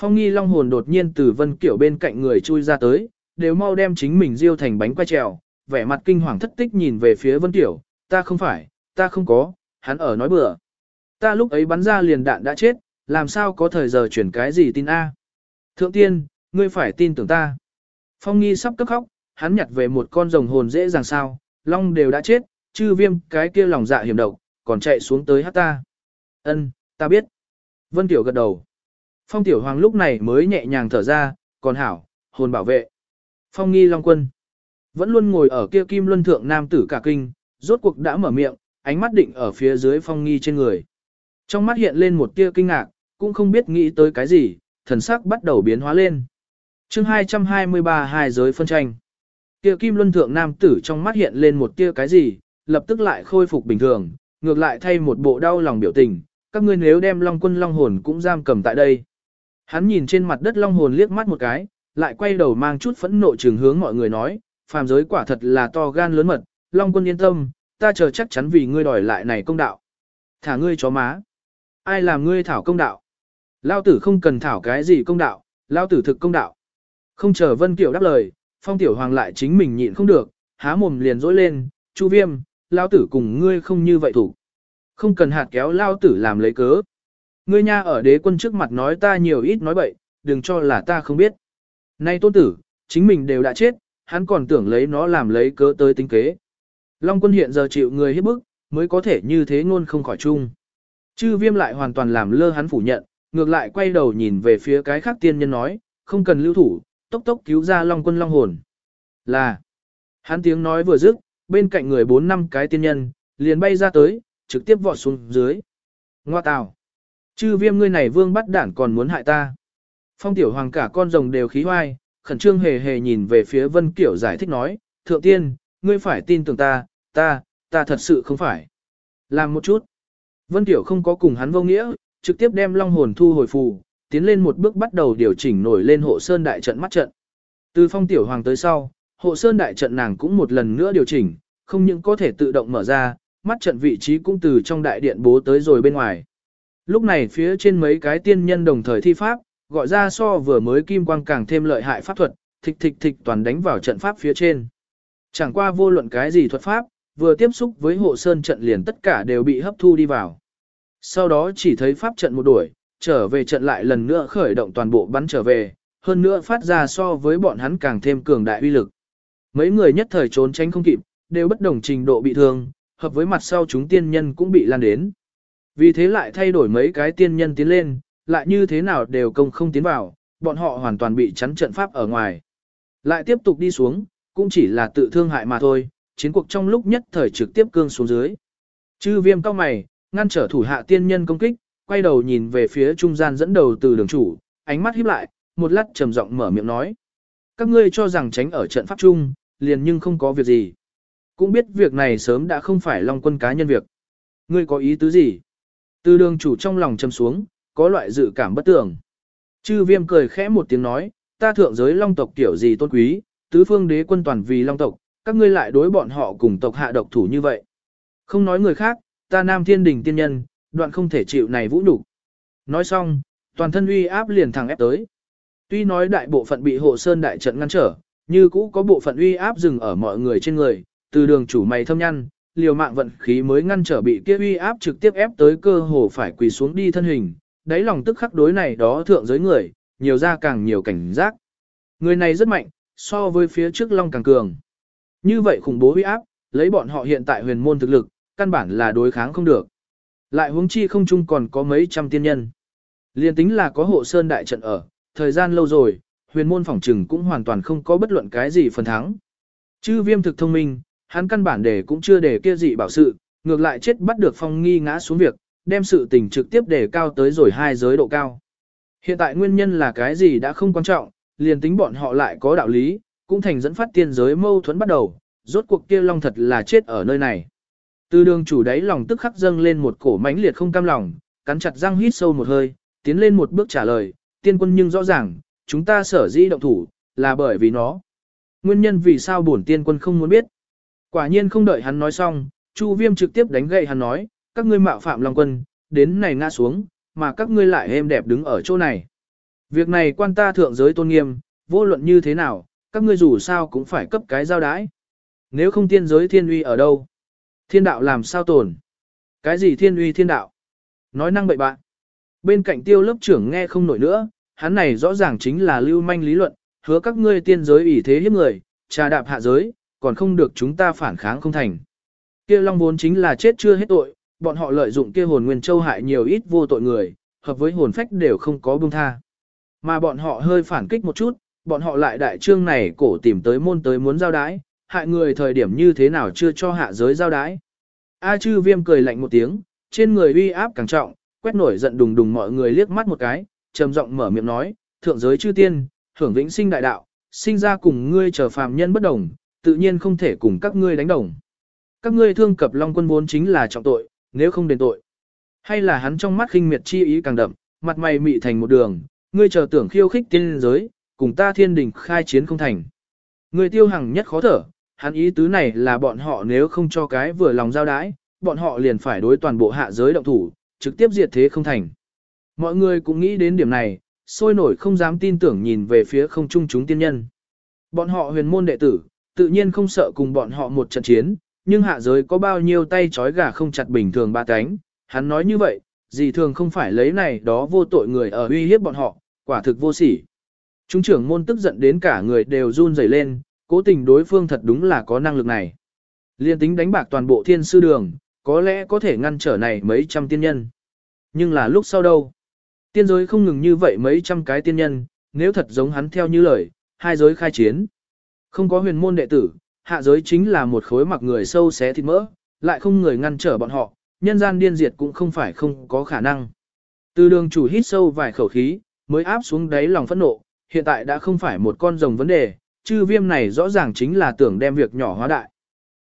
Phong nghi long hồn đột nhiên từ vân kiểu bên cạnh người chui ra tới, đều mau đem chính mình diêu thành bánh quay trèo, vẻ mặt kinh hoàng thất tích nhìn về phía vân kiểu, ta không phải, ta không có, hắn ở nói bừa. Ta lúc ấy bắn ra liền đạn đã chết, làm sao có thời giờ chuyển cái gì tin A. Thượng tiên, ngươi phải tin tưởng ta. Phong nghi sắp cấp khóc, hắn nhặt về một con rồng hồn dễ dàng sao, long đều đã chết, chư viêm cái kia lòng dạ hiểm độc, còn chạy xuống tới hát ta. Ân, ta biết. Vân Tiểu gật đầu. Phong Tiểu Hoàng lúc này mới nhẹ nhàng thở ra, còn hảo, hồn bảo vệ. Phong nghi long quân. Vẫn luôn ngồi ở kia kim luân thượng nam tử cả kinh, rốt cuộc đã mở miệng, ánh mắt định ở phía dưới phong nghi trên người. Trong mắt hiện lên một tia kinh ngạc, cũng không biết nghĩ tới cái gì, thần sắc bắt đầu biến hóa lên. chương 223 hai giới phân tranh. kia kim luân thượng nam tử trong mắt hiện lên một tia cái gì, lập tức lại khôi phục bình thường, ngược lại thay một bộ đau lòng biểu tình, các ngươi nếu đem long quân long hồn cũng giam cầm tại đây. Hắn nhìn trên mặt đất long hồn liếc mắt một cái, lại quay đầu mang chút phẫn nộ trường hướng mọi người nói, phàm giới quả thật là to gan lớn mật, long quân yên tâm, ta chờ chắc chắn vì ngươi đòi lại này công đạo. Thả ngươi chó má. Ai làm ngươi thảo công đạo? Lao tử không cần thảo cái gì công đạo, lao tử thực công đạo. Không chờ Vân Kiều đáp lời, phong tiểu hoàng lại chính mình nhịn không được, há mồm liền dỗi lên, chu viêm, lao tử cùng ngươi không như vậy thủ. Không cần hạt kéo lao tử làm lấy cớ. Ngươi nha ở đế quân trước mặt nói ta nhiều ít nói bậy, đừng cho là ta không biết. Nay tôn tử, chính mình đều đã chết, hắn còn tưởng lấy nó làm lấy cớ tới tính kế. Long quân hiện giờ chịu người hiếp bức, mới có thể như thế ngôn không khỏi chung. Chư viêm lại hoàn toàn làm lơ hắn phủ nhận, ngược lại quay đầu nhìn về phía cái khác tiên nhân nói, không cần lưu thủ, tốc tốc cứu ra Long quân Long hồn. Là, hắn tiếng nói vừa dứt, bên cạnh người bốn năm cái tiên nhân, liền bay ra tới, trực tiếp vọt xuống dưới. Ngoa tào, chư viêm ngươi này vương bắt đản còn muốn hại ta. Phong tiểu hoàng cả con rồng đều khí hoai, khẩn trương hề hề nhìn về phía vân kiểu giải thích nói, thượng tiên, ngươi phải tin tưởng ta, ta, ta thật sự không phải. Làm một chút. Vân Tiểu không có cùng hắn vô nghĩa, trực tiếp đem long hồn thu hồi phù, tiến lên một bước bắt đầu điều chỉnh nổi lên hộ sơn đại trận mắt trận. Từ phong tiểu hoàng tới sau, hộ sơn đại trận nàng cũng một lần nữa điều chỉnh, không những có thể tự động mở ra, mắt trận vị trí cũng từ trong đại điện bố tới rồi bên ngoài. Lúc này phía trên mấy cái tiên nhân đồng thời thi pháp, gọi ra so vừa mới kim quang càng thêm lợi hại pháp thuật, thịch thịch thịch toàn đánh vào trận pháp phía trên. Chẳng qua vô luận cái gì thuật pháp, vừa tiếp xúc với hộ sơn trận liền tất cả đều bị hấp thu đi vào. Sau đó chỉ thấy pháp trận một đuổi, trở về trận lại lần nữa khởi động toàn bộ bắn trở về, hơn nữa phát ra so với bọn hắn càng thêm cường đại uy lực. Mấy người nhất thời trốn tránh không kịp, đều bất đồng trình độ bị thương, hợp với mặt sau chúng tiên nhân cũng bị lan đến. Vì thế lại thay đổi mấy cái tiên nhân tiến lên, lại như thế nào đều công không tiến vào, bọn họ hoàn toàn bị chắn trận pháp ở ngoài. Lại tiếp tục đi xuống, cũng chỉ là tự thương hại mà thôi, chiến cuộc trong lúc nhất thời trực tiếp cương xuống dưới. Chư viêm cao mày, ngăn trở thủ hạ tiên nhân công kích, quay đầu nhìn về phía trung gian dẫn đầu từ đường chủ, ánh mắt híp lại, một lát trầm giọng mở miệng nói. Các ngươi cho rằng tránh ở trận pháp chung, liền nhưng không có việc gì. Cũng biết việc này sớm đã không phải long quân cá nhân việc. Ngươi có ý tứ gì? Từ đường chủ trong lòng châm xuống, có loại dự cảm bất tưởng. Chư viêm cười khẽ một tiếng nói, ta thượng giới long tộc kiểu gì tôn quý, tứ phương đế quân toàn vì long tộc, các ngươi lại đối bọn họ cùng tộc hạ độc thủ như vậy. Không nói người khác, ta nam thiên đình tiên nhân, đoạn không thể chịu này vũ nhục. Nói xong, toàn thân uy áp liền thẳng ép tới. Tuy nói đại bộ phận bị hộ sơn đại trận ngăn trở, như cũ có bộ phận uy áp dừng ở mọi người trên người, từ đường chủ mày thâm nhăn, liều mạng vận khí mới ngăn trở bị kia uy áp trực tiếp ép tới cơ hồ phải quỳ xuống đi thân hình, đáy lòng tức khắc đối này đó thượng giới người, nhiều ra càng nhiều cảnh giác. Người này rất mạnh, so với phía trước long càng cường. Như vậy khủng bố uy áp, lấy bọn họ hiện tại huyền môn thực lực, căn bản là đối kháng không được. Lại huống chi không chung còn có mấy trăm tiên nhân. Liên tính là có hộ sơn đại trận ở, thời gian lâu rồi, huyền môn phỏng trừng cũng hoàn toàn không có bất luận cái gì phần thắng. Chư viêm thực thông minh, hắn căn bản để cũng chưa để kia gì bảo sự, ngược lại chết bắt được phong nghi ngã xuống việc, đem sự tình trực tiếp để cao tới rồi hai giới độ cao. Hiện tại nguyên nhân là cái gì đã không quan trọng, liền tính bọn họ lại có đạo lý, cũng thành dẫn phát tiên giới mâu thuẫn bắt đầu, rốt cuộc kia long thật là chết ở nơi này. Từ đường chủ đáy lòng tức khắc dâng lên một cổ mãnh liệt không cam lòng, cắn chặt răng hít sâu một hơi, tiến lên một bước trả lời, tiên quân nhưng rõ ràng, chúng ta sở dĩ động thủ, là bởi vì nó. Nguyên nhân vì sao bổn tiên quân không muốn biết. Quả nhiên không đợi hắn nói xong, Chu Viêm trực tiếp đánh gậy hắn nói, các ngươi mạo phạm Long quân, đến này ngã xuống, mà các ngươi lại êm đẹp đứng ở chỗ này. Việc này quan ta thượng giới tôn nghiêm, vô luận như thế nào, các ngươi dù sao cũng phải cấp cái giao đái. Nếu không tiên giới thiên uy ở đâu? Thiên đạo làm sao tồn? Cái gì thiên uy thiên đạo? Nói năng bậy bạn. Bên cạnh tiêu lớp trưởng nghe không nổi nữa, hắn này rõ ràng chính là lưu manh lý luận, hứa các ngươi tiên giới ủy thế hiếp người, trà đạp hạ giới, còn không được chúng ta phản kháng không thành. Kia long vốn chính là chết chưa hết tội, bọn họ lợi dụng kia hồn nguyên châu hại nhiều ít vô tội người, hợp với hồn phách đều không có buông tha. Mà bọn họ hơi phản kích một chút, bọn họ lại đại trương này cổ tìm tới môn tới muốn giao đái, hại người thời điểm như thế nào chưa cho hạ giới giao đái. A chư viêm cười lạnh một tiếng, trên người uy áp càng trọng, quét nổi giận đùng đùng mọi người liếc mắt một cái, trầm giọng mở miệng nói, thượng giới chư tiên, hưởng vĩnh sinh đại đạo, sinh ra cùng ngươi trở phàm nhân bất đồng, tự nhiên không thể cùng các ngươi đánh đồng. Các ngươi thương cập Long quân vốn chính là trọng tội, nếu không đền tội. Hay là hắn trong mắt khinh miệt chi ý càng đậm, mặt mày mị thành một đường, ngươi chờ tưởng khiêu khích tiên giới, cùng ta thiên đình khai chiến không thành. Ngươi tiêu hằng nhất khó thở, hắn ý tứ này là bọn họ nếu không cho cái vừa lòng giao đái, bọn họ liền phải đối toàn bộ hạ giới động thủ, trực tiếp diệt thế không thành. Mọi người cũng nghĩ đến điểm này, sôi nổi không dám tin tưởng nhìn về phía không trung chúng tiên nhân. Bọn họ huyền môn đệ tử, tự nhiên không sợ cùng bọn họ một trận chiến, nhưng hạ giới có bao nhiêu tay trói gà không chặt bình thường ba cánh. Hắn nói như vậy, gì thường không phải lấy này đó vô tội người ở uy hiếp bọn họ, quả thực vô sỉ. Trung trưởng môn tức giận đến cả người đều run rẩy lên, cố tình đối phương thật đúng là có năng lực này. Liên tính đánh bạc toàn bộ thiên sư đường, có lẽ có thể ngăn trở này mấy trăm tiên nhân. Nhưng là lúc sau đâu? Tiên giới không ngừng như vậy mấy trăm cái tiên nhân, nếu thật giống hắn theo như lời, hai giới khai chiến. Không có huyền môn đệ tử, hạ giới chính là một khối mặc người sâu xé thịt mỡ, lại không người ngăn trở bọn họ, nhân gian điên diệt cũng không phải không có khả năng. Từ đường chủ hít sâu vài khẩu khí, mới áp xuống đáy lòng phẫn nộ, hiện tại đã không phải một con rồng vấn đề, chư viêm này rõ ràng chính là tưởng đem việc nhỏ hóa đại.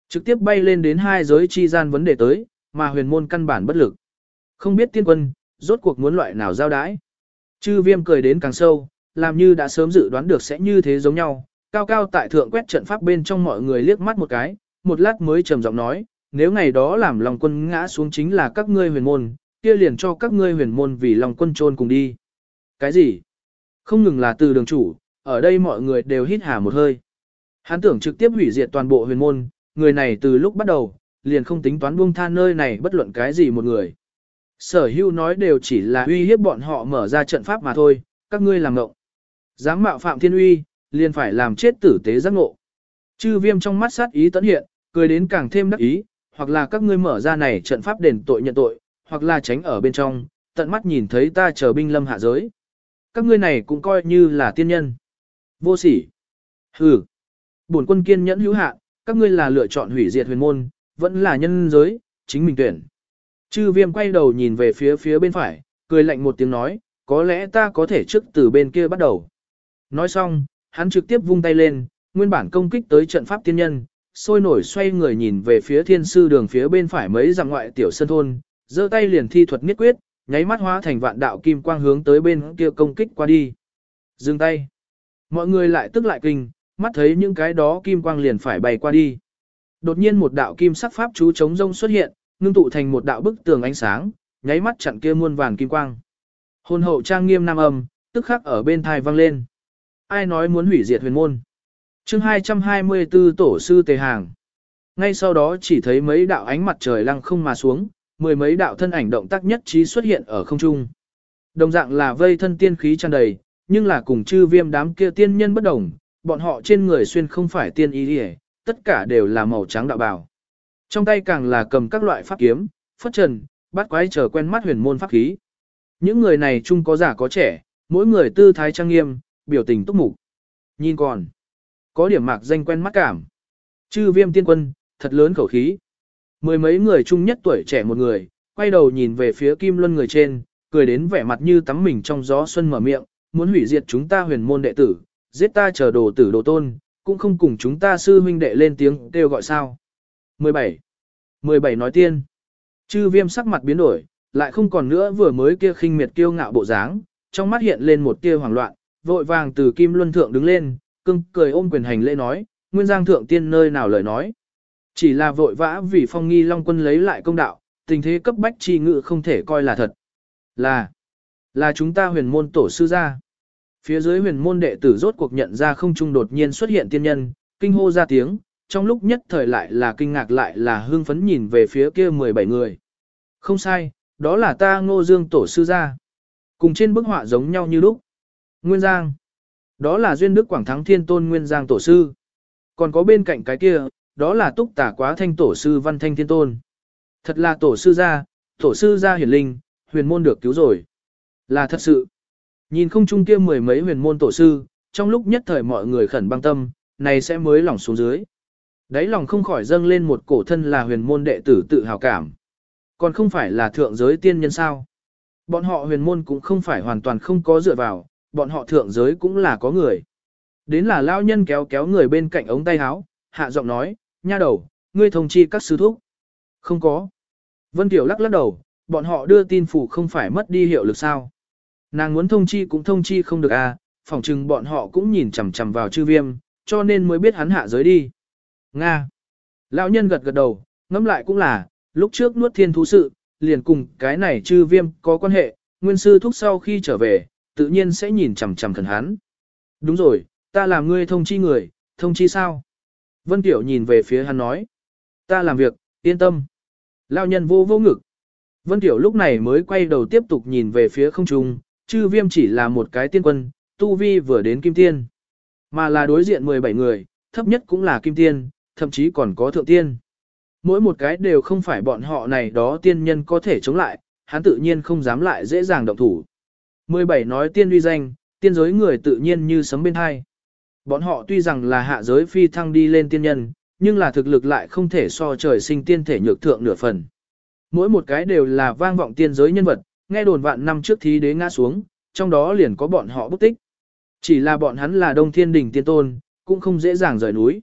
Trực tiếp bay lên đến hai giới chi gian vấn đề tới, mà huyền môn căn bản bất lực. Không biết tiên quân, rốt cuộc muốn loại nào giao đái. Chư viêm cười đến càng sâu, làm như đã sớm dự đoán được sẽ như thế giống nhau, cao cao tại thượng quét trận pháp bên trong mọi người liếc mắt một cái, một lát mới trầm giọng nói, nếu ngày đó làm lòng quân ngã xuống chính là các ngươi huyền môn, kia liền cho các ngươi huyền môn vì lòng quân trôn cùng đi. Cái gì? Không ngừng là từ đường chủ, ở đây mọi người đều hít hà một hơi. Hắn tưởng trực tiếp hủy diệt toàn bộ huyền môn, người này từ lúc bắt đầu, liền không tính toán buông tha nơi này bất luận cái gì một người. Sở hưu nói đều chỉ là uy hiếp bọn họ mở ra trận pháp mà thôi, các ngươi làm ngộng. Dám mạo phạm thiên uy, liền phải làm chết tử tế giác ngộ. Chư viêm trong mắt sát ý tấn hiện, cười đến càng thêm đắc ý, hoặc là các ngươi mở ra này trận pháp đền tội nhận tội, hoặc là tránh ở bên trong, tận mắt nhìn thấy ta chờ binh lâm hạ giới. Các ngươi này cũng coi như là tiên nhân. Vô sỉ. Hừ. Bổn quân kiên nhẫn hữu hạ, các ngươi là lựa chọn hủy diệt huyền môn, vẫn là nhân giới, chính mình tuyển. Chư viêm quay đầu nhìn về phía phía bên phải, cười lạnh một tiếng nói, có lẽ ta có thể trước từ bên kia bắt đầu. Nói xong, hắn trực tiếp vung tay lên, nguyên bản công kích tới trận pháp tiên nhân, sôi nổi xoay người nhìn về phía thiên sư đường phía bên phải mấy dặm ngoại tiểu sân thôn, giơ tay liền thi thuật nhất quyết, nháy mắt hóa thành vạn đạo kim quang hướng tới bên kia công kích qua đi. Dừng tay. Mọi người lại tức lại kinh, mắt thấy những cái đó kim quang liền phải bay qua đi. Đột nhiên một đạo kim sắc pháp chú chống rông xuất hiện, ngưng tụ thành một đạo bức tường ánh sáng, nháy mắt chặn kia muôn vàng kim quang. Hồn hậu trang nghiêm nam âm, tức khắc ở bên thai vang lên. Ai nói muốn hủy diệt huyền môn? chương 224 tổ sư tề hàng. Ngay sau đó chỉ thấy mấy đạo ánh mặt trời lăng không mà xuống, mười mấy đạo thân ảnh động tác nhất trí xuất hiện ở không trung. Đồng dạng là vây thân tiên khí tràn đầy, nhưng là cùng chư viêm đám kia tiên nhân bất đồng, bọn họ trên người xuyên không phải tiên y đi tất cả đều là màu trắng đạo bào. Trong tay càng là cầm các loại pháp kiếm, phất trần, bắt quái trở quen mắt huyền môn pháp khí. Những người này chung có già có trẻ, mỗi người tư thái trang nghiêm, biểu tình túc mục. Nhìn còn, có điểm mạc danh quen mắt cảm. Chư viêm tiên quân, thật lớn khẩu khí. Mười mấy người chung nhất tuổi trẻ một người, quay đầu nhìn về phía kim luân người trên, cười đến vẻ mặt như tắm mình trong gió xuân mở miệng, muốn hủy diệt chúng ta huyền môn đệ tử, giết ta chờ đồ tử đồ tôn, cũng không cùng chúng ta sư huynh đệ lên tiếng kêu gọi sao. 17. 17 nói tiên. Chư viêm sắc mặt biến đổi, lại không còn nữa vừa mới kia khinh miệt kiêu ngạo bộ dáng, trong mắt hiện lên một tia hoảng loạn, vội vàng từ kim luân thượng đứng lên, cưng cười ôm quyền hành lễ nói, nguyên giang thượng tiên nơi nào lời nói. Chỉ là vội vã vì phong nghi long quân lấy lại công đạo, tình thế cấp bách chi ngự không thể coi là thật. Là, là chúng ta huyền môn tổ sư gia. Phía dưới huyền môn đệ tử rốt cuộc nhận ra không trung đột nhiên xuất hiện tiên nhân, kinh hô ra tiếng, trong lúc nhất thời lại là kinh ngạc lại là hưng phấn nhìn về phía kia 17 người. Không sai, đó là ta ngô dương tổ sư gia. Cùng trên bức họa giống nhau như lúc. Nguyên Giang. Đó là duyên đức Quảng Thắng Thiên Tôn Nguyên Giang tổ sư. Còn có bên cạnh cái kia, đó là túc tả quá thanh tổ sư Văn Thanh Thiên Tôn. Thật là tổ sư gia, tổ sư gia hiển linh, huyền môn được cứu rồi. Là thật sự. Nhìn không chung kia mười mấy huyền môn tổ sư, trong lúc nhất thời mọi người khẩn băng tâm, này sẽ mới lỏng xuống dưới. Đấy lòng không khỏi dâng lên một cổ thân là huyền môn đệ tử tự hào cảm. Còn không phải là thượng giới tiên nhân sao. Bọn họ huyền môn cũng không phải hoàn toàn không có dựa vào, bọn họ thượng giới cũng là có người. Đến là lao nhân kéo kéo người bên cạnh ống tay áo, hạ giọng nói, nha đầu, ngươi thông chi các sư thúc. Không có. Vân Tiểu lắc lắc đầu, bọn họ đưa tin phủ không phải mất đi hiệu lực sao. Nàng muốn thông chi cũng thông chi không được à, phỏng chừng bọn họ cũng nhìn chằm chằm vào chư viêm, cho nên mới biết hắn hạ giới đi. Nga. Lão nhân gật gật đầu, ngẫm lại cũng là, lúc trước nuốt thiên thú sự, liền cùng cái này chư viêm có quan hệ, nguyên sư thúc sau khi trở về, tự nhiên sẽ nhìn chằm chằm thần hắn. Đúng rồi, ta làm ngươi thông chi người, thông chi sao? Vân Tiểu nhìn về phía hắn nói. Ta làm việc, yên tâm. lao nhân vô vô ngực. Vân Tiểu lúc này mới quay đầu tiếp tục nhìn về phía không trung, chư viêm chỉ là một cái tiên quân, tu vi vừa đến kim tiên. Mà là đối diện 17 người, thấp nhất cũng là kim tiên, thậm chí còn có thượng tiên. Mỗi một cái đều không phải bọn họ này đó tiên nhân có thể chống lại, hắn tự nhiên không dám lại dễ dàng động thủ. 17 nói tiên uy danh, tiên giới người tự nhiên như sấm bên hai. Bọn họ tuy rằng là hạ giới phi thăng đi lên tiên nhân, nhưng là thực lực lại không thể so trời sinh tiên thể nhược thượng nửa phần. Mỗi một cái đều là vang vọng tiên giới nhân vật, nghe đồn vạn năm trước thí đế ngã xuống, trong đó liền có bọn họ bút tích. Chỉ là bọn hắn là đông thiên đỉnh tiên tôn, cũng không dễ dàng rời núi.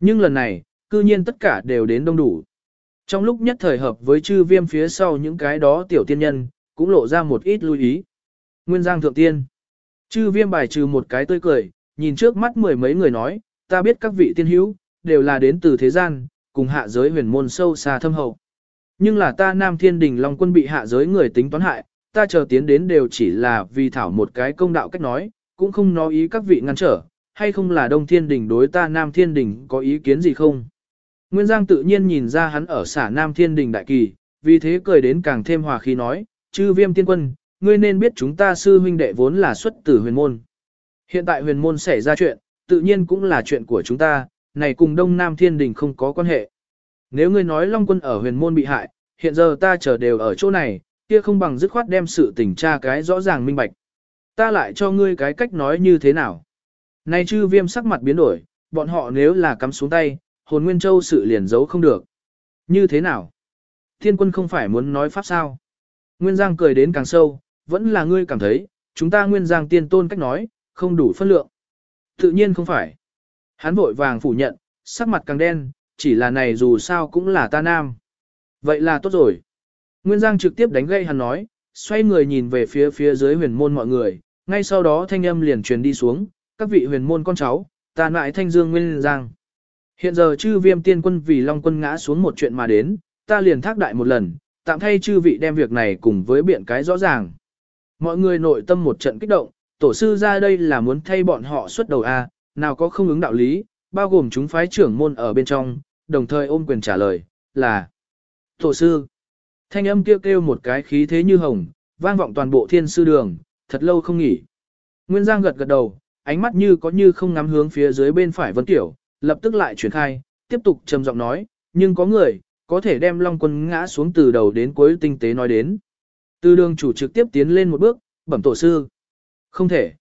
Nhưng lần này, cư nhiên tất cả đều đến đông đủ. Trong lúc nhất thời hợp với chư viêm phía sau những cái đó tiểu tiên nhân, cũng lộ ra một ít lưu ý. Nguyên Giang Thượng Tiên. Chư viêm bài trừ một cái tươi cười, nhìn trước mắt mười mấy người nói, ta biết các vị tiên hữu, đều là đến từ thế gian, cùng hạ giới huyền môn sâu xa thâm hậu. Nhưng là ta Nam Thiên Đình Long Quân bị hạ giới người tính toán hại, ta chờ tiến đến đều chỉ là vì thảo một cái công đạo cách nói, cũng không nói ý các vị ngăn trở, hay không là Đông Thiên Đình đối ta Nam Thiên Đình có ý kiến gì không. Nguyên Giang tự nhiên nhìn ra hắn ở xả Nam Thiên Đình đại kỳ, vì thế cười đến càng thêm hòa khí nói, chư viêm tiên quân, ngươi nên biết chúng ta sư huynh đệ vốn là xuất từ huyền môn. Hiện tại huyền môn xảy ra chuyện, tự nhiên cũng là chuyện của chúng ta, này cùng Đông Nam Thiên Đình không có quan hệ. Nếu ngươi nói Long Quân ở huyền môn bị hại, hiện giờ ta chờ đều ở chỗ này, kia không bằng dứt khoát đem sự tình tra cái rõ ràng minh bạch. Ta lại cho ngươi cái cách nói như thế nào. Này chư viêm sắc mặt biến đổi, bọn họ nếu là cắm xuống tay, hồn nguyên châu sự liền giấu không được. Như thế nào? Thiên quân không phải muốn nói pháp sao? Nguyên Giang cười đến càng sâu, vẫn là ngươi cảm thấy, chúng ta Nguyên Giang tiên tôn cách nói, không đủ phân lượng. Tự nhiên không phải. Hắn vội vàng phủ nhận, sắc mặt càng đen, chỉ là này dù sao cũng là ta nam. Vậy là tốt rồi. Nguyên Giang trực tiếp đánh gây hắn nói, xoay người nhìn về phía phía dưới huyền môn mọi người, ngay sau đó thanh âm liền truyền đi xuống, các vị huyền môn con cháu, ta lại thanh dương Nguyên Giang. Hiện giờ chư viêm tiên quân vì Long quân ngã xuống một chuyện mà đến, ta liền thác đại một lần, tạm thay chư vị đem việc này cùng với biện cái rõ ràng. Mọi người nội tâm một trận kích động, tổ sư ra đây là muốn thay bọn họ xuất đầu A, nào có không ứng đạo lý, bao gồm chúng phái trưởng môn ở bên trong, đồng thời ôm quyền trả lời, là Tổ sư. Thanh âm kêu kêu một cái khí thế như hồng, vang vọng toàn bộ thiên sư đường, thật lâu không nghỉ. Nguyên Giang gật gật đầu, ánh mắt như có như không ngắm hướng phía dưới bên phải Vân Tiểu, lập tức lại chuyển khai, tiếp tục trầm giọng nói, nhưng có người, có thể đem Long Quân ngã xuống từ đầu đến cuối tinh tế nói đến. Từ đường chủ trực tiếp tiến lên một bước, bẩm tổ sư. Không thể.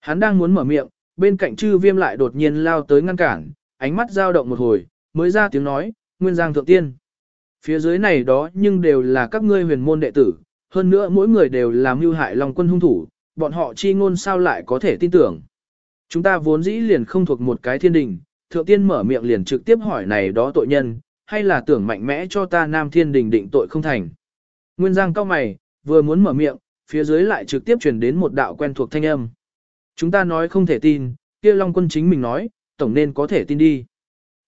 Hắn đang muốn mở miệng, bên cạnh chư viêm lại đột nhiên lao tới ngăn cản, ánh mắt dao động một hồi, mới ra tiếng nói, Nguyên Giang Thượng Tiên. Phía dưới này đó nhưng đều là các ngươi huyền môn đệ tử, hơn nữa mỗi người đều làm mưu hại Long Quân hung thủ, bọn họ chi ngôn sao lại có thể tin tưởng. Chúng ta vốn dĩ liền không thuộc một cái thiên đình, thượng tiên mở miệng liền trực tiếp hỏi này đó tội nhân, hay là tưởng mạnh mẽ cho ta nam thiên đình định tội không thành. Nguyên Giang cao mày, vừa muốn mở miệng, phía dưới lại trực tiếp truyền đến một đạo quen thuộc thanh âm. Chúng ta nói không thể tin, kia Long quân chính mình nói, tổng nên có thể tin đi.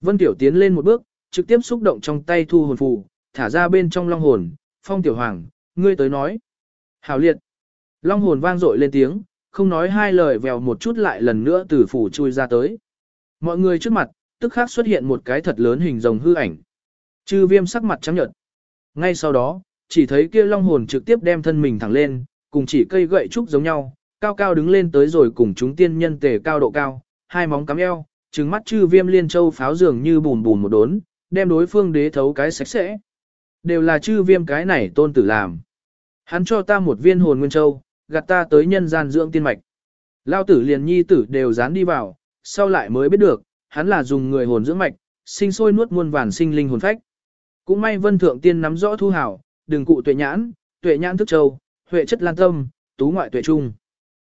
Vân Tiểu tiến lên một bước, trực tiếp xúc động trong tay thu hồn phù, thả ra bên trong long hồn, phong tiểu hoàng, ngươi tới nói. Hảo liệt. Long hồn vang dội lên tiếng, không nói hai lời vèo một chút lại lần nữa từ phủ chui ra tới. Mọi người trước mặt, tức khắc xuất hiện một cái thật lớn hình rồng hư ảnh. Chư viêm sắc mặt trắng nhợt. Ngay sau đó, chỉ thấy kia long hồn trực tiếp đem thân mình thẳng lên, cùng chỉ cây gậy trúc giống nhau, cao cao đứng lên tới rồi cùng chúng tiên nhân tề cao độ cao, hai móng cắm eo, trừng mắt chư viêm liên châu pháo dường như bùn bùn một đốn, đem đối phương đế thấu cái sạch sẽ. Đều là chư viêm cái này tôn tử làm. Hắn cho ta một viên hồn nguyên châu, gạt ta tới nhân gian dưỡng tiên mạch. Lao tử liền nhi tử đều dán đi vào, sau lại mới biết được, hắn là dùng người hồn dưỡng mạch, sinh sôi nuốt muôn vàn sinh linh hồn phách. Cũng may vân thượng tiên nắm rõ thu hảo, đừng cụ tuệ nhãn, tuệ nhãn thức châu, huệ chất lan tâm, tú ngoại tuệ trung.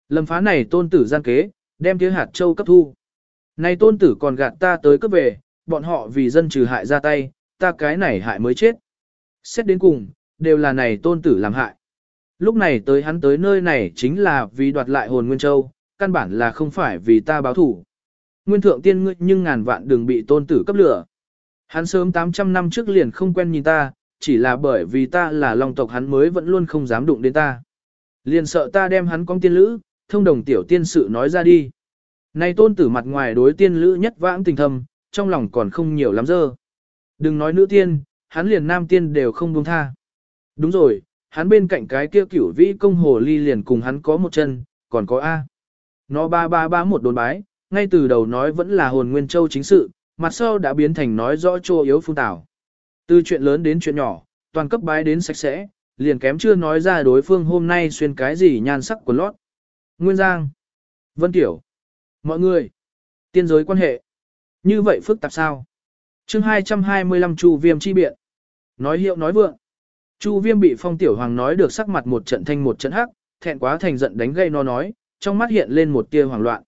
Lâm phá này tôn tử gian kế, đem kia hạt châu cấp thu. Này tôn tử còn gạt ta tới cấp về, bọn họ vì dân trừ hại ra tay, ta cái này hại mới chết. Xét đến cùng, đều là này tôn tử làm hại. Lúc này tới hắn tới nơi này chính là vì đoạt lại hồn Nguyên Châu, căn bản là không phải vì ta báo thủ. Nguyên thượng tiên ngươi nhưng ngàn vạn đừng bị tôn tử cấp lửa. Hắn sớm 800 năm trước liền không quen nhìn ta, chỉ là bởi vì ta là long tộc hắn mới vẫn luôn không dám đụng đến ta. Liền sợ ta đem hắn con tiên lữ, thông đồng tiểu tiên sự nói ra đi. Nay tôn tử mặt ngoài đối tiên lữ nhất vãng tình thầm, trong lòng còn không nhiều lắm dơ. Đừng nói nữ tiên, hắn liền nam tiên đều không buông tha. Đúng rồi, hắn bên cạnh cái kia cửu vĩ công hồ ly liền cùng hắn có một chân, còn có A. Nó ba ba ba một đồn bái, ngay từ đầu nói vẫn là hồn nguyên châu chính sự, mặt sau đã biến thành nói rõ chô yếu phung tảo. Từ chuyện lớn đến chuyện nhỏ, toàn cấp bái đến sạch sẽ, liền kém chưa nói ra đối phương hôm nay xuyên cái gì nhan sắc của lót. Nguyên Giang, Vân Tiểu, mọi người, tiên giới quan hệ. Như vậy phức tạp sao? chương 225 Chu Viêm chi biện. Nói hiệu nói vượng. Chu Viêm bị Phong Tiểu Hoàng nói được sắc mặt một trận thanh một trận hắc, thẹn quá thành giận đánh gây nó nói, trong mắt hiện lên một tia hoảng loạn.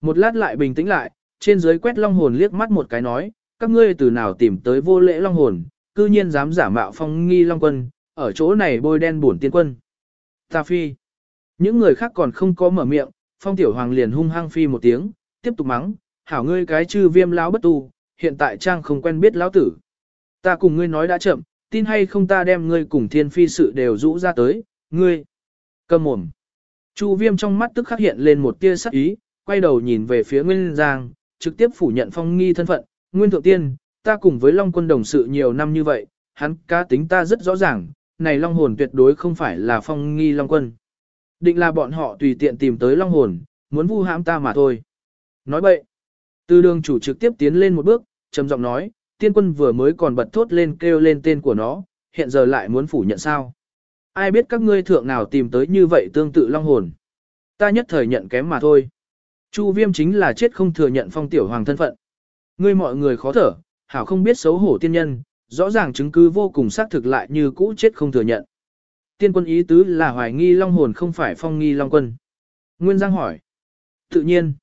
Một lát lại bình tĩnh lại, trên dưới quét long hồn liếc mắt một cái nói, các ngươi từ nào tìm tới vô lễ long hồn, cư nhiên dám giả mạo phong nghi long quân, ở chỗ này bôi đen bổn tiên quân. Ta phi. Những người khác còn không có mở miệng, phong tiểu hoàng liền hung hăng phi một tiếng, tiếp tục mắng, hảo ngươi cái chư viêm lão bất tu, hiện tại trang không quen biết lão tử. Ta cùng ngươi nói đã chậm, tin hay không ta đem ngươi cùng thiên phi sự đều rũ ra tới, ngươi. Cầm mồm. Chu viêm trong mắt tức khắc hiện lên một tia sắc ý, quay đầu nhìn về phía Nguyên Giang, trực tiếp phủ nhận phong nghi thân phận, Nguyên Thượng Tiên, ta cùng với Long quân đồng sự nhiều năm như vậy, hắn cá tính ta rất rõ ràng, này Long hồn tuyệt đối không phải là phong nghi Long quân. Định là bọn họ tùy tiện tìm tới Long hồn, muốn vu hãm ta mà thôi. Nói bậy, từ đường chủ trực tiếp tiến lên một bước, trầm giọng nói, tiên quân vừa mới còn bật thốt lên kêu lên tên của nó, hiện giờ lại muốn phủ nhận sao. Ai biết các ngươi thượng nào tìm tới như vậy tương tự Long hồn. Ta nhất thời nhận kém mà thôi. Chu viêm chính là chết không thừa nhận phong tiểu hoàng thân phận. Ngươi mọi người khó thở, hảo không biết xấu hổ tiên nhân, rõ ràng chứng cứ vô cùng xác thực lại như cũ chết không thừa nhận. Tiên quân ý tứ là hoài nghi long hồn không phải phong nghi long quân. Nguyên Giang hỏi. Tự nhiên.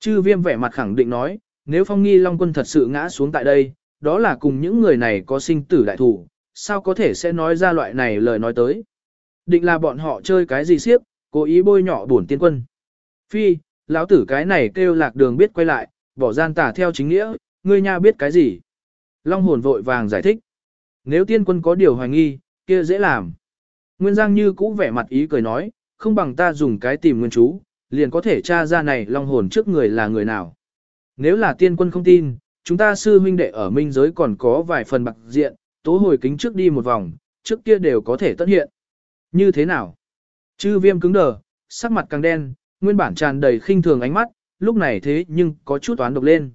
Chư viêm vẻ mặt khẳng định nói, nếu phong nghi long quân thật sự ngã xuống tại đây, đó là cùng những người này có sinh tử đại thủ, sao có thể sẽ nói ra loại này lời nói tới. Định là bọn họ chơi cái gì siếp, cố ý bôi nhọ bổn tiên quân. Phi, lão tử cái này kêu lạc đường biết quay lại, bỏ gian tả theo chính nghĩa, ngươi nha biết cái gì. Long hồn vội vàng giải thích. Nếu tiên quân có điều hoài nghi, kia dễ làm. Nguyên Giang như cũ vẻ mặt ý cười nói, không bằng ta dùng cái tìm nguyên chú, liền có thể tra ra này long hồn trước người là người nào. Nếu là tiên quân không tin, chúng ta sư huynh đệ ở minh giới còn có vài phần bạc diện, tố hồi kính trước đi một vòng, trước kia đều có thể tất hiện. Như thế nào? Chư viêm cứng đờ, sắc mặt càng đen, nguyên bản tràn đầy khinh thường ánh mắt, lúc này thế nhưng có chút toán độc lên.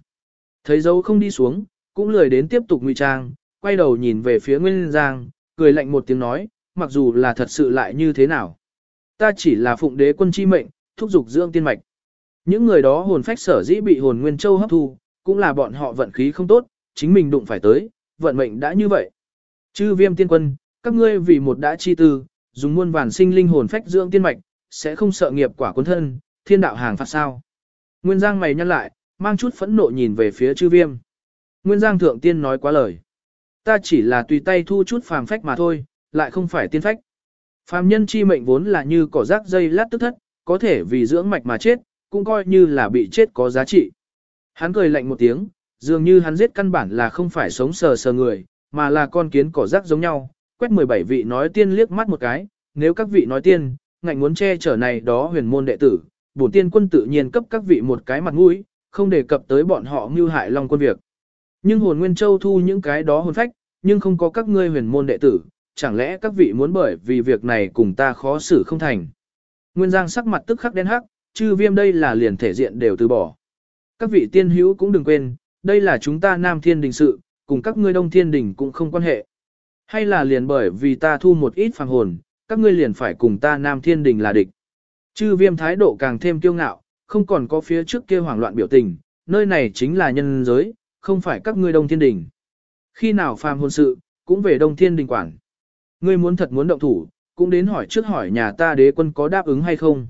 Thấy dấu không đi xuống, cũng lười đến tiếp tục ngụy trang, quay đầu nhìn về phía Nguyên Giang, cười lạnh một tiếng nói, mặc dù là thật sự lại như thế nào. Ta chỉ là phụng đế quân chi mệnh, thúc dục dưỡng tiên mạch. Những người đó hồn phách sở dĩ bị hồn Nguyên Châu hấp thu, cũng là bọn họ vận khí không tốt, chính mình đụng phải tới, vận mệnh đã như vậy. Chư viêm tiên quân, các ngươi vì một đã chi tư, dùng muôn vàn sinh linh hồn phách dưỡng tiên mạch, sẽ không sợ nghiệp quả quân thân, thiên đạo hàng phạt sao. Nguyên Giang mày nhăn lại, mang chút phẫn nộ nhìn về phía chư viêm. Nguyên Giang thượng tiên nói quá lời. Ta chỉ là tùy tay thu chút phàm phách mà thôi, lại không phải tiên phách. Phàm nhân chi mệnh vốn là như cỏ rác dây lát tức thất, có thể vì dưỡng mạch mà chết, cũng coi như là bị chết có giá trị. Hắn cười lạnh một tiếng, dường như hắn giết căn bản là không phải sống sờ sờ người, mà là con kiến cỏ rác giống nhau, quét 17 vị nói tiên liếc mắt một cái, nếu các vị nói tiên, ngạnh muốn che chở này đó huyền môn đệ tử, bổn tiên quân tự nhiên cấp các vị một cái mặt mũi, không đề cập tới bọn họ mưu hại long quân việc. Nhưng hồn nguyên châu thu những cái đó hồn phách, nhưng không có các ngươi huyền môn đệ tử, chẳng lẽ các vị muốn bởi vì việc này cùng ta khó xử không thành. Nguyên giang sắc mặt tức khắc đen hắc, chư viêm đây là liền thể diện đều từ bỏ. Các vị tiên hữu cũng đừng quên, đây là chúng ta nam thiên đình sự, cùng các ngươi đông thiên đình cũng không quan hệ. Hay là liền bởi vì ta thu một ít phàm hồn, các ngươi liền phải cùng ta Nam Thiên Đình là địch. Chư viêm thái độ càng thêm kiêu ngạo, không còn có phía trước kia hoảng loạn biểu tình, nơi này chính là nhân giới, không phải các ngươi Đông Thiên Đình. Khi nào phàm hôn sự, cũng về Đông Thiên Đình quản. Ngươi muốn thật muốn động thủ, cũng đến hỏi trước hỏi nhà ta đế quân có đáp ứng hay không.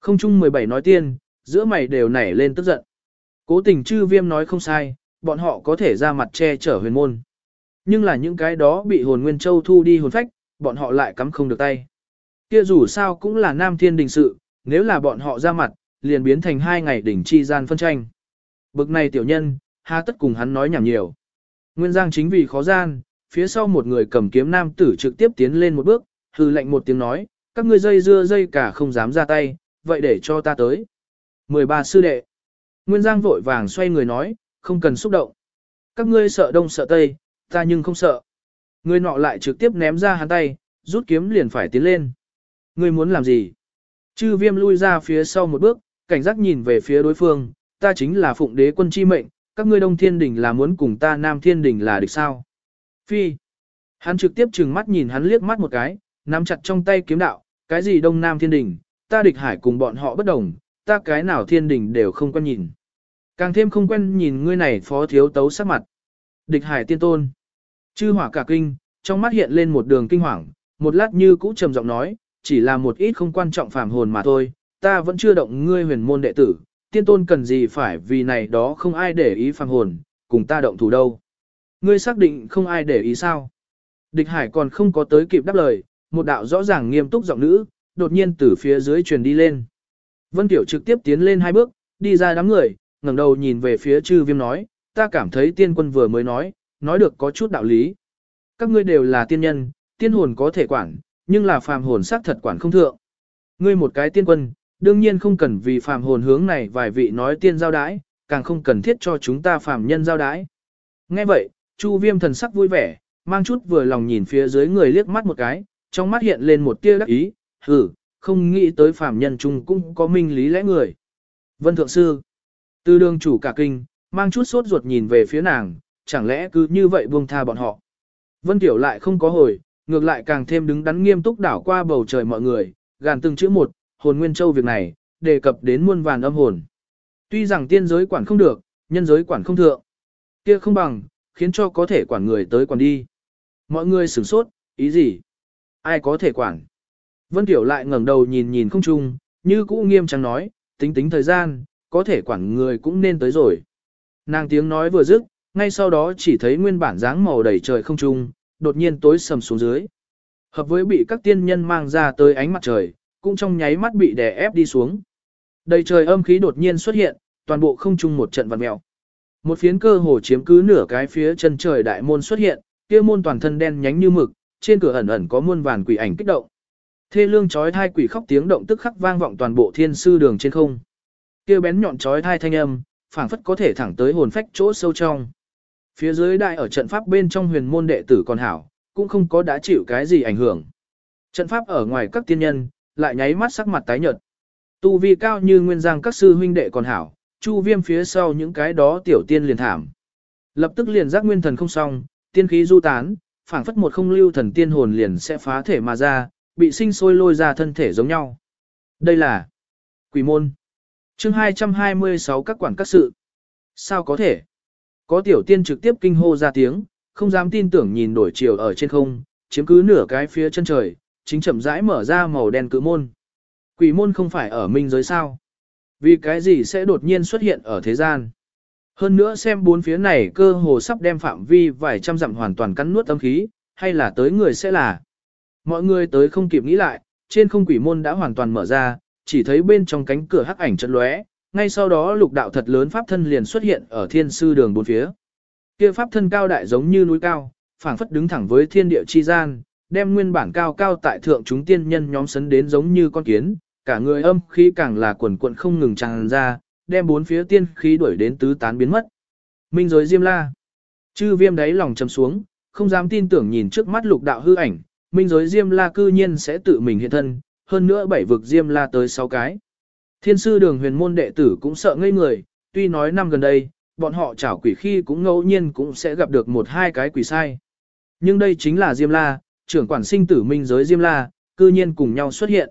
Không chung 17 nói tiên, giữa mày đều nảy lên tức giận. Cố tình chư viêm nói không sai, bọn họ có thể ra mặt che chở huyền môn. Nhưng là những cái đó bị hồn nguyên châu thu đi hồn phách, bọn họ lại cắm không được tay. Kia dù sao cũng là nam thiên đình sự, nếu là bọn họ ra mặt, liền biến thành hai ngày đỉnh chi gian phân tranh. Bực này tiểu nhân, ha tất cùng hắn nói nhảm nhiều. Nguyên Giang chính vì khó gian, phía sau một người cầm kiếm nam tử trực tiếp tiến lên một bước, hư lệnh một tiếng nói, các ngươi dây dưa dây cả không dám ra tay, vậy để cho ta tới. 13 sư đệ. Nguyên Giang vội vàng xoay người nói, không cần xúc động. Các ngươi sợ đông sợ tây, ta nhưng không sợ. Người nọ lại trực tiếp ném ra hắn tay, rút kiếm liền phải tiến lên. Ngươi muốn làm gì? Chư viêm lui ra phía sau một bước, cảnh giác nhìn về phía đối phương, ta chính là phụng đế quân chi mệnh, các ngươi đông thiên đỉnh là muốn cùng ta nam thiên đỉnh là địch sao? Phi. Hắn trực tiếp trừng mắt nhìn hắn liếc mắt một cái, nắm chặt trong tay kiếm đạo, cái gì đông nam thiên đỉnh, ta địch hải cùng bọn họ bất đồng, ta cái nào thiên đỉnh đều không quen nhìn. Càng thêm không quen nhìn ngươi này phó thiếu tấu sắc mặt. Địch hải tiên tôn. Chư hỏa cả kinh, trong mắt hiện lên một đường kinh hoàng, một lát như cũ trầm giọng nói, chỉ là một ít không quan trọng phàm hồn mà thôi, ta vẫn chưa động ngươi huyền môn đệ tử, tiên tôn cần gì phải vì này đó không ai để ý phàm hồn, cùng ta động thủ đâu. Ngươi xác định không ai để ý sao? Địch hải còn không có tới kịp đáp lời, một đạo rõ ràng nghiêm túc giọng nữ, đột nhiên từ phía dưới truyền đi lên. Vân Tiểu trực tiếp tiến lên hai bước, đi ra đám người, ngẩng đầu nhìn về phía chư viêm nói, ta cảm thấy tiên quân vừa mới nói, nói được có chút đạo lý. Các ngươi đều là tiên nhân, tiên hồn có thể quản, nhưng là phàm hồn xác thật quản không thượng. Ngươi một cái tiên quân, đương nhiên không cần vì phàm hồn hướng này vài vị nói tiên giao đái, càng không cần thiết cho chúng ta phàm nhân giao đái. Nghe vậy, Chu Viêm thần sắc vui vẻ, mang chút vừa lòng nhìn phía dưới người liếc mắt một cái, trong mắt hiện lên một tia đắc ý, ừ không nghĩ tới phàm nhân chung cũng có minh lý lẽ người. Vân Thượng Sư, từ đường chủ cả kinh, mang chút sốt ruột nhìn về phía nàng, chẳng lẽ cứ như vậy buông tha bọn họ. Vân Tiểu lại không có hồi, ngược lại càng thêm đứng đắn nghiêm túc đảo qua bầu trời mọi người, gàn từng chữ một, hồn nguyên châu việc này, đề cập đến muôn vàn âm hồn. Tuy rằng tiên giới quản không được, nhân giới quản không thượng, kia không bằng, khiến cho có thể quản người tới quản đi. Mọi người sửng sốt, ý gì? Ai có thể quản? Vân Tiểu lại ngẩng đầu nhìn nhìn không trung, như cũ nghiêm trang nói, tính tính thời gian, có thể quản người cũng nên tới rồi. Nàng tiếng nói vừa dứt, ngay sau đó chỉ thấy nguyên bản dáng màu đầy trời không trung, đột nhiên tối sầm xuống dưới. Hợp với bị các tiên nhân mang ra tới ánh mặt trời, cũng trong nháy mắt bị đè ép đi xuống. Đầy trời âm khí đột nhiên xuất hiện, toàn bộ không trung một trận vặn mèo. Một phiến cơ hồ chiếm cứ nửa cái phía chân trời đại môn xuất hiện, kia môn toàn thân đen nhánh như mực, trên cửa ẩn ẩn có muôn vàn quỷ ảnh kích động. Thê lương chói thai quỷ khóc tiếng động tức khắc vang vọng toàn bộ thiên sư đường trên không. Kia bén nhọn chói thai thanh âm, phảng phất có thể thẳng tới hồn phách chỗ sâu trong. Phía dưới đại ở trận pháp bên trong huyền môn đệ tử còn hảo, cũng không có đã chịu cái gì ảnh hưởng. Trận pháp ở ngoài các tiên nhân, lại nháy mắt sắc mặt tái nhợt. Tu vi cao như nguyên giang các sư huynh đệ còn hảo, chu viêm phía sau những cái đó tiểu tiên liền thảm. Lập tức liền giác nguyên thần không xong, tiên khí du tán, phảng phất một không lưu thần tiên hồn liền sẽ phá thể mà ra, bị sinh sôi lôi ra thân thể giống nhau. Đây là quỷ môn. chương 226 các quản các sự. Sao có thể? Có tiểu tiên trực tiếp kinh hô ra tiếng, không dám tin tưởng nhìn đổi chiều ở trên không, chiếm cứ nửa cái phía chân trời, chính chậm rãi mở ra màu đen cự môn. Quỷ môn không phải ở minh giới sao? Vì cái gì sẽ đột nhiên xuất hiện ở thế gian? Hơn nữa xem bốn phía này cơ hồ sắp đem phạm vi vài trăm dặm hoàn toàn cắn nuốt âm khí, hay là tới người sẽ là. Mọi người tới không kịp nghĩ lại, trên không quỷ môn đã hoàn toàn mở ra, chỉ thấy bên trong cánh cửa hắc ảnh chật lóe, ngay sau đó lục đạo thật lớn pháp thân liền xuất hiện ở thiên sư đường bốn phía. Kia pháp thân cao đại giống như núi cao, phảng phất đứng thẳng với thiên địa chi gian, đem nguyên bản cao cao tại thượng chúng tiên nhân nhóm sấn đến giống như con kiến, cả người âm khí càng là quần quận không ngừng tràn ra, đem bốn phía tiên khí đuổi đến tứ tán biến mất. Minh giới Diêm La. Chư viêm đáy lòng chầm xuống, không dám tin tưởng nhìn trước mắt lục đạo hư ảnh, minh giới Diêm La cư nhiên sẽ tự mình hiện thân, hơn nữa bảy vực Diêm La tới sáu cái. Thiên sư đường huyền môn đệ tử cũng sợ ngây người, tuy nói năm gần đây, bọn họ chảo quỷ khi cũng ngẫu nhiên cũng sẽ gặp được một hai cái quỷ sai. Nhưng đây chính là Diêm La, trưởng quản sinh tử minh giới Diêm La, cư nhiên cùng nhau xuất hiện.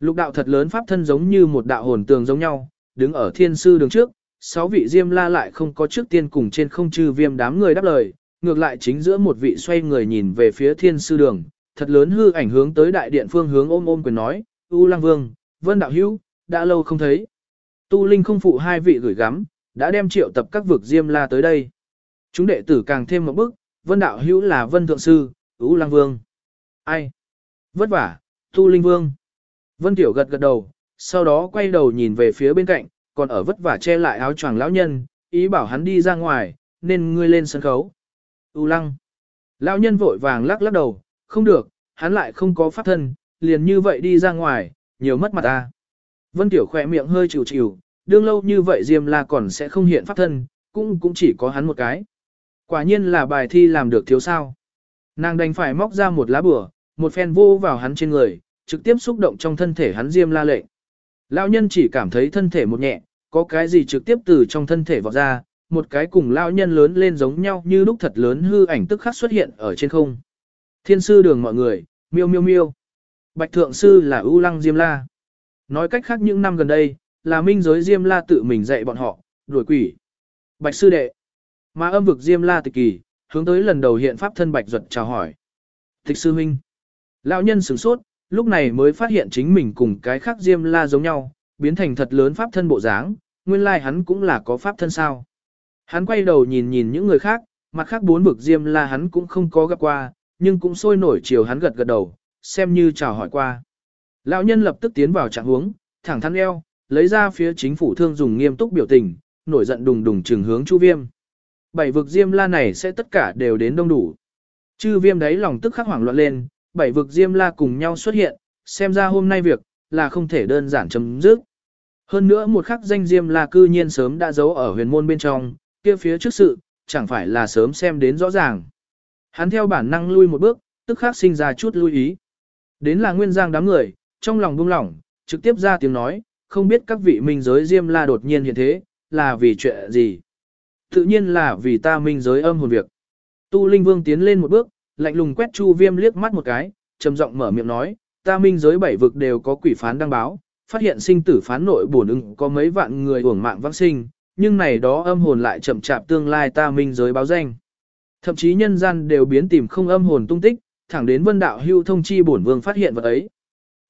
Lục đạo thật lớn pháp thân giống như một đạo hồn tường giống nhau, đứng ở thiên sư đường trước, sáu vị Diêm La lại không có trước tiên cùng trên không trừ viêm đám người đáp lời, ngược lại chính giữa một vị xoay người nhìn về phía thiên sư đường, thật lớn hư ảnh hướng tới đại điện phương hướng ôm ôm quyền nói, U Lăng Vương, Vân Đạo Hữu đã lâu không thấy. Tu Linh không phụ hai vị gửi gắm, đã đem triệu tập các vực Diêm La tới đây. Chúng đệ tử càng thêm một bước, Vân Đạo Hữu là Vân Thượng Sư, Ú Lăng Vương. Ai? Vất vả, Tu Linh Vương. Vân Tiểu gật gật đầu, sau đó quay đầu nhìn về phía bên cạnh, còn ở vất vả che lại áo choàng lão nhân, ý bảo hắn đi ra ngoài, nên ngươi lên sân khấu. U Lăng. Lão nhân vội vàng lắc lắc đầu, không được, hắn lại không có pháp thân, liền như vậy đi ra ngoài, nhiều mất mặt ta. Vân Tiểu khỏe miệng hơi chịu chịu, đương lâu như vậy Diêm La còn sẽ không hiện pháp thân, cũng cũng chỉ có hắn một cái. Quả nhiên là bài thi làm được thiếu sao. Nàng đành phải móc ra một lá bửa, một phen vô vào hắn trên người, trực tiếp xúc động trong thân thể hắn Diêm La lệnh. Lão nhân chỉ cảm thấy thân thể một nhẹ, có cái gì trực tiếp từ trong thân thể vọt ra, một cái cùng lão nhân lớn lên giống nhau như lúc thật lớn hư ảnh tức khắc xuất hiện ở trên không. Thiên sư đường mọi người, miêu miêu miêu. Bạch thượng sư là ưu lăng Diêm La. Nói cách khác những năm gần đây, là minh giới Diêm La tự mình dạy bọn họ, đuổi quỷ. Bạch sư đệ. Mà âm vực Diêm La tịch kỳ, hướng tới lần đầu hiện pháp thân Bạch Duật chào hỏi. Tịch sư huynh. Lão nhân sửng sốt, lúc này mới phát hiện chính mình cùng cái khác Diêm La giống nhau, biến thành thật lớn pháp thân bộ dáng, nguyên lai like hắn cũng là có pháp thân sao. Hắn quay đầu nhìn nhìn những người khác, mặt khác bốn vực Diêm La hắn cũng không có gặp qua, nhưng cũng sôi nổi chiều hắn gật gật đầu, xem như chào hỏi qua. Lão nhân lập tức tiến vào trạng huống, thẳng thắn eo, lấy ra phía chính phủ thương dùng nghiêm túc biểu tình, nổi giận đùng đùng trừng hướng Chu Viêm. Bảy vực Diêm La này sẽ tất cả đều đến đông đủ. Chư Viêm đấy lòng tức khắc hoảng loạn lên, bảy vực Diêm La cùng nhau xuất hiện, xem ra hôm nay việc là không thể đơn giản chấm dứt. Hơn nữa một khắc danh Diêm La cư nhiên sớm đã giấu ở huyền môn bên trong, kia phía trước sự, chẳng phải là sớm xem đến rõ ràng. Hắn theo bản năng lui một bước, tức khắc sinh ra chút lưu ý. Đến là nguyên giang đám người, trong lòng buông lỏng, trực tiếp ra tiếng nói, không biết các vị minh giới Diêm La đột nhiên hiện thế, là vì chuyện gì? Tự nhiên là vì ta minh giới âm hồn việc. Tu Linh Vương tiến lên một bước, lạnh lùng quét Chu Viêm liếc mắt một cái, trầm giọng mở miệng nói, ta minh giới bảy vực đều có quỷ phán đăng báo, phát hiện sinh tử phán nội bổn ứng có mấy vạn người uổng mạng vãng sinh, nhưng này đó âm hồn lại chậm chạp tương lai ta minh giới báo danh. Thậm chí nhân gian đều biến tìm không âm hồn tung tích, thẳng đến vân đạo hưu thông chi bổn vương phát hiện vật ấy.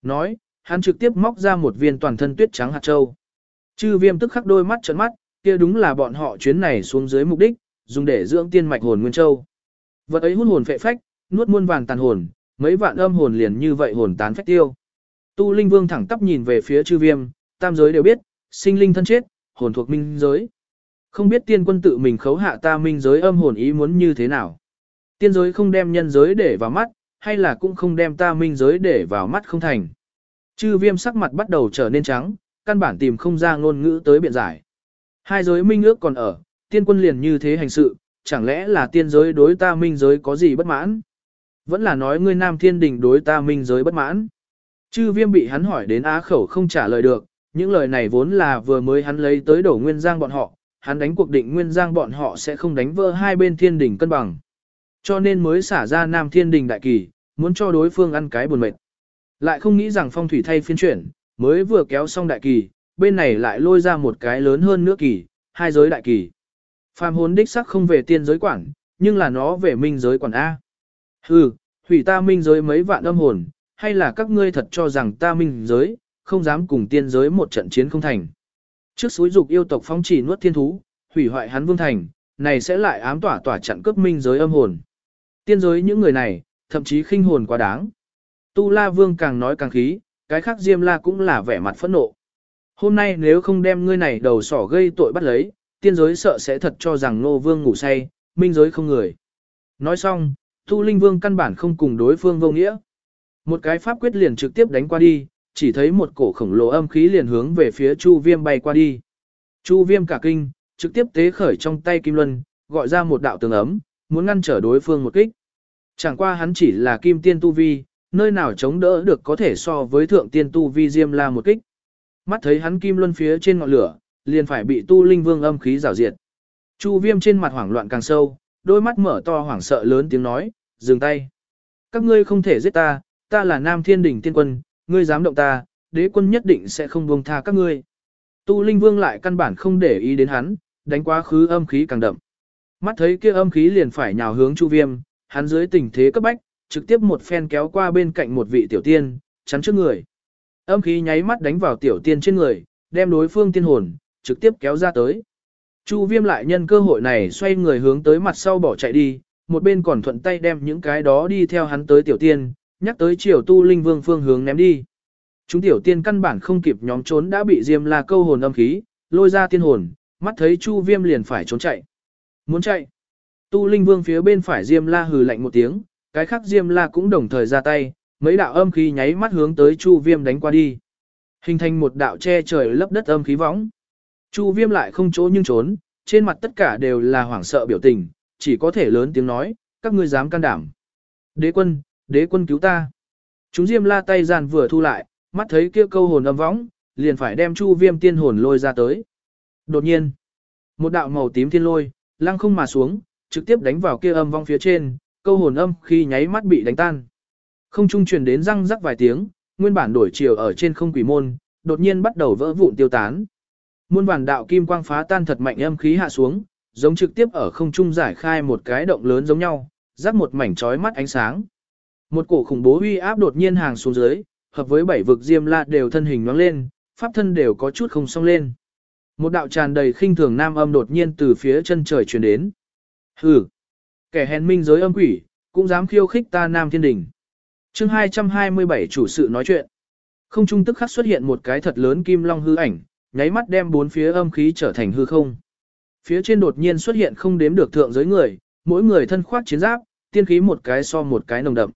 Nói, hắn trực tiếp móc ra một viên toàn thân tuyết trắng hạt châu. Chư viêm tức khắc đôi mắt trợn mắt, kia đúng là bọn họ chuyến này xuống dưới mục đích, dùng để dưỡng tiên mạch hồn nguyên châu. Vật ấy hút hồn phệ phách, nuốt muôn vàng tàn hồn, mấy vạn âm hồn liền như vậy hồn tán phách tiêu. Tu Linh Vương thẳng tắp nhìn về phía chư viêm, tam giới đều biết, sinh linh thân chết, hồn thuộc minh giới. Không biết tiên quân tự mình khấu hạ ta minh giới âm hồn ý muốn như thế nào. Tiên giới không đem nhân giới để vào mắt, hay là cũng không đem ta minh giới để vào mắt không thành. Chư viêm sắc mặt bắt đầu trở nên trắng, căn bản tìm không ra ngôn ngữ tới biện giải. Hai giới minh ước còn ở, tiên quân liền như thế hành sự, chẳng lẽ là tiên giới đối ta minh giới có gì bất mãn? Vẫn là nói ngươi nam thiên đình đối ta minh giới bất mãn. Chư viêm bị hắn hỏi đến á khẩu không trả lời được, những lời này vốn là vừa mới hắn lấy tới đổ nguyên giang bọn họ, hắn đánh cuộc định nguyên giang bọn họ sẽ không đánh vỡ hai bên thiên đình cân bằng. Cho nên mới xả ra nam thiên đình đại kỳ, muốn cho đối phương ăn cái buồn mệt. Lại không nghĩ rằng phong thủy thay phiên chuyển, mới vừa kéo xong đại kỳ, bên này lại lôi ra một cái lớn hơn nữa kỳ, hai giới đại kỳ. Phàm hồn đích sắc không về tiên giới quản, nhưng là nó về minh giới quản A. Hừ, hủy ta minh giới mấy vạn âm hồn, hay là các ngươi thật cho rằng ta minh giới, không dám cùng tiên giới một trận chiến không thành. Trước suối dục yêu tộc phóng chỉ nuốt thiên thú, hủy hoại hắn vương thành, này sẽ lại ám tỏa tỏa chặn cướp minh giới âm hồn. Tiên giới những người này, thậm chí khinh hồn quá đáng. Tu La Vương càng nói càng khí, cái khác Diêm La cũng là vẻ mặt phẫn nộ. Hôm nay nếu không đem ngươi này đầu sỏ gây tội bắt lấy, tiên giới sợ sẽ thật cho rằng Nô Vương ngủ say, minh giới không người. Nói xong, Tu Linh Vương căn bản không cùng đối phương vô nghĩa. Một cái pháp quyết liền trực tiếp đánh qua đi, chỉ thấy một cổ khổng lồ âm khí liền hướng về phía Chu Viêm bay qua đi. Chu Viêm cả kinh, trực tiếp tế khởi trong tay Kim Luân, gọi ra một đạo tường ấm, muốn ngăn trở đối phương một kích. Chẳng qua hắn chỉ là Kim Tiên Tu Vi, nơi nào chống đỡ được có thể so với Thượng Tiên Tu Vi Diêm La một kích. Mắt thấy hắn Kim Luân phía trên ngọn lửa, liền phải bị Tu Linh Vương âm khí rào diệt. Chu Viêm trên mặt hoảng loạn càng sâu, đôi mắt mở to hoảng sợ lớn tiếng nói, dừng tay. Các ngươi không thể giết ta, ta là Nam Thiên Đỉnh Tiên Quân, ngươi dám động ta, đế quân nhất định sẽ không buông tha các ngươi. Tu Linh Vương lại căn bản không để ý đến hắn, đánh quá khứ âm khí càng đậm. Mắt thấy kia âm khí liền phải nhào hướng Chu Viêm, hắn dưới tình thế cấp bách, trực tiếp một phen kéo qua bên cạnh một vị tiểu tiên, chắn trước người. Âm khí nháy mắt đánh vào tiểu tiên trên người, đem đối phương tiên hồn, trực tiếp kéo ra tới. Chu viêm lại nhân cơ hội này xoay người hướng tới mặt sau bỏ chạy đi, một bên còn thuận tay đem những cái đó đi theo hắn tới tiểu tiên, nhắc tới chiều tu linh vương phương hướng ném đi. Chúng tiểu tiên căn bản không kịp nhóm trốn đã bị diêm la câu hồn âm khí, lôi ra tiên hồn, mắt thấy chu viêm liền phải trốn chạy. Muốn chạy. Tu linh vương phía bên phải diêm la hừ lạnh một tiếng, cái khác diêm la cũng đồng thời ra tay, mấy đạo âm khí nháy mắt hướng tới chu viêm đánh qua đi. Hình thành một đạo che trời lấp đất âm khí võng. Chu viêm lại không chỗ nhưng trốn, trên mặt tất cả đều là hoảng sợ biểu tình, chỉ có thể lớn tiếng nói, các ngươi dám can đảm. Đế quân, đế quân cứu ta. Chúng diêm la tay giàn vừa thu lại, mắt thấy kia câu hồn âm võng, liền phải đem chu viêm tiên hồn lôi ra tới. Đột nhiên, một đạo màu tím thiên lôi, lăng không mà xuống, trực tiếp đánh vào kia âm vong phía trên, câu hồn âm khi nháy mắt bị đánh tan. Không trung truyền đến răng rắc vài tiếng, nguyên bản đổi chiều ở trên không quỷ môn, đột nhiên bắt đầu vỡ vụn tiêu tán. Muôn bản đạo kim quang phá tan thật mạnh âm khí hạ xuống, giống trực tiếp ở không trung giải khai một cái động lớn giống nhau, rắc một mảnh chói mắt ánh sáng. Một cổ khủng bố uy áp đột nhiên hàng xuống dưới, hợp với bảy vực diêm la đều thân hình nhoáng lên, pháp thân đều có chút không song lên. Một đạo tràn đầy khinh thường nam âm đột nhiên từ phía chân trời truyền đến. Hừ, kẻ hèn minh giới âm quỷ, cũng dám khiêu khích ta nam thiên đình Chương 227 chủ sự nói chuyện. Không trung tức khắc xuất hiện một cái thật lớn kim long hư ảnh, nháy mắt đem bốn phía âm khí trở thành hư không. Phía trên đột nhiên xuất hiện không đếm được thượng giới người, mỗi người thân khoác chiến giáp, tiên khí một cái so một cái nồng đậm.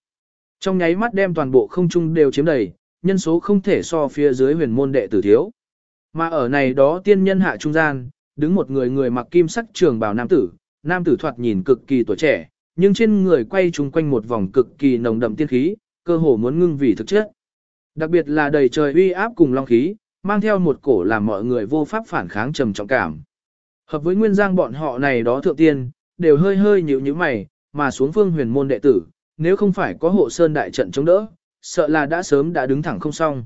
Trong nháy mắt đem toàn bộ không trung đều chiếm đầy, nhân số không thể so phía dưới huyền môn đệ tử thiếu. Mà ở này đó tiên nhân hạ trung gian, đứng một người người mặc kim sắc trường bào nam tử, nam tử thoạt nhìn cực kỳ tuổi trẻ, nhưng trên người quay chung quanh một vòng cực kỳ nồng đậm tiên khí, cơ hồ muốn ngưng vì thực chất. Đặc biệt là đầy trời uy áp cùng long khí, mang theo một cổ làm mọi người vô pháp phản kháng trầm trọng cảm. Hợp với nguyên giang bọn họ này đó thượng tiên, đều hơi hơi nhíu như mày, mà xuống phương huyền môn đệ tử, nếu không phải có hộ sơn đại trận chống đỡ, sợ là đã sớm đã đứng thẳng không xong.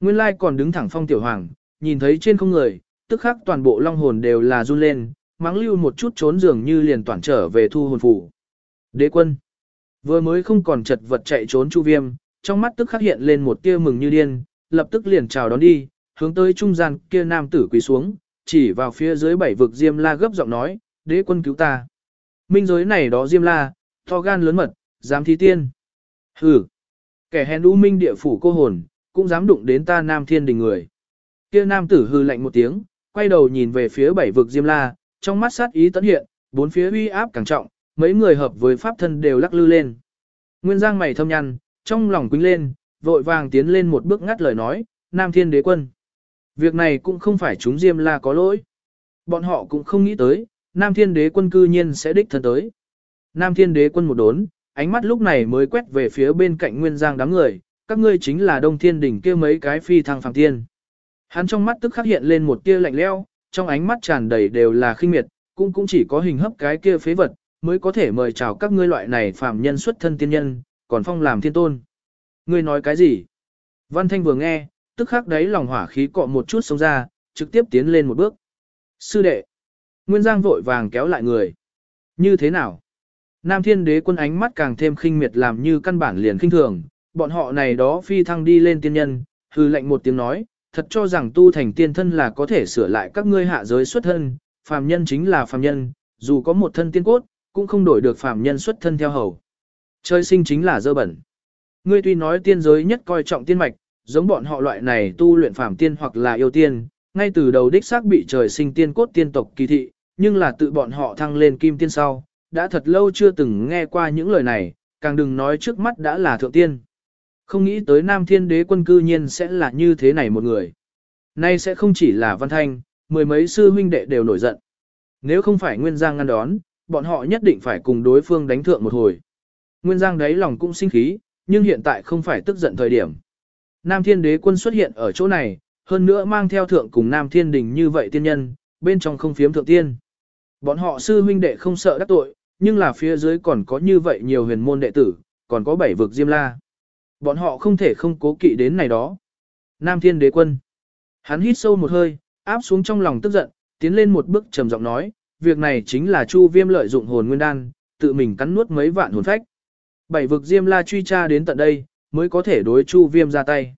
Nguyên lai còn đứng thẳng phong tiểu hoàng, nhìn thấy trên không người, tức khắc toàn bộ long hồn đều là run lên, mắng lưu một chút trốn dường như liền toàn trở về thu hồn phủ. Đế quân, vừa mới không còn chật vật chạy trốn chu viêm, trong mắt tức khắc hiện lên một tia mừng như điên, lập tức liền chào đón đi, hướng tới trung gian kia nam tử quỳ xuống, chỉ vào phía dưới bảy vực Diêm La gấp giọng nói, đế quân cứu ta. Minh giới này đó Diêm La, to gan lớn mật, dám thí tiên. Hừ, kẻ hèn u minh địa phủ cô hồn, cũng dám đụng đến ta nam thiên đình người. Kia nam tử hư lạnh một tiếng, quay đầu nhìn về phía bảy vực Diêm La, trong mắt sát ý tấn hiện, bốn phía uy áp càng trọng, mấy người hợp với pháp thân đều lắc lư lên. Nguyên Giang mày thâm nhăn, trong lòng quính lên, vội vàng tiến lên một bước ngắt lời nói, Nam Thiên Đế Quân. Việc này cũng không phải chúng Diêm La có lỗi. Bọn họ cũng không nghĩ tới, Nam Thiên Đế Quân cư nhiên sẽ đích thân tới. Nam Thiên Đế Quân một đốn, ánh mắt lúc này mới quét về phía bên cạnh Nguyên Giang đám người, các ngươi chính là Đông Thiên Đỉnh kia mấy cái phi thăng phàm tiên. Hắn trong mắt tức khắc hiện lên một tia lạnh lẽo, trong ánh mắt tràn đầy đều là khinh miệt, cũng cũng chỉ có hình hấp cái kia phế vật, mới có thể mời chào các ngươi loại này phàm nhân xuất thân tiên nhân, còn phong làm thiên tôn. Ngươi nói cái gì? Văn Thanh vừa nghe, tức khắc đấy lòng hỏa khí cọ một chút xông ra, trực tiếp tiến lên một bước. Sư đệ. Nguyên Giang vội vàng kéo lại người. Như thế nào? Nam thiên đế quân ánh mắt càng thêm khinh miệt làm như căn bản liền khinh thường, bọn họ này đó phi thăng đi lên tiên nhân, hư lệnh một tiếng nói, thật cho rằng tu thành tiên thân là có thể sửa lại các ngươi hạ giới xuất thân, phàm nhân chính là phàm nhân, dù có một thân tiên cốt, cũng không đổi được phàm nhân xuất thân theo hầu. Chơi sinh chính là dơ bẩn. Ngươi tuy nói tiên giới nhất coi trọng tiên mạch, giống bọn họ loại này tu luyện phàm tiên hoặc là yêu tiên, ngay từ đầu đích xác bị trời sinh tiên cốt tiên tộc kỳ thị, nhưng là tự bọn họ thăng lên kim tiên sau, đã thật lâu chưa từng nghe qua những lời này, càng đừng nói trước mắt đã là thượng tiên. Không nghĩ tới Nam Thiên Đế quân cư nhiên sẽ là như thế này một người. Nay sẽ không chỉ là Văn Thanh, mười mấy sư huynh đệ đều nổi giận. Nếu không phải Nguyên Giang ngăn đón, bọn họ nhất định phải cùng đối phương đánh thượng một hồi. Nguyên Giang đấy lòng cũng sinh khí, nhưng hiện tại không phải tức giận thời điểm. Nam Thiên Đế quân xuất hiện ở chỗ này, hơn nữa mang theo thượng cùng Nam Thiên Đình như vậy tiên nhân, bên trong không phiếm thượng tiên. Bọn họ sư huynh đệ không sợ đắc tội, nhưng là phía dưới còn có như vậy nhiều huyền môn đệ tử, còn có bảy vực Diêm La. Bọn họ không thể không cố kỵ đến này đó. Nam Thiên Đế quân. Hắn hít sâu một hơi, áp xuống trong lòng tức giận, tiến lên một bước trầm giọng nói, việc này chính là Chu Viêm lợi dụng hồn nguyên đan, tự mình cắn nuốt mấy vạn hồn phách. Bảy vực Diêm La truy tra đến tận đây, mới có thể đối Chu Viêm ra tay.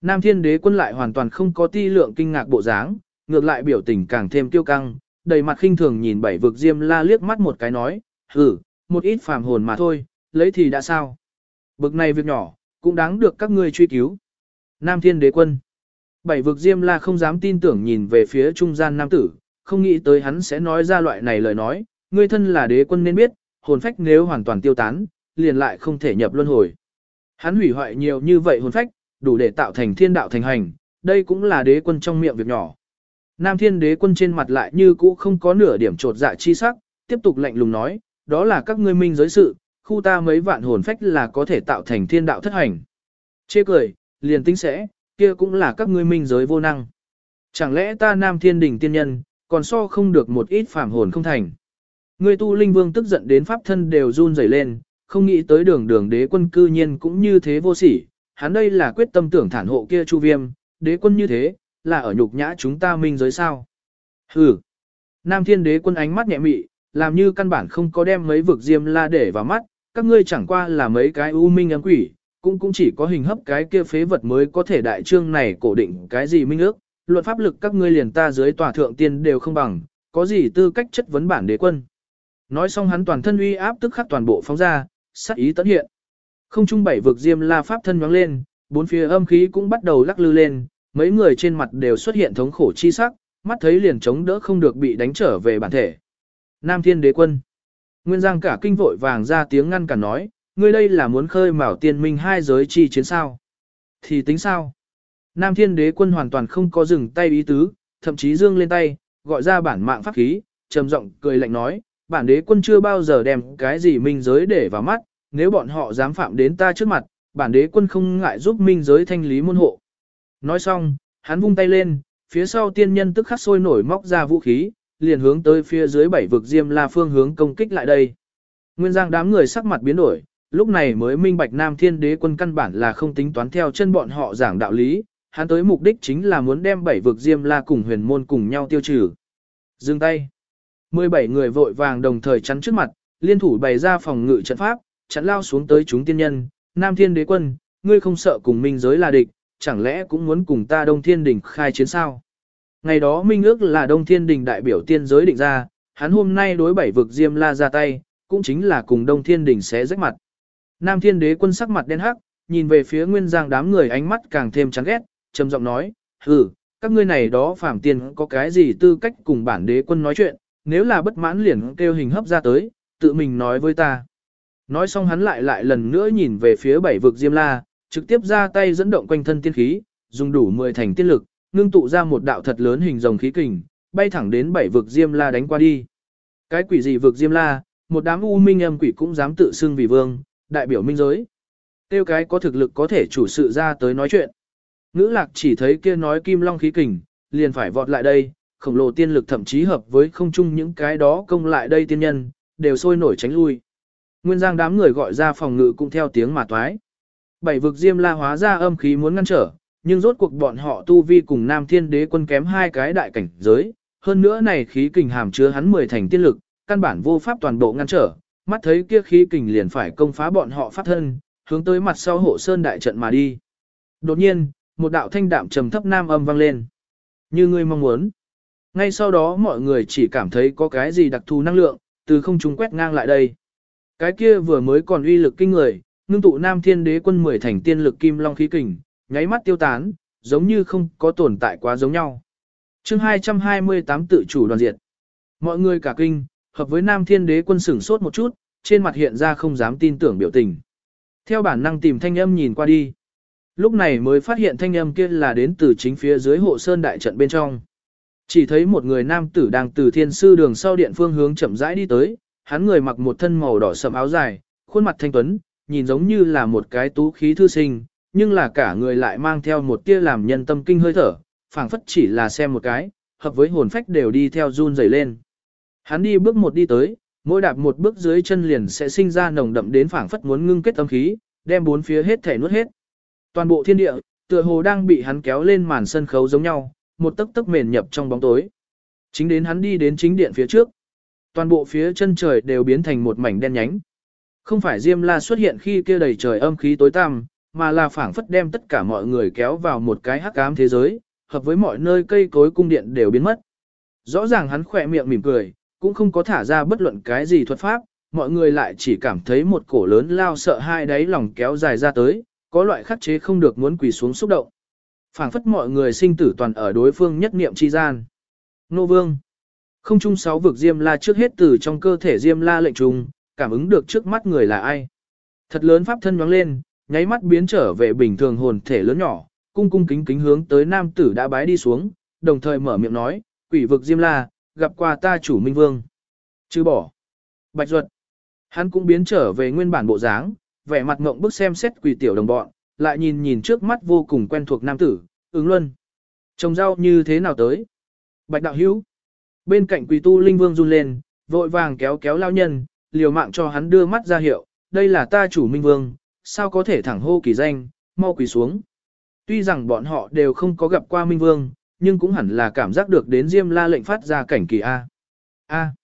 Nam Thiên Đế quân lại hoàn toàn không có ti lượng kinh ngạc bộ dáng, ngược lại biểu tình càng thêm kiêu căng, đầy mặt khinh thường nhìn bảy vực Diêm La liếc mắt một cái nói, hử, một ít phàm hồn mà thôi, lấy thì đã sao. Bực này việc nhỏ, cũng đáng được các ngươi truy cứu. Nam Thiên Đế Quân Bảy vực Diêm La không dám tin tưởng nhìn về phía trung gian nam tử, không nghĩ tới hắn sẽ nói ra loại này lời nói, ngươi thân là đế quân nên biết, hồn phách nếu hoàn toàn tiêu tán, liền lại không thể nhập luân hồi. Hắn hủy hoại nhiều như vậy hồn phách, đủ để tạo thành thiên đạo thành hành, đây cũng là đế quân trong miệng việc nhỏ. Nam thiên đế quân trên mặt lại như cũ không có nửa điểm trột dạ chi sắc, tiếp tục lạnh lùng nói, đó là các ngươi minh giới sự, khu ta mấy vạn hồn phách là có thể tạo thành thiên đạo thất hành. Chê cười, liền tính sẽ, kia cũng là các ngươi minh giới vô năng. Chẳng lẽ ta nam thiên đỉnh tiên nhân, còn so không được một ít phàm hồn không thành. Ngươi tu linh vương tức giận đến pháp thân đều run rẩy lên, không nghĩ tới đường đường đế quân cư nhiên cũng như thế vô sỉ, hắn đây là quyết tâm tưởng thản hộ kia chu viêm, đế quân như thế, là ở nhục nhã chúng ta minh giới sao. Hừ. Nam thiên đế quân ánh mắt nhẹ mị, làm như căn bản không có đem mấy vực diêm la để vào mắt, các ngươi chẳng qua là mấy cái u minh ám quỷ, cũng cũng chỉ có hình hấp cái kia phế vật mới có thể đại trương này cổ định cái gì minh ước, luận pháp lực các ngươi liền ta dưới tòa thượng tiên đều không bằng, có gì tư cách chất vấn bản đế quân. Nói xong hắn toàn thân uy áp tức khắc toàn bộ phóng ra, sát ý tấn hiện. Không trung bảy vực diêm la pháp thân nhoáng lên, bốn phía âm khí cũng bắt đầu lắc lư lên, mấy người trên mặt đều xuất hiện thống khổ chi sắc, mắt thấy liền chống đỡ không được bị đánh trở về bản thể. Nam Thiên Đế Quân Nguyên Giang cả kinh vội vàng ra tiếng ngăn cản nói, ngươi đây là muốn khơi mào tiên minh hai giới chi chiến sao? Thì tính sao? Nam Thiên Đế Quân hoàn toàn không có dừng tay ý tứ, thậm chí dương lên tay, gọi ra bản mạng pháp khí, trầm giọng cười lạnh nói, bản đế quân chưa bao giờ đem cái gì minh giới để vào mắt, nếu bọn họ dám phạm đến ta trước mặt, bản đế quân không ngại giúp minh giới thanh lý môn hộ. Nói xong, hắn vung tay lên, phía sau tiên nhân tức khắc sôi nổi móc ra vũ khí, liền hướng tới phía dưới bảy vực diêm la phương hướng công kích lại đây. Nguyên giang đám người sắc mặt biến đổi, lúc này mới minh bạch nam thiên đế quân căn bản là không tính toán theo chân bọn họ giảng đạo lý, hắn tới mục đích chính là muốn đem bảy vực diêm la cùng huyền môn cùng nhau tiêu trừ. Dừng tay. 17 người vội vàng đồng thời chắn trước mặt, liên thủ bày ra phòng ngự trận pháp, chắn lao xuống tới chúng tiên nhân, Nam Thiên Đế Quân, ngươi không sợ cùng minh giới là địch, chẳng lẽ cũng muốn cùng ta Đông Thiên Đình khai chiến sao? Ngày đó minh ước là Đông Thiên Đình đại biểu tiên giới định ra, hắn hôm nay đối bảy vực Diêm La ra tay, cũng chính là cùng Đông Thiên Đình sẽ rách mặt. Nam Thiên Đế Quân sắc mặt đen hắc, nhìn về phía Nguyên Giang đám người ánh mắt càng thêm chán ghét, trầm giọng nói, hừ, các ngươi này đó phàm tiên có cái gì tư cách cùng bản đế quân nói chuyện, nếu là bất mãn liền kêu hình hấp ra tới, tự mình nói với ta. Nói xong hắn lại lại lần nữa nhìn về phía bảy vực Diêm La, trực tiếp ra tay dẫn động quanh thân tiên khí, dùng đủ 10 thành tiên lực, ngưng tụ ra một đạo thật lớn hình rồng khí kình, bay thẳng đến bảy vực Diêm La đánh qua đi. Cái quỷ gì vực Diêm La, một đám u minh âm quỷ cũng dám tự xưng vì vương, đại biểu minh giới. Tiêu cái có thực lực có thể chủ sự ra tới nói chuyện. Ngữ lạc chỉ thấy kia nói kim long khí kình, liền phải vọt lại đây, khổng lồ tiên lực thậm chí hợp với không chung những cái đó công lại đây tiên nhân, đều sôi nổi tránh lui. Nguyên giang đám người gọi ra phòng ngự cũng theo tiếng mà toái. Bảy vực diêm la hóa ra âm khí muốn ngăn trở, nhưng rốt cuộc bọn họ tu vi cùng nam thiên đế quân kém hai cái đại cảnh giới. Hơn nữa này khí kình hàm chứa hắn mười thành tiên lực, căn bản vô pháp toàn bộ ngăn trở, mắt thấy kia khí kình liền phải công phá bọn họ phát thân, hướng tới mặt sau hộ sơn đại trận mà đi. Đột nhiên, một đạo thanh đạm trầm thấp nam âm vang lên. Như ngươi mong muốn. Ngay sau đó mọi người chỉ cảm thấy có cái gì đặc thù năng lượng, từ không trung quét ngang lại đây. Cái kia vừa mới còn uy lực kinh người, ngưng tụ nam thiên đế quân mười thành tiên lực kim long khí kình, nháy mắt tiêu tán, giống như không có tồn tại quá giống nhau. chương 228 tự chủ đoàn diệt. Mọi người cả kinh, hợp với nam thiên đế quân sửng sốt một chút, trên mặt hiện ra không dám tin tưởng biểu tình. Theo bản năng tìm thanh âm nhìn qua đi. Lúc này mới phát hiện thanh âm kia là đến từ chính phía dưới hộ sơn đại trận bên trong. Chỉ thấy một người nam tử đang từ thiên sư đường sau điện phương hướng chậm rãi đi tới, hắn người mặc một thân màu đỏ sậm áo dài, khuôn mặt thanh tuấn, nhìn giống như là một cái tú khí thư sinh, nhưng là cả người lại mang theo một tia làm nhân tâm kinh hơi thở, phảng phất chỉ là xem một cái, hợp với hồn phách đều đi theo run rẩy lên. Hắn đi bước một đi tới, mỗi đạp một bước dưới chân liền sẽ sinh ra nồng đậm đến phảng phất muốn ngưng kết tâm khí, đem bốn phía hết thể nuốt hết. Toàn bộ thiên địa, tựa hồ đang bị hắn kéo lên màn sân khấu giống nhau, một tấc tấc mền nhập trong bóng tối. Chính đến hắn đi đến chính điện phía trước. Toàn bộ phía chân trời đều biến thành một mảnh đen nhánh. Không phải Diêm La xuất hiện khi kia đầy trời âm khí tối tăm, mà là phảng phất đem tất cả mọi người kéo vào một cái hắc ám thế giới, hợp với mọi nơi cây cối cung điện đều biến mất. Rõ ràng hắn khỏe miệng mỉm cười, cũng không có thả ra bất luận cái gì thuật pháp, mọi người lại chỉ cảm thấy một cổ lớn lao sợ hai đáy lòng kéo dài ra tới, có loại khắc chế không được muốn quỳ xuống xúc động. phảng phất mọi người sinh tử toàn ở đối phương nhất niệm chi gian. Nô Vương Không chung sáu vực Diêm La trước hết từ trong cơ thể Diêm La lệnh trùng, cảm ứng được trước mắt người là ai. Thật lớn pháp thân nhoáng lên, nháy mắt biến trở về bình thường hồn thể lớn nhỏ, cung cung kính kính hướng tới nam tử đã bái đi xuống, đồng thời mở miệng nói, quỷ vực Diêm La, gặp qua ta chủ Minh Vương. Chứ bỏ. Bạch Duật. Hắn cũng biến trở về nguyên bản bộ dáng, vẻ mặt ngộng bức xem xét quỷ tiểu đồng bọn, lại nhìn nhìn trước mắt vô cùng quen thuộc nam tử, ứng luân. Trồng rau như thế nào tới? Bạch đạo hữu. Bên cạnh quỷ tu linh vương run lên, vội vàng kéo kéo lao nhân, liều mạng cho hắn đưa mắt ra hiệu, đây là ta chủ minh vương, sao có thể thẳng hô kỳ danh, mau quỳ xuống. Tuy rằng bọn họ đều không có gặp qua minh vương, nhưng cũng hẳn là cảm giác được đến Diêm La lệnh phát ra cảnh kỳ A. A.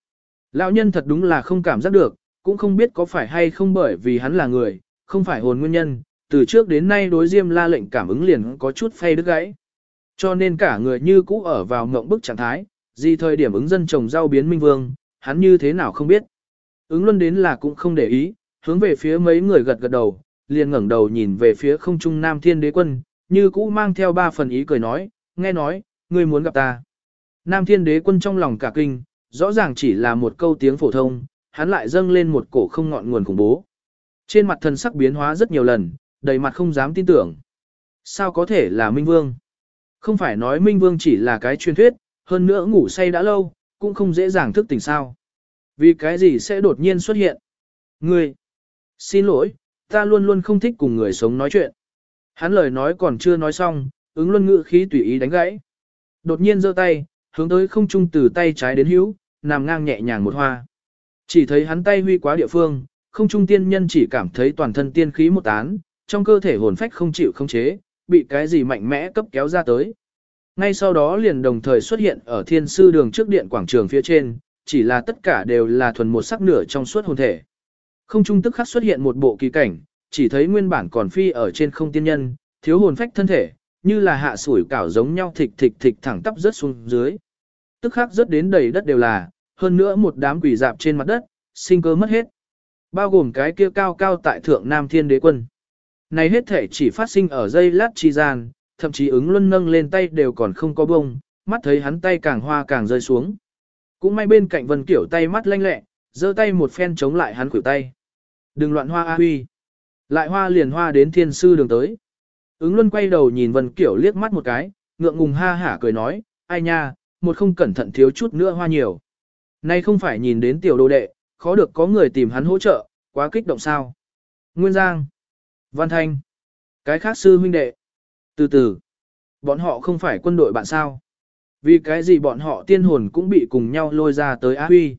Lão nhân thật đúng là không cảm giác được, cũng không biết có phải hay không bởi vì hắn là người, không phải hồn nguyên nhân, từ trước đến nay đối Diêm La lệnh cảm ứng liền có chút phay đứt gãy. Cho nên cả người như cũ ở vào ngộng bức trạng thái, gì thời điểm ứng dân trồng rau biến minh vương, hắn như thế nào không biết. Ứng luân đến là cũng không để ý, hướng về phía mấy người gật gật đầu, liền ngẩng đầu nhìn về phía không trung nam thiên đế quân, như cũ mang theo ba phần ý cười nói, nghe nói, ngươi muốn gặp ta. Nam thiên đế quân trong lòng cả kinh, rõ ràng chỉ là một câu tiếng phổ thông, hắn lại dâng lên một cổ không ngọn nguồn khủng bố. Trên mặt thần sắc biến hóa rất nhiều lần, đầy mặt không dám tin tưởng. Sao có thể là Minh Vương? Không phải nói Minh Vương chỉ là cái truyền thuyết, hơn nữa ngủ say đã lâu, cũng không dễ dàng thức tỉnh sao. Vì cái gì sẽ đột nhiên xuất hiện? Ngươi! Xin lỗi, ta luôn luôn không thích cùng người sống nói chuyện. Hắn lời nói còn chưa nói xong, ứng luân ngự khí tùy ý đánh gãy. Đột nhiên giơ tay, hướng tới không trung từ tay trái đến hữu, nằm ngang nhẹ nhàng một hoa. Chỉ thấy hắn tay huy quá địa phương, không trung tiên nhân chỉ cảm thấy toàn thân tiên khí một tán, trong cơ thể hồn phách không chịu không chế, bị cái gì mạnh mẽ cấp kéo ra tới. Ngay sau đó liền đồng thời xuất hiện ở thiên sư đường trước điện quảng trường phía trên, chỉ là tất cả đều là thuần một sắc nửa trong suốt hồn thể. Không trung tức khắc xuất hiện một bộ kỳ cảnh, chỉ thấy nguyên bản còn phi ở trên không tiên nhân, thiếu hồn phách thân thể, như là hạ sủi cảo giống nhau thịch thịch thịch thẳng tắp rớt xuống dưới. Tức khắc rớt đến đầy đất đều là, hơn nữa một đám quỷ dạp trên mặt đất, sinh cơ mất hết. Bao gồm cái kia cao cao tại thượng Nam Thiên Đế Quân. Này hết thể chỉ phát sinh ở dây lát chi gian, thậm chí ứng luân nâng lên tay đều còn không có bông, mắt thấy hắn tay càng hoa càng rơi xuống. Cũng may bên cạnh Vân Kiểu tay mắt lanh lẹ, giơ tay một phen chống lại hắn khuỷu tay. Đừng loạn hoa a huy. Lại hoa liền hoa đến thiên sư đường tới. Ứng luân quay đầu nhìn Vân Kiểu liếc mắt một cái, ngượng ngùng ha hả cười nói, ai nha, một không cẩn thận thiếu chút nữa hoa nhiều. Nay không phải nhìn đến tiểu đồ đệ, khó được có người tìm hắn hỗ trợ, quá kích động sao. Nguyên Giang, Văn Thanh, cái khác sư huynh đệ. Từ từ, bọn họ không phải quân đội bạn sao. Vì cái gì bọn họ tiên hồn cũng bị cùng nhau lôi ra tới Á Huy.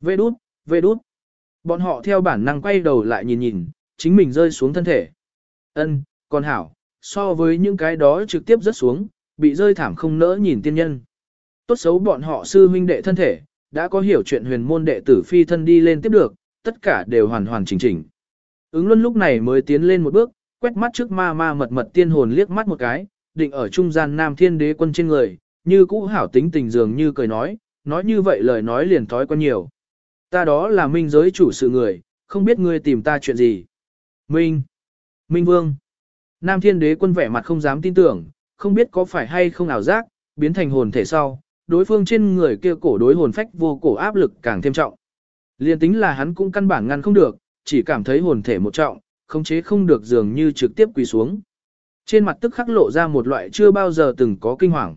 Vê đút, vê đút. Bọn họ theo bản năng quay đầu lại nhìn nhìn, chính mình rơi xuống thân thể. Ân, còn hảo, so với những cái đó trực tiếp rớt xuống, bị rơi thảm không nỡ nhìn tiên nhân. Tốt xấu bọn họ sư huynh đệ thân thể, đã có hiểu chuyện huyền môn đệ tử phi thân đi lên tiếp được, tất cả đều hoàn hoàn chỉnh chỉnh. Ứng luân lúc này mới tiến lên một bước, quét mắt trước ma ma mật mật tiên hồn liếc mắt một cái, định ở trung gian nam thiên đế quân trên người, như cũ hảo tính tình dường như cười nói, nói như vậy lời nói liền thói quen nhiều. Ta đó là minh giới chủ sự người, không biết ngươi tìm ta chuyện gì. Minh. Minh vương. Nam thiên đế quân vẻ mặt không dám tin tưởng, không biết có phải hay không ảo giác, biến thành hồn thể sau, đối phương trên người kia cổ đối hồn phách vô cổ áp lực càng thêm trọng. Liên tính là hắn cũng căn bản ngăn không được, chỉ cảm thấy hồn thể một trọng, khống chế không được dường như trực tiếp quỳ xuống. Trên mặt tức khắc lộ ra một loại chưa bao giờ từng có kinh hoàng.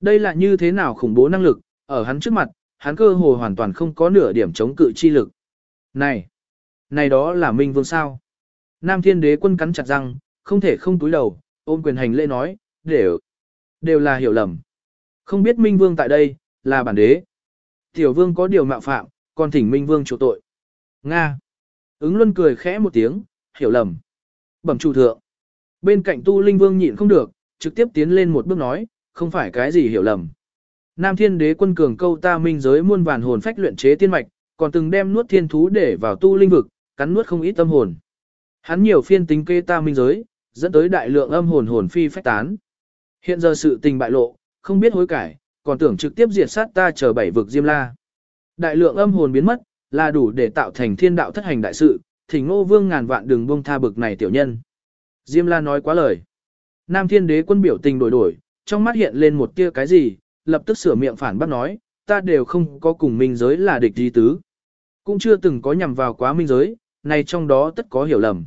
Đây là như thế nào khủng bố năng lực, ở hắn trước mặt, hắn cơ hồ hoàn toàn không có nửa điểm chống cự chi lực. Này, này đó là Minh Vương sao? Nam Thiên Đế quân cắn chặt răng, không thể không túi đầu, ôm quyền hành lễ nói, đều, đều là hiểu lầm. Không biết Minh Vương tại đây, là bản đế. Tiểu Vương có điều mạo phạm, còn thỉnh Minh Vương chủ tội. Nga. Ứng Luân cười khẽ một tiếng, hiểu lầm. Bẩm chủ thượng. Bên cạnh Tu Linh Vương nhịn không được, trực tiếp tiến lên một bước nói, không phải cái gì hiểu lầm. Nam Thiên Đế quân cường câu ta minh giới muôn vàn hồn phách luyện chế tiên mạch, còn từng đem nuốt thiên thú để vào tu linh vực, cắn nuốt không ít tâm hồn. Hắn nhiều phiên tính kê ta minh giới, dẫn tới đại lượng âm hồn hồn phi phách tán. Hiện giờ sự tình bại lộ, không biết hối cải, còn tưởng trực tiếp diệt sát ta chờ bảy vực Diêm La. Đại lượng âm hồn biến mất, là đủ để tạo thành thiên đạo thất hành đại sự, thỉnh ngô vương ngàn vạn đừng buông tha bực này tiểu nhân. Diêm La nói quá lời. Nam thiên đế quân biểu tình đổi đổi, trong mắt hiện lên một tia cái gì, lập tức sửa miệng phản bác nói, ta đều không có cùng minh giới là địch gì tứ. Cũng chưa từng có nhằm vào quá minh giới, này trong đó tất có hiểu lầm.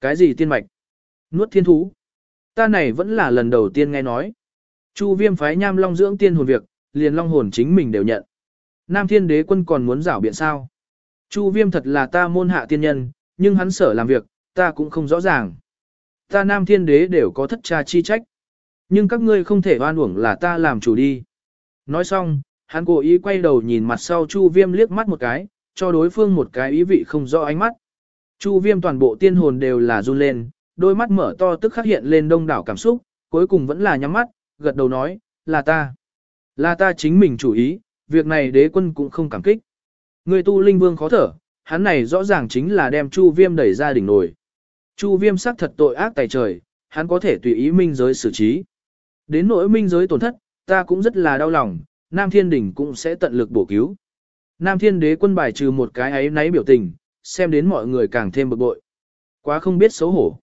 Cái gì tiên mạch? Nuốt thiên thú? Ta này vẫn là lần đầu tiên nghe nói. Chu viêm phái nham long dưỡng tiên hồn việc, liền long hồn chính mình đều nhận. Nam thiên đế quân còn muốn rảo biện sao? Chu viêm thật là ta môn hạ tiên nhân, nhưng hắn sở làm việc, ta cũng không rõ ràng. Ta nam thiên đế đều có thất tra chi trách. Nhưng các ngươi không thể oan uổng là ta làm chủ đi. Nói xong, hắn cố ý quay đầu nhìn mặt sau Chu viêm liếc mắt một cái, cho đối phương một cái ý vị không rõ ánh mắt. Chu viêm toàn bộ tiên hồn đều là run lên, đôi mắt mở to tức khắc hiện lên đông đảo cảm xúc, cuối cùng vẫn là nhắm mắt, gật đầu nói, là ta. Là ta chính mình chủ ý, việc này đế quân cũng không cảm kích. Người tu linh vương khó thở, hắn này rõ ràng chính là đem Chu Viêm đẩy ra đỉnh nổi. Chu Viêm xác thật tội ác tài trời, hắn có thể tùy ý minh giới xử trí. Đến nỗi minh giới tổn thất, ta cũng rất là đau lòng, Nam Thiên Đỉnh cũng sẽ tận lực bổ cứu. Nam Thiên Đế quân bài trừ một cái ấy náy biểu tình, xem đến mọi người càng thêm bực bội. Quá không biết xấu hổ.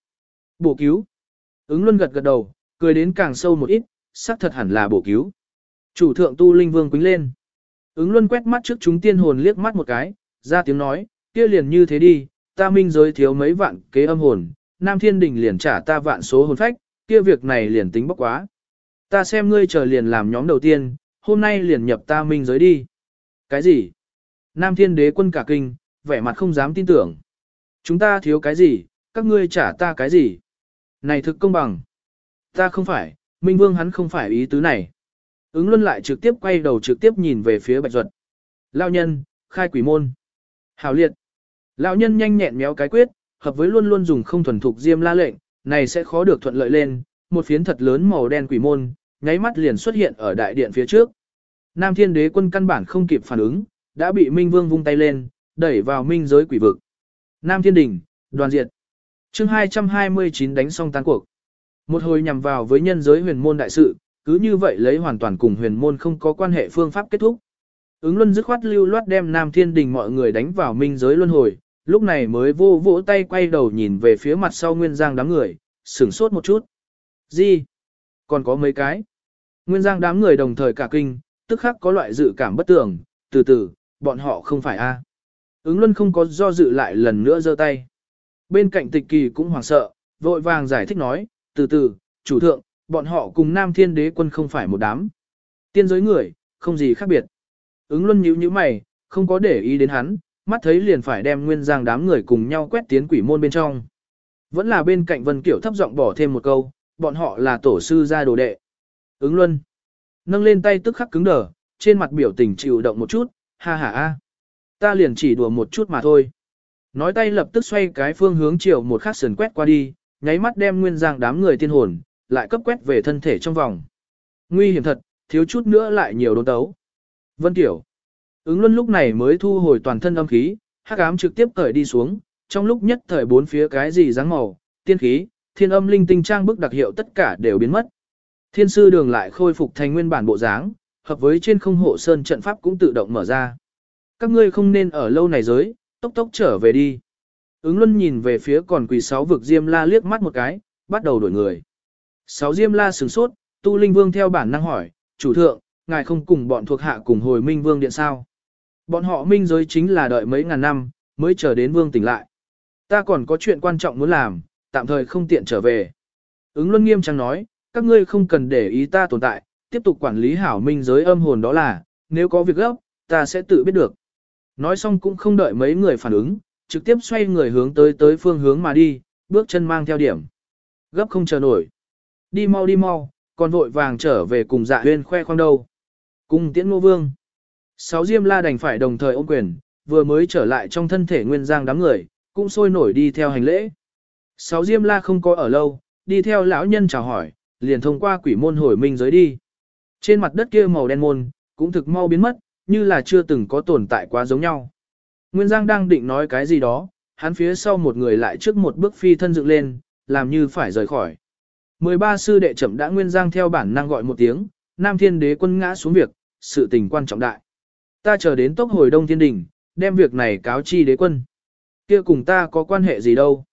Bổ cứu. Ứng luân gật gật đầu, cười đến càng sâu một ít, xác thật hẳn là bổ cứu. Chủ thượng tu linh vương quính lên. Ứng luân quét mắt trước chúng tiên hồn liếc mắt một cái, ra tiếng nói, kia liền như thế đi, ta minh giới thiếu mấy vạn kế âm hồn, Nam Thiên Đình liền trả ta vạn số hồn phách, kia việc này liền tính bốc quá. Ta xem ngươi chờ liền làm nhóm đầu tiên, hôm nay liền nhập ta minh giới đi. Cái gì? Nam Thiên Đế quân cả kinh, vẻ mặt không dám tin tưởng. Chúng ta thiếu cái gì, các ngươi trả ta cái gì? Này thực công bằng. Ta không phải, Minh Vương hắn không phải ý tứ này. Ứng luân lại trực tiếp quay đầu trực tiếp nhìn về phía Bạch Duật. Lão nhân, khai quỷ môn. Hảo liệt. Lão nhân nhanh nhẹn méo cái quyết, hợp với luôn luôn dùng không thuần thục diêm la lệnh, này sẽ khó được thuận lợi lên, một phiến thật lớn màu đen quỷ môn, nháy mắt liền xuất hiện ở đại điện phía trước. Nam Thiên Đế quân căn bản không kịp phản ứng, đã bị Minh Vương vung tay lên, đẩy vào minh giới quỷ vực. Nam Thiên Đình, đoàn diệt. Chương 229 đánh xong tan cuộc. Một hồi nhằm vào với nhân giới huyền môn đại sự, cứ như vậy lấy hoàn toàn cùng huyền môn không có quan hệ phương pháp kết thúc. Ứng luân dứt khoát lưu loát đem Nam Thiên Đình mọi người đánh vào minh giới luân hồi, lúc này mới vô vỗ tay quay đầu nhìn về phía mặt sau Nguyên Giang đám người, sửng sốt một chút. Gì? Còn có mấy cái? Nguyên Giang đám người đồng thời cả kinh, tức khắc có loại dự cảm bất tưởng, từ từ, bọn họ không phải a. Ứng luân không có do dự lại lần nữa giơ tay. Bên cạnh tịch kỳ cũng hoảng sợ, vội vàng giải thích nói, từ từ, chủ thượng, bọn họ cùng Nam Thiên Đế quân không phải một đám. Tiên giới người, không gì khác biệt. Ứng luân nhíu nhíu mày, không có để ý đến hắn, mắt thấy liền phải đem nguyên giang đám người cùng nhau quét tiến quỷ môn bên trong. Vẫn là bên cạnh Vân Kiểu thấp giọng bỏ thêm một câu, bọn họ là tổ sư gia đồ đệ. Ứng luân. Nâng lên tay tức khắc cứng đờ, trên mặt biểu tình chịu động một chút, ha ha a. Ta liền chỉ đùa một chút mà thôi. Nói tay lập tức xoay cái phương hướng chiều một khắc sườn quét qua đi, nháy mắt đem nguyên giang đám người tiên hồn, lại cấp quét về thân thể trong vòng. Nguy hiểm thật, thiếu chút nữa lại nhiều đốn tấu. Vân Tiểu. Ứng luân lúc này mới thu hồi toàn thân âm khí, hắc ám trực tiếp cởi đi xuống, trong lúc nhất thời bốn phía cái gì dáng màu, tiên khí, thiên âm linh tinh trang bức đặc hiệu tất cả đều biến mất. Thiên sư đường lại khôi phục thành nguyên bản bộ dáng, hợp với trên không hộ sơn trận pháp cũng tự động mở ra. Các ngươi không nên ở lâu này giới, tốc tốc trở về đi. Ứng luân nhìn về phía còn quỳ sáu vực Diêm La liếc mắt một cái, bắt đầu đổi người. Sáu Diêm La sửng sốt, Tu Linh Vương theo bản năng hỏi, chủ thượng, ngài không cùng bọn thuộc hạ cùng hồi Minh Vương điện sao? Bọn họ minh giới chính là đợi mấy ngàn năm, mới chờ đến Vương tỉnh lại. Ta còn có chuyện quan trọng muốn làm, tạm thời không tiện trở về. Ứng Luân nghiêm trang nói, các ngươi không cần để ý ta tồn tại, tiếp tục quản lý hảo minh giới âm hồn đó là, nếu có việc gấp, ta sẽ tự biết được. Nói xong cũng không đợi mấy người phản ứng, trực tiếp xoay người hướng tới tới phương hướng mà đi, bước chân mang theo điểm. Gấp không chờ nổi. Đi mau đi mau, còn vội vàng trở về cùng dạ huyên khoe khoang đâu. Cùng tiễn ngô vương. Sáu diêm la đành phải đồng thời ôm quyền, vừa mới trở lại trong thân thể nguyên giang đám người, cũng sôi nổi đi theo hành lễ. Sáu diêm la không có ở lâu, đi theo lão nhân chào hỏi, liền thông qua quỷ môn hồi minh giới đi. Trên mặt đất kia màu đen môn, cũng thực mau biến mất, như là chưa từng có tồn tại quá giống nhau. Nguyên Giang đang định nói cái gì đó, hắn phía sau một người lại trước một bước phi thân dựng lên, làm như phải rời khỏi. 13 sư đệ chậm đã Nguyên Giang theo bản năng gọi một tiếng, Nam Thiên Đế quân ngã xuống việc, sự tình quan trọng đại. Ta chờ đến tốc hồi Đông Thiên Đình, đem việc này cáo chi đế quân. Kia cùng ta có quan hệ gì đâu?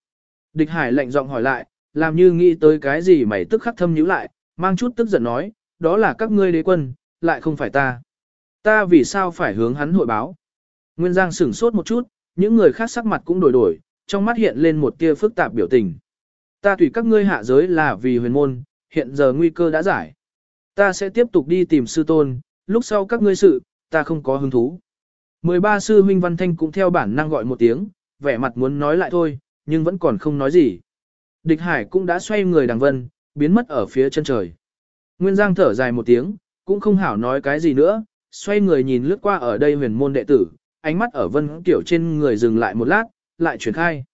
Địch Hải lạnh giọng hỏi lại, làm như nghĩ tới cái gì mày tức khắc thâm nhíu lại, mang chút tức giận nói, đó là các ngươi đế quân, lại không phải ta. Ta vì sao phải hướng hắn hội báo? Nguyên Giang sửng sốt một chút, những người khác sắc mặt cũng đổi đổi, trong mắt hiện lên một tia phức tạp biểu tình. Ta tùy các ngươi hạ giới là vì huyền môn, hiện giờ nguy cơ đã giải. Ta sẽ tiếp tục đi tìm sư tôn, lúc sau các ngươi sự, ta không có hứng thú. 13 sư huynh Văn Thanh cũng theo bản năng gọi một tiếng, vẻ mặt muốn nói lại thôi, nhưng vẫn còn không nói gì. Địch Hải cũng đã xoay người đằng vân, biến mất ở phía chân trời. Nguyên Giang thở dài một tiếng, cũng không hảo nói cái gì nữa, xoay người nhìn lướt qua ở đây huyền môn đệ tử, ánh mắt ở vân kiểu trên người dừng lại một lát, lại chuyển khai.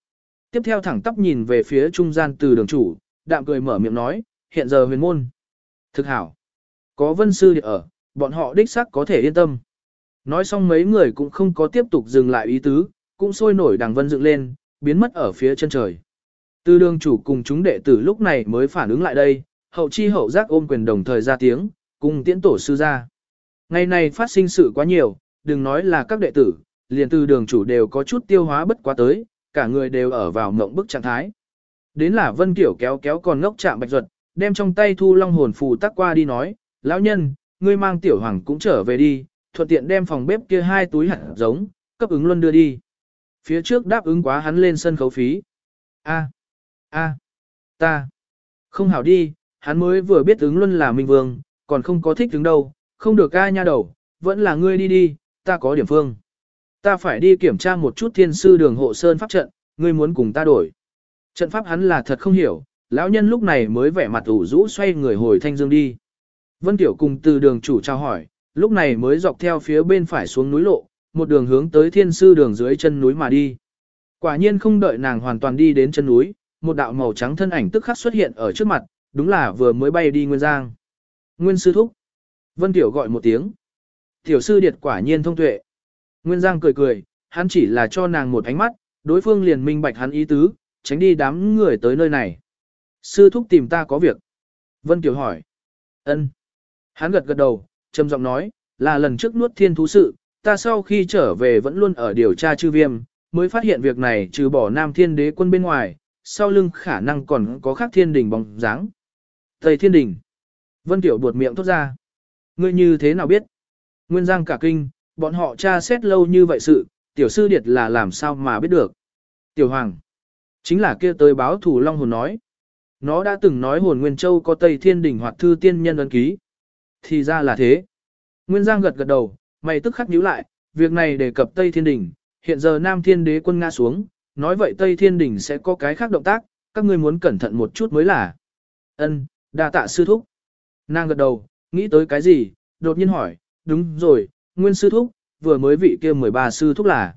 Tiếp theo thẳng tắp nhìn về phía trung gian từ đường chủ, đạm cười mở miệng nói, hiện giờ huyền môn. Thực hảo. Có vân sư địa ở, bọn họ đích xác có thể yên tâm. Nói xong mấy người cũng không có tiếp tục dừng lại ý tứ, cũng sôi nổi đằng vân dựng lên, biến mất ở phía chân trời. tư đường chủ cùng chúng đệ tử lúc này mới phản ứng lại đây, hậu chi hậu giác ôm quyền đồng thời ra tiếng, cùng tiễn tổ sư ra. Ngày này phát sinh sự quá nhiều, đừng nói là các đệ tử, liền tư đường chủ đều có chút tiêu hóa bất quá tới, cả người đều ở vào mộng bức trạng thái. Đến là Vân Kiểu kéo kéo còn ngốc chạm bạch ruột, đem trong tay thu long hồn phù tắc qua đi nói, lão nhân, ngươi mang tiểu hoàng cũng trở về đi, thuận tiện đem phòng bếp kia hai túi hạt giống, cấp ứng luân đưa đi. Phía trước đáp ứng quá hắn lên sân khấu phí. A, a, ta, không hảo đi, hắn mới vừa biết ứng luân là minh vương, còn không có thích ứng đâu, không được ca nha đầu, vẫn là ngươi đi đi, ta có điểm phương. Ta phải đi kiểm tra một chút thiên sư đường hộ sơn pháp trận, ngươi muốn cùng ta đổi. Trận pháp hắn là thật không hiểu, lão nhân lúc này mới vẻ mặt ủ rũ xoay người hồi thanh dương đi. Vân Tiểu cùng từ đường chủ trao hỏi, lúc này mới dọc theo phía bên phải xuống núi lộ, một đường hướng tới thiên sư đường dưới chân núi mà đi. Quả nhiên không đợi nàng hoàn toàn đi đến chân núi, một đạo màu trắng thân ảnh tức khắc xuất hiện ở trước mặt, đúng là vừa mới bay đi Nguyên Giang. Nguyên sư thúc. Vân Tiểu gọi một tiếng. Tiểu sư điệt quả nhiên thông tuệ. Nguyên Giang cười cười, hắn chỉ là cho nàng một ánh mắt, đối phương liền minh bạch hắn ý tứ, tránh đi đám người tới nơi này. Sư thúc tìm ta có việc. Vân Tiểu hỏi. Ân. Hắn gật gật đầu, trầm giọng nói, là lần trước nuốt thiên thú sự, ta sau khi trở về vẫn luôn ở điều tra chư viêm, mới phát hiện việc này trừ bỏ nam thiên đế quân bên ngoài, sau lưng khả năng còn có khác thiên đình bóng dáng. Tây thiên đình. Vân Tiểu buột miệng thốt ra. Ngươi như thế nào biết? Nguyên Giang cả kinh, bọn họ tra xét lâu như vậy sự, tiểu sư điệt là làm sao mà biết được. Tiểu Hoàng. Chính là kia tới báo thủ Long Hồn nói. Nó đã từng nói hồn Nguyên Châu có Tây Thiên Đình hoặc Thư Tiên Nhân ấn ký. Thì ra là thế. Nguyên Giang gật gật đầu, mày tức khắc nhíu lại, việc này đề cập Tây Thiên Đỉnh, hiện giờ Nam Thiên Đế quân ngã xuống, nói vậy Tây Thiên Đỉnh sẽ có cái khác động tác, các ngươi muốn cẩn thận một chút mới là. Ân, đa tạ sư thúc. Nàng gật đầu, nghĩ tới cái gì, đột nhiên hỏi, đúng rồi, Nguyên sư thúc, vừa mới vị kia 13 sư thúc là.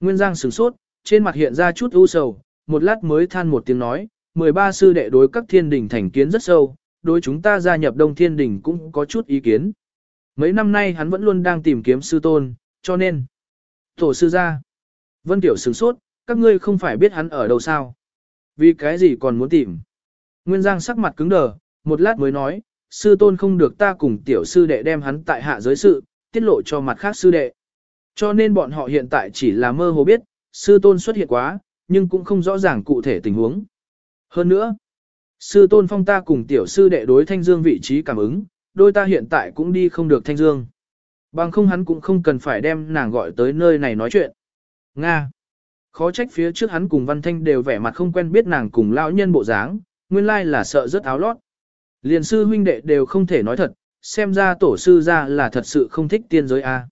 Nguyên Giang sửng sốt, trên mặt hiện ra chút u sầu, một lát mới than một tiếng nói, 13 sư đệ đối các thiên đỉnh thành kiến rất sâu, đối chúng ta gia nhập Đông Thiên Đình cũng có chút ý kiến. Mấy năm nay hắn vẫn luôn đang tìm kiếm sư tôn, cho nên. Tổ sư gia. Vân Tiểu sửng sốt, các ngươi không phải biết hắn ở đâu sao. Vì cái gì còn muốn tìm. Nguyên Giang sắc mặt cứng đờ, một lát mới nói, sư tôn không được ta cùng tiểu sư đệ đem hắn tại hạ giới sự, tiết lộ cho mặt khác sư đệ. Cho nên bọn họ hiện tại chỉ là mơ hồ biết, sư tôn xuất hiện quá, nhưng cũng không rõ ràng cụ thể tình huống. Hơn nữa, Sư tôn phong ta cùng tiểu sư đệ đối thanh dương vị trí cảm ứng, đôi ta hiện tại cũng đi không được thanh dương. Bằng không hắn cũng không cần phải đem nàng gọi tới nơi này nói chuyện. Nga. Khó trách phía trước hắn cùng Văn Thanh đều vẻ mặt không quen biết nàng cùng lão nhân bộ dáng, nguyên lai là sợ rất áo lót. Liền sư huynh đệ đều không thể nói thật, xem ra tổ sư ra là thật sự không thích tiên giới a.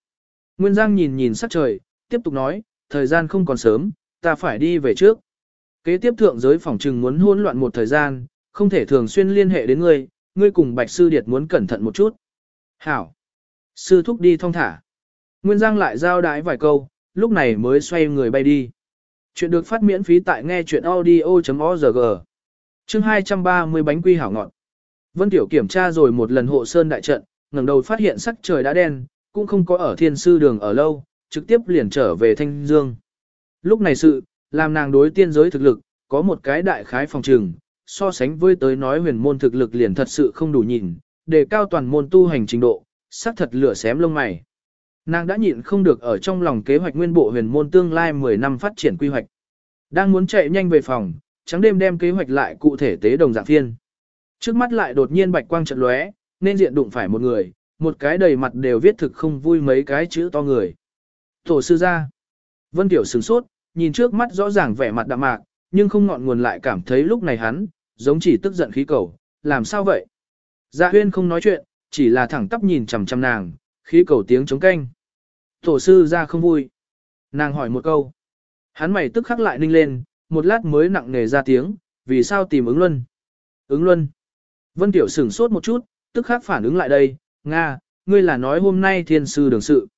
Nguyên Giang nhìn nhìn sắc trời, tiếp tục nói, thời gian không còn sớm, ta phải đi về trước. Kế tiếp thượng giới phòng trừng muốn hỗn loạn một thời gian, không thể thường xuyên liên hệ đến ngươi, ngươi cùng Bạch Sư Điệt muốn cẩn thận một chút. Hảo. Sư thúc đi thong thả. Nguyên Giang lại giao đái vài câu, lúc này mới xoay người bay đi. Chuyện được phát miễn phí tại nghe chuyện audio.org. Chương 230 bánh quy hảo ngọt. Vân Tiểu kiểm tra rồi một lần hộ sơn đại trận, ngẩng đầu phát hiện sắc trời đã đen, cũng không có ở thiên sư đường ở lâu, trực tiếp liền trở về Thanh Dương. Lúc này sự, làm nàng đối tiên giới thực lực, có một cái đại khái phòng trường, so sánh với tới nói huyền môn thực lực liền thật sự không đủ nhìn, để cao toàn môn tu hành trình độ, sắc thật lửa xém lông mày. Nàng đã nhịn không được ở trong lòng kế hoạch nguyên bộ huyền môn tương lai 10 năm phát triển quy hoạch. Đang muốn chạy nhanh về phòng, trắng đêm đem kế hoạch lại cụ thể tế đồng dạng phiên. Trước mắt lại đột nhiên bạch quang trận lóe, nên diện đụng phải một người, một cái đầy mặt đều viết thực không vui mấy cái chữ to người. Tổ sư gia. Vân Tiểu sửng sốt, nhìn trước mắt rõ ràng vẻ mặt đạm mạc, nhưng không ngọn nguồn lại cảm thấy lúc này hắn, giống chỉ tức giận khí cầu, làm sao vậy? Dạ huyên không nói chuyện, chỉ là thẳng tắp nhìn chằm chằm nàng, khí cầu tiếng chống canh. Tổ sư ra không vui. Nàng hỏi một câu. Hắn mày tức khắc lại ninh lên, một lát mới nặng nề ra tiếng, vì sao tìm ứng luân? Ứng luân. Vân Tiểu sửng sốt một chút, tức khắc phản ứng lại đây, Nga, ngươi là nói hôm nay thiên sư đường sự.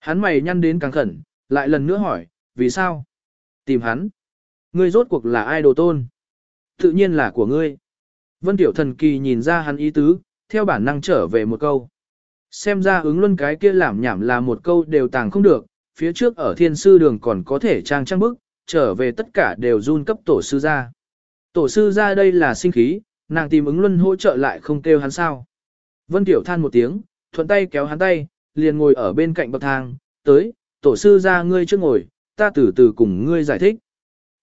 Hắn mày nhăn đến càng khẩn, lại lần nữa hỏi, vì sao? Tìm hắn. Ngươi rốt cuộc là ai đồ tôn? Tự nhiên là của ngươi. Vân Tiểu thần kỳ nhìn ra hắn ý tứ, theo bản năng trở về một câu. Xem ra ứng luân cái kia làm nhảm là một câu đều tàng không được, phía trước ở thiên sư đường còn có thể trang trang bức, trở về tất cả đều run cấp tổ sư ra. Tổ sư ra đây là sinh khí, nàng tìm ứng luân hỗ trợ lại không kêu hắn sao. Vân Tiểu than một tiếng, thuận tay kéo hắn tay, liền ngồi ở bên cạnh bậc thang, tới, tổ sư ra ngươi trước ngồi, ta từ từ cùng ngươi giải thích.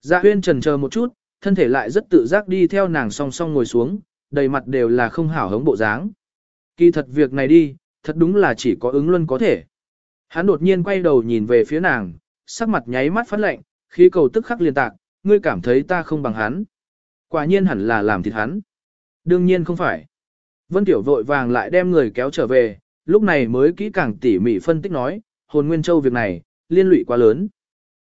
Dạ huyên trần chờ một chút, thân thể lại rất tự giác đi theo nàng song song ngồi xuống, đầy mặt đều là không hảo hống bộ dáng. Kỳ thật việc này đi, thật đúng là chỉ có ứng luân có thể. Hắn đột nhiên quay đầu nhìn về phía nàng, sắc mặt nháy mắt phát lạnh, khí cầu tức khắc liên tạc, ngươi cảm thấy ta không bằng hắn. Quả nhiên hẳn là làm thịt hắn. Đương nhiên không phải. Vân Tiểu vội vàng lại đem người kéo trở về, lúc này mới kỹ càng tỉ mỉ phân tích nói, hồn nguyên châu việc này, liên lụy quá lớn.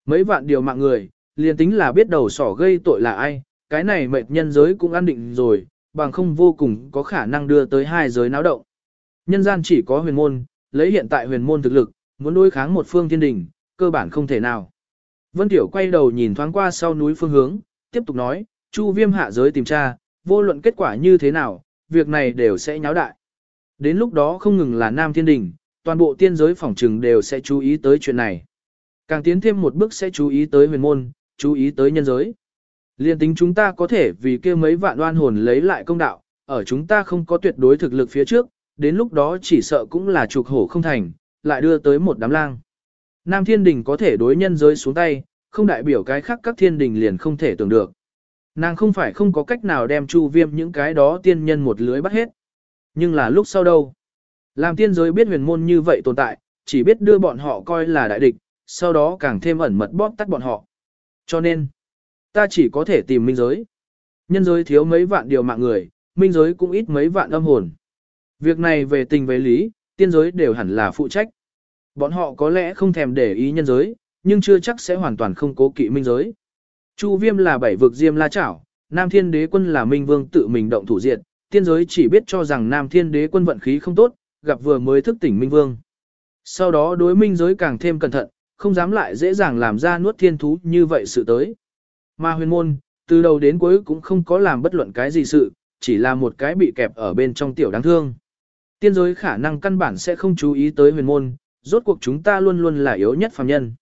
Mấy vạn điều mạng người, liền tính là biết đầu sỏ gây tội là ai, cái này mệt nhân giới cũng an định rồi, bằng không vô cùng có khả năng đưa tới hai giới náo động. Nhân gian chỉ có huyền môn, lấy hiện tại huyền môn thực lực, muốn đối kháng một phương thiên đình, cơ bản không thể nào. Vân Tiểu quay đầu nhìn thoáng qua sau núi phương hướng, tiếp tục nói, Chu Viêm hạ giới tìm tra, vô luận kết quả như thế nào, việc này đều sẽ nháo đại. Đến lúc đó không ngừng là Nam Thiên Đình, toàn bộ tiên giới phỏng trừng đều sẽ chú ý tới chuyện này. Càng tiến thêm một bước sẽ chú ý tới huyền môn, chú ý tới nhân giới. Liên tính chúng ta có thể vì kia mấy vạn oan hồn lấy lại công đạo, ở chúng ta không có tuyệt đối thực lực phía trước, đến lúc đó chỉ sợ cũng là trục hổ không thành, lại đưa tới một đám lang. Nam thiên đình có thể đối nhân giới xuống tay, không đại biểu cái khác các thiên đình liền không thể tưởng được. Nàng không phải không có cách nào đem chu viêm những cái đó tiên nhân một lưới bắt hết. Nhưng là lúc sau đâu? Làm tiên giới biết huyền môn như vậy tồn tại, chỉ biết đưa bọn họ coi là đại địch, sau đó càng thêm ẩn mật bóp tắt bọn họ. Cho nên, ta chỉ có thể tìm minh giới. Nhân giới thiếu mấy vạn điều mạng người, minh giới cũng ít mấy vạn âm hồn. Việc này về tình về lý, tiên giới đều hẳn là phụ trách. Bọn họ có lẽ không thèm để ý nhân giới, nhưng chưa chắc sẽ hoàn toàn không cố kỵ minh giới. Chu viêm là bảy vực diêm la chảo, Nam Thiên Đế quân là minh vương tự mình động thủ diệt, tiên giới chỉ biết cho rằng Nam Thiên Đế quân vận khí không tốt, gặp vừa mới thức tỉnh minh vương. Sau đó đối minh giới càng thêm cẩn thận, không dám lại dễ dàng làm ra nuốt thiên thú như vậy sự tới. Mà huyền môn, từ đầu đến cuối cũng không có làm bất luận cái gì sự, chỉ là một cái bị kẹp ở bên trong tiểu đáng thương. Tiên giới khả năng căn bản sẽ không chú ý tới huyền môn, rốt cuộc chúng ta luôn luôn là yếu nhất phàm nhân.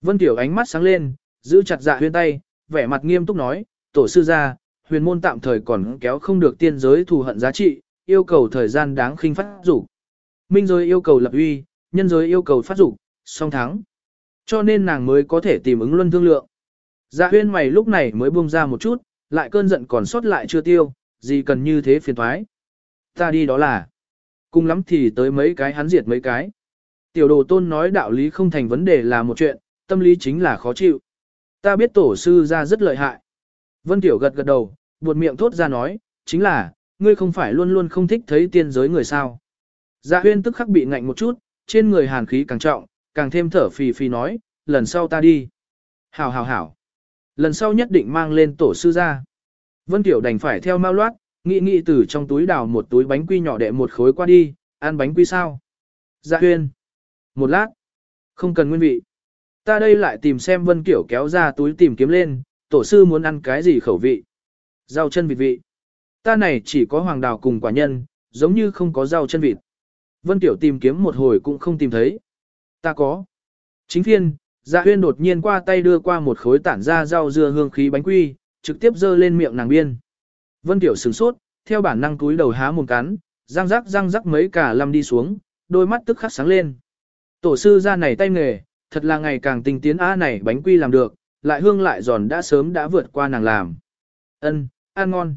Vân Tiểu ánh mắt sáng lên, giữ chặt dạ huyền tay, vẻ mặt nghiêm túc nói, tổ sư gia, huyền môn tạm thời còn kéo không được tiên giới thù hận giá trị, yêu cầu thời gian đáng khinh phát dục. Minh giới yêu cầu lập uy, nhân giới yêu cầu phát dục, song thắng. Cho nên nàng mới có thể tìm ứng luân thương lượng. Dạ huyên mày lúc này mới buông ra một chút, lại cơn giận còn sót lại chưa tiêu, gì cần như thế phiền thoái. Ta đi đó là, cùng lắm thì tới mấy cái hắn diệt mấy cái. Tiểu đồ tôn nói đạo lý không thành vấn đề là một chuyện, tâm lý chính là khó chịu. Ta biết tổ sư ra rất lợi hại. Vân Tiểu gật gật đầu, buột miệng thốt ra nói, chính là, ngươi không phải luôn luôn không thích thấy tiên giới người sao. Dạ huyên tức khắc bị ngạnh một chút, trên người hàn khí càng trọng, càng thêm thở phì phì nói, lần sau ta đi. Hảo hảo hảo. Lần sau nhất định mang lên tổ sư ra. Vân Tiểu đành phải theo mau loát, nghĩ nghĩ từ trong túi đào một túi bánh quy nhỏ đệ một khối qua đi, ăn bánh quy sao? Dạ huyên. Một lát. Không cần nguyên vị. Ta đây lại tìm xem Vân Kiểu kéo ra túi tìm kiếm lên, tổ sư muốn ăn cái gì khẩu vị. Rau chân vịt vị. Ta này chỉ có hoàng đào cùng quả nhân, giống như không có rau chân vịt. Vân Tiểu tìm kiếm một hồi cũng không tìm thấy. Ta có. Chính phiên, dạ huyên đột nhiên qua tay đưa qua một khối tản ra rau dưa hương khí bánh quy, trực tiếp dơ lên miệng nàng biên. Vân Tiểu sửng sốt, theo bản năng túi đầu há mồm cắn, răng rắc răng rắc mấy cả lăm đi xuống, đôi mắt tức khắc sáng lên. Tổ sư ra này tay nghề, thật là ngày càng tinh tiến á này bánh quy làm được, lại hương lại giòn đã sớm đã vượt qua nàng làm. Ân, ăn ngon.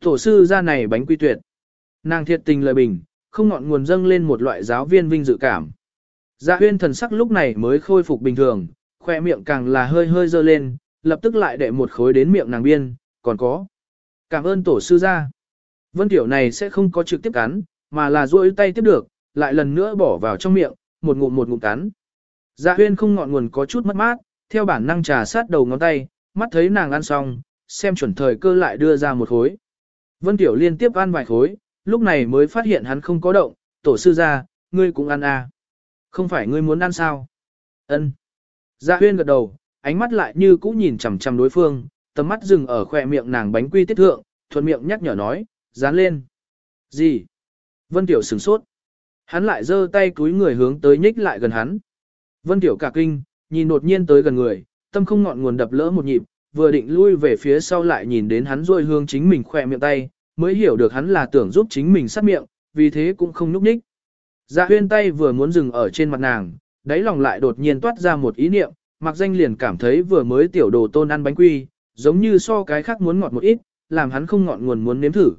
Tổ sư ra này bánh quy tuyệt. Nàng thiệt tình lời bình, không ngọn nguồn dâng lên một loại giáo viên vinh dự cảm. Dạ huyên thần sắc lúc này mới khôi phục bình thường, khoe miệng càng là hơi hơi dơ lên, lập tức lại đệ một khối đến miệng nàng biên, còn có. Cảm ơn tổ sư ra. Vân tiểu này sẽ không có trực tiếp cắn, mà là duỗi tay tiếp được, lại lần nữa bỏ vào trong miệng, một ngụm một ngụm cắn. Dạ huyên không ngọn nguồn có chút mất mát, theo bản năng trà sát đầu ngón tay, mắt thấy nàng ăn xong, xem chuẩn thời cơ lại đưa ra một khối. Vân Tiểu liên tiếp ăn vài khối, lúc này mới phát hiện hắn không có động, tổ sư ra, ngươi cũng ăn à. Không phải ngươi muốn ăn sao? Ân. Dạ huyên gật đầu, ánh mắt lại như cũ nhìn chằm chằm đối phương, tầm mắt dừng ở khỏe miệng nàng bánh quy tiết thượng, thuận miệng nhắc nhở nói, dán lên. Gì? Vân Tiểu sửng sốt. Hắn lại giơ tay cúi người hướng tới nhích lại gần hắn. Vân Tiểu cả kinh, nhìn đột nhiên tới gần người, tâm không ngọn nguồn đập lỡ một nhịp, vừa định lui về phía sau lại nhìn đến hắn rôi hương chính mình khỏe miệng tay, mới hiểu được hắn là tưởng giúp chính mình sát miệng, vì thế cũng không núp ních. Dạ huyên tay vừa muốn dừng ở trên mặt nàng, đáy lòng lại đột nhiên toát ra một ý niệm, mặc danh liền cảm thấy vừa mới tiểu đồ tôn ăn bánh quy, giống như so cái khác muốn ngọt một ít, làm hắn không ngọn nguồn muốn nếm thử.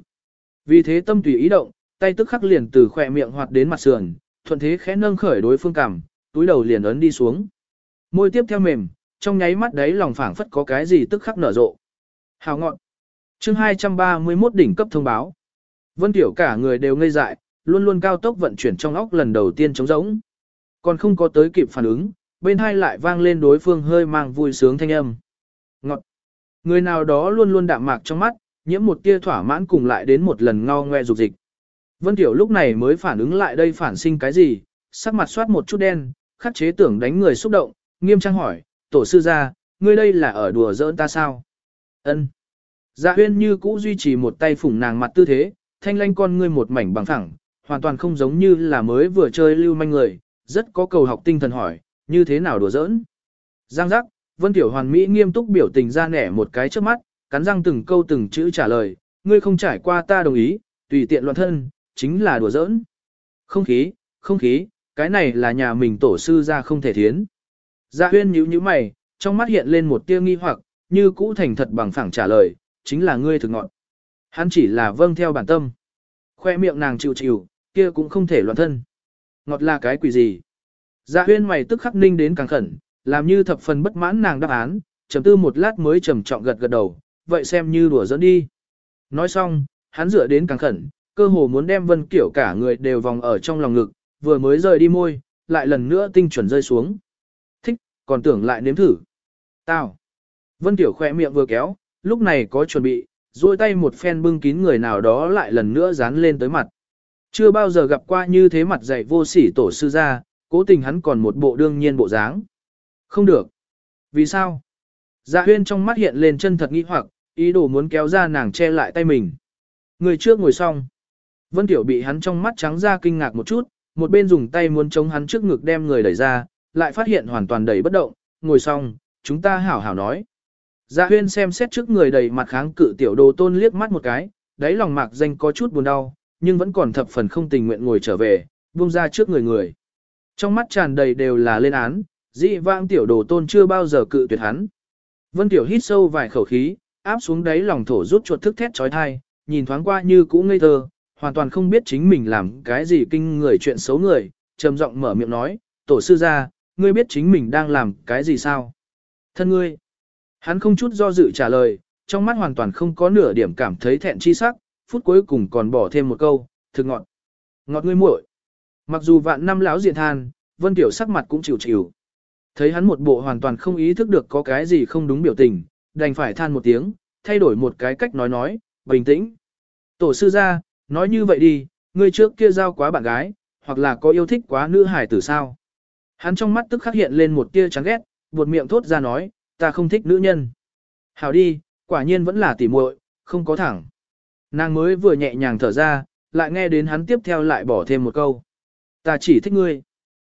Vì thế tâm tùy ý động, tay tức khắc liền từ khỏe miệng hoạt đến mặt sườn, thuận thế khẽ nâng khởi đối phương cằm, túi đầu liền ấn đi xuống. Môi tiếp theo mềm, trong nháy mắt đấy lòng phảng phất có cái gì tức khắc nở rộ. Hào ngọn. Chương 231 đỉnh cấp thông báo. Vân Tiểu cả người đều ngây dại, luôn luôn cao tốc vận chuyển trong óc lần đầu tiên trống rỗng. Còn không có tới kịp phản ứng, bên hai lại vang lên đối phương hơi mang vui sướng thanh âm. Ngọt. Người nào đó luôn luôn đạm mạc trong mắt, nhiễm một tia thỏa mãn cùng lại đến một lần ngao ngoe dục dịch. Vân Tiểu lúc này mới phản ứng lại đây phản sinh cái gì, sắc mặt soát một chút đen, khắc chế tưởng đánh người xúc động, nghiêm trang hỏi, tổ sư ra, ngươi đây là ở đùa giỡn ta sao? Ân. Dạ huyên như cũ duy trì một tay phủng nàng mặt tư thế, thanh lanh con ngươi một mảnh bằng thẳng, hoàn toàn không giống như là mới vừa chơi lưu manh người, rất có cầu học tinh thần hỏi, như thế nào đùa giỡn? Giang giác, Vân Tiểu Hoàn Mỹ nghiêm túc biểu tình ra nẻ một cái trước mắt, cắn răng từng câu từng chữ trả lời, ngươi không trải qua ta đồng ý, tùy tiện loạn thân, chính là đùa giỡn. Không khí, không khí, cái này là nhà mình tổ sư ra không thể thiến. Dạ huyên nhíu nhíu mày, trong mắt hiện lên một tia nghi hoặc, như cũ thành thật bằng phẳng trả lời, chính là ngươi thực ngọn. Hắn chỉ là vâng theo bản tâm. Khoe miệng nàng chịu chịu, kia cũng không thể loạn thân. Ngọt là cái quỷ gì? Dạ huyên mày tức khắc ninh đến càng khẩn, làm như thập phần bất mãn nàng đáp án, trầm tư một lát mới trầm trọng gật gật đầu, vậy xem như đùa dẫn đi. Nói xong, hắn dựa đến càng khẩn, cơ hồ muốn đem vân kiểu cả người đều vòng ở trong lòng ngực, vừa mới rời đi môi, lại lần nữa tinh chuẩn rơi xuống. Thích, còn tưởng lại nếm thử. Tao. Vân Tiểu khỏe miệng vừa kéo, lúc này có chuẩn bị, duỗi tay một phen bưng kín người nào đó lại lần nữa dán lên tới mặt. Chưa bao giờ gặp qua như thế mặt dạy vô sỉ tổ sư ra, cố tình hắn còn một bộ đương nhiên bộ dáng. Không được. Vì sao? Dạ huyên trong mắt hiện lên chân thật nghi hoặc, ý đồ muốn kéo ra nàng che lại tay mình. Người trước ngồi xong. Vân Tiểu bị hắn trong mắt trắng ra kinh ngạc một chút, một bên dùng tay muốn chống hắn trước ngực đem người đẩy ra, lại phát hiện hoàn toàn đầy bất động, ngồi xong, chúng ta hảo hảo nói. Dạ huyên xem xét trước người đầy mặt kháng cự tiểu đồ tôn liếc mắt một cái, đáy lòng mạc danh có chút buồn đau, nhưng vẫn còn thập phần không tình nguyện ngồi trở về, buông ra trước người người. Trong mắt tràn đầy đều là lên án, dị vãng tiểu đồ tôn chưa bao giờ cự tuyệt hắn. Vân tiểu hít sâu vài khẩu khí, áp xuống đáy lòng thổ rút chuột thức thét trói thai, nhìn thoáng qua như cũ ngây thơ, hoàn toàn không biết chính mình làm cái gì kinh người chuyện xấu người, trầm giọng mở miệng nói, tổ sư gia, ngươi biết chính mình đang làm cái gì sao? Thân ngươi. Hắn không chút do dự trả lời, trong mắt hoàn toàn không có nửa điểm cảm thấy thẹn chi sắc, phút cuối cùng còn bỏ thêm một câu, thực ngọt. Ngọt ngươi muội. Mặc dù vạn năm lão diện than, Vân Tiểu sắc mặt cũng chịu chịu. Thấy hắn một bộ hoàn toàn không ý thức được có cái gì không đúng biểu tình, đành phải than một tiếng, thay đổi một cái cách nói nói, bình tĩnh. Tổ sư ra, nói như vậy đi, ngươi trước kia giao quá bạn gái, hoặc là có yêu thích quá nữ hải tử sao. Hắn trong mắt tức khắc hiện lên một tia chán ghét, buột miệng thốt ra nói, ta không thích nữ nhân. Hảo đi, quả nhiên vẫn là tỉ muội, không có thẳng. Nàng mới vừa nhẹ nhàng thở ra, lại nghe đến hắn tiếp theo lại bỏ thêm một câu. Ta chỉ thích ngươi.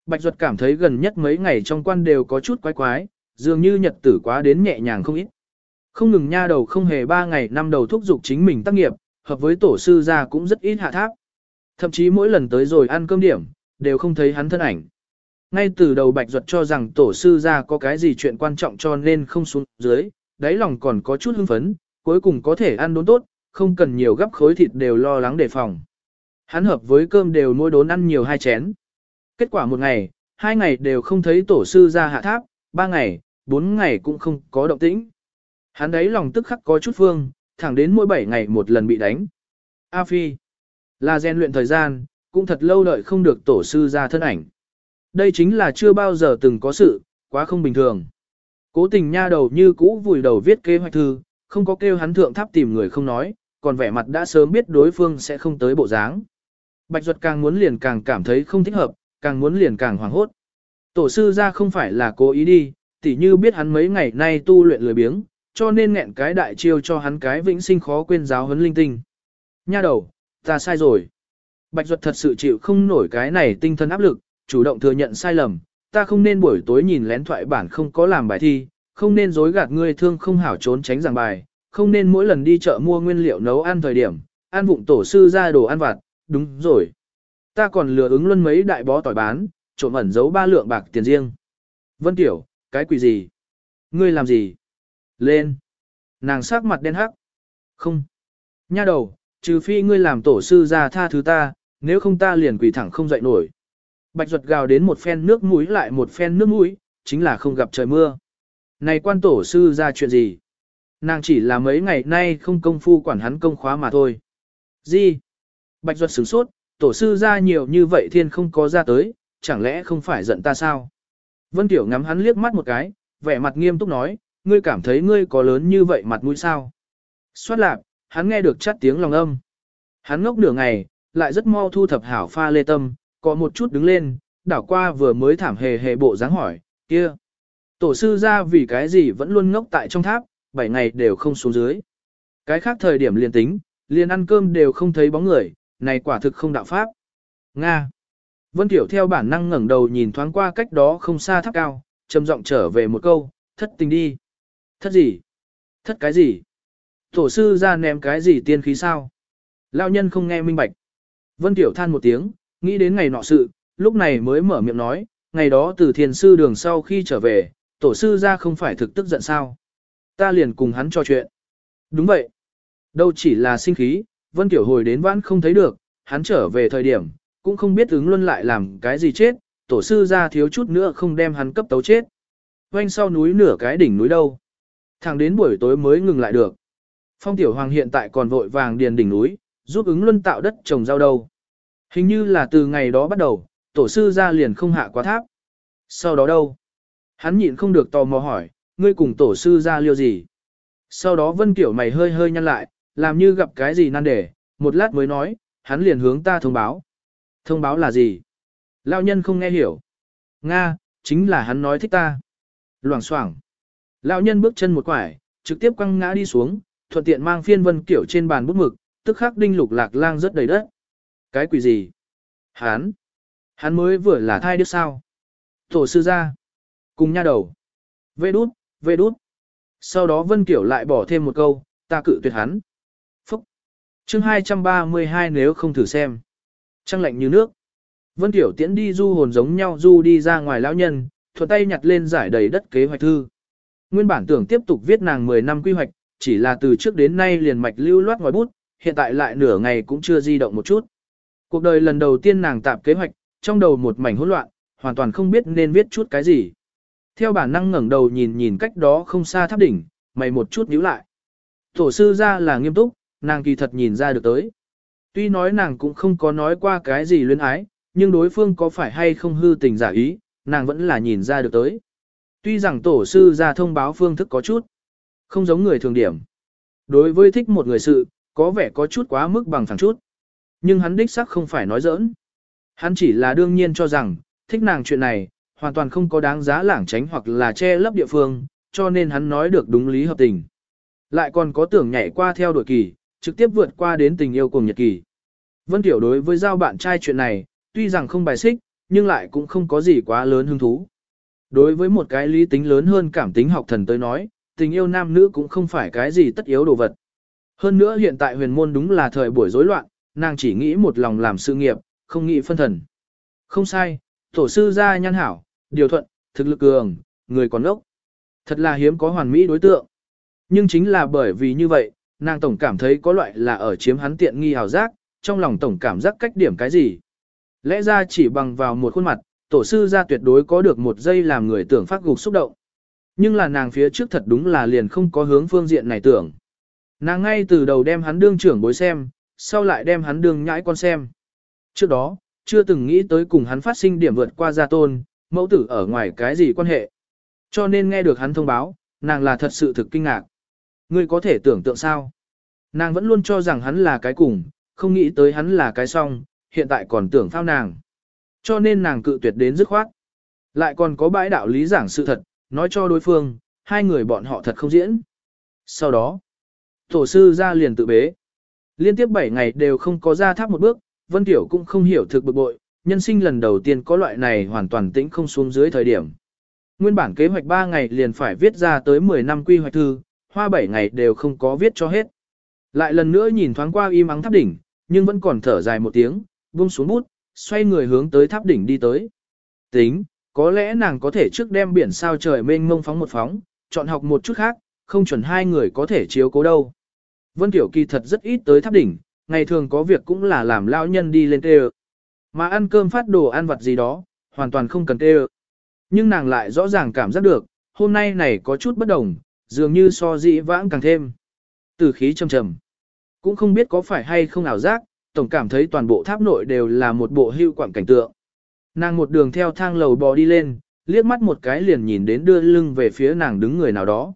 Bạch Duật cảm thấy gần nhất mấy ngày trong quan đều có chút quái quái, dường như nhật tử quá đến nhẹ nhàng không ít. Không ngừng nha đầu không hề ba ngày năm đầu thúc giục chính mình tác nghiệp, hợp với tổ sư ra cũng rất ít hạ tháp. Thậm chí mỗi lần tới rồi ăn cơm điểm, đều không thấy hắn thân ảnh. Ngay từ đầu Bạch Duật cho rằng tổ sư ra có cái gì chuyện quan trọng cho nên không xuống dưới, đáy lòng còn có chút hưng phấn, cuối cùng có thể ăn đốn tốt, không cần nhiều gấp khối thịt đều lo lắng đề phòng. Hắn hợp với cơm đều mỗi đốn ăn nhiều hai chén. Kết quả một ngày, hai ngày đều không thấy tổ sư ra hạ tháp, ba ngày, bốn ngày cũng không có động tĩnh. Hắn đấy lòng tức khắc có chút phương, thẳng đến mỗi bảy ngày một lần bị đánh. A Phi, là rèn luyện thời gian, cũng thật lâu đợi không được tổ sư ra thân ảnh. Đây chính là chưa bao giờ từng có sự, quá không bình thường. Cố tình nha đầu như cũ vùi đầu viết kế hoạch thư, không có kêu hắn thượng tháp tìm người không nói, còn vẻ mặt đã sớm biết đối phương sẽ không tới bộ dáng. Bạch Duật càng muốn liền càng cảm thấy không thích hợp, càng muốn liền càng hoảng hốt. Tổ sư ra không phải là cố ý đi, tỉ như biết hắn mấy ngày nay tu luyện lười biếng, cho nên nghẹn cái đại chiêu cho hắn cái vĩnh sinh khó quên giáo huấn linh tinh. Nha đầu, ta sai rồi. Bạch Duật thật sự chịu không nổi cái này tinh thần áp lực, chủ động thừa nhận sai lầm, ta không nên buổi tối nhìn lén thoại bản không có làm bài thi, không nên dối gạt ngươi thương không hảo trốn tránh giảng bài, không nên mỗi lần đi chợ mua nguyên liệu nấu ăn thời điểm, ăn vụng tổ sư ra đồ ăn vặt, đúng rồi. Ta còn lừa ứng luôn mấy đại bó tỏi bán, trộm ẩn giấu ba lượng bạc tiền riêng. Vân Tiểu, cái quỷ gì? Ngươi làm gì? Lên. Nàng sắc mặt đen hắc. Không. Nha đầu, trừ phi ngươi làm tổ sư ra tha thứ ta, nếu không ta liền quỷ thẳng không dậy nổi. Bạch ruột gào đến một phen nước mũi lại một phen nước mũi, chính là không gặp trời mưa. Này quan tổ sư ra chuyện gì? Nàng chỉ là mấy ngày nay không công phu quản hắn công khóa mà thôi. Gì? Bạch duật sửng sốt, tổ sư ra nhiều như vậy thiên không có ra tới, chẳng lẽ không phải giận ta sao? Vân Tiểu ngắm hắn liếc mắt một cái, vẻ mặt nghiêm túc nói, ngươi cảm thấy ngươi có lớn như vậy mặt mũi sao? Xoát lạp, hắn nghe được chát tiếng lòng âm. Hắn ngốc nửa ngày, lại rất mau thu thập hảo pha lê tâm, có một chút đứng lên, đảo qua vừa mới thảm hề hề bộ dáng hỏi, kia. Tổ sư ra vì cái gì vẫn luôn ngốc tại trong tháp, 7 ngày đều không xuống dưới. Cái khác thời điểm liền tính, liền ăn cơm đều không thấy bóng người, này quả thực không đạo pháp. Nga. Vân Tiểu theo bản năng ngẩng đầu nhìn thoáng qua cách đó không xa tháp cao, trầm giọng trở về một câu, thất tình đi. Thất gì? Thất cái gì? Tổ sư ra ném cái gì tiên khí sao? Lão nhân không nghe minh bạch. Vân Tiểu than một tiếng, nghĩ đến ngày nọ sự, lúc này mới mở miệng nói, ngày đó từ thiền sư đường sau khi trở về, tổ sư ra không phải thực tức giận sao. Ta liền cùng hắn trò chuyện. Đúng vậy. Đâu chỉ là sinh khí, Vân Tiểu hồi đến vãn không thấy được, hắn trở về thời điểm, cũng không biết ứng luân lại làm cái gì chết, tổ sư ra thiếu chút nữa không đem hắn cấp tấu chết. Quanh sau núi nửa cái đỉnh núi đâu. Thẳng đến buổi tối mới ngừng lại được. Phong Tiểu Hoàng hiện tại còn vội vàng điền đỉnh núi, giúp ứng luân tạo đất trồng rau đâu. Hình như là từ ngày đó bắt đầu, tổ sư ra liền không hạ quá tháp. Sau đó đâu? Hắn nhịn không được tò mò hỏi, ngươi cùng tổ sư ra liêu gì? Sau đó Vân Kiểu mày hơi hơi nhăn lại, làm như gặp cái gì nan đề, một lát mới nói, hắn liền hướng ta thông báo. Thông báo là gì? Lão nhân không nghe hiểu. Nga, chính là hắn nói thích ta. Loảng xoảng. Lão nhân bước chân một quải, trực tiếp quăng ngã đi xuống, thuận tiện mang phiên vân kiểu trên bàn bút mực, tức khắc đinh lục lạc lang rất đầy đất. Cái quỷ gì? Hắn. Hắn mới vừa là thai đứa sao. Tổ sư ra. Cùng nha đầu. Vê đút, vê đút. Sau đó Vân Kiểu lại bỏ thêm một câu, ta cự tuyệt hắn. Phúc. chương 232 nếu không thử xem. Trăng lạnh như nước. Vân Tiểu tiễn đi du hồn giống nhau du đi ra ngoài lão nhân, thuận tay nhặt lên giải đầy đất kế hoạch thư. Nguyên bản tưởng tiếp tục viết nàng 10 năm quy hoạch, chỉ là từ trước đến nay liền mạch lưu loát ngoài bút, hiện tại lại nửa ngày cũng chưa di động một chút. Cuộc đời lần đầu tiên nàng tạp kế hoạch, trong đầu một mảnh hỗn loạn, hoàn toàn không biết nên viết chút cái gì. Theo bản năng ngẩng đầu nhìn nhìn cách đó không xa tháp đỉnh, mày một chút nhíu lại. Tổ sư ra là nghiêm túc, nàng kỳ thật nhìn ra được tới. Tuy nói nàng cũng không có nói qua cái gì luyến ái, nhưng đối phương có phải hay không hư tình giả ý, nàng vẫn là nhìn ra được tới. Tuy rằng tổ sư ra thông báo phương thức có chút, không giống người thường điểm. Đối với thích một người sự, có vẻ có chút quá mức bằng phẳng chút. Nhưng hắn đích xác không phải nói giỡn. Hắn chỉ là đương nhiên cho rằng, thích nàng chuyện này, hoàn toàn không có đáng giá lảng tránh hoặc là che lấp địa phương, cho nên hắn nói được đúng lý hợp tình. Lại còn có tưởng nhảy qua theo đuổi kỳ, trực tiếp vượt qua đến tình yêu cùng nhật kỳ. Vân Tiểu đối với giao bạn trai chuyện này, tuy rằng không bài xích, nhưng lại cũng không có gì quá lớn hứng thú. Đối với một cái lý tính lớn hơn cảm tính học thần tới nói, tình yêu nam nữ cũng không phải cái gì tất yếu đồ vật. Hơn nữa hiện tại huyền môn đúng là thời buổi rối loạn, nàng chỉ nghĩ một lòng làm sự nghiệp, không nghĩ phân thần. Không sai, tổ sư gia nhân hảo, điều thuận, thực lực cường, người còn ốc. Thật là hiếm có hoàn mỹ đối tượng. Nhưng chính là bởi vì như vậy, nàng tổng cảm thấy có loại là ở chiếm hắn tiện nghi hào giác, trong lòng tổng cảm giác cách điểm cái gì. Lẽ ra chỉ bằng vào một khuôn mặt, tổ sư gia tuyệt đối có được một giây làm người tưởng phát gục xúc động. Nhưng là nàng phía trước thật đúng là liền không có hướng phương diện này tưởng. Nàng ngay từ đầu đem hắn đương trưởng bối xem, sau lại đem hắn đương nhãi con xem. Trước đó, chưa từng nghĩ tới cùng hắn phát sinh điểm vượt qua gia tôn, mẫu tử ở ngoài cái gì quan hệ. Cho nên nghe được hắn thông báo, nàng là thật sự thực kinh ngạc. Ngươi có thể tưởng tượng sao? Nàng vẫn luôn cho rằng hắn là cái cùng, không nghĩ tới hắn là cái song, hiện tại còn tưởng phao nàng. Cho nên nàng cự tuyệt đến dứt khoát. Lại còn có bãi đạo lý giảng sự thật, nói cho đối phương, hai người bọn họ thật không diễn. Sau đó, tổ sư ra liền tự bế. Liên tiếp 7 ngày đều không có ra tháp một bước, Vân Tiểu cũng không hiểu thực bực bội, nhân sinh lần đầu tiên có loại này hoàn toàn tĩnh không xuống dưới thời điểm. Nguyên bản kế hoạch 3 ngày liền phải viết ra tới 10 năm quy hoạch thư, hoa 7 ngày đều không có viết cho hết. Lại lần nữa nhìn thoáng qua im ắng tháp đỉnh, nhưng vẫn còn thở dài một tiếng, buông xuống bút, xoay người hướng tới tháp đỉnh đi tới. Tính, có lẽ nàng có thể trước đem biển sao trời mênh mông phóng một phóng, chọn học một chút khác, không chuẩn hai người có thể chiếu cố đâu. Vân Tiểu Kỳ thật rất ít tới tháp đỉnh, ngày thường có việc cũng là làm lão nhân đi lên tê mà ăn cơm phát đồ ăn vặt gì đó, hoàn toàn không cần tê Nhưng nàng lại rõ ràng cảm giác được, hôm nay này có chút bất đồng, dường như so dĩ vãng càng thêm. Từ khí trầm trầm. Cũng không biết có phải hay không ảo giác, tổng cảm thấy toàn bộ tháp nội đều là một bộ hưu quảng cảnh tượng. Nàng một đường theo thang lầu bò đi lên, liếc mắt một cái liền nhìn đến đưa lưng về phía nàng đứng người nào đó.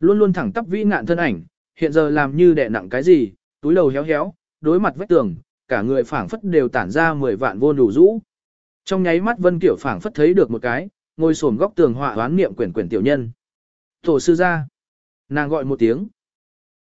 Luôn luôn thẳng tắp vĩ ngạn thân ảnh, hiện giờ làm như đè nặng cái gì, túi đầu héo héo, đối mặt vách tường, cả người phảng phất đều tản ra 10 vạn vô đủ rũ. Trong nháy mắt Vân Kiểu phảng phất thấy được một cái, ngồi xổm góc tường họa hoán niệm quyển quyển tiểu nhân. Tổ sư ra. Nàng gọi một tiếng.